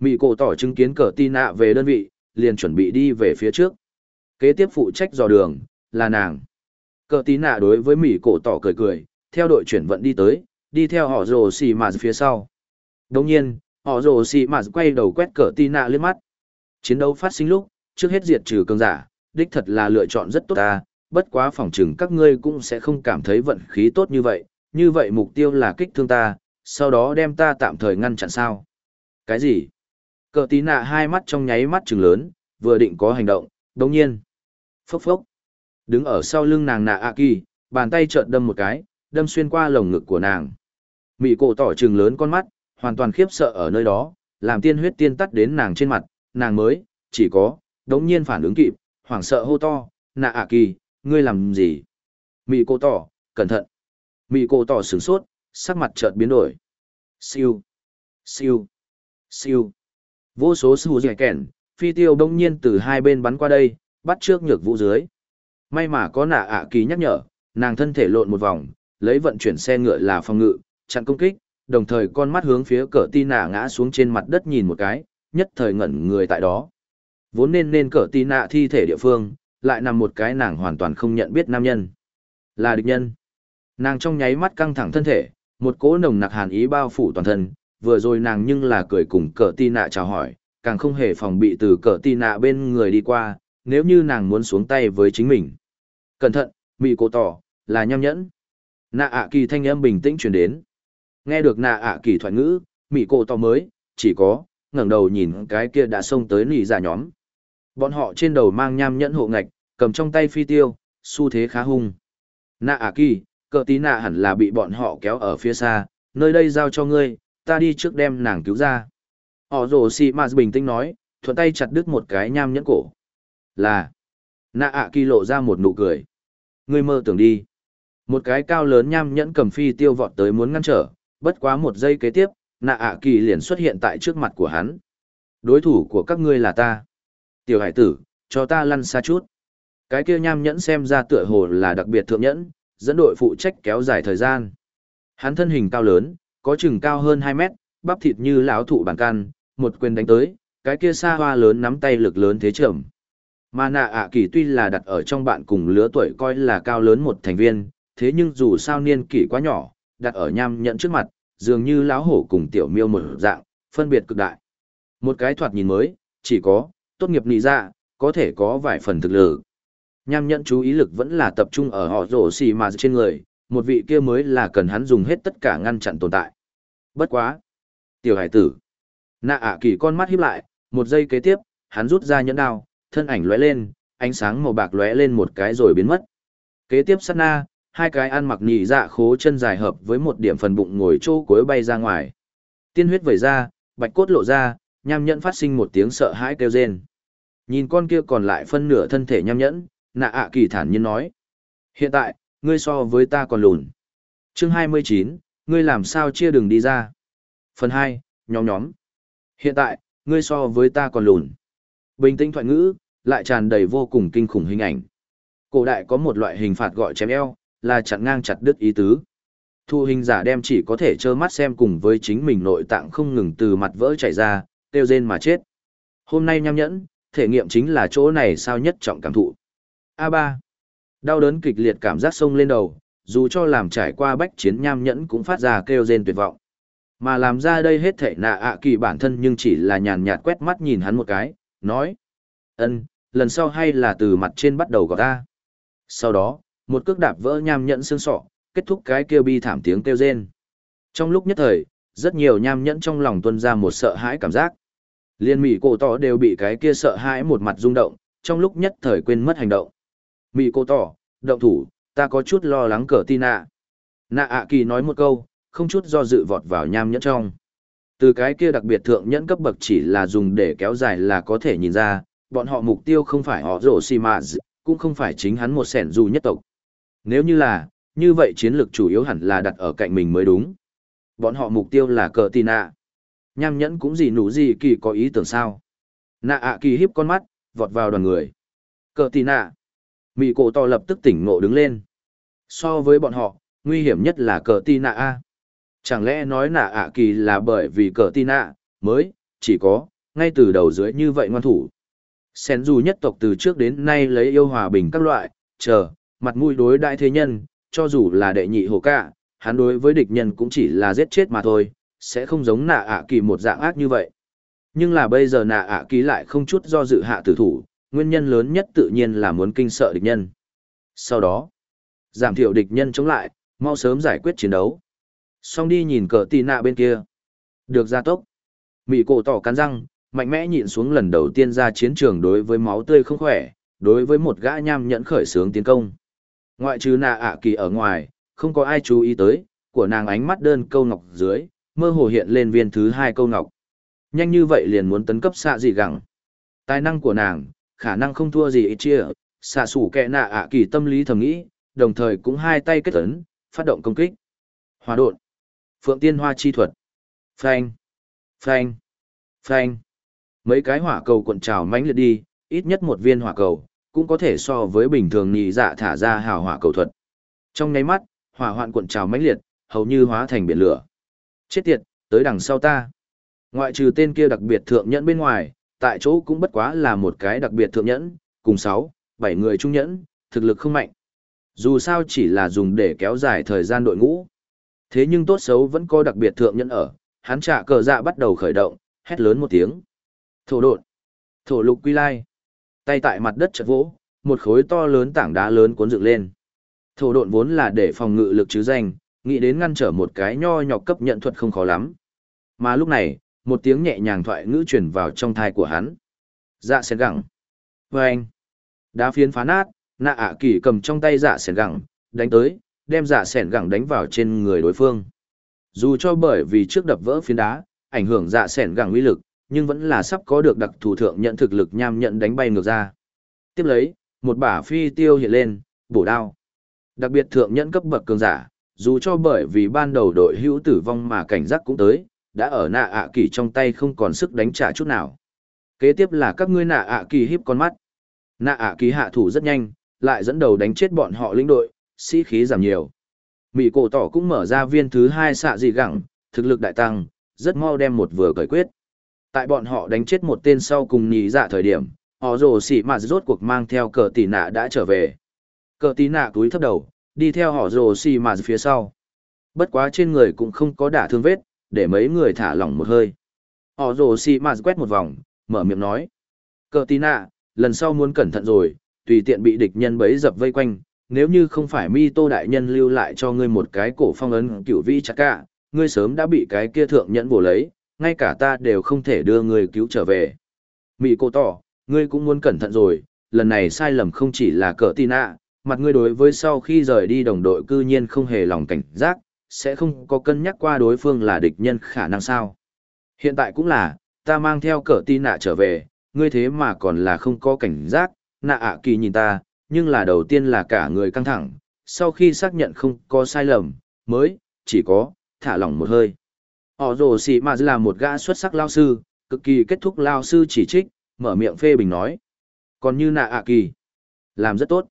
Mị cổ tỏ chứng kiến cờ tin nạ về đơn vị, liền chuẩn bị đi về phía trước. Kế tiếp phụ trách dò đường, là nàng. Cờ tí nạ đối với Mị cổ tỏ cười cười, theo đội chuyển vận đi tới, đi theo họ rồ xì mà phía sau. đông nhiên, họ rồ xì mà quay đầu quét cờ tí nạ lên mắt. Chiến đấu phát sinh lúc, trước hết diệt trừ cơn giả, đích thật là lựa chọn rất tốt ta, bất quá phỏng chừng các ngươi cũng sẽ không cảm thấy vận khí tốt như vậy, như vậy mục tiêu là kích thương ta, sau đó đem ta tạm thời ngăn chặn sao. Cái gì? Cờ tí nạ hai mắt trong nháy mắt trừng lớn, vừa định có hành động, đồng nhiên. Phốc phốc. Đứng ở sau lưng nàng nạ A Kỳ, bàn tay trợn đâm một cái, đâm xuyên qua lồng ngực của nàng. Mị cổ tỏ trừng lớn con mắt, hoàn toàn khiếp sợ ở nơi đó, làm tiên huyết tiên tắt đến nàng trên mặt, nàng mới, chỉ có, đống nhiên phản ứng kịp, hoảng sợ hô to, nạ A Kỳ, ngươi làm gì? Mị cổ tỏ, cẩn thận. Mị cổ tỏ sửng sốt, sắc mặt chợt biến đổi. Siêu. Siêu. Siêu. Vô số sư dẻ kèn, phi tiêu đông nhiên từ hai bên bắn qua đây, bắt trước nhược vũ dưới. May mà có nạ ạ kỳ nhắc nhở, nàng thân thể lộn một vòng, lấy vận chuyển xe ngựa là phòng ngự, chặn công kích, đồng thời con mắt hướng phía cờ ti nạ ngã xuống trên mặt đất nhìn một cái, nhất thời ngẩn người tại đó. Vốn nên nên cờ ti nạ thi thể địa phương, lại nằm một cái nàng hoàn toàn không nhận biết nam nhân. Là địch nhân. Nàng trong nháy mắt căng thẳng thân thể, một cỗ nồng nặc hàn ý bao phủ toàn thân, vừa rồi nàng nhưng là cười cùng cờ ti nạ chào hỏi, càng không hề phòng bị từ cờ ti nạ bên người đi qua, nếu như nàng muốn xuống tay với chính mình. Cẩn thận, mị cổ tỏ, là nham nhẫn. Nạ ạ kỳ thanh âm bình tĩnh truyền đến. Nghe được nạ ạ kỳ thoại ngữ, mị cổ tỏ mới, chỉ có, ngẩng đầu nhìn cái kia đã xông tới nỉ giả nhóm. Bọn họ trên đầu mang nham nhẫn hộ ngạch, cầm trong tay phi tiêu, xu thế khá hung. Nạ ạ kỳ, cờ tí nạ hẳn là bị bọn họ kéo ở phía xa, nơi đây giao cho ngươi, ta đi trước đem nàng cứu ra. Họ rồ xì mà bình tĩnh nói, thuận tay chặt đứt một cái nham nhẫn cổ. Là, nạ ạ kỳ lộ ra một nụ cười. Ngươi mơ tưởng đi. Một cái cao lớn nham nhẫn cầm phi tiêu vọt tới muốn ngăn trở, bất quá một giây kế tiếp, nạ ạ kỳ liền xuất hiện tại trước mặt của hắn. Đối thủ của các ngươi là ta. Tiểu hải tử, cho ta lăn xa chút. Cái kia nham nhẫn xem ra tựa hồ là đặc biệt thượng nhẫn, dẫn đội phụ trách kéo dài thời gian. Hắn thân hình cao lớn, có chừng cao hơn 2 mét, bắp thịt như lão thụ bản can, một quyền đánh tới, cái kia xa hoa lớn nắm tay lực lớn thế trưởng. Mà nạ ạ kỳ tuy là đặt ở trong bạn cùng lứa tuổi coi là cao lớn một thành viên, thế nhưng dù sao niên kỷ quá nhỏ, đặt ở nham nhẫn trước mặt, dường như lão hổ cùng tiểu miêu một dạng, phân biệt cực đại. Một cái thoạt nhìn mới, chỉ có, tốt nghiệp nị ra, có thể có vài phần thực lực. Nham nhẫn chú ý lực vẫn là tập trung ở họ rổ xì mà trên người, một vị kia mới là cần hắn dùng hết tất cả ngăn chặn tồn tại. Bất quá. Tiểu hải tử. Nạ ạ kỳ con mắt híp lại, một giây kế tiếp, hắn rút ra nhẫn đao, thân ảnh lóe lên, ánh sáng màu bạc lóe lên một cái rồi biến mất. Kế tiếp sát na, hai cái ăn mặc nhị dạ khố chân dài hợp với một điểm phần bụng ngồi chỗ cuối bay ra ngoài. Tiên huyết vẩy ra, bạch cốt lộ ra, nham nhẫn phát sinh một tiếng sợ hãi kêu rên. Nhìn con kia còn lại phân nửa thân thể nham nhẫn, nạ ạ kỳ thản nhiên nói. Hiện tại, ngươi so với ta còn lùn. Chương 29, ngươi làm sao chia đường đi ra. Phần 2, nhóm nhóm. Hiện tại, ngươi so với ta còn lùn. Bình tĩnh thoại ngữ, lại tràn đầy vô cùng kinh khủng hình ảnh. Cổ đại có một loại hình phạt gọi chém eo, là chặn ngang chặt đứt ý tứ. Thu hình giả đem chỉ có thể trơ mắt xem cùng với chính mình nội tạng không ngừng từ mặt vỡ chảy ra, tiêu rên mà chết. Hôm nay nham nhẫn, thể nghiệm chính là chỗ này sao nhất trọng cảm thụ. A3. Đau đớn kịch liệt cảm giác sông lên đầu, dù cho làm trải qua bách chiến nham nhẫn cũng phát ra kêu rên tuyệt vọng. Mà làm ra đây hết thể nạ ạ kỳ bản thân nhưng chỉ là nhàn nhạt quét mắt nhìn hắn một cái, nói. ân lần sau hay là từ mặt trên bắt đầu gọi ta. Sau đó, một cước đạp vỡ nham nhẫn xương sọ, kết thúc cái kêu bi thảm tiếng kêu rên. Trong lúc nhất thời, rất nhiều nham nhẫn trong lòng tuân ra một sợ hãi cảm giác. Liên mỹ cổ tỏ đều bị cái kia sợ hãi một mặt rung động, trong lúc nhất thời quên mất hành động. Mỹ cô tỏ, động thủ, ta có chút lo lắng cờ tin ạ. Nạ ạ kỳ nói một câu, không chút do dự vọt vào nham nhẫn trong. Từ cái kia đặc biệt thượng nhẫn cấp bậc chỉ là dùng để kéo dài là có thể nhìn ra, bọn họ mục tiêu không phải họ rổ xì mà cũng không phải chính hắn một sẻn dù nhất tộc. Nếu như là, như vậy chiến lược chủ yếu hẳn là đặt ở cạnh mình mới đúng. Bọn họ mục tiêu là cờ tì nạ. Nham nhẫn cũng gì nụ gì kỳ có ý tưởng sao. Nạ ạ kỳ hiếp con mắt, vọt vào đoàn người. Cờ tì nạ. Mị cổ to lập tức tỉnh ngộ đứng lên. So với bọn họ, nguy hiểm nhất là cờ ti nạ A. Chẳng lẽ nói nạ ạ kỳ là bởi vì cờ ti nạ, mới, chỉ có, ngay từ đầu dưới như vậy ngoan thủ. Sen dù nhất tộc từ trước đến nay lấy yêu hòa bình các loại, chờ, mặt mũi đối đại thế nhân, cho dù là đệ nhị hồ cả, hắn đối với địch nhân cũng chỉ là giết chết mà thôi, sẽ không giống nạ ạ kỳ một dạng ác như vậy. Nhưng là bây giờ nạ ạ kỳ lại không chút do dự hạ tử thủ, nguyên nhân lớn nhất tự nhiên là muốn kinh sợ địch nhân. Sau đó, giảm thiểu địch nhân chống lại, mau sớm giải quyết chiến đấu. Xong đi nhìn cờ tì nạ bên kia. Được ra tốc. Mị cổ tỏ cắn răng, mạnh mẽ nhịn xuống lần đầu tiên ra chiến trường đối với máu tươi không khỏe, đối với một gã nham nhẫn khởi sướng tiến công. Ngoại trừ nạ ạ kỳ ở ngoài, không có ai chú ý tới, của nàng ánh mắt đơn câu ngọc dưới, mơ hồ hiện lên viên thứ hai câu ngọc. Nhanh như vậy liền muốn tấn cấp xạ gì gẳng. Tài năng của nàng, khả năng không thua gì ít chia, xạ sủ kẹ nạ ạ kỳ tâm lý thầm nghĩ, đồng thời cũng hai tay kết ấn, phát động công kích. Hòa đột. Phượng tiên hoa chi thuật. Phanh. Phanh, phanh. Mấy cái hỏa cầu cuộn trào mãnh liệt đi, ít nhất một viên hỏa cầu, cũng có thể so với bình thường nhị dạ thả ra hào hỏa cầu thuật. Trong nháy mắt, hỏa hoạn cuộn trào mãnh liệt, hầu như hóa thành biển lửa. Chết tiệt, tới đằng sau ta. Ngoại trừ tên kia đặc biệt thượng nhẫn bên ngoài, tại chỗ cũng bất quá là một cái đặc biệt thượng nhẫn, cùng 6, 7 người trung nhẫn, thực lực không mạnh. Dù sao chỉ là dùng để kéo dài thời gian đội ngũ. Thế nhưng tốt xấu vẫn có đặc biệt thượng nhẫn ở, hắn trả cờ dạ bắt đầu khởi động, hét lớn một tiếng. Thổ đột. Thổ lục quy lai. Tay tại mặt đất chật vỗ, một khối to lớn tảng đá lớn cuốn dựng lên. Thổ độn vốn là để phòng ngự lực chứ danh, nghĩ đến ngăn trở một cái nho nhọc cấp nhận thuật không khó lắm. Mà lúc này, một tiếng nhẹ nhàng thoại ngữ truyền vào trong thai của hắn. Dạ sen gẳng. Và anh. Đá phiến phá nát, nạ ạ kỳ cầm trong tay dạ sen gẳng, đánh tới, đem dạ sen gẳng đánh vào trên người đối phương. Dù cho bởi vì trước đập vỡ phiến đá, ảnh hưởng dạ sen gẳng uy lực, nhưng vẫn là sắp có được đặc thù thượng nhận thực lực nham nhận đánh bay ngược ra. Tiếp lấy, một bả phi tiêu hiện lên, bổ đao. Đặc biệt thượng nhận cấp bậc cường giả, dù cho bởi vì ban đầu đội hữu tử vong mà cảnh giác cũng tới, đã ở nạ ạ kỳ trong tay không còn sức đánh trả chút nào. Kế tiếp là các ngươi nạ ạ kỳ híp con mắt. Nạ ạ kỳ hạ thủ rất nhanh, lại dẫn đầu đánh chết bọn họ lĩnh đội, sĩ khí giảm nhiều. Mỹ cổ tỏ cũng mở ra viên thứ hai xạ dị gẳng, thực lực đại tăng, rất mau đem một vừa cởi quyết. Tại bọn họ đánh chết một tên sau cùng nhì dạ thời điểm, họ rồ xỉ mà rốt cuộc mang theo cờ tỷ nạ đã trở về. Cờ tỷ nạ túi thấp đầu, đi theo họ rồ xỉ mà phía sau. Bất quá trên người cũng không có đả thương vết, để mấy người thả lỏng một hơi. Họ rồ xỉ mà quét một vòng, mở miệng nói. Cờ tí nạ, lần sau muốn cẩn thận rồi, tùy tiện bị địch nhân bấy dập vây quanh. Nếu như không phải mi tô đại nhân lưu lại cho ngươi một cái cổ phong ấn cửu vĩ chắc cả, ngươi sớm đã bị cái kia thượng nhẫn bổ lấy, ngay cả ta đều không thể đưa ngươi cứu trở về. Mị cô tỏ, ngươi cũng muốn cẩn thận rồi, lần này sai lầm không chỉ là Cờ tin nạ, mặt ngươi đối với sau khi rời đi đồng đội cư nhiên không hề lòng cảnh giác, sẽ không có cân nhắc qua đối phương là địch nhân khả năng sao. Hiện tại cũng là, ta mang theo cờ tin nạ trở về, ngươi thế mà còn là không có cảnh giác, nạ ạ kỳ nhìn ta, nhưng là đầu tiên là cả người căng thẳng, sau khi xác nhận không có sai lầm, mới, chỉ có, thả lỏng một hơi. Họ rồ xì mà là một gã xuất sắc lao sư, cực kỳ kết thúc lao sư chỉ trích, mở miệng phê bình nói. Còn như nạ ạ kỳ, làm rất tốt.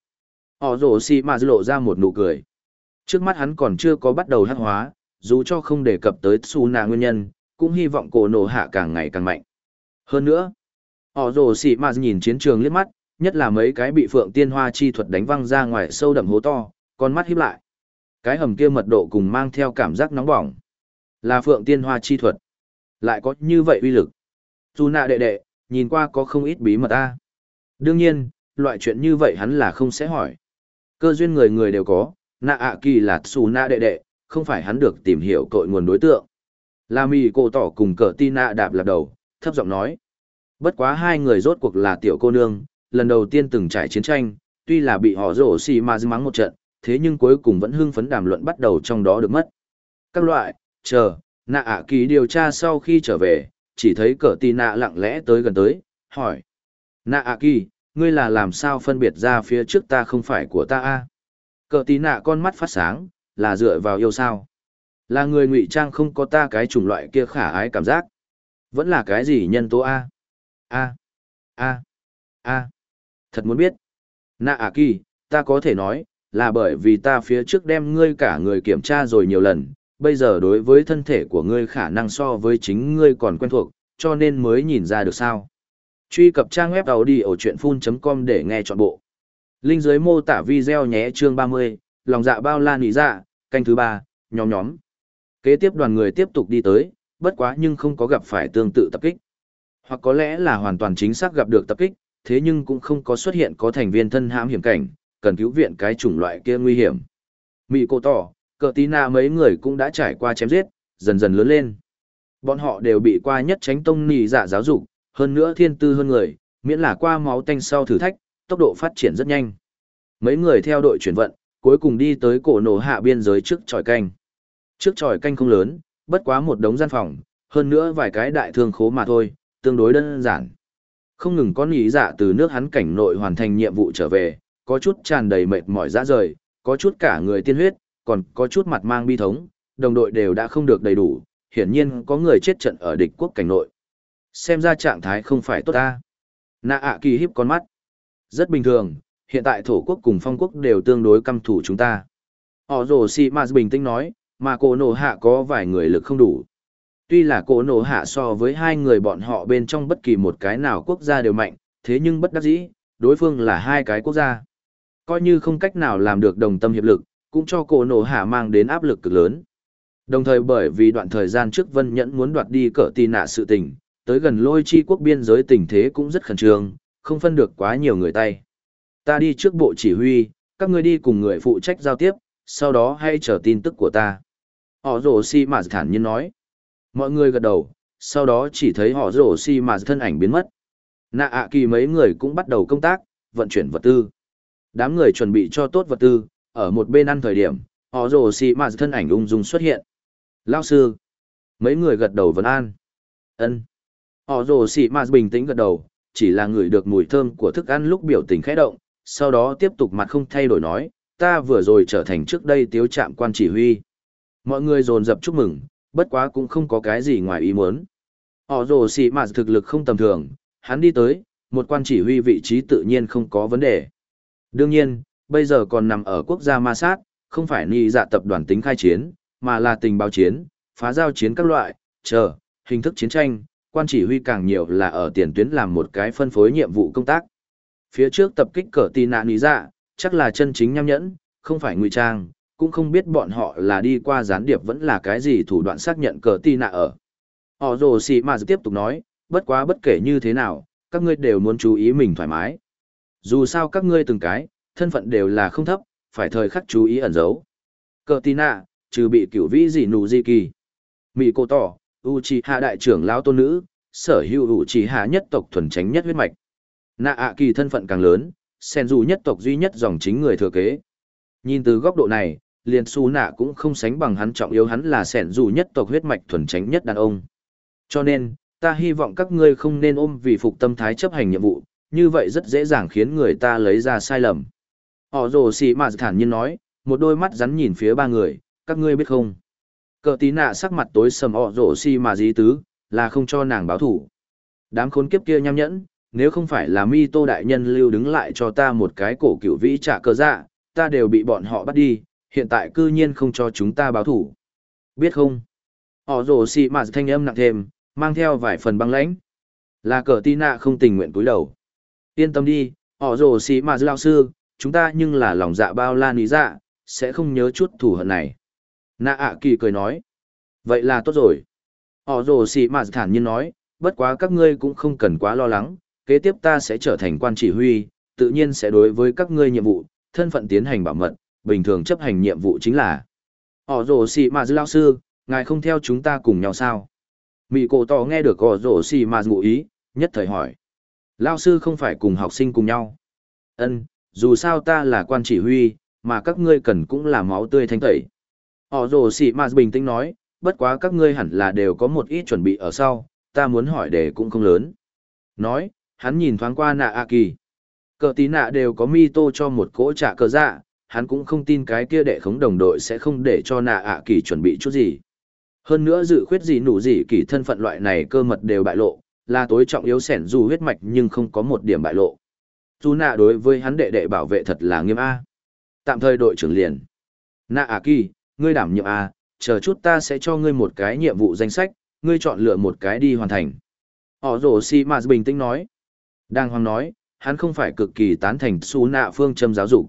Họ rồ xì mà lộ ra một nụ cười. Trước mắt hắn còn chưa có bắt đầu hát hóa, dù cho không đề cập tới su nạ nguyên nhân, cũng hy vọng cổ nổ hạ càng ngày càng mạnh. Hơn nữa, họ rồ xì mà nhìn chiến trường liếc mắt, nhất là mấy cái bị phượng tiên hoa chi thuật đánh văng ra ngoài sâu đậm hố to, con mắt híp lại. Cái hầm kia mật độ cùng mang theo cảm giác nóng bỏng. Là phượng tiên hoa chi thuật. Lại có như vậy uy lực. Dù nạ đệ đệ, nhìn qua có không ít bí mật ta. Đương nhiên, loại chuyện như vậy hắn là không sẽ hỏi. Cơ duyên người người đều có, nạ ạ kỳ là xù nạ đệ đệ, không phải hắn được tìm hiểu cội nguồn đối tượng. La mì cổ tỏ cùng cờ tin nạ đạp lạp đầu, thấp giọng nói. Bất quá hai người rốt cuộc là tiểu cô nương, lần đầu tiên từng trải chiến tranh, tuy là bị họ rổ xì mà mắng một trận, thế nhưng cuối cùng vẫn hưng phấn đàm luận bắt đầu trong đó được mất. Các loại, chờ, nạ ạ kỳ điều tra sau khi trở về, chỉ thấy cờ tì nạ lặng lẽ tới gần tới, hỏi. Nạ ạ kỳ, ngươi là làm sao phân biệt ra phía trước ta không phải của ta a Cờ tí nạ con mắt phát sáng, là dựa vào yêu sao. Là người ngụy trang không có ta cái chủng loại kia khả ái cảm giác. Vẫn là cái gì nhân tố a a a a Thật muốn biết. Nạ à kỳ, ta có thể nói, là bởi vì ta phía trước đem ngươi cả người kiểm tra rồi nhiều lần, bây giờ đối với thân thể của ngươi khả năng so với chính ngươi còn quen thuộc, cho nên mới nhìn ra được sao. Truy cập trang web đầu đi ở chuyện full.com để nghe trọn bộ. Linh dưới mô tả video nhé chương 30, lòng dạ bao la nỉ dạ, canh thứ 3, nhóm nhóm. Kế tiếp đoàn người tiếp tục đi tới, bất quá nhưng không có gặp phải tương tự tập kích. Hoặc có lẽ là hoàn toàn chính xác gặp được tập kích, thế nhưng cũng không có xuất hiện có thành viên thân hãm hiểm cảnh, cần cứu viện cái chủng loại kia nguy hiểm. Mị cô tỏ, cờ tí na mấy người cũng đã trải qua chém giết, dần dần lớn lên. Bọn họ đều bị qua nhất tránh tông nỉ dạ giáo dục, hơn nữa thiên tư hơn người, miễn là qua máu tanh sau thử thách, tốc độ phát triển rất nhanh. Mấy người theo đội chuyển vận, cuối cùng đi tới cổ nổ hạ biên giới trước tròi canh. Trước tròi canh không lớn, bất quá một đống gian phòng, hơn nữa vài cái đại thương khố mà thôi, tương đối đơn giản. Không ngừng có nghĩ dạ từ nước hắn cảnh nội hoàn thành nhiệm vụ trở về, có chút tràn đầy mệt mỏi dã rời, có chút cả người tiên huyết, còn có chút mặt mang bi thống, đồng đội đều đã không được đầy đủ, hiển nhiên có người chết trận ở địch quốc cảnh nội. Xem ra trạng thái không phải tốt ta. Nạ ạ kỳ hiếp con mắt. Rất bình thường, hiện tại thổ quốc cùng phong quốc đều tương đối căm thủ chúng ta. Họ rồ si mà bình tĩnh nói, mà cổ nổ hạ có vài người lực không đủ. Tuy là cổ nổ hạ so với hai người bọn họ bên trong bất kỳ một cái nào quốc gia đều mạnh, thế nhưng bất đắc dĩ, đối phương là hai cái quốc gia. Coi như không cách nào làm được đồng tâm hiệp lực, cũng cho cổ nổ hạ mang đến áp lực cực lớn. Đồng thời bởi vì đoạn thời gian trước Vân Nhẫn muốn đoạt đi cỡ tì nạ sự tình, tới gần lôi chi quốc biên giới tình thế cũng rất khẩn trương, không phân được quá nhiều người tay. Ta đi trước bộ chỉ huy, các ngươi đi cùng người phụ trách giao tiếp, sau đó hãy chờ tin tức của ta. Họ rổ si mà thản nhiên nói. Mọi người gật đầu, sau đó chỉ thấy họ rổ si mà thân ảnh biến mất. Nạ ạ kỳ mấy người cũng bắt đầu công tác, vận chuyển vật tư. Đám người chuẩn bị cho tốt vật tư, ở một bên ăn thời điểm, họ rổ si mà thân ảnh ung dung xuất hiện. Lao sư. Mấy người gật đầu vấn an. ân Họ rồ xì mà bình tĩnh gật đầu, chỉ là ngửi được mùi thơm của thức ăn lúc biểu tình khẽ động, sau đó tiếp tục mặt không thay đổi nói, ta vừa rồi trở thành trước đây tiếu trạm quan chỉ huy. Mọi người dồn dập chúc mừng, bất quá cũng không có cái gì ngoài ý muốn. Họ rồ xì mà thực lực không tầm thường, hắn đi tới, một quan chỉ huy vị trí tự nhiên không có vấn đề. Đương nhiên, bây giờ còn nằm ở quốc gia ma sát, không phải ni dạ tập đoàn tính khai chiến, mà là tình báo chiến, phá giao chiến các loại, chờ, hình thức chiến tranh, quan chỉ huy càng nhiều là ở tiền tuyến làm một cái phân phối nhiệm vụ công tác. Phía trước tập kích cờ tì nạn lý dạ, chắc là chân chính nham nhẫn, không phải ngụy trang, cũng không biết bọn họ là đi qua gián điệp vẫn là cái gì thủ đoạn xác nhận cờ tì nạ ở. Họ rồ xì mà tiếp tục nói, bất quá bất kể như thế nào, các ngươi đều muốn chú ý mình thoải mái. Dù sao các ngươi từng cái, thân phận đều là không thấp, phải thời khắc chú ý ẩn giấu. Cờ tì nạ, trừ bị cửu vĩ gì nụ di kỳ. Mị cô tỏ, u chi hạ đại trưởng lão tôn nữ, sở hữu u chi hạ nhất tộc thuần tránh nhất huyết mạch. Nạ ạ kỳ thân phận càng lớn, sen dù nhất tộc duy nhất dòng chính người thừa kế. Nhìn từ góc độ này, liền su nạ cũng không sánh bằng hắn trọng yếu hắn là sẻn dù nhất tộc huyết mạch thuần tránh nhất đàn ông. Cho nên, ta hy vọng các ngươi không nên ôm vì phục tâm thái chấp hành nhiệm vụ, như vậy rất dễ dàng khiến người ta lấy ra sai lầm. Họ rồ xì mà thản nhiên nói, một đôi mắt rắn nhìn phía ba người, các ngươi biết không? Cờ tí nạ sắc mặt tối sầm ọ rổ xi mà dí tứ, là không cho nàng báo thủ. Đám khốn kiếp kia nham nhẫn, nếu không phải là mi tô đại nhân lưu đứng lại cho ta một cái cổ cựu vĩ trả cờ dạ, ta đều bị bọn họ bắt đi, hiện tại cư nhiên không cho chúng ta báo thủ. Biết không? Họ rổ xi mà thanh âm nặng thêm, mang theo vài phần băng lãnh. Là cờ tí nạ không tình nguyện cúi đầu. Yên tâm đi, họ rổ xi mà lao sư, chúng ta nhưng là lòng dạ bao la lý dạ, sẽ không nhớ chút thủ hận này. Nạ ạ kỳ cười nói. Vậy là tốt rồi. Họ rồ xì Mạt thản nhiên nói, bất quá các ngươi cũng không cần quá lo lắng, kế tiếp ta sẽ trở thành quan chỉ huy, tự nhiên sẽ đối với các ngươi nhiệm vụ, thân phận tiến hành bảo mật, bình thường chấp hành nhiệm vụ chính là. Họ rồ xì mạt lao sư, ngài không theo chúng ta cùng nhau sao? mỹ cổ tỏ nghe được họ rồ xì Mạt ngụ ý, nhất thời hỏi. Lao sư không phải cùng học sinh cùng nhau. Ân, dù sao ta là quan chỉ huy, mà các ngươi cần cũng là máu tươi thanh tẩy. Họ rồ xì mà bình tĩnh nói, bất quá các ngươi hẳn là đều có một ít chuẩn bị ở sau, ta muốn hỏi đề cũng không lớn. Nói, hắn nhìn thoáng qua nạ a kỳ. Cờ tí nạ đều có mi tô cho một cỗ trả cờ dạ, hắn cũng không tin cái kia đệ khống đồng đội sẽ không để cho nạ a kỳ chuẩn bị chút gì. Hơn nữa dự khuyết gì nụ gì kỳ thân phận loại này cơ mật đều bại lộ, là tối trọng yếu sẻn dù huyết mạch nhưng không có một điểm bại lộ. Dù nạ đối với hắn đệ đệ bảo vệ thật là nghiêm A. Tạm thời đội trưởng liền. Nạ a kỳ, ngươi đảm nhiệm à? chờ chút ta sẽ cho ngươi một cái nhiệm vụ danh sách, ngươi chọn lựa một cái đi hoàn thành. Họ rổ si mà bình tĩnh nói. Đang hoàng nói, hắn không phải cực kỳ tán thành su nạ phương châm giáo dục.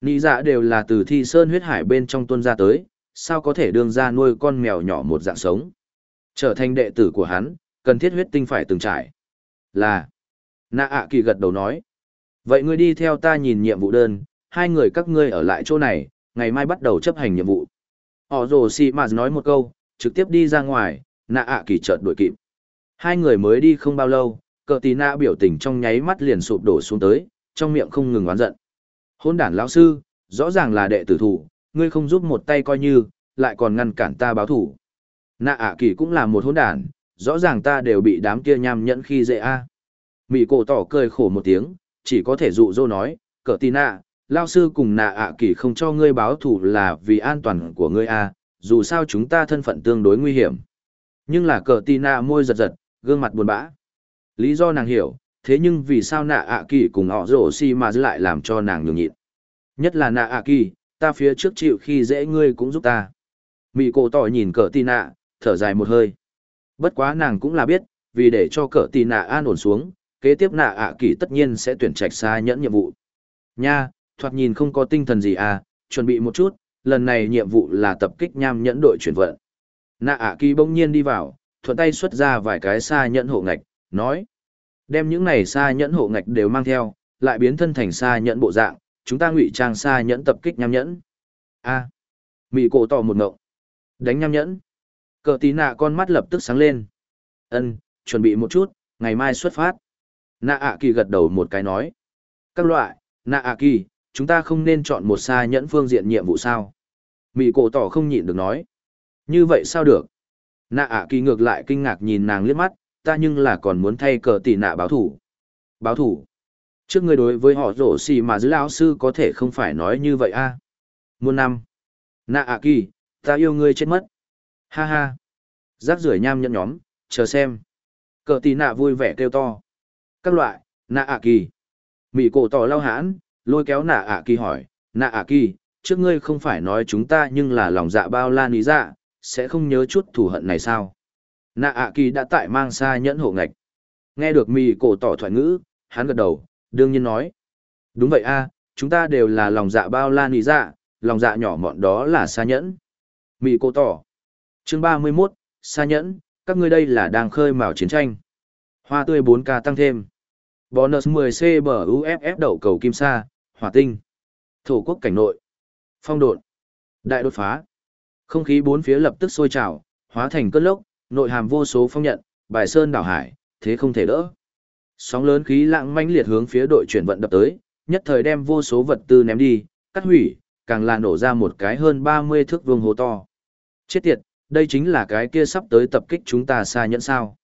Nị dạ đều là từ thi sơn huyết hải bên trong tuân ra tới, sao có thể đương ra nuôi con mèo nhỏ một dạng sống. Trở thành đệ tử của hắn, cần thiết huyết tinh phải từng trải. Là. Nạ ạ kỳ gật đầu nói. Vậy ngươi đi theo ta nhìn nhiệm vụ đơn, hai người các ngươi ở lại chỗ này, ngày mai bắt đầu chấp hành nhiệm vụ. Họ rồ xì mà nói một câu, trực tiếp đi ra ngoài, nạ ạ kỳ chợt đuổi kịp. Hai người mới đi không bao lâu, cờ tì nạ biểu tình trong nháy mắt liền sụp đổ xuống tới, trong miệng không ngừng oán giận. Hôn đản lão sư, rõ ràng là đệ tử thủ, ngươi không giúp một tay coi như, lại còn ngăn cản ta báo thủ. Nạ ạ kỳ cũng là một hôn đản, rõ ràng ta đều bị đám kia nham nhẫn khi dễ a. À. Mị cổ tỏ cười khổ một tiếng, chỉ có thể dụ dỗ nói, cờ tì nạ, lao sư cùng nạ ạ kỳ không cho ngươi báo thù là vì an toàn của ngươi a dù sao chúng ta thân phận tương đối nguy hiểm Nhưng là cờ tì nạ môi giật giật, gương mặt buồn bã. Lý do nàng hiểu, thế nhưng vì sao nạ ạ kỳ cùng họ rổ xi mà lại làm cho nàng nhường nhịn. Nhất là nạ ạ kỳ, ta phía trước chịu khi dễ ngươi cũng giúp ta. Mị cổ tỏ nhìn cờ tì nạ, thở dài một hơi. Bất quá nàng cũng là biết, vì để cho cờ tì nạ an ổn xuống, kế tiếp nạ ạ kỳ tất nhiên sẽ tuyển trạch xa nhẫn nhiệm vụ. Nha, thoạt nhìn không có tinh thần gì à, chuẩn bị một chút, lần này nhiệm vụ là tập kích nham nhẫn đội chuyển vận. Nạ ạ kỳ bỗng nhiên đi vào, thuận tay xuất ra vài cái xa nhẫn hộ ngạch, nói. Đem những này xa nhẫn hộ ngạch đều mang theo, lại biến thân thành xa nhẫn bộ dạng, chúng ta ngụy trang xa nhẫn tập kích nham nhẫn. A. À. Mị cổ tỏ một ngộng. Đánh nham nhẫn. Cờ tí nạ con mắt lập tức sáng lên. Ân, chuẩn bị một chút, ngày mai xuất phát. Nạ ạ kỳ gật đầu một cái nói. Các loại, nạ ạ kỳ, chúng ta không nên chọn một xa nhẫn phương diện nhiệm vụ sao. mỹ cổ tỏ không nhịn được nói. Như vậy sao được? Nạ ạ kỳ ngược lại kinh ngạc nhìn nàng liếc mắt, ta nhưng là còn muốn thay cờ tỷ nạ báo thủ. Báo thủ? Trước người đối với họ rổ xì mà giữ lão sư có thể không phải nói như vậy a à? Muôn năm. Nạ ạ kỳ, ta yêu ngươi chết mất. Ha ha. Rác rưởi nham nhẫn nhóm, chờ xem. Cờ tỷ nạ vui vẻ kêu to. Các loại, nạ ạ kỳ. mỹ cổ tỏ lao hãn, lôi kéo nạ ạ kỳ hỏi, nạ ạ kỳ, trước ngươi không phải nói chúng ta nhưng là lòng dạ bao la lý dạ, sẽ không nhớ chút thù hận này sao? Nạ ạ kỳ đã tại mang xa nhẫn hộ ngạch. Nghe được mì cổ tỏ thoại ngữ, hắn gật đầu, đương nhiên nói. Đúng vậy a, chúng ta đều là lòng dạ bao la lý dạ, lòng dạ nhỏ mọn đó là xa nhẫn. Mì cổ tỏ. Chương ba mươi mốt xa nhẫn, các ngươi đây là đang khơi mào chiến tranh. Hoa tươi bốn k tăng thêm. Bonus 10C bờ UFF đậu cầu kim sa, hỏa tinh. Thổ quốc cảnh nội. Phong độn. Đại đột phá. Không khí bốn phía lập tức sôi trào, hóa thành cơn lốc, nội hàm vô số phong nhận, bài sơn đảo hải, thế không thể đỡ. Sóng lớn khí lặng mãnh liệt hướng phía đội chuyển vận đập tới, nhất thời đem vô số vật tư ném đi, cắt hủy, càng là nổ ra một cái hơn 30 thước vuông hố to. Chết tiệt, đây chính là cái kia sắp tới tập kích chúng ta xa nhẫn sao.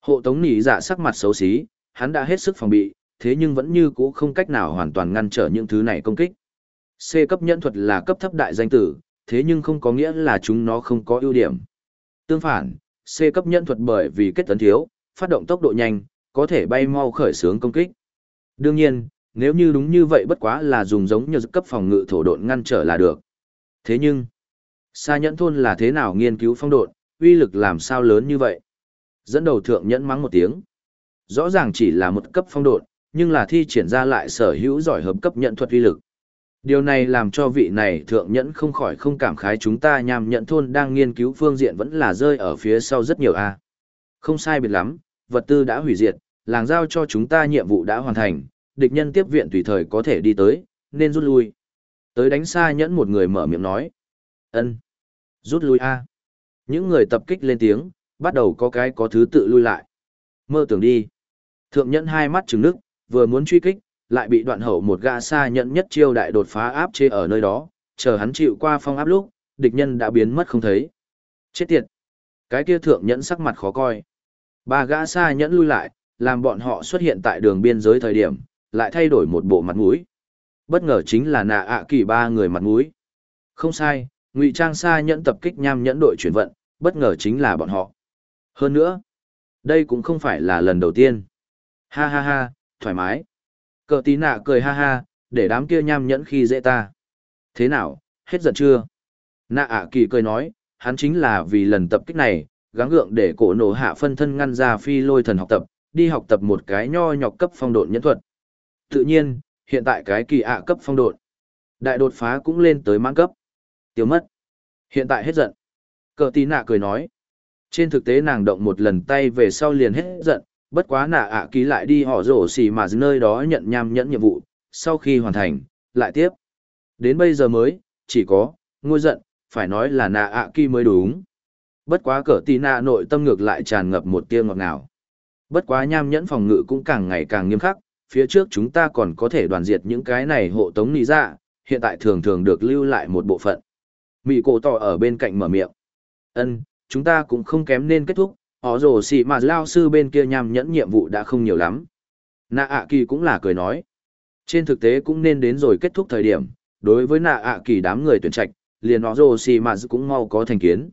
Hộ tống nỉ dạ sắc mặt xấu xí, hắn đã hết sức phòng bị, thế nhưng vẫn như cũ không cách nào hoàn toàn ngăn trở những thứ này công kích. C cấp nhẫn thuật là cấp thấp đại danh tử, thế nhưng không có nghĩa là chúng nó không có ưu điểm. Tương phản, C cấp nhẫn thuật bởi vì kết tấn thiếu, phát động tốc độ nhanh, có thể bay mau khởi xướng công kích. Đương nhiên, nếu như đúng như vậy bất quá là dùng giống như cấp phòng ngự thổ độn ngăn trở là được. Thế nhưng, xa nhẫn thôn là thế nào nghiên cứu phong độn, uy lực làm sao lớn như vậy? Dẫn đầu thượng nhẫn mắng một tiếng. Rõ ràng chỉ là một cấp phong độn, nhưng là thi triển ra lại sở hữu giỏi hợp cấp nhận thuật uy lực. Điều này làm cho vị này thượng nhẫn không khỏi không cảm khái chúng ta nhằm nhận thôn đang nghiên cứu phương diện vẫn là rơi ở phía sau rất nhiều a. Không sai biệt lắm, vật tư đã hủy diệt, làng giao cho chúng ta nhiệm vụ đã hoàn thành, địch nhân tiếp viện tùy thời có thể đi tới, nên rút lui. Tới đánh xa nhẫn một người mở miệng nói. ân Rút lui a Những người tập kích lên tiếng, bắt đầu có cái có thứ tự lui lại. Mơ tưởng đi. Thượng nhẫn hai mắt trừng nước, vừa muốn truy kích, lại bị đoạn hậu một gã xa nhận nhất chiêu đại đột phá áp chế ở nơi đó, chờ hắn chịu qua phong áp lúc, địch nhân đã biến mất không thấy. Chết tiệt! Cái kia thượng nhẫn sắc mặt khó coi. Ba gã xa nhẫn lui lại, làm bọn họ xuất hiện tại đường biên giới thời điểm, lại thay đổi một bộ mặt mũi. Bất ngờ chính là nạ ạ kỳ ba người mặt mũi. Không sai, ngụy trang xa nhẫn tập kích nham nhẫn đội chuyển vận, bất ngờ chính là bọn họ. Hơn nữa, đây cũng không phải là lần đầu tiên. Ha ha ha, thoải mái. Cờ tí nạ cười ha ha, để đám kia nham nhẫn khi dễ ta. Thế nào, hết giận chưa? Nạ ạ kỳ cười nói, hắn chính là vì lần tập kích này, gắng gượng để cổ nổ hạ phân thân ngăn ra phi lôi thần học tập, đi học tập một cái nho nhọc cấp phong độn nhẫn thuật. Tự nhiên, hiện tại cái kỳ ạ cấp phong độn. Đại đột phá cũng lên tới mãn cấp. Tiêu mất. Hiện tại hết giận. Cờ tí nạ cười nói. Trên thực tế nàng động một lần tay về sau liền hết giận, bất quá nạ ạ ký lại đi họ rổ xì mà nơi đó nhận nham nhẫn nhiệm vụ, sau khi hoàn thành, lại tiếp. Đến bây giờ mới, chỉ có, ngôi giận, phải nói là nạ ạ kỳ mới đúng. Bất quá cỡ tì nạ nội tâm ngược lại tràn ngập một tia ngọt ngào. Bất quá nham nhẫn phòng ngự cũng càng ngày càng nghiêm khắc, phía trước chúng ta còn có thể đoàn diệt những cái này hộ tống nì ra, dạ, hiện tại thường thường được lưu lại một bộ phận. Mị cổ tỏ ở bên cạnh mở miệng. ân chúng ta cũng không kém nên kết thúc, họ rồ xì mà lao sư bên kia nham nhẫn nhiệm vụ đã không nhiều lắm. Nạ ạ kỳ cũng là cười nói. Trên thực tế cũng nên đến rồi kết thúc thời điểm, đối với nạ ạ kỳ đám người tuyển trạch, liền họ rồ xì mà cũng mau có thành kiến.